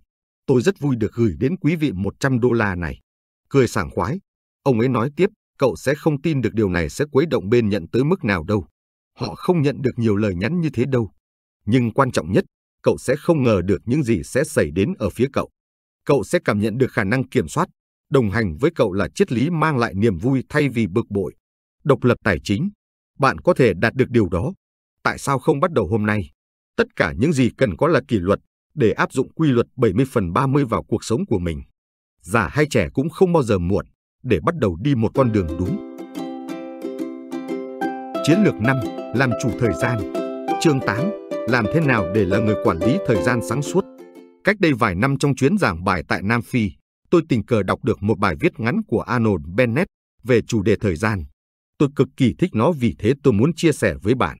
[SPEAKER 1] Tôi rất vui được gửi đến quý vị 100 đô la này. Cười sảng khoái. Ông ấy nói tiếp, cậu sẽ không tin được điều này sẽ quấy động bên nhận tới mức nào đâu. Họ không nhận được nhiều lời nhắn như thế đâu. Nhưng quan trọng nhất, cậu sẽ không ngờ được những gì sẽ xảy đến ở phía cậu. Cậu sẽ cảm nhận được khả năng kiểm soát, đồng hành với cậu là triết lý mang lại niềm vui thay vì bực bội. Độc lập tài chính, bạn có thể đạt được điều đó. Tại sao không bắt đầu hôm nay? Tất cả những gì cần có là kỷ luật để áp dụng quy luật 70 phần 30 vào cuộc sống của mình. Già hay trẻ cũng không bao giờ muộn để bắt đầu đi một con đường đúng. Chiến lược 5. Làm chủ thời gian Chương 8 làm thế nào để là người quản lý thời gian sáng suốt? Cách đây vài năm trong chuyến giảng bài tại Nam Phi, tôi tình cờ đọc được một bài viết ngắn của Arnold Bennett về chủ đề thời gian. Tôi cực kỳ thích nó vì thế tôi muốn chia sẻ với bạn.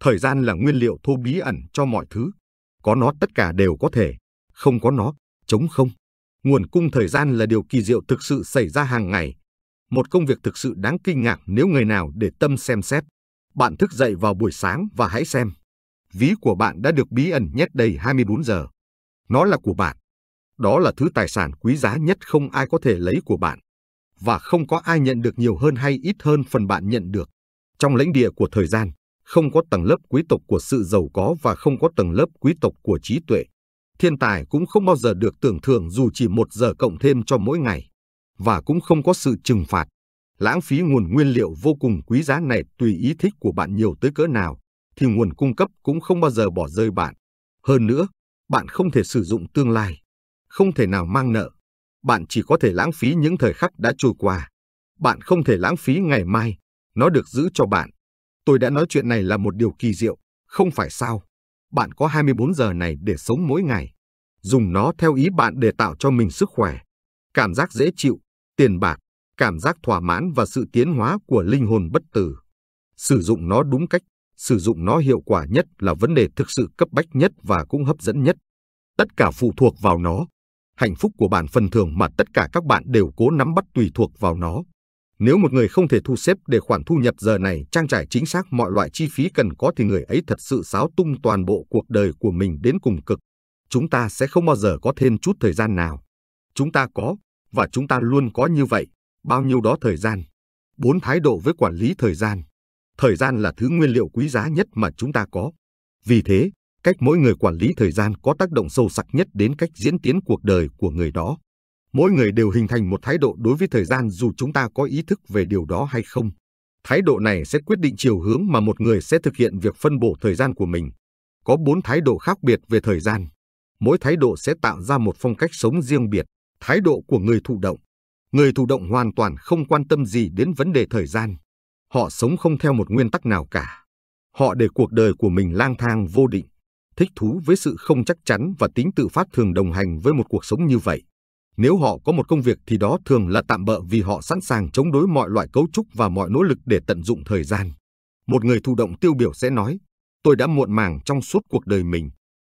[SPEAKER 1] Thời gian là nguyên liệu thô bí ẩn cho mọi thứ. Có nó tất cả đều có thể, không có nó, chống không. Nguồn cung thời gian là điều kỳ diệu thực sự xảy ra hàng ngày. Một công việc thực sự đáng kinh ngạc nếu người nào để tâm xem xét. Bạn thức dậy vào buổi sáng và hãy xem ví của bạn đã được bí ẩn nhét đầy 24 giờ. Nó là của bạn. Đó là thứ tài sản quý giá nhất không ai có thể lấy của bạn. Và không có ai nhận được nhiều hơn hay ít hơn phần bạn nhận được. Trong lãnh địa của thời gian, không có tầng lớp quý tộc của sự giàu có và không có tầng lớp quý tộc của trí tuệ. Thiên tài cũng không bao giờ được tưởng thưởng dù chỉ một giờ cộng thêm cho mỗi ngày. Và cũng không có sự trừng phạt. Lãng phí nguồn nguyên liệu vô cùng quý giá này tùy ý thích của bạn nhiều tới cỡ nào thì nguồn cung cấp cũng không bao giờ bỏ rơi bạn. Hơn nữa, bạn không thể sử dụng tương lai, không thể nào mang nợ. Bạn chỉ có thể lãng phí những thời khắc đã trôi qua. Bạn không thể lãng phí ngày mai, nó được giữ cho bạn. Tôi đã nói chuyện này là một điều kỳ diệu, không phải sao? Bạn có 24 giờ này để sống mỗi ngày. Dùng nó theo ý bạn để tạo cho mình sức khỏe, cảm giác dễ chịu, tiền bạc, cảm giác thỏa mãn và sự tiến hóa của linh hồn bất tử. Sử dụng nó đúng cách sử dụng nó hiệu quả nhất là vấn đề thực sự cấp bách nhất và cũng hấp dẫn nhất. Tất cả phụ thuộc vào nó. Hạnh phúc của bạn phần thưởng mà tất cả các bạn đều cố nắm bắt tùy thuộc vào nó. Nếu một người không thể thu xếp để khoản thu nhập giờ này trang trải chính xác mọi loại chi phí cần có thì người ấy thật sự xáo tung toàn bộ cuộc đời của mình đến cùng cực. Chúng ta sẽ không bao giờ có thêm chút thời gian nào. Chúng ta có, và chúng ta luôn có như vậy, bao nhiêu đó thời gian. Bốn thái độ với quản lý thời gian. Thời gian là thứ nguyên liệu quý giá nhất mà chúng ta có. Vì thế, cách mỗi người quản lý thời gian có tác động sâu sắc nhất đến cách diễn tiến cuộc đời của người đó. Mỗi người đều hình thành một thái độ đối với thời gian dù chúng ta có ý thức về điều đó hay không. Thái độ này sẽ quyết định chiều hướng mà một người sẽ thực hiện việc phân bổ thời gian của mình. Có bốn thái độ khác biệt về thời gian. Mỗi thái độ sẽ tạo ra một phong cách sống riêng biệt, Thái độ của người thụ động. Người thụ động hoàn toàn không quan tâm gì đến vấn đề thời gian. Họ sống không theo một nguyên tắc nào cả. Họ để cuộc đời của mình lang thang vô định, thích thú với sự không chắc chắn và tính tự phát thường đồng hành với một cuộc sống như vậy. Nếu họ có một công việc thì đó thường là tạm bợ vì họ sẵn sàng chống đối mọi loại cấu trúc và mọi nỗ lực để tận dụng thời gian. Một người thụ động tiêu biểu sẽ nói, tôi đã muộn màng trong suốt cuộc đời mình.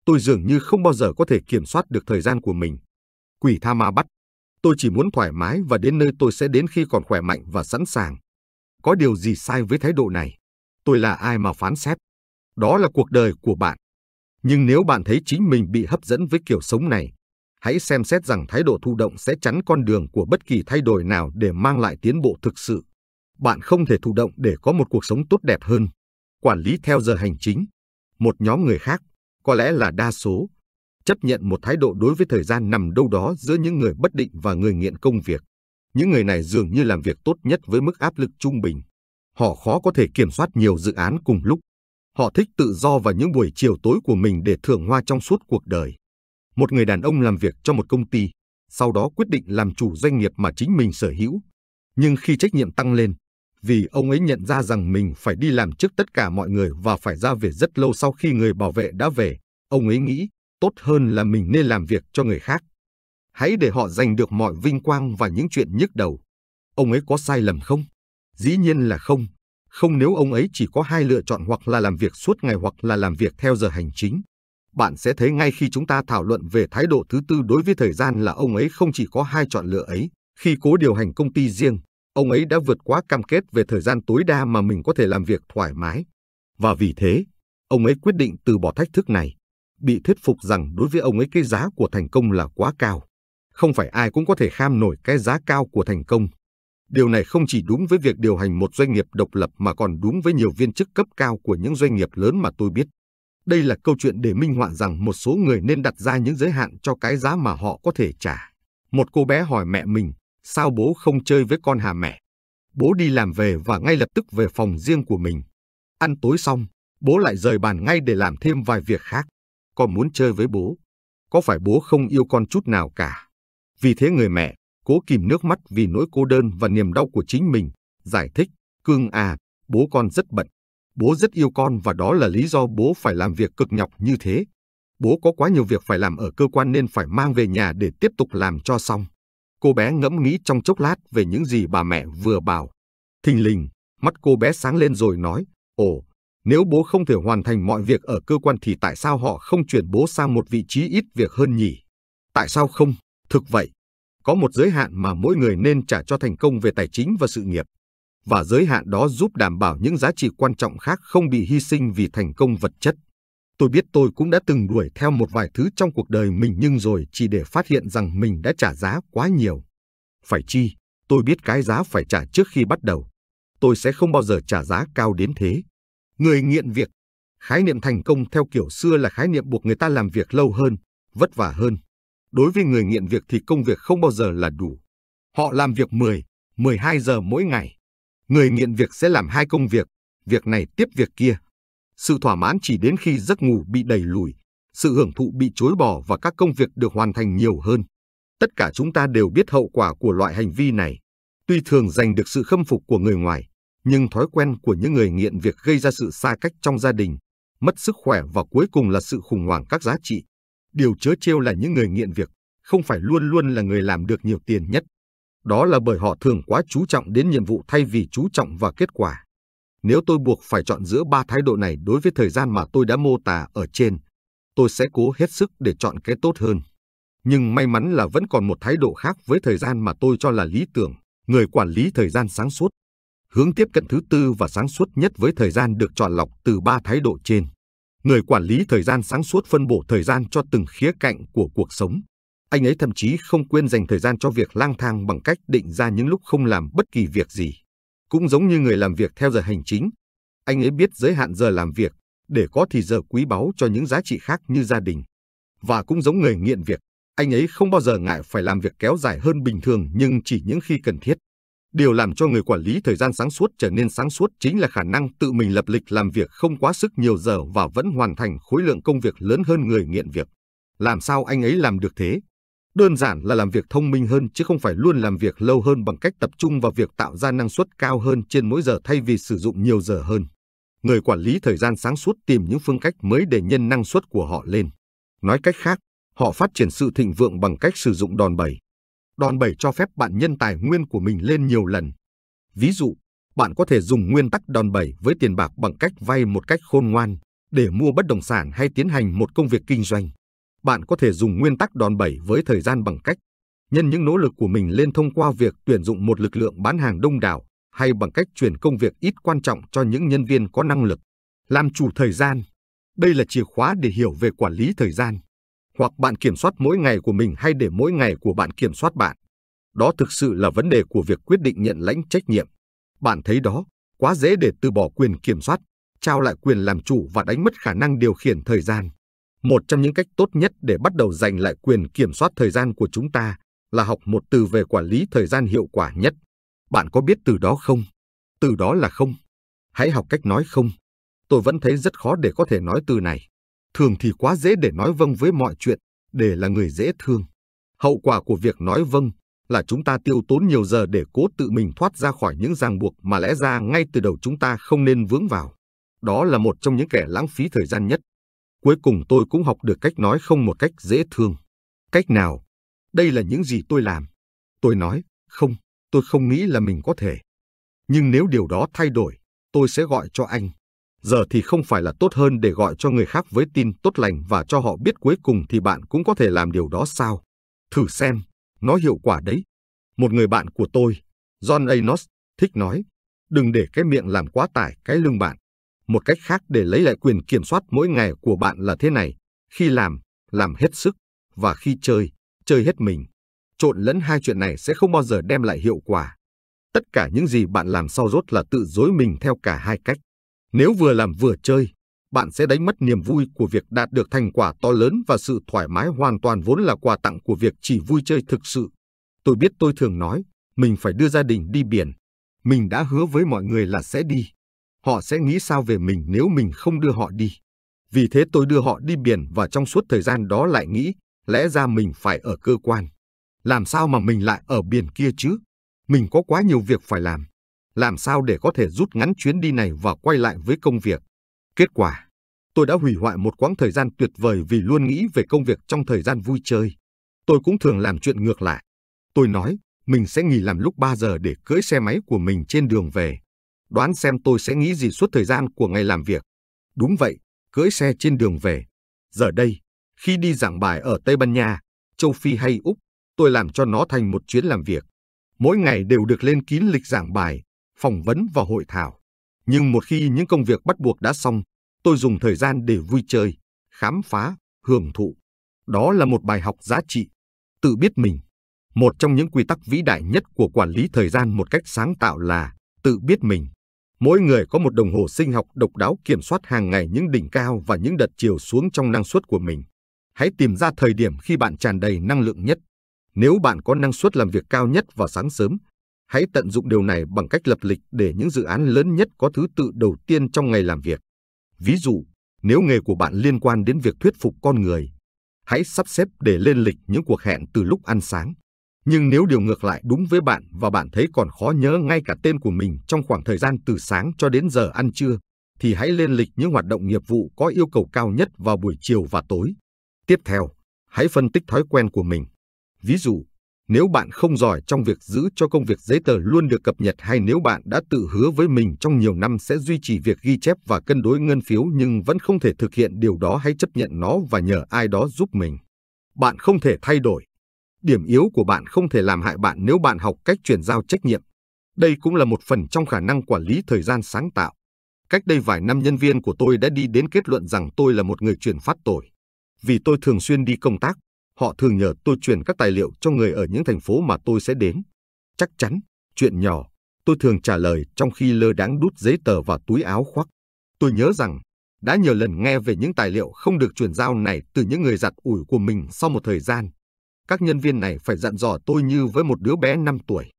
[SPEAKER 1] Tôi dường như không bao giờ có thể kiểm soát được thời gian của mình. Quỷ tha ma bắt. Tôi chỉ muốn thoải mái và đến nơi tôi sẽ đến khi còn khỏe mạnh và sẵn sàng. Có điều gì sai với thái độ này? Tôi là ai mà phán xét? Đó là cuộc đời của bạn. Nhưng nếu bạn thấy chính mình bị hấp dẫn với kiểu sống này, hãy xem xét rằng thái độ thụ động sẽ chắn con đường của bất kỳ thay đổi nào để mang lại tiến bộ thực sự. Bạn không thể thụ động để có một cuộc sống tốt đẹp hơn. Quản lý theo giờ hành chính. Một nhóm người khác, có lẽ là đa số, chấp nhận một thái độ đối với thời gian nằm đâu đó giữa những người bất định và người nghiện công việc. Những người này dường như làm việc tốt nhất với mức áp lực trung bình. Họ khó có thể kiểm soát nhiều dự án cùng lúc. Họ thích tự do và những buổi chiều tối của mình để thưởng hoa trong suốt cuộc đời. Một người đàn ông làm việc cho một công ty, sau đó quyết định làm chủ doanh nghiệp mà chính mình sở hữu. Nhưng khi trách nhiệm tăng lên, vì ông ấy nhận ra rằng mình phải đi làm trước tất cả mọi người và phải ra về rất lâu sau khi người bảo vệ đã về, ông ấy nghĩ tốt hơn là mình nên làm việc cho người khác. Hãy để họ giành được mọi vinh quang và những chuyện nhức đầu. Ông ấy có sai lầm không? Dĩ nhiên là không. Không nếu ông ấy chỉ có hai lựa chọn hoặc là làm việc suốt ngày hoặc là làm việc theo giờ hành chính. Bạn sẽ thấy ngay khi chúng ta thảo luận về thái độ thứ tư đối với thời gian là ông ấy không chỉ có hai chọn lựa ấy. Khi cố điều hành công ty riêng, ông ấy đã vượt quá cam kết về thời gian tối đa mà mình có thể làm việc thoải mái. Và vì thế, ông ấy quyết định từ bỏ thách thức này, bị thuyết phục rằng đối với ông ấy cái giá của thành công là quá cao. Không phải ai cũng có thể kham nổi cái giá cao của thành công. Điều này không chỉ đúng với việc điều hành một doanh nghiệp độc lập mà còn đúng với nhiều viên chức cấp cao của những doanh nghiệp lớn mà tôi biết. Đây là câu chuyện để minh họa rằng một số người nên đặt ra những giới hạn cho cái giá mà họ có thể trả. Một cô bé hỏi mẹ mình, sao bố không chơi với con hà mẹ? Bố đi làm về và ngay lập tức về phòng riêng của mình. Ăn tối xong, bố lại rời bàn ngay để làm thêm vài việc khác. Con muốn chơi với bố. Có phải bố không yêu con chút nào cả? Vì thế người mẹ, cố kìm nước mắt vì nỗi cô đơn và niềm đau của chính mình, giải thích, Cương à, bố con rất bận. Bố rất yêu con và đó là lý do bố phải làm việc cực nhọc như thế. Bố có quá nhiều việc phải làm ở cơ quan nên phải mang về nhà để tiếp tục làm cho xong. Cô bé ngẫm nghĩ trong chốc lát về những gì bà mẹ vừa bảo. Thình lình, mắt cô bé sáng lên rồi nói, Ồ, nếu bố không thể hoàn thành mọi việc ở cơ quan thì tại sao họ không chuyển bố sang một vị trí ít việc hơn nhỉ? Tại sao không? Thực vậy, có một giới hạn mà mỗi người nên trả cho thành công về tài chính và sự nghiệp. Và giới hạn đó giúp đảm bảo những giá trị quan trọng khác không bị hy sinh vì thành công vật chất. Tôi biết tôi cũng đã từng đuổi theo một vài thứ trong cuộc đời mình nhưng rồi chỉ để phát hiện rằng mình đã trả giá quá nhiều. Phải chi, tôi biết cái giá phải trả trước khi bắt đầu. Tôi sẽ không bao giờ trả giá cao đến thế. Người nghiện việc, khái niệm thành công theo kiểu xưa là khái niệm buộc người ta làm việc lâu hơn, vất vả hơn. Đối với người nghiện việc thì công việc không bao giờ là đủ. Họ làm việc 10, 12 giờ mỗi ngày. Người nghiện việc sẽ làm hai công việc, việc này tiếp việc kia. Sự thỏa mãn chỉ đến khi giấc ngủ bị đẩy lùi, sự hưởng thụ bị chối bỏ và các công việc được hoàn thành nhiều hơn. Tất cả chúng ta đều biết hậu quả của loại hành vi này. Tuy thường giành được sự khâm phục của người ngoài, nhưng thói quen của những người nghiện việc gây ra sự xa cách trong gia đình, mất sức khỏe và cuối cùng là sự khủng hoảng các giá trị. Điều chớ trêu là những người nghiện việc không phải luôn luôn là người làm được nhiều tiền nhất. Đó là bởi họ thường quá chú trọng đến nhiệm vụ thay vì chú trọng vào kết quả. Nếu tôi buộc phải chọn giữa ba thái độ này đối với thời gian mà tôi đã mô tả ở trên, tôi sẽ cố hết sức để chọn cái tốt hơn. Nhưng may mắn là vẫn còn một thái độ khác với thời gian mà tôi cho là lý tưởng, người quản lý thời gian sáng suốt. Hướng tiếp cận thứ tư và sáng suốt nhất với thời gian được chọn lọc từ ba thái độ trên. Người quản lý thời gian sáng suốt phân bổ thời gian cho từng khía cạnh của cuộc sống. Anh ấy thậm chí không quên dành thời gian cho việc lang thang bằng cách định ra những lúc không làm bất kỳ việc gì. Cũng giống như người làm việc theo giờ hành chính, anh ấy biết giới hạn giờ làm việc để có thì giờ quý báu cho những giá trị khác như gia đình. Và cũng giống người nghiện việc, anh ấy không bao giờ ngại phải làm việc kéo dài hơn bình thường nhưng chỉ những khi cần thiết. Điều làm cho người quản lý thời gian sáng suốt trở nên sáng suốt chính là khả năng tự mình lập lịch làm việc không quá sức nhiều giờ và vẫn hoàn thành khối lượng công việc lớn hơn người nghiện việc. Làm sao anh ấy làm được thế? Đơn giản là làm việc thông minh hơn chứ không phải luôn làm việc lâu hơn bằng cách tập trung vào việc tạo ra năng suất cao hơn trên mỗi giờ thay vì sử dụng nhiều giờ hơn. Người quản lý thời gian sáng suốt tìm những phương cách mới để nhân năng suất của họ lên. Nói cách khác, họ phát triển sự thịnh vượng bằng cách sử dụng đòn bẩy. Đòn bẩy cho phép bạn nhân tài nguyên của mình lên nhiều lần. Ví dụ, bạn có thể dùng nguyên tắc đòn bẩy với tiền bạc bằng cách vay một cách khôn ngoan để mua bất động sản hay tiến hành một công việc kinh doanh. Bạn có thể dùng nguyên tắc đòn bẩy với thời gian bằng cách nhân những nỗ lực của mình lên thông qua việc tuyển dụng một lực lượng bán hàng đông đảo hay bằng cách chuyển công việc ít quan trọng cho những nhân viên có năng lực. Làm chủ thời gian. Đây là chìa khóa để hiểu về quản lý thời gian. Hoặc bạn kiểm soát mỗi ngày của mình hay để mỗi ngày của bạn kiểm soát bạn. Đó thực sự là vấn đề của việc quyết định nhận lãnh trách nhiệm. Bạn thấy đó, quá dễ để từ bỏ quyền kiểm soát, trao lại quyền làm chủ và đánh mất khả năng điều khiển thời gian. Một trong những cách tốt nhất để bắt đầu giành lại quyền kiểm soát thời gian của chúng ta là học một từ về quản lý thời gian hiệu quả nhất. Bạn có biết từ đó không? Từ đó là không. Hãy học cách nói không. Tôi vẫn thấy rất khó để có thể nói từ này. Thường thì quá dễ để nói vâng với mọi chuyện, để là người dễ thương. Hậu quả của việc nói vâng là chúng ta tiêu tốn nhiều giờ để cố tự mình thoát ra khỏi những ràng buộc mà lẽ ra ngay từ đầu chúng ta không nên vướng vào. Đó là một trong những kẻ lãng phí thời gian nhất. Cuối cùng tôi cũng học được cách nói không một cách dễ thương. Cách nào? Đây là những gì tôi làm. Tôi nói, không, tôi không nghĩ là mình có thể. Nhưng nếu điều đó thay đổi, tôi sẽ gọi cho anh. Giờ thì không phải là tốt hơn để gọi cho người khác với tin tốt lành và cho họ biết cuối cùng thì bạn cũng có thể làm điều đó sao? Thử xem, nó hiệu quả đấy. Một người bạn của tôi, John Anos, thích nói, đừng để cái miệng làm quá tải cái lưng bạn. Một cách khác để lấy lại quyền kiểm soát mỗi ngày của bạn là thế này, khi làm, làm hết sức, và khi chơi, chơi hết mình. Trộn lẫn hai chuyện này sẽ không bao giờ đem lại hiệu quả. Tất cả những gì bạn làm sau rốt là tự dối mình theo cả hai cách. Nếu vừa làm vừa chơi, bạn sẽ đánh mất niềm vui của việc đạt được thành quả to lớn và sự thoải mái hoàn toàn vốn là quà tặng của việc chỉ vui chơi thực sự. Tôi biết tôi thường nói, mình phải đưa gia đình đi biển. Mình đã hứa với mọi người là sẽ đi. Họ sẽ nghĩ sao về mình nếu mình không đưa họ đi. Vì thế tôi đưa họ đi biển và trong suốt thời gian đó lại nghĩ, lẽ ra mình phải ở cơ quan. Làm sao mà mình lại ở biển kia chứ? Mình có quá nhiều việc phải làm. Làm sao để có thể rút ngắn chuyến đi này và quay lại với công việc? Kết quả, tôi đã hủy hoại một quãng thời gian tuyệt vời vì luôn nghĩ về công việc trong thời gian vui chơi. Tôi cũng thường làm chuyện ngược lại. Tôi nói, mình sẽ nghỉ làm lúc 3 giờ để cưỡi xe máy của mình trên đường về. Đoán xem tôi sẽ nghĩ gì suốt thời gian của ngày làm việc. Đúng vậy, cưỡi xe trên đường về. Giờ đây, khi đi giảng bài ở Tây Ban Nha, châu Phi hay Úc, tôi làm cho nó thành một chuyến làm việc. Mỗi ngày đều được lên kín lịch giảng bài, phỏng vấn và hội thảo. Nhưng một khi những công việc bắt buộc đã xong, tôi dùng thời gian để vui chơi, khám phá, hưởng thụ. Đó là một bài học giá trị. Tự biết mình. Một trong những quy tắc vĩ đại nhất của quản lý thời gian một cách sáng tạo là tự biết mình. Mỗi người có một đồng hồ sinh học độc đáo kiểm soát hàng ngày những đỉnh cao và những đợt chiều xuống trong năng suất của mình. Hãy tìm ra thời điểm khi bạn tràn đầy năng lượng nhất. Nếu bạn có năng suất làm việc cao nhất vào sáng sớm, hãy tận dụng điều này bằng cách lập lịch để những dự án lớn nhất có thứ tự đầu tiên trong ngày làm việc. Ví dụ, nếu nghề của bạn liên quan đến việc thuyết phục con người, hãy sắp xếp để lên lịch những cuộc hẹn từ lúc ăn sáng. Nhưng nếu điều ngược lại đúng với bạn và bạn thấy còn khó nhớ ngay cả tên của mình trong khoảng thời gian từ sáng cho đến giờ ăn trưa, thì hãy lên lịch những hoạt động nghiệp vụ có yêu cầu cao nhất vào buổi chiều và tối. Tiếp theo, hãy phân tích thói quen của mình. Ví dụ, nếu bạn không giỏi trong việc giữ cho công việc giấy tờ luôn được cập nhật hay nếu bạn đã tự hứa với mình trong nhiều năm sẽ duy trì việc ghi chép và cân đối ngân phiếu nhưng vẫn không thể thực hiện điều đó hãy chấp nhận nó và nhờ ai đó giúp mình. Bạn không thể thay đổi. Điểm yếu của bạn không thể làm hại bạn nếu bạn học cách chuyển giao trách nhiệm. Đây cũng là một phần trong khả năng quản lý thời gian sáng tạo. Cách đây vài năm nhân viên của tôi đã đi đến kết luận rằng tôi là một người truyền phát tội. Vì tôi thường xuyên đi công tác, họ thường nhờ tôi chuyển các tài liệu cho người ở những thành phố mà tôi sẽ đến. Chắc chắn, chuyện nhỏ, tôi thường trả lời trong khi lơ đáng đút giấy tờ vào túi áo khoác. Tôi nhớ rằng, đã nhiều lần nghe về những tài liệu không được chuyển giao này từ những người giặt ủi của mình sau một thời gian. Các nhân viên này phải dặn dò tôi như với một đứa bé 5 tuổi.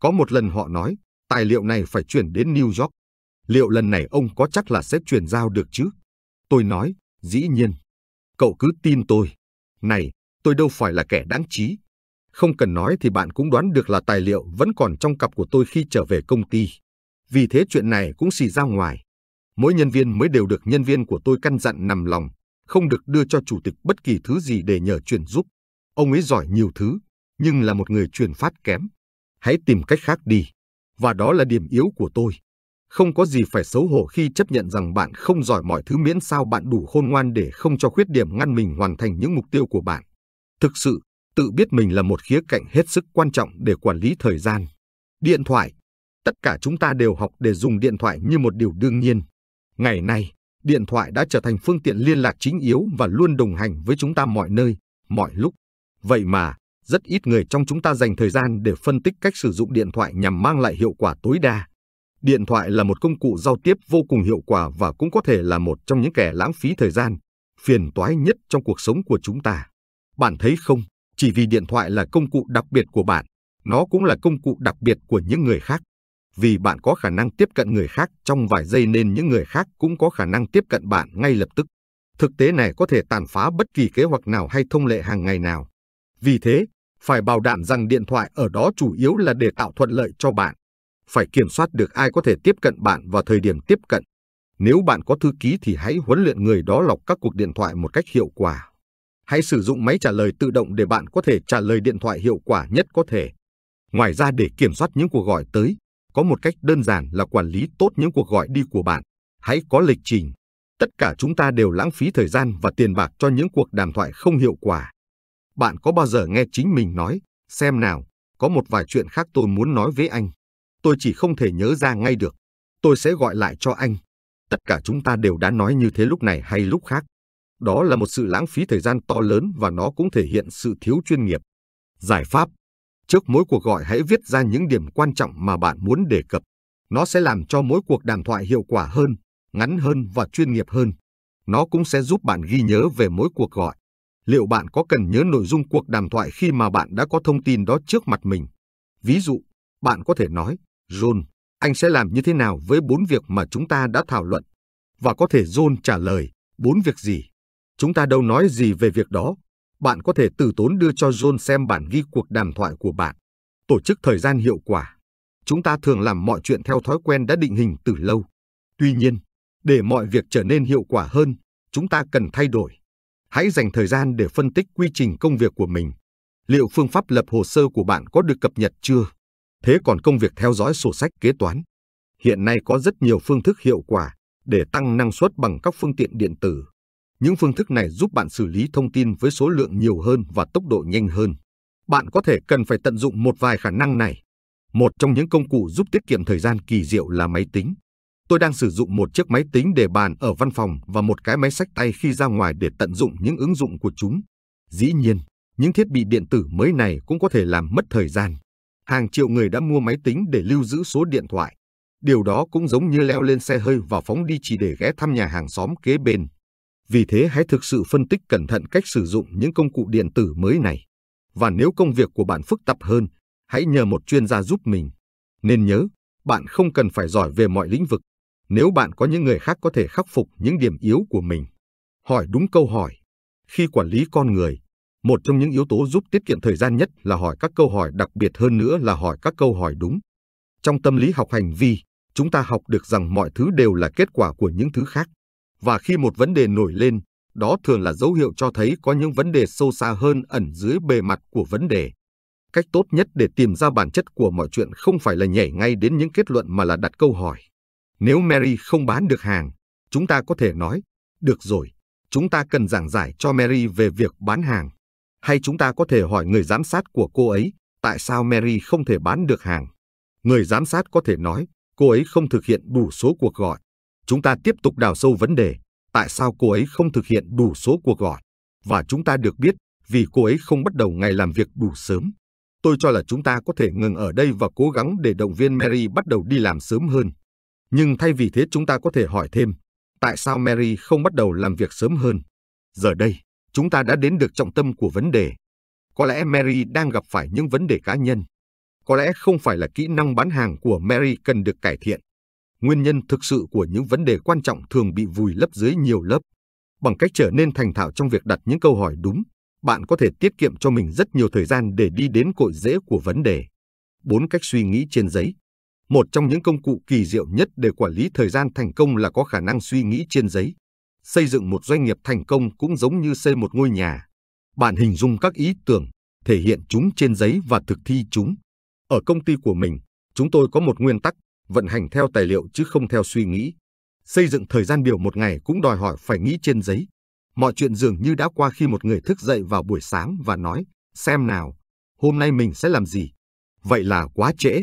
[SPEAKER 1] Có một lần họ nói, tài liệu này phải chuyển đến New York. Liệu lần này ông có chắc là sẽ chuyển giao được chứ? Tôi nói, dĩ nhiên. Cậu cứ tin tôi. Này, tôi đâu phải là kẻ đáng trí. Không cần nói thì bạn cũng đoán được là tài liệu vẫn còn trong cặp của tôi khi trở về công ty. Vì thế chuyện này cũng xì ra ngoài. Mỗi nhân viên mới đều được nhân viên của tôi căn dặn nằm lòng, không được đưa cho chủ tịch bất kỳ thứ gì để nhờ chuyển giúp. Ông ấy giỏi nhiều thứ, nhưng là một người truyền phát kém. Hãy tìm cách khác đi. Và đó là điểm yếu của tôi. Không có gì phải xấu hổ khi chấp nhận rằng bạn không giỏi mọi thứ miễn sao bạn đủ khôn ngoan để không cho khuyết điểm ngăn mình hoàn thành những mục tiêu của bạn. Thực sự, tự biết mình là một khía cạnh hết sức quan trọng để quản lý thời gian. Điện thoại. Tất cả chúng ta đều học để dùng điện thoại như một điều đương nhiên. Ngày nay, điện thoại đã trở thành phương tiện liên lạc chính yếu và luôn đồng hành với chúng ta mọi nơi, mọi lúc. Vậy mà, rất ít người trong chúng ta dành thời gian để phân tích cách sử dụng điện thoại nhằm mang lại hiệu quả tối đa. Điện thoại là một công cụ giao tiếp vô cùng hiệu quả và cũng có thể là một trong những kẻ lãng phí thời gian, phiền toái nhất trong cuộc sống của chúng ta. Bạn thấy không, chỉ vì điện thoại là công cụ đặc biệt của bạn, nó cũng là công cụ đặc biệt của những người khác. Vì bạn có khả năng tiếp cận người khác trong vài giây nên những người khác cũng có khả năng tiếp cận bạn ngay lập tức. Thực tế này có thể tàn phá bất kỳ kế hoạch nào hay thông lệ hàng ngày nào. Vì thế, phải bảo đảm rằng điện thoại ở đó chủ yếu là để tạo thuận lợi cho bạn. Phải kiểm soát được ai có thể tiếp cận bạn vào thời điểm tiếp cận. Nếu bạn có thư ký thì hãy huấn luyện người đó lọc các cuộc điện thoại một cách hiệu quả. Hãy sử dụng máy trả lời tự động để bạn có thể trả lời điện thoại hiệu quả nhất có thể. Ngoài ra để kiểm soát những cuộc gọi tới, có một cách đơn giản là quản lý tốt những cuộc gọi đi của bạn. Hãy có lịch trình. Tất cả chúng ta đều lãng phí thời gian và tiền bạc cho những cuộc đàm thoại không hiệu quả. Bạn có bao giờ nghe chính mình nói, xem nào, có một vài chuyện khác tôi muốn nói với anh. Tôi chỉ không thể nhớ ra ngay được. Tôi sẽ gọi lại cho anh. Tất cả chúng ta đều đã nói như thế lúc này hay lúc khác. Đó là một sự lãng phí thời gian to lớn và nó cũng thể hiện sự thiếu chuyên nghiệp. Giải pháp Trước mỗi cuộc gọi hãy viết ra những điểm quan trọng mà bạn muốn đề cập. Nó sẽ làm cho mỗi cuộc đàm thoại hiệu quả hơn, ngắn hơn và chuyên nghiệp hơn. Nó cũng sẽ giúp bạn ghi nhớ về mỗi cuộc gọi. Liệu bạn có cần nhớ nội dung cuộc đàm thoại khi mà bạn đã có thông tin đó trước mặt mình? Ví dụ, bạn có thể nói, John, anh sẽ làm như thế nào với bốn việc mà chúng ta đã thảo luận? Và có thể John trả lời, bốn việc gì? Chúng ta đâu nói gì về việc đó. Bạn có thể từ tốn đưa cho John xem bản ghi cuộc đàm thoại của bạn. Tổ chức thời gian hiệu quả. Chúng ta thường làm mọi chuyện theo thói quen đã định hình từ lâu. Tuy nhiên, để mọi việc trở nên hiệu quả hơn, chúng ta cần thay đổi. Hãy dành thời gian để phân tích quy trình công việc của mình. Liệu phương pháp lập hồ sơ của bạn có được cập nhật chưa? Thế còn công việc theo dõi sổ sách kế toán? Hiện nay có rất nhiều phương thức hiệu quả để tăng năng suất bằng các phương tiện điện tử. Những phương thức này giúp bạn xử lý thông tin với số lượng nhiều hơn và tốc độ nhanh hơn. Bạn có thể cần phải tận dụng một vài khả năng này. Một trong những công cụ giúp tiết kiệm thời gian kỳ diệu là máy tính. Tôi đang sử dụng một chiếc máy tính để bàn ở văn phòng và một cái máy sách tay khi ra ngoài để tận dụng những ứng dụng của chúng. Dĩ nhiên, những thiết bị điện tử mới này cũng có thể làm mất thời gian. Hàng triệu người đã mua máy tính để lưu giữ số điện thoại. Điều đó cũng giống như leo lên xe hơi và phóng đi chỉ để ghé thăm nhà hàng xóm kế bên. Vì thế hãy thực sự phân tích cẩn thận cách sử dụng những công cụ điện tử mới này. Và nếu công việc của bạn phức tạp hơn, hãy nhờ một chuyên gia giúp mình. Nên nhớ, bạn không cần phải giỏi về mọi lĩnh vực. Nếu bạn có những người khác có thể khắc phục những điểm yếu của mình. Hỏi đúng câu hỏi. Khi quản lý con người, một trong những yếu tố giúp tiết kiệm thời gian nhất là hỏi các câu hỏi đặc biệt hơn nữa là hỏi các câu hỏi đúng. Trong tâm lý học hành vi, chúng ta học được rằng mọi thứ đều là kết quả của những thứ khác. Và khi một vấn đề nổi lên, đó thường là dấu hiệu cho thấy có những vấn đề sâu xa hơn ẩn dưới bề mặt của vấn đề. Cách tốt nhất để tìm ra bản chất của mọi chuyện không phải là nhảy ngay đến những kết luận mà là đặt câu hỏi. Nếu Mary không bán được hàng, chúng ta có thể nói, được rồi, chúng ta cần giảng giải cho Mary về việc bán hàng. Hay chúng ta có thể hỏi người giám sát của cô ấy, tại sao Mary không thể bán được hàng? Người giám sát có thể nói, cô ấy không thực hiện đủ số cuộc gọi. Chúng ta tiếp tục đào sâu vấn đề, tại sao cô ấy không thực hiện đủ số cuộc gọi? Và chúng ta được biết vì cô ấy không bắt đầu ngày làm việc đủ sớm. Tôi cho là chúng ta có thể ngừng ở đây và cố gắng để động viên Mary bắt đầu đi làm sớm hơn. Nhưng thay vì thế chúng ta có thể hỏi thêm, tại sao Mary không bắt đầu làm việc sớm hơn? Giờ đây, chúng ta đã đến được trọng tâm của vấn đề. Có lẽ Mary đang gặp phải những vấn đề cá nhân. Có lẽ không phải là kỹ năng bán hàng của Mary cần được cải thiện. Nguyên nhân thực sự của những vấn đề quan trọng thường bị vùi lấp dưới nhiều lớp. Bằng cách trở nên thành thạo trong việc đặt những câu hỏi đúng, bạn có thể tiết kiệm cho mình rất nhiều thời gian để đi đến cội rễ của vấn đề. Bốn cách suy nghĩ trên giấy. Một trong những công cụ kỳ diệu nhất để quản lý thời gian thành công là có khả năng suy nghĩ trên giấy. Xây dựng một doanh nghiệp thành công cũng giống như xây một ngôi nhà. Bạn hình dung các ý tưởng, thể hiện chúng trên giấy và thực thi chúng. Ở công ty của mình, chúng tôi có một nguyên tắc, vận hành theo tài liệu chứ không theo suy nghĩ. Xây dựng thời gian biểu một ngày cũng đòi hỏi phải nghĩ trên giấy. Mọi chuyện dường như đã qua khi một người thức dậy vào buổi sáng và nói, xem nào, hôm nay mình sẽ làm gì. Vậy là quá trễ.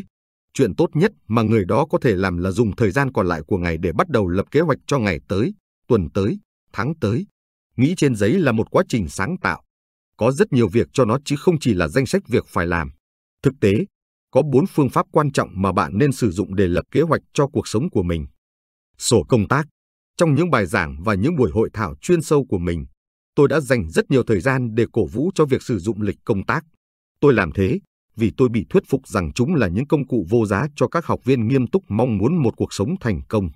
[SPEAKER 1] Chuyện tốt nhất mà người đó có thể làm là dùng thời gian còn lại của ngày để bắt đầu lập kế hoạch cho ngày tới, tuần tới, tháng tới. Nghĩ trên giấy là một quá trình sáng tạo. Có rất nhiều việc cho nó chứ không chỉ là danh sách việc phải làm. Thực tế, có bốn phương pháp quan trọng mà bạn nên sử dụng để lập kế hoạch cho cuộc sống của mình. Sổ công tác. Trong những bài giảng và những buổi hội thảo chuyên sâu của mình, tôi đã dành rất nhiều thời gian để cổ vũ cho việc sử dụng lịch công tác. Tôi làm thế vì tôi bị thuyết phục rằng chúng là những công cụ vô giá cho các học viên nghiêm túc mong muốn một cuộc sống thành công.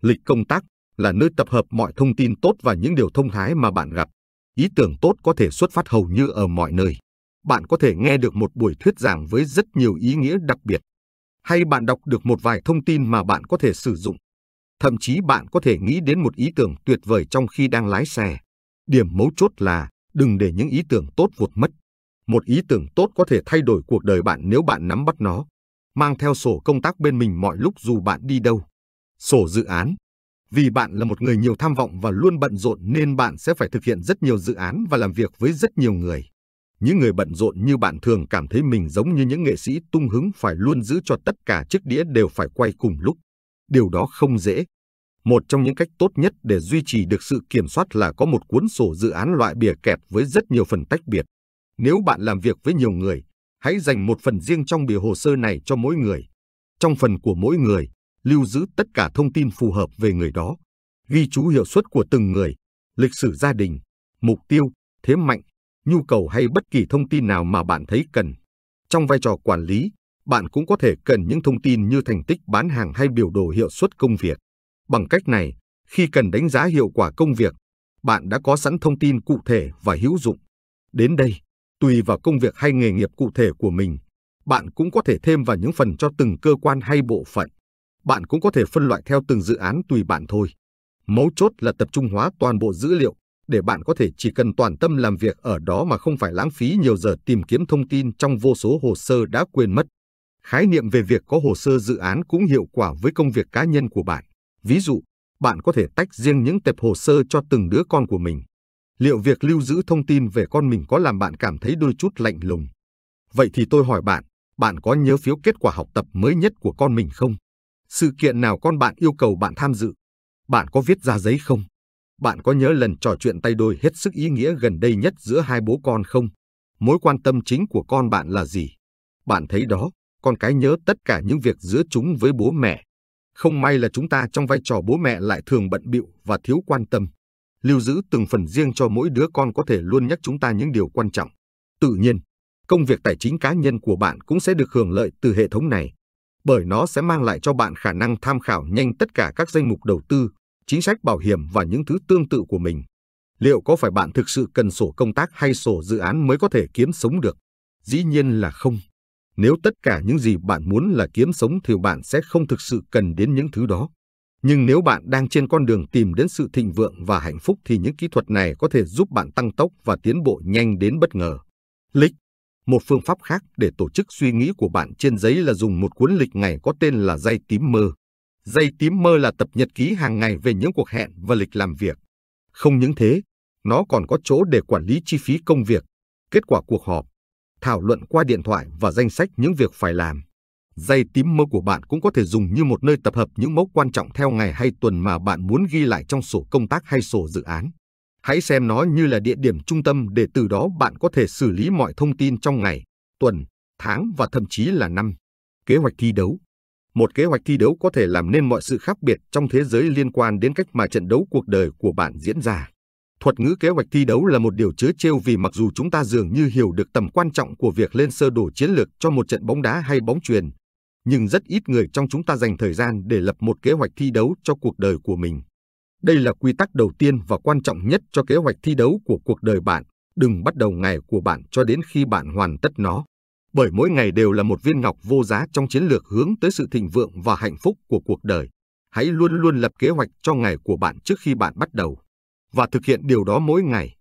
[SPEAKER 1] Lịch công tác là nơi tập hợp mọi thông tin tốt và những điều thông thái mà bạn gặp. Ý tưởng tốt có thể xuất phát hầu như ở mọi nơi. Bạn có thể nghe được một buổi thuyết giảng với rất nhiều ý nghĩa đặc biệt. Hay bạn đọc được một vài thông tin mà bạn có thể sử dụng. Thậm chí bạn có thể nghĩ đến một ý tưởng tuyệt vời trong khi đang lái xe. Điểm mấu chốt là đừng để những ý tưởng tốt vụt mất. Một ý tưởng tốt có thể thay đổi cuộc đời bạn nếu bạn nắm bắt nó. Mang theo sổ công tác bên mình mọi lúc dù bạn đi đâu. Sổ dự án. Vì bạn là một người nhiều tham vọng và luôn bận rộn nên bạn sẽ phải thực hiện rất nhiều dự án và làm việc với rất nhiều người. Những người bận rộn như bạn thường cảm thấy mình giống như những nghệ sĩ tung hứng phải luôn giữ cho tất cả chiếc đĩa đều phải quay cùng lúc. Điều đó không dễ. Một trong những cách tốt nhất để duy trì được sự kiểm soát là có một cuốn sổ dự án loại bìa kẹp với rất nhiều phần tách biệt. Nếu bạn làm việc với nhiều người, hãy dành một phần riêng trong bìa hồ sơ này cho mỗi người. Trong phần của mỗi người, lưu giữ tất cả thông tin phù hợp về người đó, ghi chú hiệu suất của từng người, lịch sử gia đình, mục tiêu, thế mạnh, nhu cầu hay bất kỳ thông tin nào mà bạn thấy cần. Trong vai trò quản lý, bạn cũng có thể cần những thông tin như thành tích bán hàng hay biểu đồ hiệu suất công việc. Bằng cách này, khi cần đánh giá hiệu quả công việc, bạn đã có sẵn thông tin cụ thể và hữu dụng. Đến đây, tùy vào công việc hay nghề nghiệp cụ thể của mình, bạn cũng có thể thêm vào những phần cho từng cơ quan hay bộ phận. Bạn cũng có thể phân loại theo từng dự án tùy bạn thôi. Mấu chốt là tập trung hóa toàn bộ dữ liệu để bạn có thể chỉ cần toàn tâm làm việc ở đó mà không phải lãng phí nhiều giờ tìm kiếm thông tin trong vô số hồ sơ đã quên mất. Khái niệm về việc có hồ sơ dự án cũng hiệu quả với công việc cá nhân của bạn. Ví dụ, bạn có thể tách riêng những tập hồ sơ cho từng đứa con của mình. Liệu việc lưu giữ thông tin về con mình có làm bạn cảm thấy đôi chút lạnh lùng? Vậy thì tôi hỏi bạn, bạn có nhớ phiếu kết quả học tập mới nhất của con mình không? Sự kiện nào con bạn yêu cầu bạn tham dự? Bạn có viết ra giấy không? Bạn có nhớ lần trò chuyện tay đôi hết sức ý nghĩa gần đây nhất giữa hai bố con không? Mối quan tâm chính của con bạn là gì? Bạn thấy đó, con cái nhớ tất cả những việc giữa chúng với bố mẹ. Không may là chúng ta trong vai trò bố mẹ lại thường bận bịu và thiếu quan tâm. Lưu giữ từng phần riêng cho mỗi đứa con có thể luôn nhắc chúng ta những điều quan trọng. Tự nhiên, công việc tài chính cá nhân của bạn cũng sẽ được hưởng lợi từ hệ thống này, bởi nó sẽ mang lại cho bạn khả năng tham khảo nhanh tất cả các danh mục đầu tư, chính sách bảo hiểm và những thứ tương tự của mình. Liệu có phải bạn thực sự cần sổ công tác hay sổ dự án mới có thể kiếm sống được? Dĩ nhiên là không. Nếu tất cả những gì bạn muốn là kiếm sống thì bạn sẽ không thực sự cần đến những thứ đó. Nhưng nếu bạn đang trên con đường tìm đến sự thịnh vượng và hạnh phúc thì những kỹ thuật này có thể giúp bạn tăng tốc và tiến bộ nhanh đến bất ngờ. Lịch Một phương pháp khác để tổ chức suy nghĩ của bạn trên giấy là dùng một cuốn lịch ngày có tên là dây tím mơ. Dây tím mơ là tập nhật ký hàng ngày về những cuộc hẹn và lịch làm việc. Không những thế, nó còn có chỗ để quản lý chi phí công việc, kết quả cuộc họp, thảo luận qua điện thoại và danh sách những việc phải làm. Dây tím mơ của bạn cũng có thể dùng như một nơi tập hợp những mốc quan trọng theo ngày hay tuần mà bạn muốn ghi lại trong sổ công tác hay sổ dự án. Hãy xem nó như là địa điểm trung tâm để từ đó bạn có thể xử lý mọi thông tin trong ngày, tuần, tháng và thậm chí là năm. Kế hoạch thi đấu một kế hoạch thi đấu có thể làm nên mọi sự khác biệt trong thế giới liên quan đến cách mà trận đấu cuộc đời của bạn diễn ra. Thuật ngữ kế hoạch thi đấu là một điều chứa trêu vì mặc dù chúng ta dường như hiểu được tầm quan trọng của việc lên sơ đồ chiến lược cho một trận bóng đá hay bóng truyền, nhưng rất ít người trong chúng ta dành thời gian để lập một kế hoạch thi đấu cho cuộc đời của mình. Đây là quy tắc đầu tiên và quan trọng nhất cho kế hoạch thi đấu của cuộc đời bạn, đừng bắt đầu ngày của bạn cho đến khi bạn hoàn tất nó. Bởi mỗi ngày đều là một viên ngọc vô giá trong chiến lược hướng tới sự thịnh vượng và hạnh phúc của cuộc đời. Hãy luôn luôn lập kế hoạch cho ngày của bạn trước khi bạn bắt đầu và thực hiện điều đó mỗi ngày.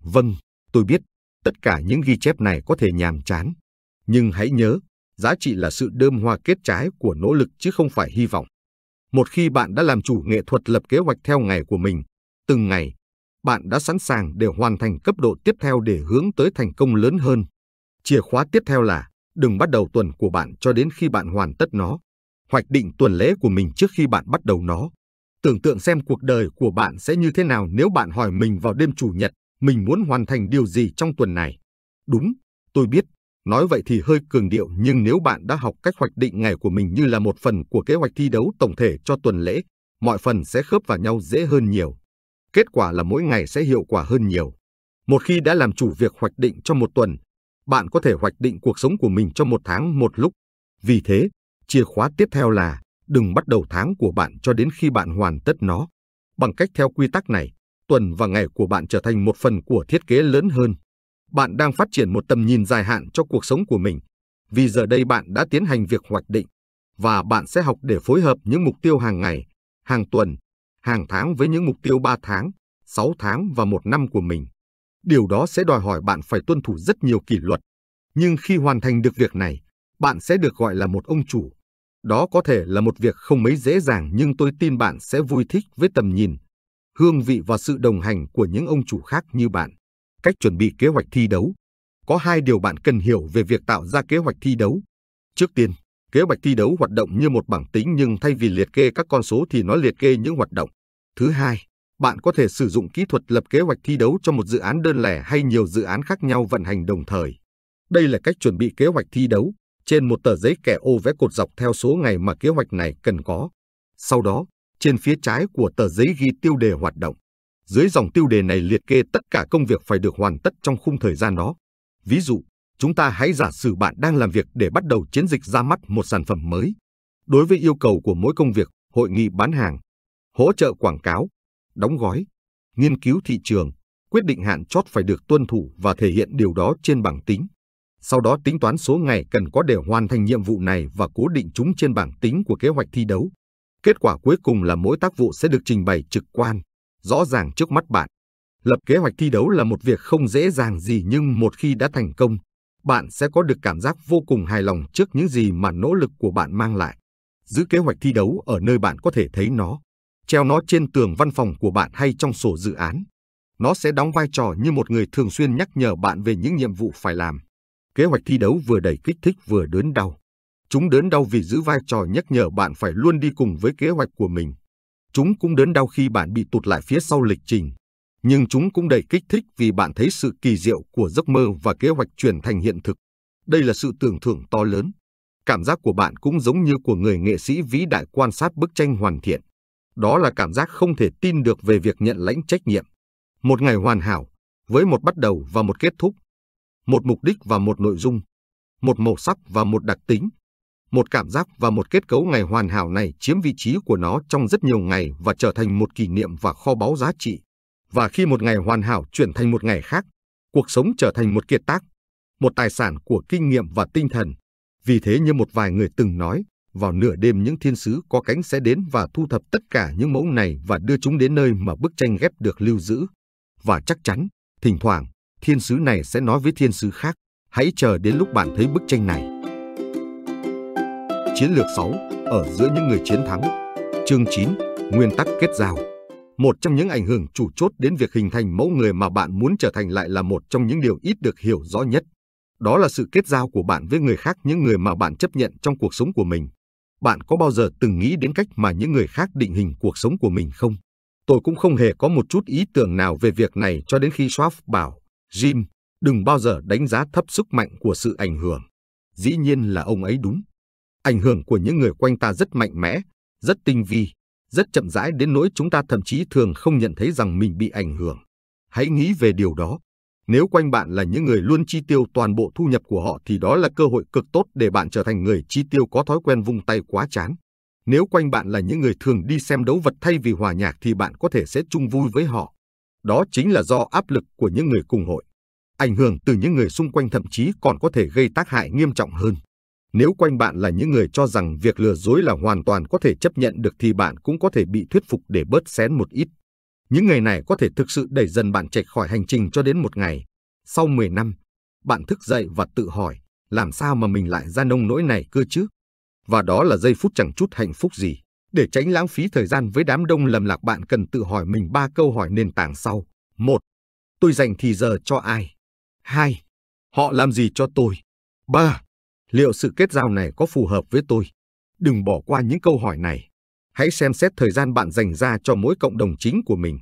[SPEAKER 1] Vâng, tôi biết, tất cả những ghi chép này có thể nhàm chán. Nhưng hãy nhớ, giá trị là sự đơm hoa kết trái của nỗ lực chứ không phải hy vọng. Một khi bạn đã làm chủ nghệ thuật lập kế hoạch theo ngày của mình, từng ngày, bạn đã sẵn sàng để hoàn thành cấp độ tiếp theo để hướng tới thành công lớn hơn. Chìa khóa tiếp theo là đừng bắt đầu tuần của bạn cho đến khi bạn hoàn tất nó. Hoạch định tuần lễ của mình trước khi bạn bắt đầu nó. Tưởng tượng xem cuộc đời của bạn sẽ như thế nào nếu bạn hỏi mình vào đêm chủ nhật, mình muốn hoàn thành điều gì trong tuần này. Đúng, tôi biết, nói vậy thì hơi cường điệu nhưng nếu bạn đã học cách hoạch định ngày của mình như là một phần của kế hoạch thi đấu tổng thể cho tuần lễ, mọi phần sẽ khớp vào nhau dễ hơn nhiều. Kết quả là mỗi ngày sẽ hiệu quả hơn nhiều. Một khi đã làm chủ việc hoạch định cho một tuần, bạn có thể hoạch định cuộc sống của mình cho một tháng một lúc. Vì thế, chìa khóa tiếp theo là đừng bắt đầu tháng của bạn cho đến khi bạn hoàn tất nó. Bằng cách theo quy tắc này, tuần và ngày của bạn trở thành một phần của thiết kế lớn hơn. Bạn đang phát triển một tầm nhìn dài hạn cho cuộc sống của mình, vì giờ đây bạn đã tiến hành việc hoạch định, và bạn sẽ học để phối hợp những mục tiêu hàng ngày, hàng tuần, hàng tháng với những mục tiêu 3 tháng, 6 tháng và một năm của mình. Điều đó sẽ đòi hỏi bạn phải tuân thủ rất nhiều kỷ luật. Nhưng khi hoàn thành được việc này, bạn sẽ được gọi là một ông chủ. Đó có thể là một việc không mấy dễ dàng nhưng tôi tin bạn sẽ vui thích với tầm nhìn, hương vị và sự đồng hành của những ông chủ khác như bạn. Cách chuẩn bị kế hoạch thi đấu. Có hai điều bạn cần hiểu về việc tạo ra kế hoạch thi đấu. Trước tiên, kế hoạch thi đấu hoạt động như một bảng tính nhưng thay vì liệt kê các con số thì nó liệt kê những hoạt động. Thứ hai, bạn có thể sử dụng kỹ thuật lập kế hoạch thi đấu cho một dự án đơn lẻ hay nhiều dự án khác nhau vận hành đồng thời. Đây là cách chuẩn bị kế hoạch thi đấu trên một tờ giấy kẻ ô vẽ cột dọc theo số ngày mà kế hoạch này cần có. Sau đó, trên phía trái của tờ giấy ghi tiêu đề hoạt động. Dưới dòng tiêu đề này liệt kê tất cả công việc phải được hoàn tất trong khung thời gian đó. Ví dụ, chúng ta hãy giả sử bạn đang làm việc để bắt đầu chiến dịch ra mắt một sản phẩm mới. Đối với yêu cầu của mỗi công việc, hội nghị bán hàng, hỗ trợ quảng cáo, đóng gói, nghiên cứu thị trường, quyết định hạn chót phải được tuân thủ và thể hiện điều đó trên bảng tính. Sau đó tính toán số ngày cần có để hoàn thành nhiệm vụ này và cố định chúng trên bảng tính của kế hoạch thi đấu. Kết quả cuối cùng là mỗi tác vụ sẽ được trình bày trực quan, rõ ràng trước mắt bạn. Lập kế hoạch thi đấu là một việc không dễ dàng gì nhưng một khi đã thành công, bạn sẽ có được cảm giác vô cùng hài lòng trước những gì mà nỗ lực của bạn mang lại. Giữ kế hoạch thi đấu ở nơi bạn có thể thấy nó treo nó trên tường văn phòng của bạn hay trong sổ dự án. Nó sẽ đóng vai trò như một người thường xuyên nhắc nhở bạn về những nhiệm vụ phải làm. Kế hoạch thi đấu vừa đầy kích thích vừa đớn đau. Chúng đớn đau vì giữ vai trò nhắc nhở bạn phải luôn đi cùng với kế hoạch của mình. Chúng cũng đớn đau khi bạn bị tụt lại phía sau lịch trình. Nhưng chúng cũng đầy kích thích vì bạn thấy sự kỳ diệu của giấc mơ và kế hoạch chuyển thành hiện thực. Đây là sự tưởng thưởng to lớn. Cảm giác của bạn cũng giống như của người nghệ sĩ vĩ đại quan sát bức tranh hoàn thiện. Đó là cảm giác không thể tin được về việc nhận lãnh trách nhiệm. Một ngày hoàn hảo, với một bắt đầu và một kết thúc, một mục đích và một nội dung, một màu sắc và một đặc tính, một cảm giác và một kết cấu ngày hoàn hảo này chiếm vị trí của nó trong rất nhiều ngày và trở thành một kỷ niệm và kho báu giá trị. Và khi một ngày hoàn hảo chuyển thành một ngày khác, cuộc sống trở thành một kiệt tác, một tài sản của kinh nghiệm và tinh thần. Vì thế như một vài người từng nói, vào nửa đêm những thiên sứ có cánh sẽ đến và thu thập tất cả những mẫu này và đưa chúng đến nơi mà bức tranh ghép được lưu giữ. Và chắc chắn, thỉnh thoảng, thiên sứ này sẽ nói với thiên sứ khác, hãy chờ đến lúc bạn thấy bức tranh này. Chiến lược 6, ở giữa những người chiến thắng. Chương 9, nguyên tắc kết giao. Một trong những ảnh hưởng chủ chốt đến việc hình thành mẫu người mà bạn muốn trở thành lại là một trong những điều ít được hiểu rõ nhất. Đó là sự kết giao của bạn với người khác những người mà bạn chấp nhận trong cuộc sống của mình. Bạn có bao giờ từng nghĩ đến cách mà những người khác định hình cuộc sống của mình không? Tôi cũng không hề có một chút ý tưởng nào về việc này cho đến khi Schwab bảo, Jim, đừng bao giờ đánh giá thấp sức mạnh của sự ảnh hưởng. Dĩ nhiên là ông ấy đúng. Ảnh hưởng của những người quanh ta rất mạnh mẽ, rất tinh vi, rất chậm rãi đến nỗi chúng ta thậm chí thường không nhận thấy rằng mình bị ảnh hưởng. Hãy nghĩ về điều đó. Nếu quanh bạn là những người luôn chi tiêu toàn bộ thu nhập của họ thì đó là cơ hội cực tốt để bạn trở thành người chi tiêu có thói quen vung tay quá chán. Nếu quanh bạn là những người thường đi xem đấu vật thay vì hòa nhạc thì bạn có thể sẽ chung vui với họ. Đó chính là do áp lực của những người cùng hội. Ảnh hưởng từ những người xung quanh thậm chí còn có thể gây tác hại nghiêm trọng hơn. Nếu quanh bạn là những người cho rằng việc lừa dối là hoàn toàn có thể chấp nhận được thì bạn cũng có thể bị thuyết phục để bớt xén một ít. Những người này có thể thực sự đẩy dần bạn chạy khỏi hành trình cho đến một ngày. Sau 10 năm, bạn thức dậy và tự hỏi, làm sao mà mình lại ra nông nỗi này cơ chứ? Và đó là giây phút chẳng chút hạnh phúc gì. Để tránh lãng phí thời gian với đám đông lầm lạc bạn cần tự hỏi mình ba câu hỏi nền tảng sau. một, Tôi dành thì giờ cho ai? 2. Họ làm gì cho tôi? 3. Liệu sự kết giao này có phù hợp với tôi? Đừng bỏ qua những câu hỏi này. Hãy xem xét thời gian bạn dành ra cho mỗi cộng đồng chính của mình.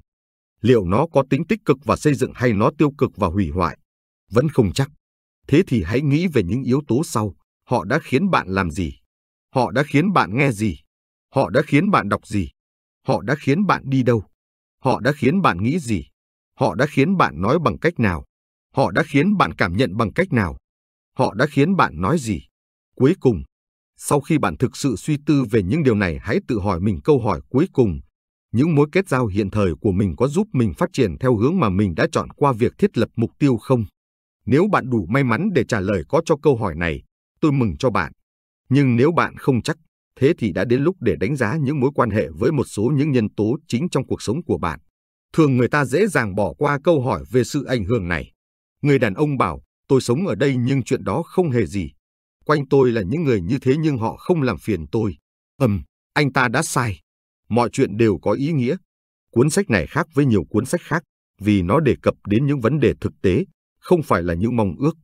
[SPEAKER 1] Liệu nó có tính tích cực và xây dựng hay nó tiêu cực và hủy hoại? Vẫn không chắc. Thế thì hãy nghĩ về những yếu tố sau. Họ đã khiến bạn làm gì? Họ đã khiến bạn nghe gì? Họ đã khiến bạn đọc gì? Họ đã khiến bạn đi đâu? Họ đã khiến bạn nghĩ gì? Họ đã khiến bạn nói bằng cách nào? Họ đã khiến bạn cảm nhận bằng cách nào? Họ đã khiến bạn nói gì? Cuối cùng, sau khi bạn thực sự suy tư về những điều này, hãy tự hỏi mình câu hỏi cuối cùng. Những mối kết giao hiện thời của mình có giúp mình phát triển theo hướng mà mình đã chọn qua việc thiết lập mục tiêu không? Nếu bạn đủ may mắn để trả lời có cho câu hỏi này, tôi mừng cho bạn. Nhưng nếu bạn không chắc, thế thì đã đến lúc để đánh giá những mối quan hệ với một số những nhân tố chính trong cuộc sống của bạn. Thường người ta dễ dàng bỏ qua câu hỏi về sự ảnh hưởng này. Người đàn ông bảo, tôi sống ở đây nhưng chuyện đó không hề gì. Quanh tôi là những người như thế nhưng họ không làm phiền tôi. Ừm, anh ta đã sai. Mọi chuyện đều có ý nghĩa. Cuốn sách này khác với nhiều cuốn sách khác vì nó đề cập đến những vấn đề thực tế, không phải là những mong ước.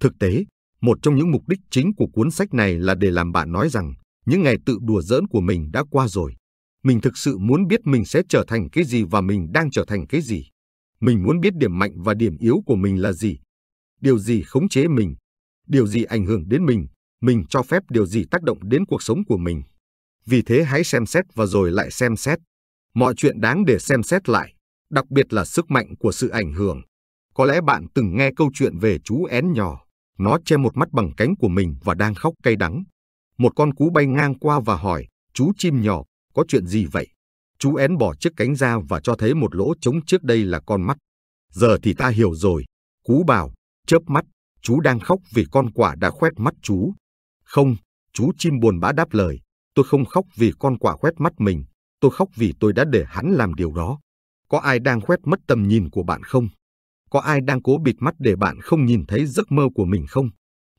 [SPEAKER 1] Thực tế, một trong những mục đích chính của cuốn sách này là để làm bạn nói rằng những ngày tự đùa giỡn của mình đã qua rồi. Mình thực sự muốn biết mình sẽ trở thành cái gì và mình đang trở thành cái gì. Mình muốn biết điểm mạnh và điểm yếu của mình là gì. Điều gì khống chế mình, điều gì ảnh hưởng đến mình, mình cho phép điều gì tác động đến cuộc sống của mình. Vì thế hãy xem xét và rồi lại xem xét. Mọi chuyện đáng để xem xét lại, đặc biệt là sức mạnh của sự ảnh hưởng. Có lẽ bạn từng nghe câu chuyện về chú én nhỏ. Nó che một mắt bằng cánh của mình và đang khóc cay đắng. Một con cú bay ngang qua và hỏi, chú chim nhỏ, có chuyện gì vậy? Chú én bỏ chiếc cánh ra và cho thấy một lỗ trống trước đây là con mắt. Giờ thì ta hiểu rồi. Cú bảo, chớp mắt, chú đang khóc vì con quả đã khoét mắt chú. Không, chú chim buồn bã đáp lời, tôi không khóc vì con quả khoét mắt mình, tôi khóc vì tôi đã để hắn làm điều đó. Có ai đang khoét mất tầm nhìn của bạn không? Có ai đang cố bịt mắt để bạn không nhìn thấy giấc mơ của mình không?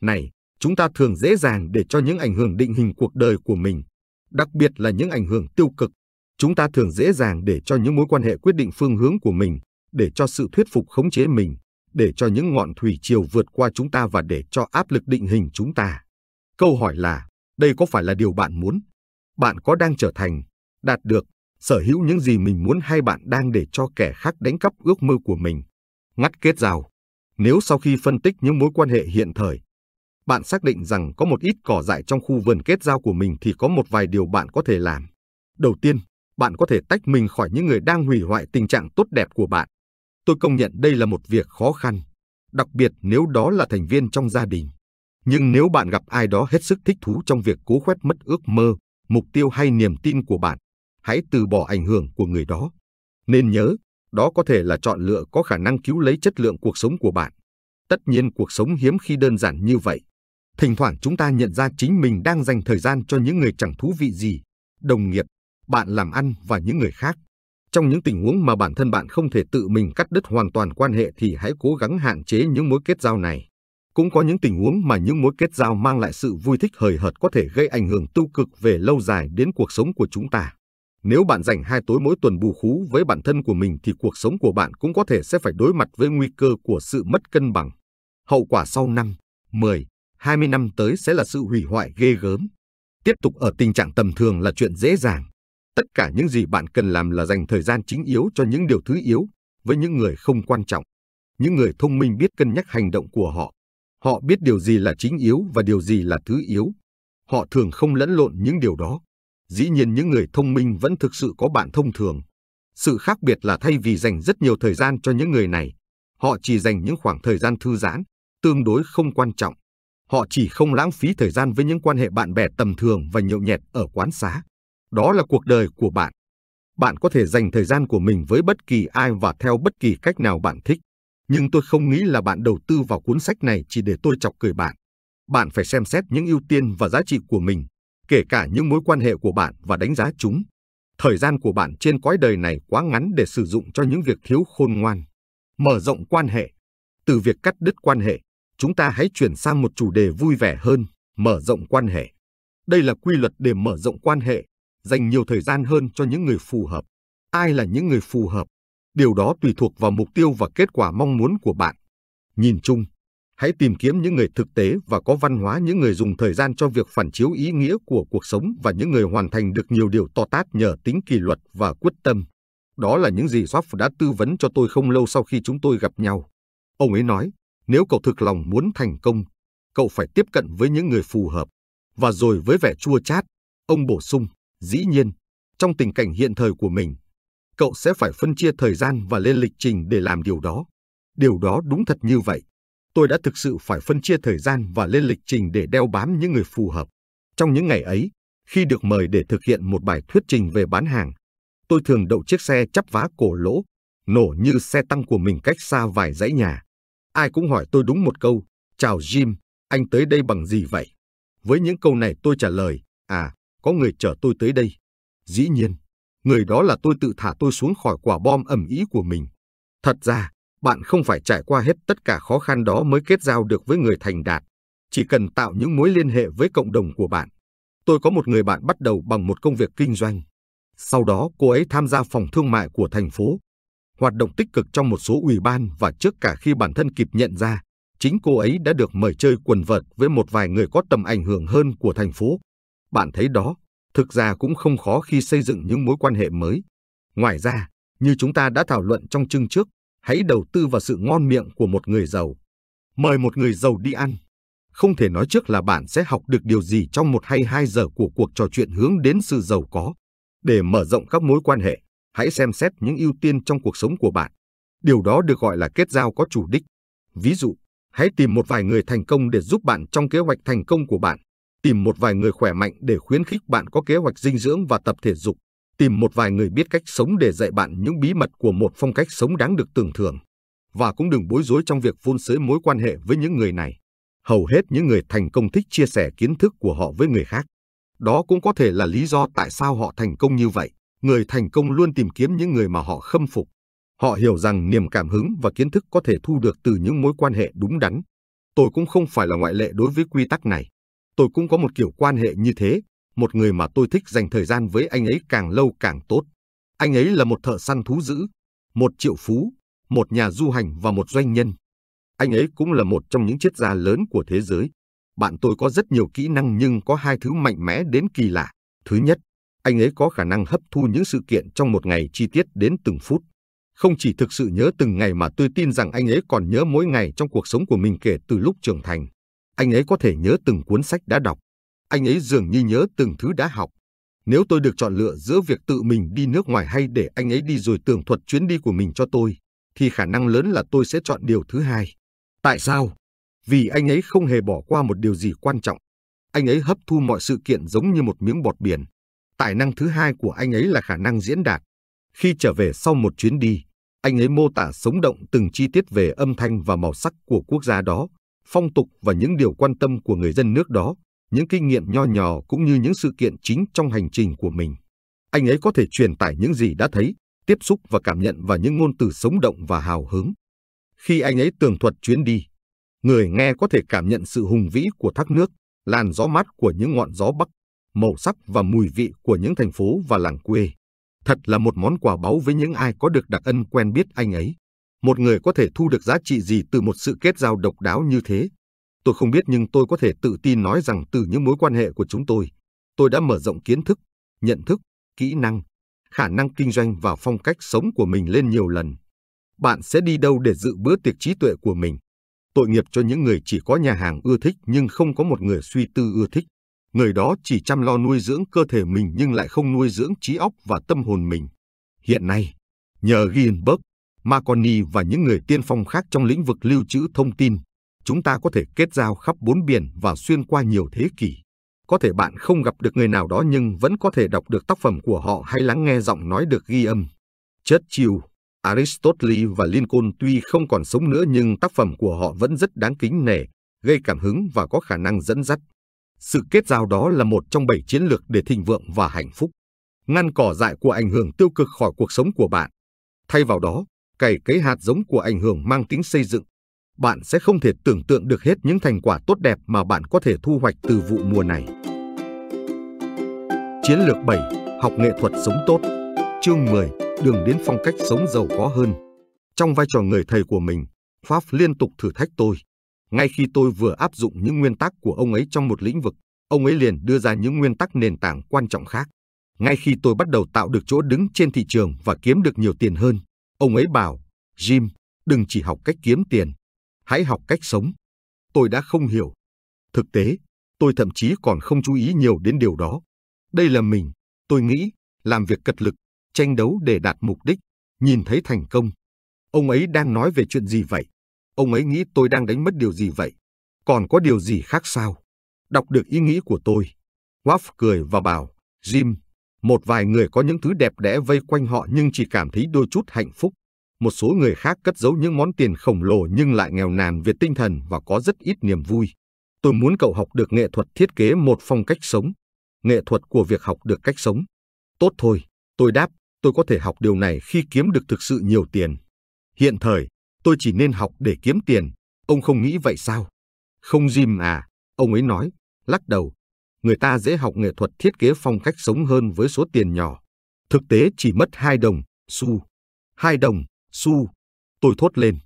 [SPEAKER 1] Này, chúng ta thường dễ dàng để cho những ảnh hưởng định hình cuộc đời của mình, đặc biệt là những ảnh hưởng tiêu cực. Chúng ta thường dễ dàng để cho những mối quan hệ quyết định phương hướng của mình, để cho sự thuyết phục khống chế mình, để cho những ngọn thủy triều vượt qua chúng ta và để cho áp lực định hình chúng ta. Câu hỏi là, đây có phải là điều bạn muốn? Bạn có đang trở thành, đạt được, sở hữu những gì mình muốn hay bạn đang để cho kẻ khác đánh cắp ước mơ của mình? Ngắt kết rào. Nếu sau khi phân tích những mối quan hệ hiện thời, bạn xác định rằng có một ít cỏ dại trong khu vườn kết giao của mình thì có một vài điều bạn có thể làm. Đầu tiên, bạn có thể tách mình khỏi những người đang hủy hoại tình trạng tốt đẹp của bạn. Tôi công nhận đây là một việc khó khăn, đặc biệt nếu đó là thành viên trong gia đình. Nhưng nếu bạn gặp ai đó hết sức thích thú trong việc cố khoét mất ước mơ, mục tiêu hay niềm tin của bạn, hãy từ bỏ ảnh hưởng của người đó. Nên nhớ, đó có thể là chọn lựa có khả năng cứu lấy chất lượng cuộc sống của bạn. Tất nhiên cuộc sống hiếm khi đơn giản như vậy. Thỉnh thoảng chúng ta nhận ra chính mình đang dành thời gian cho những người chẳng thú vị gì, đồng nghiệp, bạn làm ăn và những người khác. Trong những tình huống mà bản thân bạn không thể tự mình cắt đứt hoàn toàn quan hệ thì hãy cố gắng hạn chế những mối kết giao này. Cũng có những tình huống mà những mối kết giao mang lại sự vui thích hời hợt có thể gây ảnh hưởng tiêu cực về lâu dài đến cuộc sống của chúng ta. Nếu bạn dành hai tối mỗi tuần bù khú với bản thân của mình thì cuộc sống của bạn cũng có thể sẽ phải đối mặt với nguy cơ của sự mất cân bằng. Hậu quả sau năm, 10, 20 năm tới sẽ là sự hủy hoại ghê gớm. Tiếp tục ở tình trạng tầm thường là chuyện dễ dàng. Tất cả những gì bạn cần làm là dành thời gian chính yếu cho những điều thứ yếu với những người không quan trọng. Những người thông minh biết cân nhắc hành động của họ. Họ biết điều gì là chính yếu và điều gì là thứ yếu. Họ thường không lẫn lộn những điều đó. Dĩ nhiên những người thông minh vẫn thực sự có bạn thông thường. Sự khác biệt là thay vì dành rất nhiều thời gian cho những người này, họ chỉ dành những khoảng thời gian thư giãn, tương đối không quan trọng. Họ chỉ không lãng phí thời gian với những quan hệ bạn bè tầm thường và nhậu nhẹt ở quán xá. Đó là cuộc đời của bạn. Bạn có thể dành thời gian của mình với bất kỳ ai và theo bất kỳ cách nào bạn thích. Nhưng tôi không nghĩ là bạn đầu tư vào cuốn sách này chỉ để tôi chọc cười bạn. Bạn phải xem xét những ưu tiên và giá trị của mình, kể cả những mối quan hệ của bạn và đánh giá chúng. Thời gian của bạn trên cõi đời này quá ngắn để sử dụng cho những việc thiếu khôn ngoan. Mở rộng quan hệ. Từ việc cắt đứt quan hệ, chúng ta hãy chuyển sang một chủ đề vui vẻ hơn, mở rộng quan hệ. Đây là quy luật để mở rộng quan hệ, dành nhiều thời gian hơn cho những người phù hợp. Ai là những người phù hợp? Điều đó tùy thuộc vào mục tiêu và kết quả mong muốn của bạn. Nhìn chung, hãy tìm kiếm những người thực tế và có văn hóa những người dùng thời gian cho việc phản chiếu ý nghĩa của cuộc sống và những người hoàn thành được nhiều điều to tát nhờ tính kỷ luật và quyết tâm. Đó là những gì Joff đã tư vấn cho tôi không lâu sau khi chúng tôi gặp nhau. Ông ấy nói, nếu cậu thực lòng muốn thành công, cậu phải tiếp cận với những người phù hợp. Và rồi với vẻ chua chát, ông bổ sung, dĩ nhiên, trong tình cảnh hiện thời của mình, cậu sẽ phải phân chia thời gian và lên lịch trình để làm điều đó. Điều đó đúng thật như vậy. Tôi đã thực sự phải phân chia thời gian và lên lịch trình để đeo bám những người phù hợp. Trong những ngày ấy, khi được mời để thực hiện một bài thuyết trình về bán hàng, tôi thường đậu chiếc xe chắp vá cổ lỗ, nổ như xe tăng của mình cách xa vài dãy nhà. Ai cũng hỏi tôi đúng một câu, chào Jim, anh tới đây bằng gì vậy? Với những câu này tôi trả lời, à, có người chở tôi tới đây. Dĩ nhiên, người đó là tôi tự thả tôi xuống khỏi quả bom ẩm ý của mình. Thật ra, bạn không phải trải qua hết tất cả khó khăn đó mới kết giao được với người thành đạt. Chỉ cần tạo những mối liên hệ với cộng đồng của bạn. Tôi có một người bạn bắt đầu bằng một công việc kinh doanh. Sau đó cô ấy tham gia phòng thương mại của thành phố. Hoạt động tích cực trong một số ủy ban và trước cả khi bản thân kịp nhận ra, chính cô ấy đã được mời chơi quần vợt với một vài người có tầm ảnh hưởng hơn của thành phố. Bạn thấy đó, thực ra cũng không khó khi xây dựng những mối quan hệ mới. Ngoài ra, như chúng ta đã thảo luận trong chương trước, hãy đầu tư vào sự ngon miệng của một người giàu. Mời một người giàu đi ăn. Không thể nói trước là bạn sẽ học được điều gì trong một hay hai giờ của cuộc trò chuyện hướng đến sự giàu có. Để mở rộng các mối quan hệ, hãy xem xét những ưu tiên trong cuộc sống của bạn. Điều đó được gọi là kết giao có chủ đích. Ví dụ, hãy tìm một vài người thành công để giúp bạn trong kế hoạch thành công của bạn. Tìm một vài người khỏe mạnh để khuyến khích bạn có kế hoạch dinh dưỡng và tập thể dục. Tìm một vài người biết cách sống để dạy bạn những bí mật của một phong cách sống đáng được tưởng thưởng. Và cũng đừng bối rối trong việc vun sới mối quan hệ với những người này. Hầu hết những người thành công thích chia sẻ kiến thức của họ với người khác. Đó cũng có thể là lý do tại sao họ thành công như vậy. Người thành công luôn tìm kiếm những người mà họ khâm phục. Họ hiểu rằng niềm cảm hứng và kiến thức có thể thu được từ những mối quan hệ đúng đắn. Tôi cũng không phải là ngoại lệ đối với quy tắc này. Tôi cũng có một kiểu quan hệ như thế, một người mà tôi thích dành thời gian với anh ấy càng lâu càng tốt. Anh ấy là một thợ săn thú dữ, một triệu phú, một nhà du hành và một doanh nhân. Anh ấy cũng là một trong những triết gia lớn của thế giới. Bạn tôi có rất nhiều kỹ năng nhưng có hai thứ mạnh mẽ đến kỳ lạ. Thứ nhất, anh ấy có khả năng hấp thu những sự kiện trong một ngày chi tiết đến từng phút. Không chỉ thực sự nhớ từng ngày mà tôi tin rằng anh ấy còn nhớ mỗi ngày trong cuộc sống của mình kể từ lúc trưởng thành. Anh ấy có thể nhớ từng cuốn sách đã đọc. Anh ấy dường như nhớ từng thứ đã học. Nếu tôi được chọn lựa giữa việc tự mình đi nước ngoài hay để anh ấy đi rồi tường thuật chuyến đi của mình cho tôi, thì khả năng lớn là tôi sẽ chọn điều thứ hai. Tại sao? Vì anh ấy không hề bỏ qua một điều gì quan trọng. Anh ấy hấp thu mọi sự kiện giống như một miếng bọt biển. Tài năng thứ hai của anh ấy là khả năng diễn đạt. Khi trở về sau một chuyến đi, anh ấy mô tả sống động từng chi tiết về âm thanh và màu sắc của quốc gia đó, phong tục và những điều quan tâm của người dân nước đó, những kinh nghiệm nho nhỏ cũng như những sự kiện chính trong hành trình của mình. Anh ấy có thể truyền tải những gì đã thấy, tiếp xúc và cảm nhận vào những ngôn từ sống động và hào hứng. Khi anh ấy tường thuật chuyến đi, người nghe có thể cảm nhận sự hùng vĩ của thác nước, làn gió mát của những ngọn gió bắc, màu sắc và mùi vị của những thành phố và làng quê. Thật là một món quà báu với những ai có được đặc ân quen biết anh ấy. Một người có thể thu được giá trị gì từ một sự kết giao độc đáo như thế? Tôi không biết nhưng tôi có thể tự tin nói rằng từ những mối quan hệ của chúng tôi, tôi đã mở rộng kiến thức, nhận thức, kỹ năng, khả năng kinh doanh và phong cách sống của mình lên nhiều lần. Bạn sẽ đi đâu để dự bữa tiệc trí tuệ của mình? Tội nghiệp cho những người chỉ có nhà hàng ưa thích nhưng không có một người suy tư ưa thích. Người đó chỉ chăm lo nuôi dưỡng cơ thể mình nhưng lại không nuôi dưỡng trí óc và tâm hồn mình. Hiện nay, nhờ Gienberg, Marconi và những người tiên phong khác trong lĩnh vực lưu trữ thông tin, chúng ta có thể kết giao khắp bốn biển và xuyên qua nhiều thế kỷ. Có thể bạn không gặp được người nào đó nhưng vẫn có thể đọc được tác phẩm của họ hay lắng nghe giọng nói được ghi âm. Churchill, Aristotle và Lincoln tuy không còn sống nữa nhưng tác phẩm của họ vẫn rất đáng kính nể, gây cảm hứng và có khả năng dẫn dắt. Sự kết giao đó là một trong bảy chiến lược để thịnh vượng và hạnh phúc. Ngăn cỏ dại của ảnh hưởng tiêu cực khỏi cuộc sống của bạn. Thay vào đó, cày cấy hạt giống của ảnh hưởng mang tính xây dựng. Bạn sẽ không thể tưởng tượng được hết những thành quả tốt đẹp mà bạn có thể thu hoạch từ vụ mùa này. Chiến lược 7. Học nghệ thuật sống tốt Chương 10. Đường đến phong cách sống giàu có hơn. Trong vai trò người thầy của mình, Pháp liên tục thử thách tôi. Ngay khi tôi vừa áp dụng những nguyên tắc của ông ấy trong một lĩnh vực, ông ấy liền đưa ra những nguyên tắc nền tảng quan trọng khác. Ngay khi tôi bắt đầu tạo được chỗ đứng trên thị trường và kiếm được nhiều tiền hơn, ông ấy bảo, Jim, đừng chỉ học cách kiếm tiền, hãy học cách sống. Tôi đã không hiểu. Thực tế, tôi thậm chí còn không chú ý nhiều đến điều đó. Đây là mình, tôi nghĩ, làm việc cật lực, tranh đấu để đạt mục đích, nhìn thấy thành công. Ông ấy đang nói về chuyện gì vậy? Ông ấy nghĩ tôi đang đánh mất điều gì vậy? Còn có điều gì khác sao? Đọc được ý nghĩ của tôi. Waff cười và bảo, Jim, một vài người có những thứ đẹp đẽ vây quanh họ nhưng chỉ cảm thấy đôi chút hạnh phúc. Một số người khác cất giấu những món tiền khổng lồ nhưng lại nghèo nàn về tinh thần và có rất ít niềm vui. Tôi muốn cậu học được nghệ thuật thiết kế một phong cách sống. Nghệ thuật của việc học được cách sống. Tốt thôi, tôi đáp, tôi có thể học điều này khi kiếm được thực sự nhiều tiền. Hiện thời, tôi chỉ nên học để kiếm tiền. Ông không nghĩ vậy sao? Không Jim à, ông ấy nói, lắc đầu. Người ta dễ học nghệ thuật thiết kế phong cách sống hơn với số tiền nhỏ. Thực tế chỉ mất hai đồng, xu. Hai đồng, xu. Tôi thốt lên.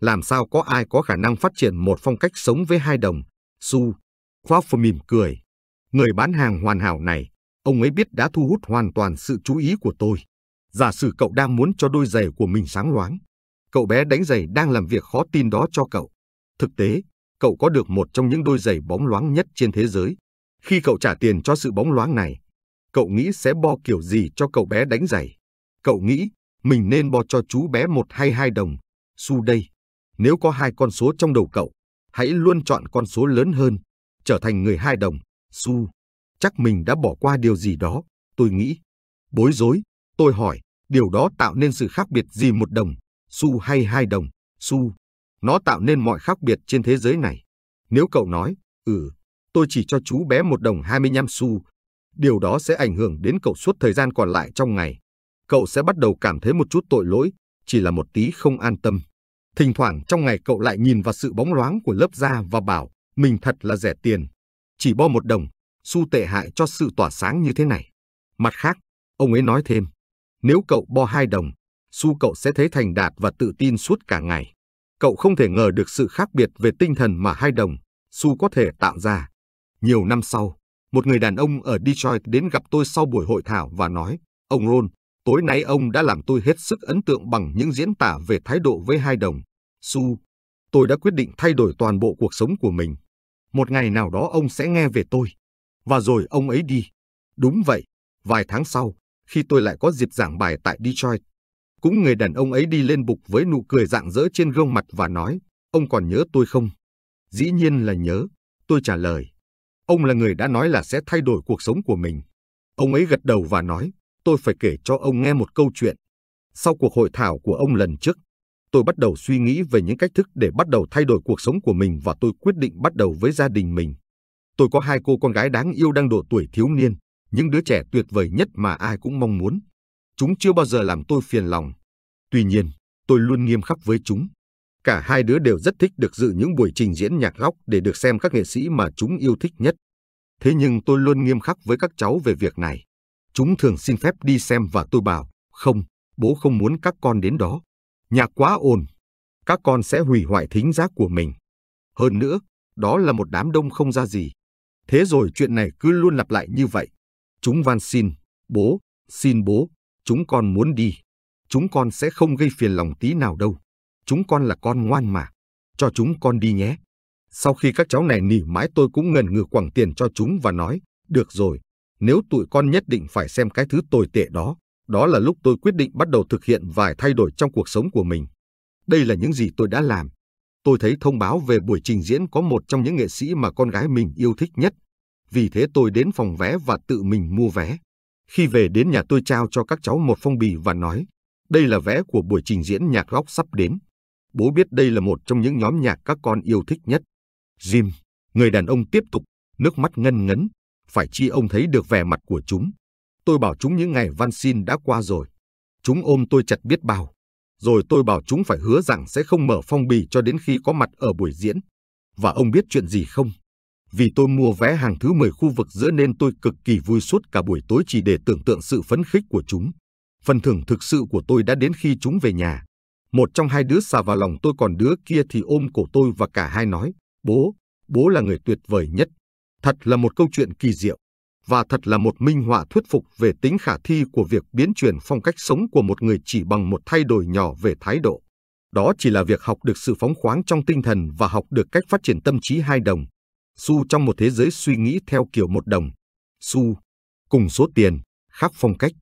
[SPEAKER 1] Làm sao có ai có khả năng phát triển một phong cách sống với hai đồng, xu. Crawford mỉm cười. Người bán hàng hoàn hảo này, ông ấy biết đã thu hút hoàn toàn sự chú ý của tôi. Giả sử cậu đang muốn cho đôi giày của mình sáng loáng. Cậu bé đánh giày đang làm việc khó tin đó cho cậu. Thực tế, cậu có được một trong những đôi giày bóng loáng nhất trên thế giới. Khi cậu trả tiền cho sự bóng loáng này, cậu nghĩ sẽ bo kiểu gì cho cậu bé đánh giày? Cậu nghĩ mình nên bo cho chú bé một hay hai đồng, xu đây. Nếu có hai con số trong đầu cậu, hãy luôn chọn con số lớn hơn, trở thành người hai đồng, xu. Chắc mình đã bỏ qua điều gì đó, tôi nghĩ. Bối rối, tôi hỏi, điều đó tạo nên sự khác biệt gì một đồng, xu hay hai đồng, xu? Nó tạo nên mọi khác biệt trên thế giới này. Nếu cậu nói, ừ, tôi chỉ cho chú bé một đồng 25 xu, điều đó sẽ ảnh hưởng đến cậu suốt thời gian còn lại trong ngày. Cậu sẽ bắt đầu cảm thấy một chút tội lỗi, chỉ là một tí không an tâm. Thỉnh thoảng trong ngày cậu lại nhìn vào sự bóng loáng của lớp da và bảo, mình thật là rẻ tiền. Chỉ bo một đồng, xu tệ hại cho sự tỏa sáng như thế này. Mặt khác, ông ấy nói thêm, nếu cậu bo hai đồng, xu cậu sẽ thấy thành đạt và tự tin suốt cả ngày. Cậu không thể ngờ được sự khác biệt về tinh thần mà hai đồng, xu có thể tạo ra. Nhiều năm sau, một người đàn ông ở Detroit đến gặp tôi sau buổi hội thảo và nói, ông Ron, tối nay ông đã làm tôi hết sức ấn tượng bằng những diễn tả về thái độ với hai đồng, xu. Tôi đã quyết định thay đổi toàn bộ cuộc sống của mình. Một ngày nào đó ông sẽ nghe về tôi. Và rồi ông ấy đi. Đúng vậy, vài tháng sau, khi tôi lại có dịp giảng bài tại Detroit, cũng người đàn ông ấy đi lên bục với nụ cười rạng rỡ trên gương mặt và nói, ông còn nhớ tôi không? Dĩ nhiên là nhớ, tôi trả lời. Ông là người đã nói là sẽ thay đổi cuộc sống của mình. Ông ấy gật đầu và nói, tôi phải kể cho ông nghe một câu chuyện. Sau cuộc hội thảo của ông lần trước, tôi bắt đầu suy nghĩ về những cách thức để bắt đầu thay đổi cuộc sống của mình và tôi quyết định bắt đầu với gia đình mình. Tôi có hai cô con gái đáng yêu đang độ tuổi thiếu niên, những đứa trẻ tuyệt vời nhất mà ai cũng mong muốn. Chúng chưa bao giờ làm tôi phiền lòng. Tuy nhiên, tôi luôn nghiêm khắc với chúng. Cả hai đứa đều rất thích được dự những buổi trình diễn nhạc rock để được xem các nghệ sĩ mà chúng yêu thích nhất. Thế nhưng tôi luôn nghiêm khắc với các cháu về việc này. Chúng thường xin phép đi xem và tôi bảo, không, bố không muốn các con đến đó. Nhạc quá ồn. Các con sẽ hủy hoại thính giác của mình. Hơn nữa, đó là một đám đông không ra gì. Thế rồi chuyện này cứ luôn lặp lại như vậy. Chúng van xin, bố, xin bố, chúng con muốn đi. Chúng con sẽ không gây phiền lòng tí nào đâu. Chúng con là con ngoan mà. Cho chúng con đi nhé. Sau khi các cháu này nỉ mãi tôi cũng ngần ngừ quẳng tiền cho chúng và nói, được rồi, nếu tụi con nhất định phải xem cái thứ tồi tệ đó, đó là lúc tôi quyết định bắt đầu thực hiện vài thay đổi trong cuộc sống của mình. Đây là những gì tôi đã làm. Tôi thấy thông báo về buổi trình diễn có một trong những nghệ sĩ mà con gái mình yêu thích nhất. Vì thế tôi đến phòng vé và tự mình mua vé. Khi về đến nhà tôi trao cho các cháu một phong bì và nói, Đây là vé của buổi trình diễn nhạc rock sắp đến. Bố biết đây là một trong những nhóm nhạc các con yêu thích nhất. Jim, người đàn ông tiếp tục, nước mắt ngân ngấn. Phải chi ông thấy được vẻ mặt của chúng. Tôi bảo chúng những ngày van xin đã qua rồi. Chúng ôm tôi chặt biết bao. Rồi tôi bảo chúng phải hứa rằng sẽ không mở phong bì cho đến khi có mặt ở buổi diễn. Và ông biết chuyện gì không? Vì tôi mua vé hàng thứ 10 khu vực giữa nên tôi cực kỳ vui suốt cả buổi tối chỉ để tưởng tượng sự phấn khích của chúng. Phần thưởng thực sự của tôi đã đến khi chúng về nhà. Một trong hai đứa xà vào lòng tôi còn đứa kia thì ôm cổ tôi và cả hai nói, bố, bố là người tuyệt vời nhất. Thật là một câu chuyện kỳ diệu. Và thật là một minh họa thuyết phục về tính khả thi của việc biến chuyển phong cách sống của một người chỉ bằng một thay đổi nhỏ về thái độ. Đó chỉ là việc học được sự phóng khoáng trong tinh thần và học được cách phát triển tâm trí hai đồng. Su trong một thế giới suy nghĩ theo kiểu một đồng. Su, cùng số tiền, khác phong cách.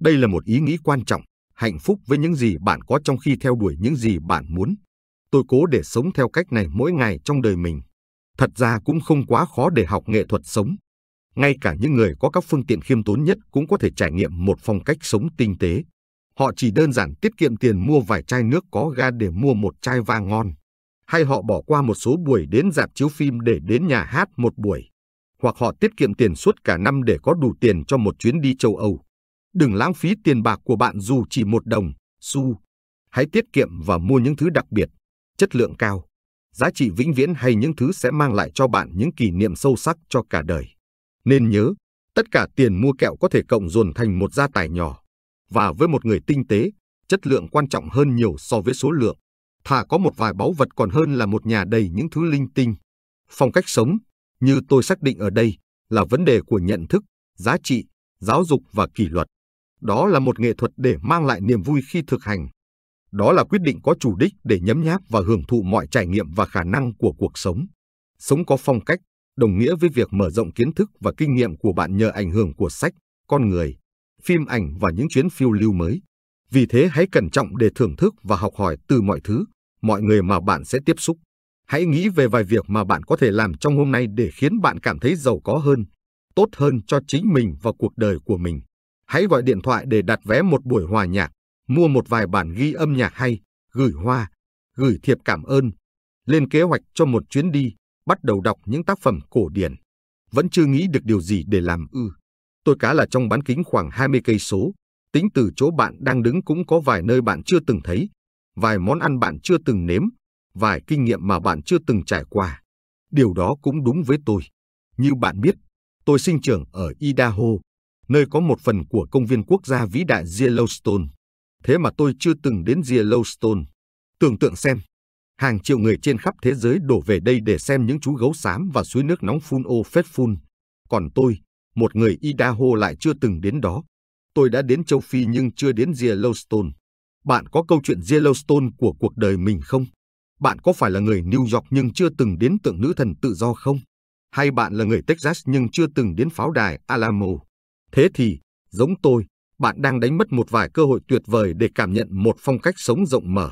[SPEAKER 1] Đây là một ý nghĩ quan trọng, hạnh phúc với những gì bạn có trong khi theo đuổi những gì bạn muốn. Tôi cố để sống theo cách này mỗi ngày trong đời mình. Thật ra cũng không quá khó để học nghệ thuật sống. Ngay cả những người có các phương tiện khiêm tốn nhất cũng có thể trải nghiệm một phong cách sống tinh tế. Họ chỉ đơn giản tiết kiệm tiền mua vài chai nước có ga để mua một chai vang ngon. Hay họ bỏ qua một số buổi đến dạp chiếu phim để đến nhà hát một buổi. Hoặc họ tiết kiệm tiền suốt cả năm để có đủ tiền cho một chuyến đi châu Âu. Đừng lãng phí tiền bạc của bạn dù chỉ một đồng, xu. Hãy tiết kiệm và mua những thứ đặc biệt, chất lượng cao, giá trị vĩnh viễn hay những thứ sẽ mang lại cho bạn những kỷ niệm sâu sắc cho cả đời. Nên nhớ, tất cả tiền mua kẹo có thể cộng dồn thành một gia tài nhỏ. Và với một người tinh tế, chất lượng quan trọng hơn nhiều so với số lượng. Thà có một vài báu vật còn hơn là một nhà đầy những thứ linh tinh. Phong cách sống, như tôi xác định ở đây, là vấn đề của nhận thức, giá trị, giáo dục và kỷ luật. Đó là một nghệ thuật để mang lại niềm vui khi thực hành. Đó là quyết định có chủ đích để nhấm nháp và hưởng thụ mọi trải nghiệm và khả năng của cuộc sống. Sống có phong cách, đồng nghĩa với việc mở rộng kiến thức và kinh nghiệm của bạn nhờ ảnh hưởng của sách, con người, phim ảnh và những chuyến phiêu lưu mới. Vì thế hãy cẩn trọng để thưởng thức và học hỏi từ mọi thứ, mọi người mà bạn sẽ tiếp xúc. Hãy nghĩ về vài việc mà bạn có thể làm trong hôm nay để khiến bạn cảm thấy giàu có hơn, tốt hơn cho chính mình và cuộc đời của mình. Hãy gọi điện thoại để đặt vé một buổi hòa nhạc, mua một vài bản ghi âm nhạc hay, gửi hoa, gửi thiệp cảm ơn, lên kế hoạch cho một chuyến đi, bắt đầu đọc những tác phẩm cổ điển. Vẫn chưa nghĩ được điều gì để làm ư. Tôi cá là trong bán kính khoảng 20 cây số, tính từ chỗ bạn đang đứng cũng có vài nơi bạn chưa từng thấy, vài món ăn bạn chưa từng nếm, vài kinh nghiệm mà bạn chưa từng trải qua. Điều đó cũng đúng với tôi. Như bạn biết, tôi sinh trưởng ở Idaho, nơi có một phần của công viên quốc gia vĩ đại Yellowstone. Thế mà tôi chưa từng đến Yellowstone. Tưởng tượng xem, hàng triệu người trên khắp thế giới đổ về đây để xem những chú gấu xám và suối nước nóng phun ô phết phun. Còn tôi, một người Idaho lại chưa từng đến đó. Tôi đã đến châu Phi nhưng chưa đến Yellowstone. Bạn có câu chuyện Yellowstone của cuộc đời mình không? Bạn có phải là người New York nhưng chưa từng đến tượng nữ thần tự do không? Hay bạn là người Texas nhưng chưa từng đến pháo đài Alamo? Thế thì, giống tôi, bạn đang đánh mất một vài cơ hội tuyệt vời để cảm nhận một phong cách sống rộng mở.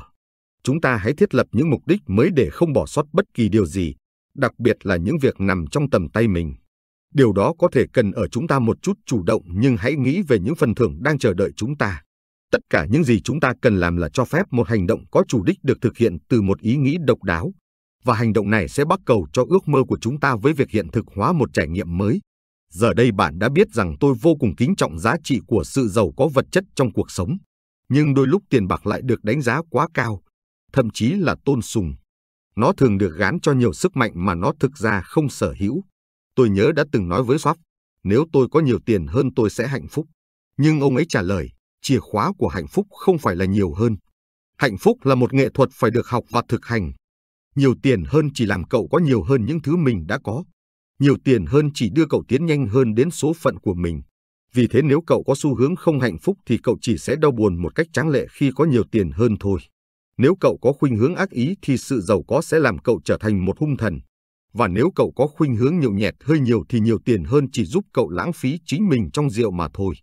[SPEAKER 1] Chúng ta hãy thiết lập những mục đích mới để không bỏ sót bất kỳ điều gì, đặc biệt là những việc nằm trong tầm tay mình. Điều đó có thể cần ở chúng ta một chút chủ động nhưng hãy nghĩ về những phần thưởng đang chờ đợi chúng ta. Tất cả những gì chúng ta cần làm là cho phép một hành động có chủ đích được thực hiện từ một ý nghĩ độc đáo. Và hành động này sẽ bắt cầu cho ước mơ của chúng ta với việc hiện thực hóa một trải nghiệm mới. Giờ đây bạn đã biết rằng tôi vô cùng kính trọng giá trị của sự giàu có vật chất trong cuộc sống. Nhưng đôi lúc tiền bạc lại được đánh giá quá cao, thậm chí là tôn sùng. Nó thường được gán cho nhiều sức mạnh mà nó thực ra không sở hữu. Tôi nhớ đã từng nói với Swap, nếu tôi có nhiều tiền hơn tôi sẽ hạnh phúc. Nhưng ông ấy trả lời, chìa khóa của hạnh phúc không phải là nhiều hơn. Hạnh phúc là một nghệ thuật phải được học và thực hành. Nhiều tiền hơn chỉ làm cậu có nhiều hơn những thứ mình đã có. Nhiều tiền hơn chỉ đưa cậu tiến nhanh hơn đến số phận của mình. Vì thế nếu cậu có xu hướng không hạnh phúc thì cậu chỉ sẽ đau buồn một cách tráng lệ khi có nhiều tiền hơn thôi. Nếu cậu có khuynh hướng ác ý thì sự giàu có sẽ làm cậu trở thành một hung thần. Và nếu cậu có khuynh hướng nhậu nhẹt hơi nhiều thì nhiều tiền hơn chỉ giúp cậu lãng phí chính mình trong rượu mà thôi.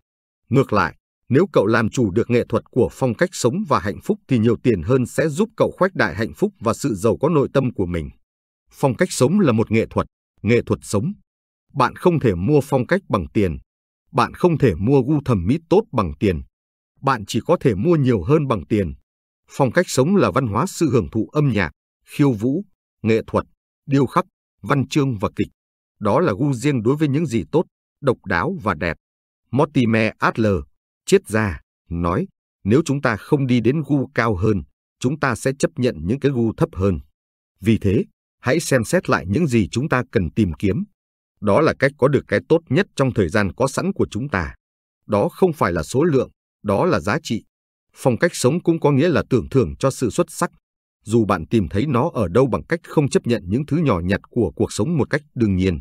[SPEAKER 1] Ngược lại, nếu cậu làm chủ được nghệ thuật của phong cách sống và hạnh phúc thì nhiều tiền hơn sẽ giúp cậu khoách đại hạnh phúc và sự giàu có nội tâm của mình. Phong cách sống là một nghệ thuật, nghệ thuật sống. Bạn không thể mua phong cách bằng tiền. Bạn không thể mua gu thẩm mỹ tốt bằng tiền. bạn chỉ có thể mua nhiều hơn bằng tiền. Phong cách sống là văn hóa sự hưởng thụ âm nhạc, khiêu vũ, nghệ thuật, điêu khắc, văn chương và kịch. Đó là gu riêng đối với những gì tốt, độc đáo và đẹp. Mortimer Adler, triết gia, nói, nếu chúng ta không đi đến gu cao hơn, chúng ta sẽ chấp nhận những cái gu thấp hơn. Vì thế, hãy xem xét lại những gì chúng ta cần tìm kiếm. Đó là cách có được cái tốt nhất trong thời gian có sẵn của chúng ta. Đó không phải là số lượng, đó là giá trị. Phong cách sống cũng có nghĩa là tưởng thưởng cho sự xuất sắc, dù bạn tìm thấy nó ở đâu bằng cách không chấp nhận những thứ nhỏ nhặt của cuộc sống một cách đương nhiên.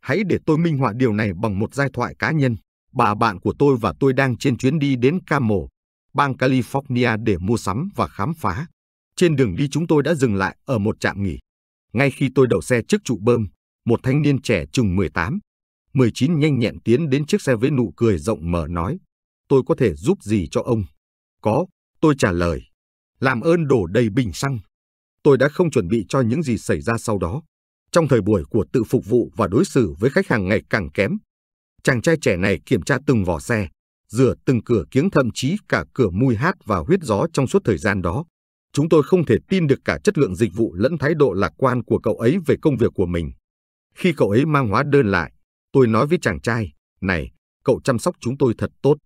[SPEAKER 1] Hãy để tôi minh họa điều này bằng một giai thoại cá nhân. Bà bạn của tôi và tôi đang trên chuyến đi đến camo bang California để mua sắm và khám phá. Trên đường đi chúng tôi đã dừng lại ở một trạm nghỉ. Ngay khi tôi đậu xe trước trụ bơm, một thanh niên trẻ chừng 18, 19 nhanh nhẹn tiến đến chiếc xe với nụ cười rộng mở nói, tôi có thể giúp gì cho ông? Có, tôi trả lời. Làm ơn đổ đầy bình xăng. Tôi đã không chuẩn bị cho những gì xảy ra sau đó. Trong thời buổi của tự phục vụ và đối xử với khách hàng ngày càng kém, chàng trai trẻ này kiểm tra từng vỏ xe, rửa từng cửa kiếng thậm chí cả cửa mùi hát và huyết gió trong suốt thời gian đó. Chúng tôi không thể tin được cả chất lượng dịch vụ lẫn thái độ lạc quan của cậu ấy về công việc của mình. Khi cậu ấy mang hóa đơn lại, tôi nói với chàng trai, này, cậu chăm sóc chúng tôi thật tốt.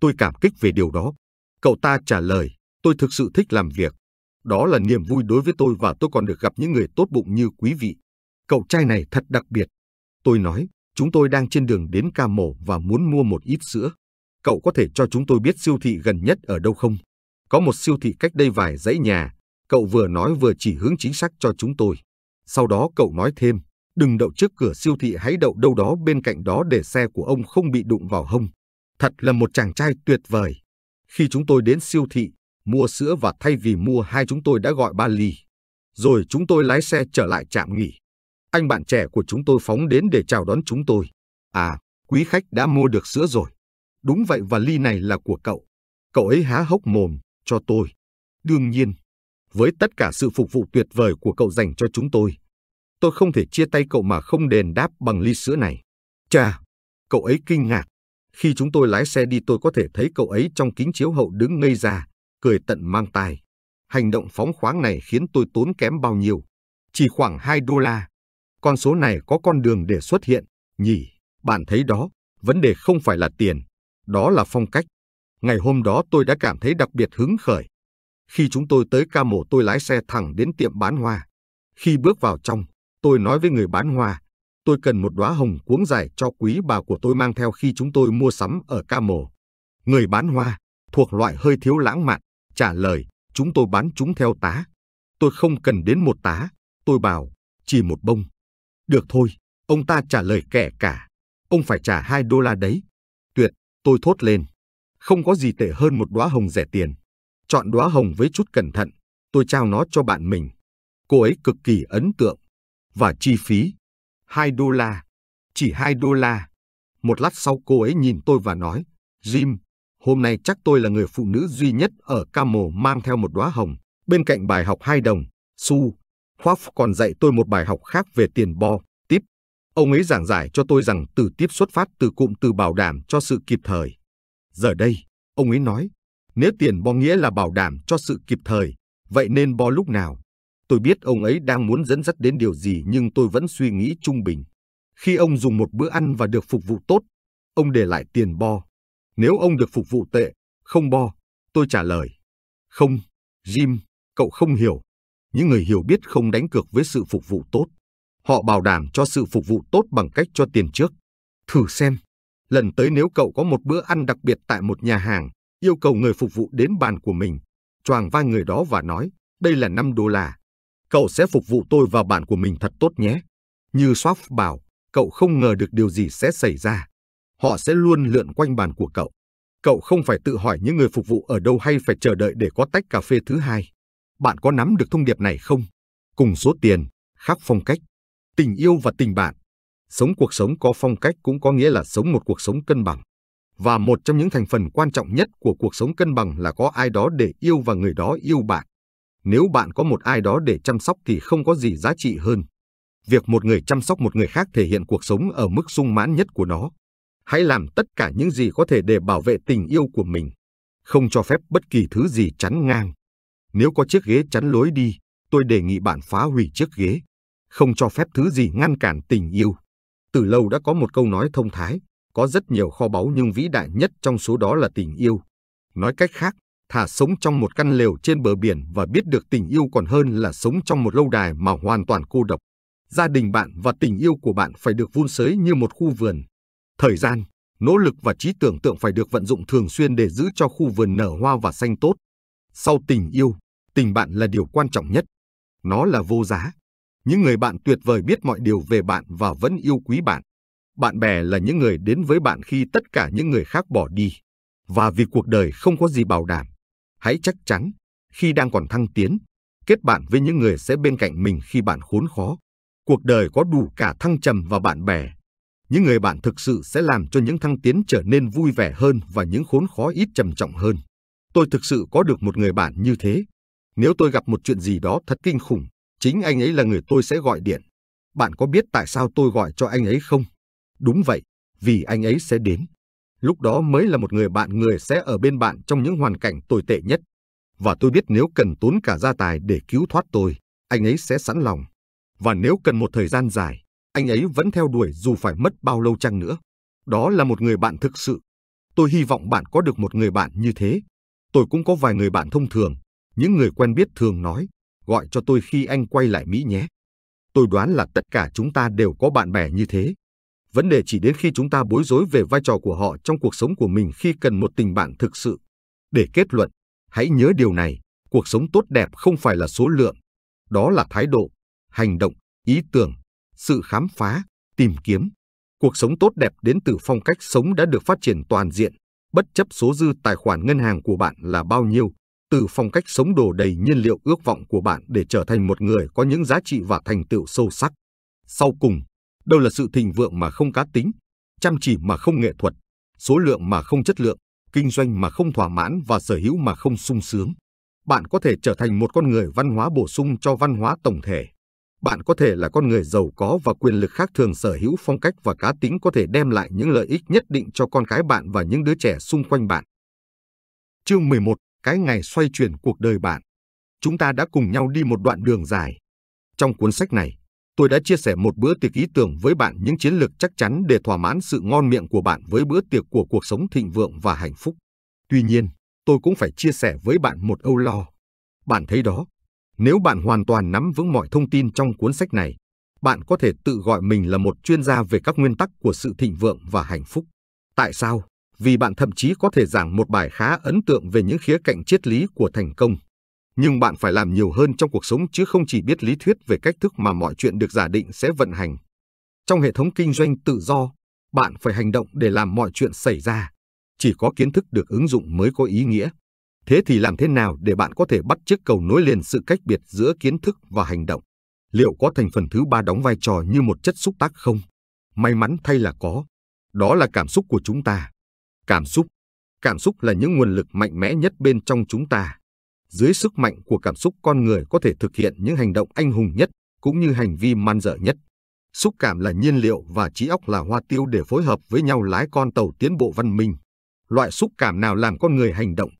[SPEAKER 1] Tôi cảm kích về điều đó. Cậu ta trả lời, tôi thực sự thích làm việc. Đó là niềm vui đối với tôi và tôi còn được gặp những người tốt bụng như quý vị. Cậu trai này thật đặc biệt. Tôi nói, chúng tôi đang trên đường đến ca mổ và muốn mua một ít sữa. Cậu có thể cho chúng tôi biết siêu thị gần nhất ở đâu không? Có một siêu thị cách đây vài dãy nhà. Cậu vừa nói vừa chỉ hướng chính xác cho chúng tôi. Sau đó cậu nói thêm, đừng đậu trước cửa siêu thị hãy đậu đâu đó bên cạnh đó để xe của ông không bị đụng vào hông. Thật là một chàng trai tuyệt vời. Khi chúng tôi đến siêu thị, mua sữa và thay vì mua hai chúng tôi đã gọi ba ly. Rồi chúng tôi lái xe trở lại trạm nghỉ. Anh bạn trẻ của chúng tôi phóng đến để chào đón chúng tôi. À, quý khách đã mua được sữa rồi. Đúng vậy và ly này là của cậu. Cậu ấy há hốc mồm, cho tôi. Đương nhiên, với tất cả sự phục vụ tuyệt vời của cậu dành cho chúng tôi, tôi không thể chia tay cậu mà không đền đáp bằng ly sữa này. Chà, cậu ấy kinh ngạc. Khi chúng tôi lái xe đi tôi có thể thấy cậu ấy trong kính chiếu hậu đứng ngây ra, cười tận mang tai. Hành động phóng khoáng này khiến tôi tốn kém bao nhiêu? Chỉ khoảng 2 đô la. Con số này có con đường để xuất hiện, nhỉ? Bạn thấy đó, vấn đề không phải là tiền, đó là phong cách. Ngày hôm đó tôi đã cảm thấy đặc biệt hứng khởi. Khi chúng tôi tới ca mổ tôi lái xe thẳng đến tiệm bán hoa. Khi bước vào trong, tôi nói với người bán hoa, tôi cần một đóa hồng cuống dài cho quý bà của tôi mang theo khi chúng tôi mua sắm ở ca mổ. Người bán hoa, thuộc loại hơi thiếu lãng mạn, trả lời, chúng tôi bán chúng theo tá. Tôi không cần đến một tá, tôi bảo, chỉ một bông. Được thôi, ông ta trả lời kẻ cả. Ông phải trả hai đô la đấy. Tuyệt, tôi thốt lên. Không có gì tệ hơn một đóa hồng rẻ tiền. Chọn đóa hồng với chút cẩn thận, tôi trao nó cho bạn mình. Cô ấy cực kỳ ấn tượng. Và chi phí? Hai đô la. Chỉ hai đô la. Một lát sau cô ấy nhìn tôi và nói, Jim, hôm nay chắc tôi là người phụ nữ duy nhất ở Camel mang theo một đóa hồng. Bên cạnh bài học hai đồng, Su, Hoff còn dạy tôi một bài học khác về tiền bo, tiếp. Ông ấy giảng giải cho tôi rằng từ tiếp xuất phát từ cụm từ bảo đảm cho sự kịp thời. Giờ đây, ông ấy nói, nếu tiền bo nghĩa là bảo đảm cho sự kịp thời, vậy nên bo lúc nào? Tôi biết ông ấy đang muốn dẫn dắt đến điều gì nhưng tôi vẫn suy nghĩ trung bình. Khi ông dùng một bữa ăn và được phục vụ tốt, ông để lại tiền bo. Nếu ông được phục vụ tệ, không bo, tôi trả lời. Không, Jim, cậu không hiểu. Những người hiểu biết không đánh cược với sự phục vụ tốt. Họ bảo đảm cho sự phục vụ tốt bằng cách cho tiền trước. Thử xem, lần tới nếu cậu có một bữa ăn đặc biệt tại một nhà hàng, yêu cầu người phục vụ đến bàn của mình, choàng vai người đó và nói, đây là 5 đô la. Cậu sẽ phục vụ tôi và bạn của mình thật tốt nhé. Như Swap bảo, cậu không ngờ được điều gì sẽ xảy ra. Họ sẽ luôn lượn quanh bàn của cậu. Cậu không phải tự hỏi những người phục vụ ở đâu hay phải chờ đợi để có tách cà phê thứ hai. Bạn có nắm được thông điệp này không? Cùng số tiền, khác phong cách. Tình yêu và tình bạn. Sống cuộc sống có phong cách cũng có nghĩa là sống một cuộc sống cân bằng. Và một trong những thành phần quan trọng nhất của cuộc sống cân bằng là có ai đó để yêu và người đó yêu bạn. Nếu bạn có một ai đó để chăm sóc thì không có gì giá trị hơn. Việc một người chăm sóc một người khác thể hiện cuộc sống ở mức sung mãn nhất của nó. Hãy làm tất cả những gì có thể để bảo vệ tình yêu của mình. không cho phép bất kỳ thứ gì chắn ngang. Nếu có chiếc ghế chắn lối đi, tôi đề nghị bạn phá hủy chiếc ghế. Không cho phép thứ gì ngăn cản tình yêu. Từ lâu đã có một câu nói thông thái, có rất nhiều kho báu nhưng vĩ đại nhất trong số đó là tình yêu. Nói cách khác, thà sống trong một căn lều trên bờ biển và biết được tình yêu còn hơn là sống trong một lâu đài mà hoàn toàn cô độc. Gia đình bạn và tình yêu của bạn phải được vun sới như một khu vườn. Thời gian, nỗ lực và trí tưởng tượng phải được vận dụng thường xuyên để giữ cho khu vườn nở hoa và xanh tốt. Sau tình yêu, tình bạn là điều quan trọng nhất. Nó là vô giá. Những người bạn tuyệt vời biết mọi điều về bạn và vẫn yêu quý bạn. Bạn bè là những người đến với bạn khi tất cả những người khác bỏ đi. Và vì cuộc đời không có gì bảo đảm, hãy chắc chắn, khi đang còn thăng tiến, kết bạn với những người sẽ bên cạnh mình khi bạn khốn khó. Cuộc đời có đủ cả thăng trầm và bạn bè. Những người bạn thực sự sẽ làm cho những thăng tiến trở nên vui vẻ hơn và những khốn khó ít trầm trọng hơn. Tôi thực sự có được một người bạn như thế. Nếu tôi gặp một chuyện gì đó thật kinh khủng, chính anh ấy là người tôi sẽ gọi điện. Bạn có biết tại sao tôi gọi cho anh ấy không? Đúng vậy, vì anh ấy sẽ đến. Lúc đó mới là một người bạn người sẽ ở bên bạn trong những hoàn cảnh tồi tệ nhất. Và tôi biết nếu cần tốn cả gia tài để cứu thoát tôi, anh ấy sẽ sẵn lòng. Và nếu cần một thời gian dài, anh ấy vẫn theo đuổi dù phải mất bao lâu chăng nữa. Đó là một người bạn thực sự. Tôi hy vọng bạn có được một người bạn như thế. Tôi cũng có vài người bạn thông thường, những người quen biết thường nói, gọi cho tôi khi anh quay lại Mỹ nhé. Tôi đoán là tất cả chúng ta đều có bạn bè như thế. Vấn đề chỉ đến khi chúng ta bối rối về vai trò của họ trong cuộc sống của mình khi cần một tình bạn thực sự. Để kết luận, hãy nhớ điều này, cuộc sống tốt đẹp không phải là số lượng. Đó là thái độ, hành động, ý tưởng, sự khám phá, tìm kiếm. Cuộc sống tốt đẹp đến từ phong cách sống đã được phát triển toàn diện, bất chấp số dư tài khoản ngân hàng của bạn là bao nhiêu, từ phong cách sống đồ đầy nhiên liệu ước vọng của bạn để trở thành một người có những giá trị và thành tựu sâu sắc. Sau cùng, đâu là sự thịnh vượng mà không cá tính, chăm chỉ mà không nghệ thuật, số lượng mà không chất lượng, kinh doanh mà không thỏa mãn và sở hữu mà không sung sướng. Bạn có thể trở thành một con người văn hóa bổ sung cho văn hóa tổng thể. Bạn có thể là con người giàu có và quyền lực khác thường sở hữu phong cách và cá tính có thể đem lại những lợi ích nhất định cho con cái bạn và những đứa trẻ xung quanh bạn. Chương 11 cái ngày xoay chuyển cuộc đời bạn. Chúng ta đã cùng nhau đi một đoạn đường dài. Trong cuốn sách này, tôi đã chia sẻ một bữa tiệc ý tưởng với bạn những chiến lược chắc chắn để thỏa mãn sự ngon miệng của bạn với bữa tiệc của cuộc sống thịnh vượng và hạnh phúc. Tuy nhiên, tôi cũng phải chia sẻ với bạn một âu lo. Bạn thấy đó, nếu bạn hoàn toàn nắm vững mọi thông tin trong cuốn sách này, bạn có thể tự gọi mình là một chuyên gia về các nguyên tắc của sự thịnh vượng và hạnh phúc. Tại sao? Vì bạn thậm chí có thể giảng một bài khá ấn tượng về những khía cạnh triết lý của thành công. Nhưng bạn phải làm nhiều hơn trong cuộc sống chứ không chỉ biết lý thuyết về cách thức mà mọi chuyện được giả định sẽ vận hành. Trong hệ thống kinh doanh tự do, bạn phải hành động để làm mọi chuyện xảy ra. Chỉ có kiến thức được ứng dụng mới có ý nghĩa. Thế thì làm thế nào để bạn có thể bắt chiếc cầu nối liền sự cách biệt giữa kiến thức và hành động? Liệu có thành phần thứ ba đóng vai trò như một chất xúc tác không? May mắn thay là có. Đó là cảm xúc của chúng ta. Cảm xúc Cảm xúc là những nguồn lực mạnh mẽ nhất bên trong chúng ta. Dưới sức mạnh của cảm xúc con người có thể thực hiện những hành động anh hùng nhất cũng như hành vi man dợ nhất. Xúc cảm là nhiên liệu và trí óc là hoa tiêu để phối hợp với nhau lái con tàu tiến bộ văn minh. Loại xúc cảm nào làm con người hành động?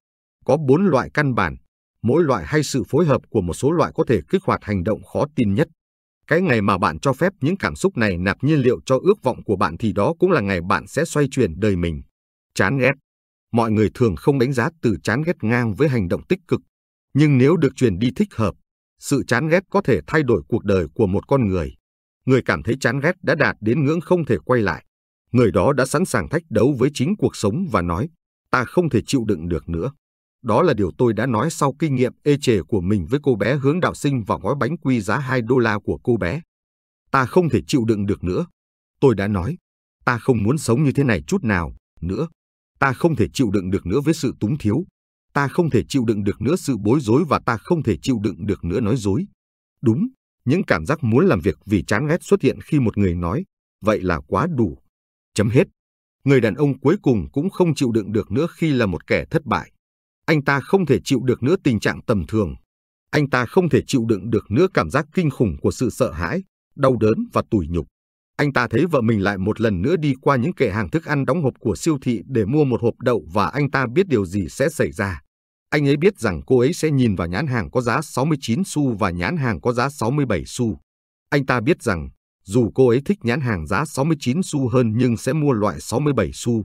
[SPEAKER 1] Có bốn loại căn bản, mỗi loại hay sự phối hợp của một số loại có thể kích hoạt hành động khó tin nhất. Cái ngày mà bạn cho phép những cảm xúc này nạp nhiên liệu cho ước vọng của bạn thì đó cũng là ngày bạn sẽ xoay chuyển đời mình. Chán ghét. Mọi người thường không đánh giá từ chán ghét ngang với hành động tích cực, nhưng nếu được truyền đi thích hợp, sự chán ghét có thể thay đổi cuộc đời của một con người. Người cảm thấy chán ghét đã đạt đến ngưỡng không thể quay lại. Người đó đã sẵn sàng thách đấu với chính cuộc sống và nói, ta không thể chịu đựng được nữa. Đó là điều tôi đã nói sau kinh nghiệm ê chề của mình với cô bé hướng đạo sinh và gói bánh quy giá 2 đô la của cô bé. Ta không thể chịu đựng được nữa. Tôi đã nói, ta không muốn sống như thế này chút nào, nữa. Ta không thể chịu đựng được nữa với sự túng thiếu. Ta không thể chịu đựng được nữa sự bối rối và ta không thể chịu đựng được nữa nói dối. Đúng, những cảm giác muốn làm việc vì chán ghét xuất hiện khi một người nói, vậy là quá đủ. Chấm hết. Người đàn ông cuối cùng cũng không chịu đựng được nữa khi là một kẻ thất bại. Anh ta không thể chịu được nữa tình trạng tầm thường. Anh ta không thể chịu đựng được nữa cảm giác kinh khủng của sự sợ hãi, đau đớn và tủi nhục. Anh ta thấy vợ mình lại một lần nữa đi qua những kệ hàng thức ăn đóng hộp của siêu thị để mua một hộp đậu và anh ta biết điều gì sẽ xảy ra. Anh ấy biết rằng cô ấy sẽ nhìn vào nhãn hàng có giá 69 xu và nhãn hàng có giá 67 xu. Anh ta biết rằng dù cô ấy thích nhãn hàng giá 69 xu hơn nhưng sẽ mua loại 67 xu.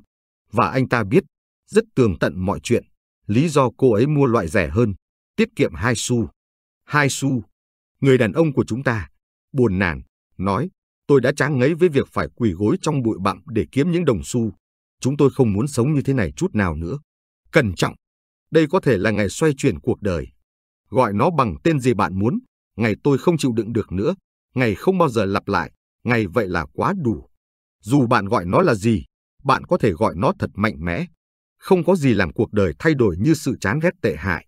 [SPEAKER 1] Và anh ta biết, rất tường tận mọi chuyện, lý do cô ấy mua loại rẻ hơn, tiết kiệm 2 xu. 2 xu. Người đàn ông của chúng ta, buồn nản, nói, tôi đã chán ngấy với việc phải quỳ gối trong bụi bặm để kiếm những đồng xu. Chúng tôi không muốn sống như thế này chút nào nữa. Cẩn trọng. Đây có thể là ngày xoay chuyển cuộc đời. Gọi nó bằng tên gì bạn muốn, ngày tôi không chịu đựng được nữa, ngày không bao giờ lặp lại, ngày vậy là quá đủ. Dù bạn gọi nó là gì, bạn có thể gọi nó thật mạnh mẽ. Không có gì làm cuộc đời thay đổi như sự chán ghét tệ hại.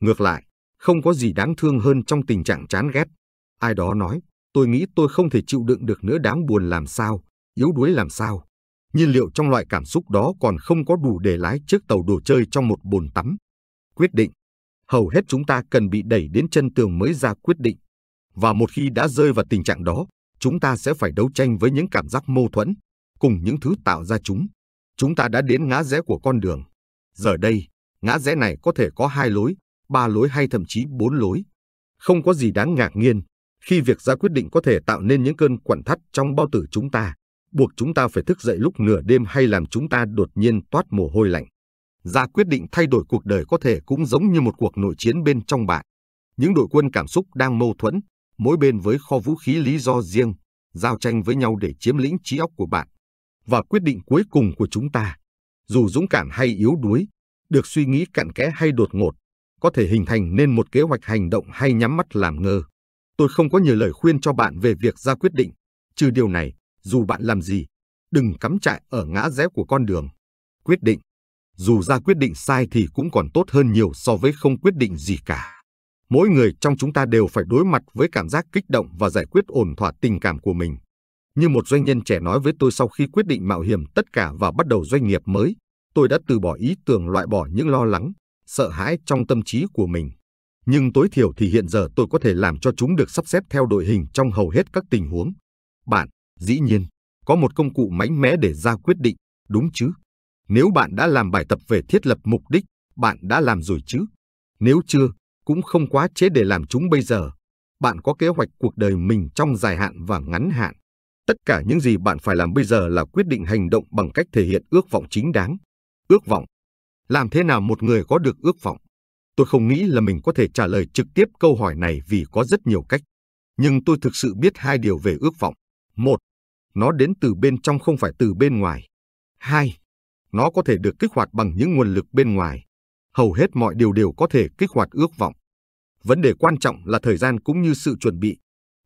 [SPEAKER 1] Ngược lại, không có gì đáng thương hơn trong tình trạng chán ghét. Ai đó nói, tôi nghĩ tôi không thể chịu đựng được nữa đáng buồn làm sao, yếu đuối làm sao. Nhiên liệu trong loại cảm xúc đó còn không có đủ để lái chiếc tàu đồ chơi trong một bồn tắm. Quyết định. Hầu hết chúng ta cần bị đẩy đến chân tường mới ra quyết định. Và một khi đã rơi vào tình trạng đó, chúng ta sẽ phải đấu tranh với những cảm giác mâu thuẫn, cùng những thứ tạo ra chúng. Chúng ta đã đến ngã rẽ của con đường. Giờ đây, ngã rẽ này có thể có hai lối, ba lối hay thậm chí bốn lối. Không có gì đáng ngạc nhiên khi việc ra quyết định có thể tạo nên những cơn quặn thắt trong bao tử chúng ta, buộc chúng ta phải thức dậy lúc nửa đêm hay làm chúng ta đột nhiên toát mồ hôi lạnh. Ra quyết định thay đổi cuộc đời có thể cũng giống như một cuộc nội chiến bên trong bạn. Những đội quân cảm xúc đang mâu thuẫn, mỗi bên với kho vũ khí lý do riêng, giao tranh với nhau để chiếm lĩnh trí óc của bạn. Và quyết định cuối cùng của chúng ta, dù dũng cảm hay yếu đuối, được suy nghĩ cặn kẽ hay đột ngột, có thể hình thành nên một kế hoạch hành động hay nhắm mắt làm ngơ. Tôi không có nhiều lời khuyên cho bạn về việc ra quyết định, trừ điều này, dù bạn làm gì, đừng cắm trại ở ngã rẽ của con đường. Quyết định, dù ra quyết định sai thì cũng còn tốt hơn nhiều so với không quyết định gì cả. Mỗi người trong chúng ta đều phải đối mặt với cảm giác kích động và giải quyết ổn thỏa tình cảm của mình. Như một doanh nhân trẻ nói với tôi sau khi quyết định mạo hiểm tất cả và bắt đầu doanh nghiệp mới, tôi đã từ bỏ ý tưởng loại bỏ những lo lắng, sợ hãi trong tâm trí của mình. Nhưng tối thiểu thì hiện giờ tôi có thể làm cho chúng được sắp xếp theo đội hình trong hầu hết các tình huống. Bạn, dĩ nhiên, có một công cụ mạnh mẽ để ra quyết định, đúng chứ? Nếu bạn đã làm bài tập về thiết lập mục đích, bạn đã làm rồi chứ? Nếu chưa, cũng không quá chế để làm chúng bây giờ. Bạn có kế hoạch cuộc đời mình trong dài hạn và ngắn hạn. Tất cả những gì bạn phải làm bây giờ là quyết định hành động bằng cách thể hiện ước vọng chính đáng. Ước vọng. Làm thế nào một người có được ước vọng? Tôi không nghĩ là mình có thể trả lời trực tiếp câu hỏi này vì có rất nhiều cách. Nhưng tôi thực sự biết hai điều về ước vọng. Một, nó đến từ bên trong không phải từ bên ngoài. Hai, nó có thể được kích hoạt bằng những nguồn lực bên ngoài. Hầu hết mọi điều đều có thể kích hoạt ước vọng. Vấn đề quan trọng là thời gian cũng như sự chuẩn bị.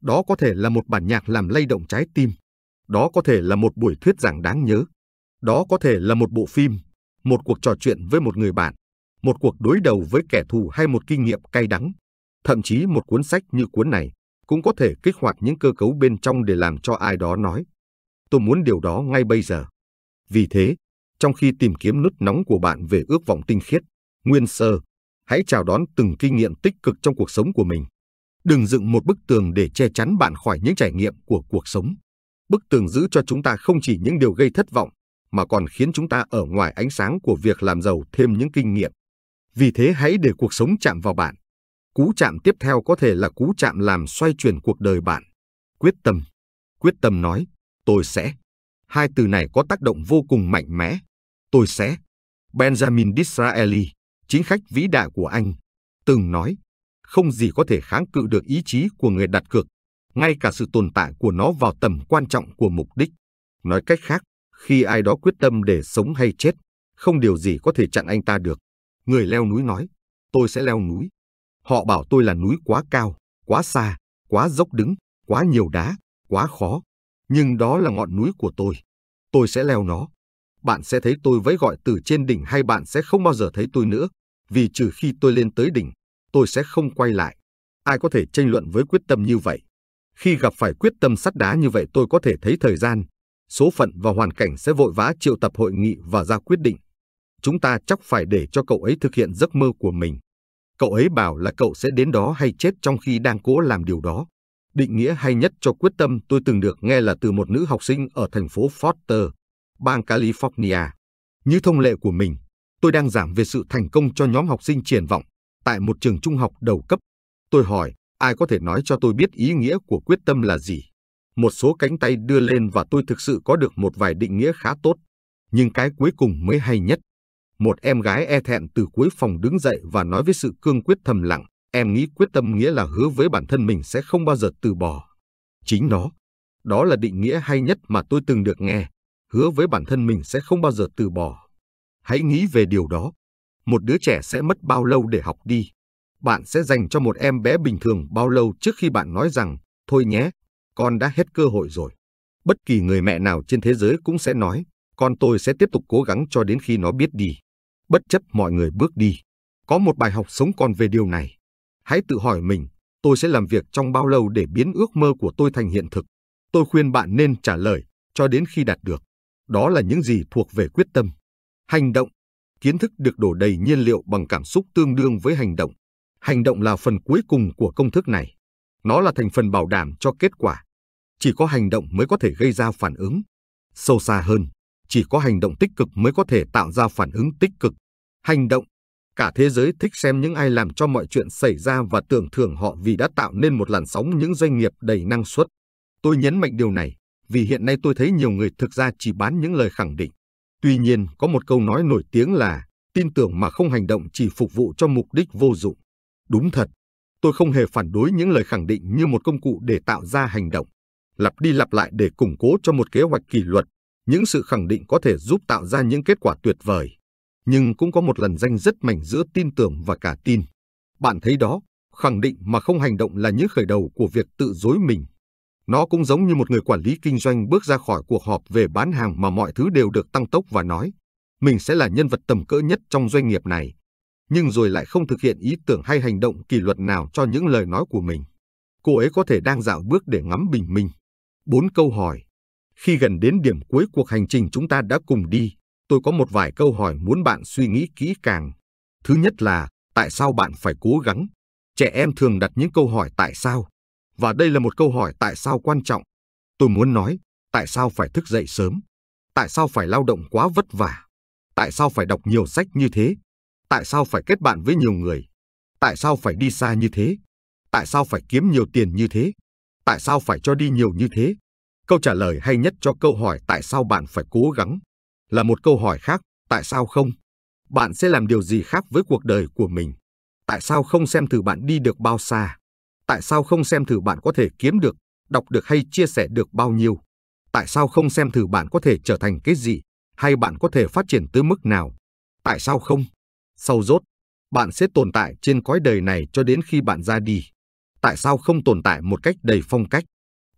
[SPEAKER 1] Đó có thể là một bản nhạc làm lay động trái tim. Đó có thể là một buổi thuyết giảng đáng nhớ. Đó có thể là một bộ phim, một cuộc trò chuyện với một người bạn, một cuộc đối đầu với kẻ thù hay một kinh nghiệm cay đắng. Thậm chí một cuốn sách như cuốn này cũng có thể kích hoạt những cơ cấu bên trong để làm cho ai đó nói. Tôi muốn điều đó ngay bây giờ. Vì thế, trong khi tìm kiếm nút nóng của bạn về ước vọng tinh khiết, nguyên sơ, hãy chào đón từng kinh nghiệm tích cực trong cuộc sống của mình. Đừng dựng một bức tường để che chắn bạn khỏi những trải nghiệm của cuộc sống. Bức tường giữ cho chúng ta không chỉ những điều gây thất vọng, mà còn khiến chúng ta ở ngoài ánh sáng của việc làm giàu thêm những kinh nghiệm. Vì thế hãy để cuộc sống chạm vào bạn. Cú chạm tiếp theo có thể là cú chạm làm xoay chuyển cuộc đời bạn. Quyết tâm. Quyết tâm nói, tôi sẽ. Hai từ này có tác động vô cùng mạnh mẽ. Tôi sẽ. Benjamin Disraeli, chính khách vĩ đại của Anh, từng nói, không gì có thể kháng cự được ý chí của người đặt cược, ngay cả sự tồn tại của nó vào tầm quan trọng của mục đích. Nói cách khác, khi ai đó quyết tâm để sống hay chết, không điều gì có thể chặn anh ta được. Người leo núi nói, tôi sẽ leo núi. Họ bảo tôi là núi quá cao, quá xa, quá dốc đứng, quá nhiều đá, quá khó. Nhưng đó là ngọn núi của tôi. Tôi sẽ leo nó. Bạn sẽ thấy tôi vẫy gọi từ trên đỉnh hay bạn sẽ không bao giờ thấy tôi nữa, vì trừ khi tôi lên tới đỉnh, tôi sẽ không quay lại. Ai có thể tranh luận với quyết tâm như vậy? Khi gặp phải quyết tâm sắt đá như vậy tôi có thể thấy thời gian, số phận và hoàn cảnh sẽ vội vã triệu tập hội nghị và ra quyết định. Chúng ta chắc phải để cho cậu ấy thực hiện giấc mơ của mình. Cậu ấy bảo là cậu sẽ đến đó hay chết trong khi đang cố làm điều đó. Định nghĩa hay nhất cho quyết tâm tôi từng được nghe là từ một nữ học sinh ở thành phố Foster, bang California. Như thông lệ của mình, tôi đang giảng về sự thành công cho nhóm học sinh triển vọng tại một trường trung học đầu cấp. Tôi hỏi, ai có thể nói cho tôi biết ý nghĩa của quyết tâm là gì? Một số cánh tay đưa lên và tôi thực sự có được một vài định nghĩa khá tốt. Nhưng cái cuối cùng mới hay nhất. Một em gái e thẹn từ cuối phòng đứng dậy và nói với sự cương quyết thầm lặng, em nghĩ quyết tâm nghĩa là hứa với bản thân mình sẽ không bao giờ từ bỏ. Chính nó, đó là định nghĩa hay nhất mà tôi từng được nghe, hứa với bản thân mình sẽ không bao giờ từ bỏ. Hãy nghĩ về điều đó. Một đứa trẻ sẽ mất bao lâu để học đi? Bạn sẽ dành cho một em bé bình thường bao lâu trước khi bạn nói rằng, thôi nhé, con đã hết cơ hội rồi. Bất kỳ người mẹ nào trên thế giới cũng sẽ nói, con tôi sẽ tiếp tục cố gắng cho đến khi nó biết đi. Bất chấp mọi người bước đi. Có một bài học sống còn về điều này. Hãy tự hỏi mình, tôi sẽ làm việc trong bao lâu để biến ước mơ của tôi thành hiện thực? Tôi khuyên bạn nên trả lời, cho đến khi đạt được. Đó là những gì thuộc về quyết tâm. Hành động. Kiến thức được đổ đầy nhiên liệu bằng cảm xúc tương đương với hành động. Hành động là phần cuối cùng của công thức này. Nó là thành phần bảo đảm cho kết quả. Chỉ có hành động mới có thể gây ra phản ứng. Sâu xa hơn, chỉ có hành động tích cực mới có thể tạo ra phản ứng tích cực. Hành động. Cả thế giới thích xem những ai làm cho mọi chuyện xảy ra và tưởng thưởng họ vì đã tạo nên một làn sóng những doanh nghiệp đầy năng suất. Tôi nhấn mạnh điều này vì hiện nay tôi thấy nhiều người thực ra chỉ bán những lời khẳng định. Tuy nhiên, có một câu nói nổi tiếng là tin tưởng mà không hành động chỉ phục vụ cho mục đích vô dụng. Đúng thật, tôi không hề phản đối những lời khẳng định như một công cụ để tạo ra hành động. Lặp đi lặp lại để củng cố cho một kế hoạch kỷ luật, những sự khẳng định có thể giúp tạo ra những kết quả tuyệt vời. Nhưng cũng có một lần danh rất mảnh giữa tin tưởng và cả tin. Bạn thấy đó, khẳng định mà không hành động là những khởi đầu của việc tự dối mình. Nó cũng giống như một người quản lý kinh doanh bước ra khỏi cuộc họp về bán hàng mà mọi thứ đều được tăng tốc và nói, mình sẽ là nhân vật tầm cỡ nhất trong doanh nghiệp này, nhưng rồi lại không thực hiện ý tưởng hay hành động kỷ luật nào cho những lời nói của mình. Cô ấy có thể đang dạo bước để ngắm bình minh. Bốn câu hỏi. Khi gần đến điểm cuối cuộc hành trình chúng ta đã cùng đi, tôi có một vài câu hỏi muốn bạn suy nghĩ kỹ càng. Thứ nhất là, tại sao bạn phải cố gắng? Trẻ em thường đặt những câu hỏi tại sao? Và đây là một câu hỏi tại sao quan trọng. Tôi muốn nói, tại sao phải thức dậy sớm? Tại sao phải lao động quá vất vả? Tại sao phải đọc nhiều sách như thế? Tại sao phải kết bạn với nhiều người? Tại sao phải đi xa như thế? Tại sao phải kiếm nhiều tiền như thế? Tại sao phải cho đi nhiều như thế? Câu trả lời hay nhất cho câu hỏi tại sao bạn phải cố gắng là một câu hỏi khác, tại sao không? Bạn sẽ làm điều gì khác với cuộc đời của mình? Tại sao không xem thử bạn đi được bao xa? Tại sao không xem thử bạn có thể kiếm được, đọc được hay chia sẻ được bao nhiêu? Tại sao không xem thử bạn có thể trở thành cái gì, hay bạn có thể phát triển tới mức nào? Tại sao không? Sau rốt, bạn sẽ tồn tại trên cõi đời này cho đến khi bạn ra đi. Tại sao không tồn tại một cách đầy phong cách?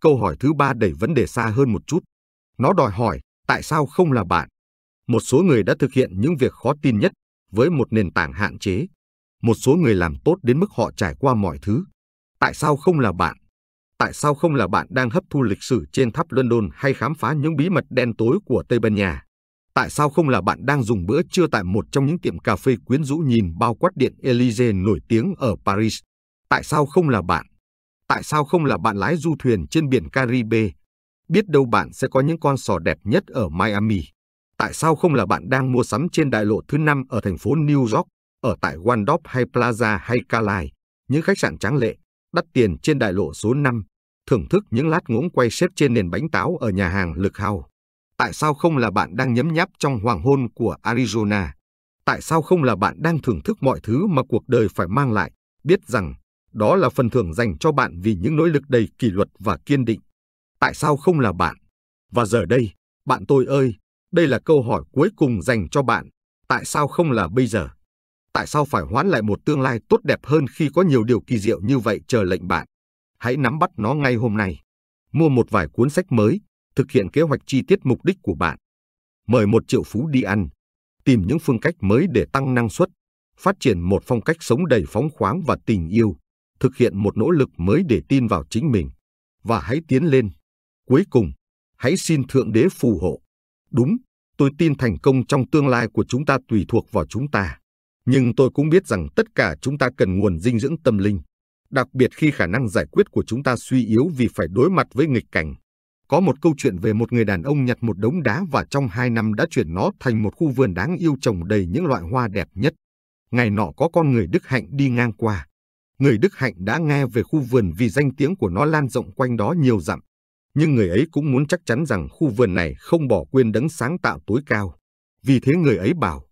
[SPEAKER 1] Câu hỏi thứ ba đẩy vấn đề xa hơn một chút. Nó đòi hỏi, tại sao không là bạn? Một số người đã thực hiện những việc khó tin nhất với một nền tảng hạn chế. Một số người làm tốt đến mức họ trải qua mọi thứ. Tại sao không là bạn? Tại sao không là bạn đang hấp thu lịch sử trên tháp London hay khám phá những bí mật đen tối của Tây Ban Nha? Tại sao không là bạn đang dùng bữa trưa tại một trong những tiệm cà phê quyến rũ nhìn bao quát điện Elysee nổi tiếng ở Paris? Tại sao không là bạn? Tại sao không là bạn lái du thuyền trên biển Caribe? Biết đâu bạn sẽ có những con sò đẹp nhất ở Miami. Tại sao không là bạn đang mua sắm trên đại lộ thứ năm ở thành phố New York, ở tại Waldorf hay Plaza hay Calais, những khách sạn tráng lệ, đắt tiền trên đại lộ số 5, thưởng thức những lát ngỗng quay xếp trên nền bánh táo ở nhà hàng Lực Hào. Tại sao không là bạn đang nhấm nháp trong hoàng hôn của Arizona? Tại sao không là bạn đang thưởng thức mọi thứ mà cuộc đời phải mang lại, biết rằng đó là phần thưởng dành cho bạn vì những nỗ lực đầy kỷ luật và kiên định? Tại sao không là bạn? Và giờ đây, bạn tôi ơi, đây là câu hỏi cuối cùng dành cho bạn. Tại sao không là bây giờ? Tại sao phải hoán lại một tương lai tốt đẹp hơn khi có nhiều điều kỳ diệu như vậy chờ lệnh bạn? Hãy nắm bắt nó ngay hôm nay. Mua một vài cuốn sách mới, thực hiện kế hoạch chi tiết mục đích của bạn. Mời một triệu phú đi ăn, tìm những phương cách mới để tăng năng suất, phát triển một phong cách sống đầy phóng khoáng và tình yêu, thực hiện một nỗ lực mới để tin vào chính mình, và hãy tiến lên. Cuối cùng, hãy xin Thượng Đế phù hộ. Đúng, tôi tin thành công trong tương lai của chúng ta tùy thuộc vào chúng ta. Nhưng tôi cũng biết rằng tất cả chúng ta cần nguồn dinh dưỡng tâm linh. đặc biệt khi khả năng giải quyết của chúng ta suy yếu vì phải đối mặt với nghịch cảnh. Có một câu chuyện về một người đàn ông nhặt một đống đá và trong hai năm đã chuyển nó thành một khu vườn đáng yêu trồng đầy những loại hoa đẹp nhất. Ngày nọ có con người Đức Hạnh đi ngang qua. Người Đức Hạnh đã nghe về khu vườn vì danh tiếng của nó lan rộng quanh đó nhiều dặm. Nhưng người ấy cũng muốn chắc chắn rằng khu vườn này không bỏ quên đấng sáng tạo tối cao. Vì thế người ấy bảo,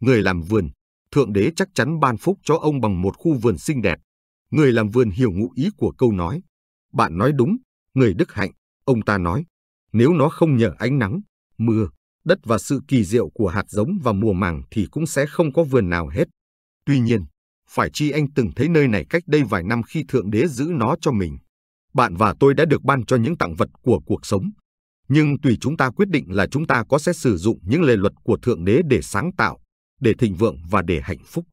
[SPEAKER 1] người làm vườn, Thượng Đế chắc chắn ban phúc cho ông bằng một khu vườn xinh đẹp. Người làm vườn hiểu ngụ ý của câu nói. Bạn nói đúng, người Đức Hạnh, ông ta nói. Nếu nó không nhờ ánh nắng, mưa, đất và sự kỳ diệu của hạt giống và mùa màng thì cũng sẽ không có vườn nào hết. Tuy nhiên, phải chi anh từng thấy nơi này cách đây vài năm khi Thượng Đế giữ nó cho mình. Bạn và tôi đã được ban cho những tặng vật của cuộc sống. Nhưng tùy chúng ta quyết định là chúng ta có sẽ sử dụng những lề luật của Thượng Đế để sáng tạo, để thịnh vượng và để hạnh phúc.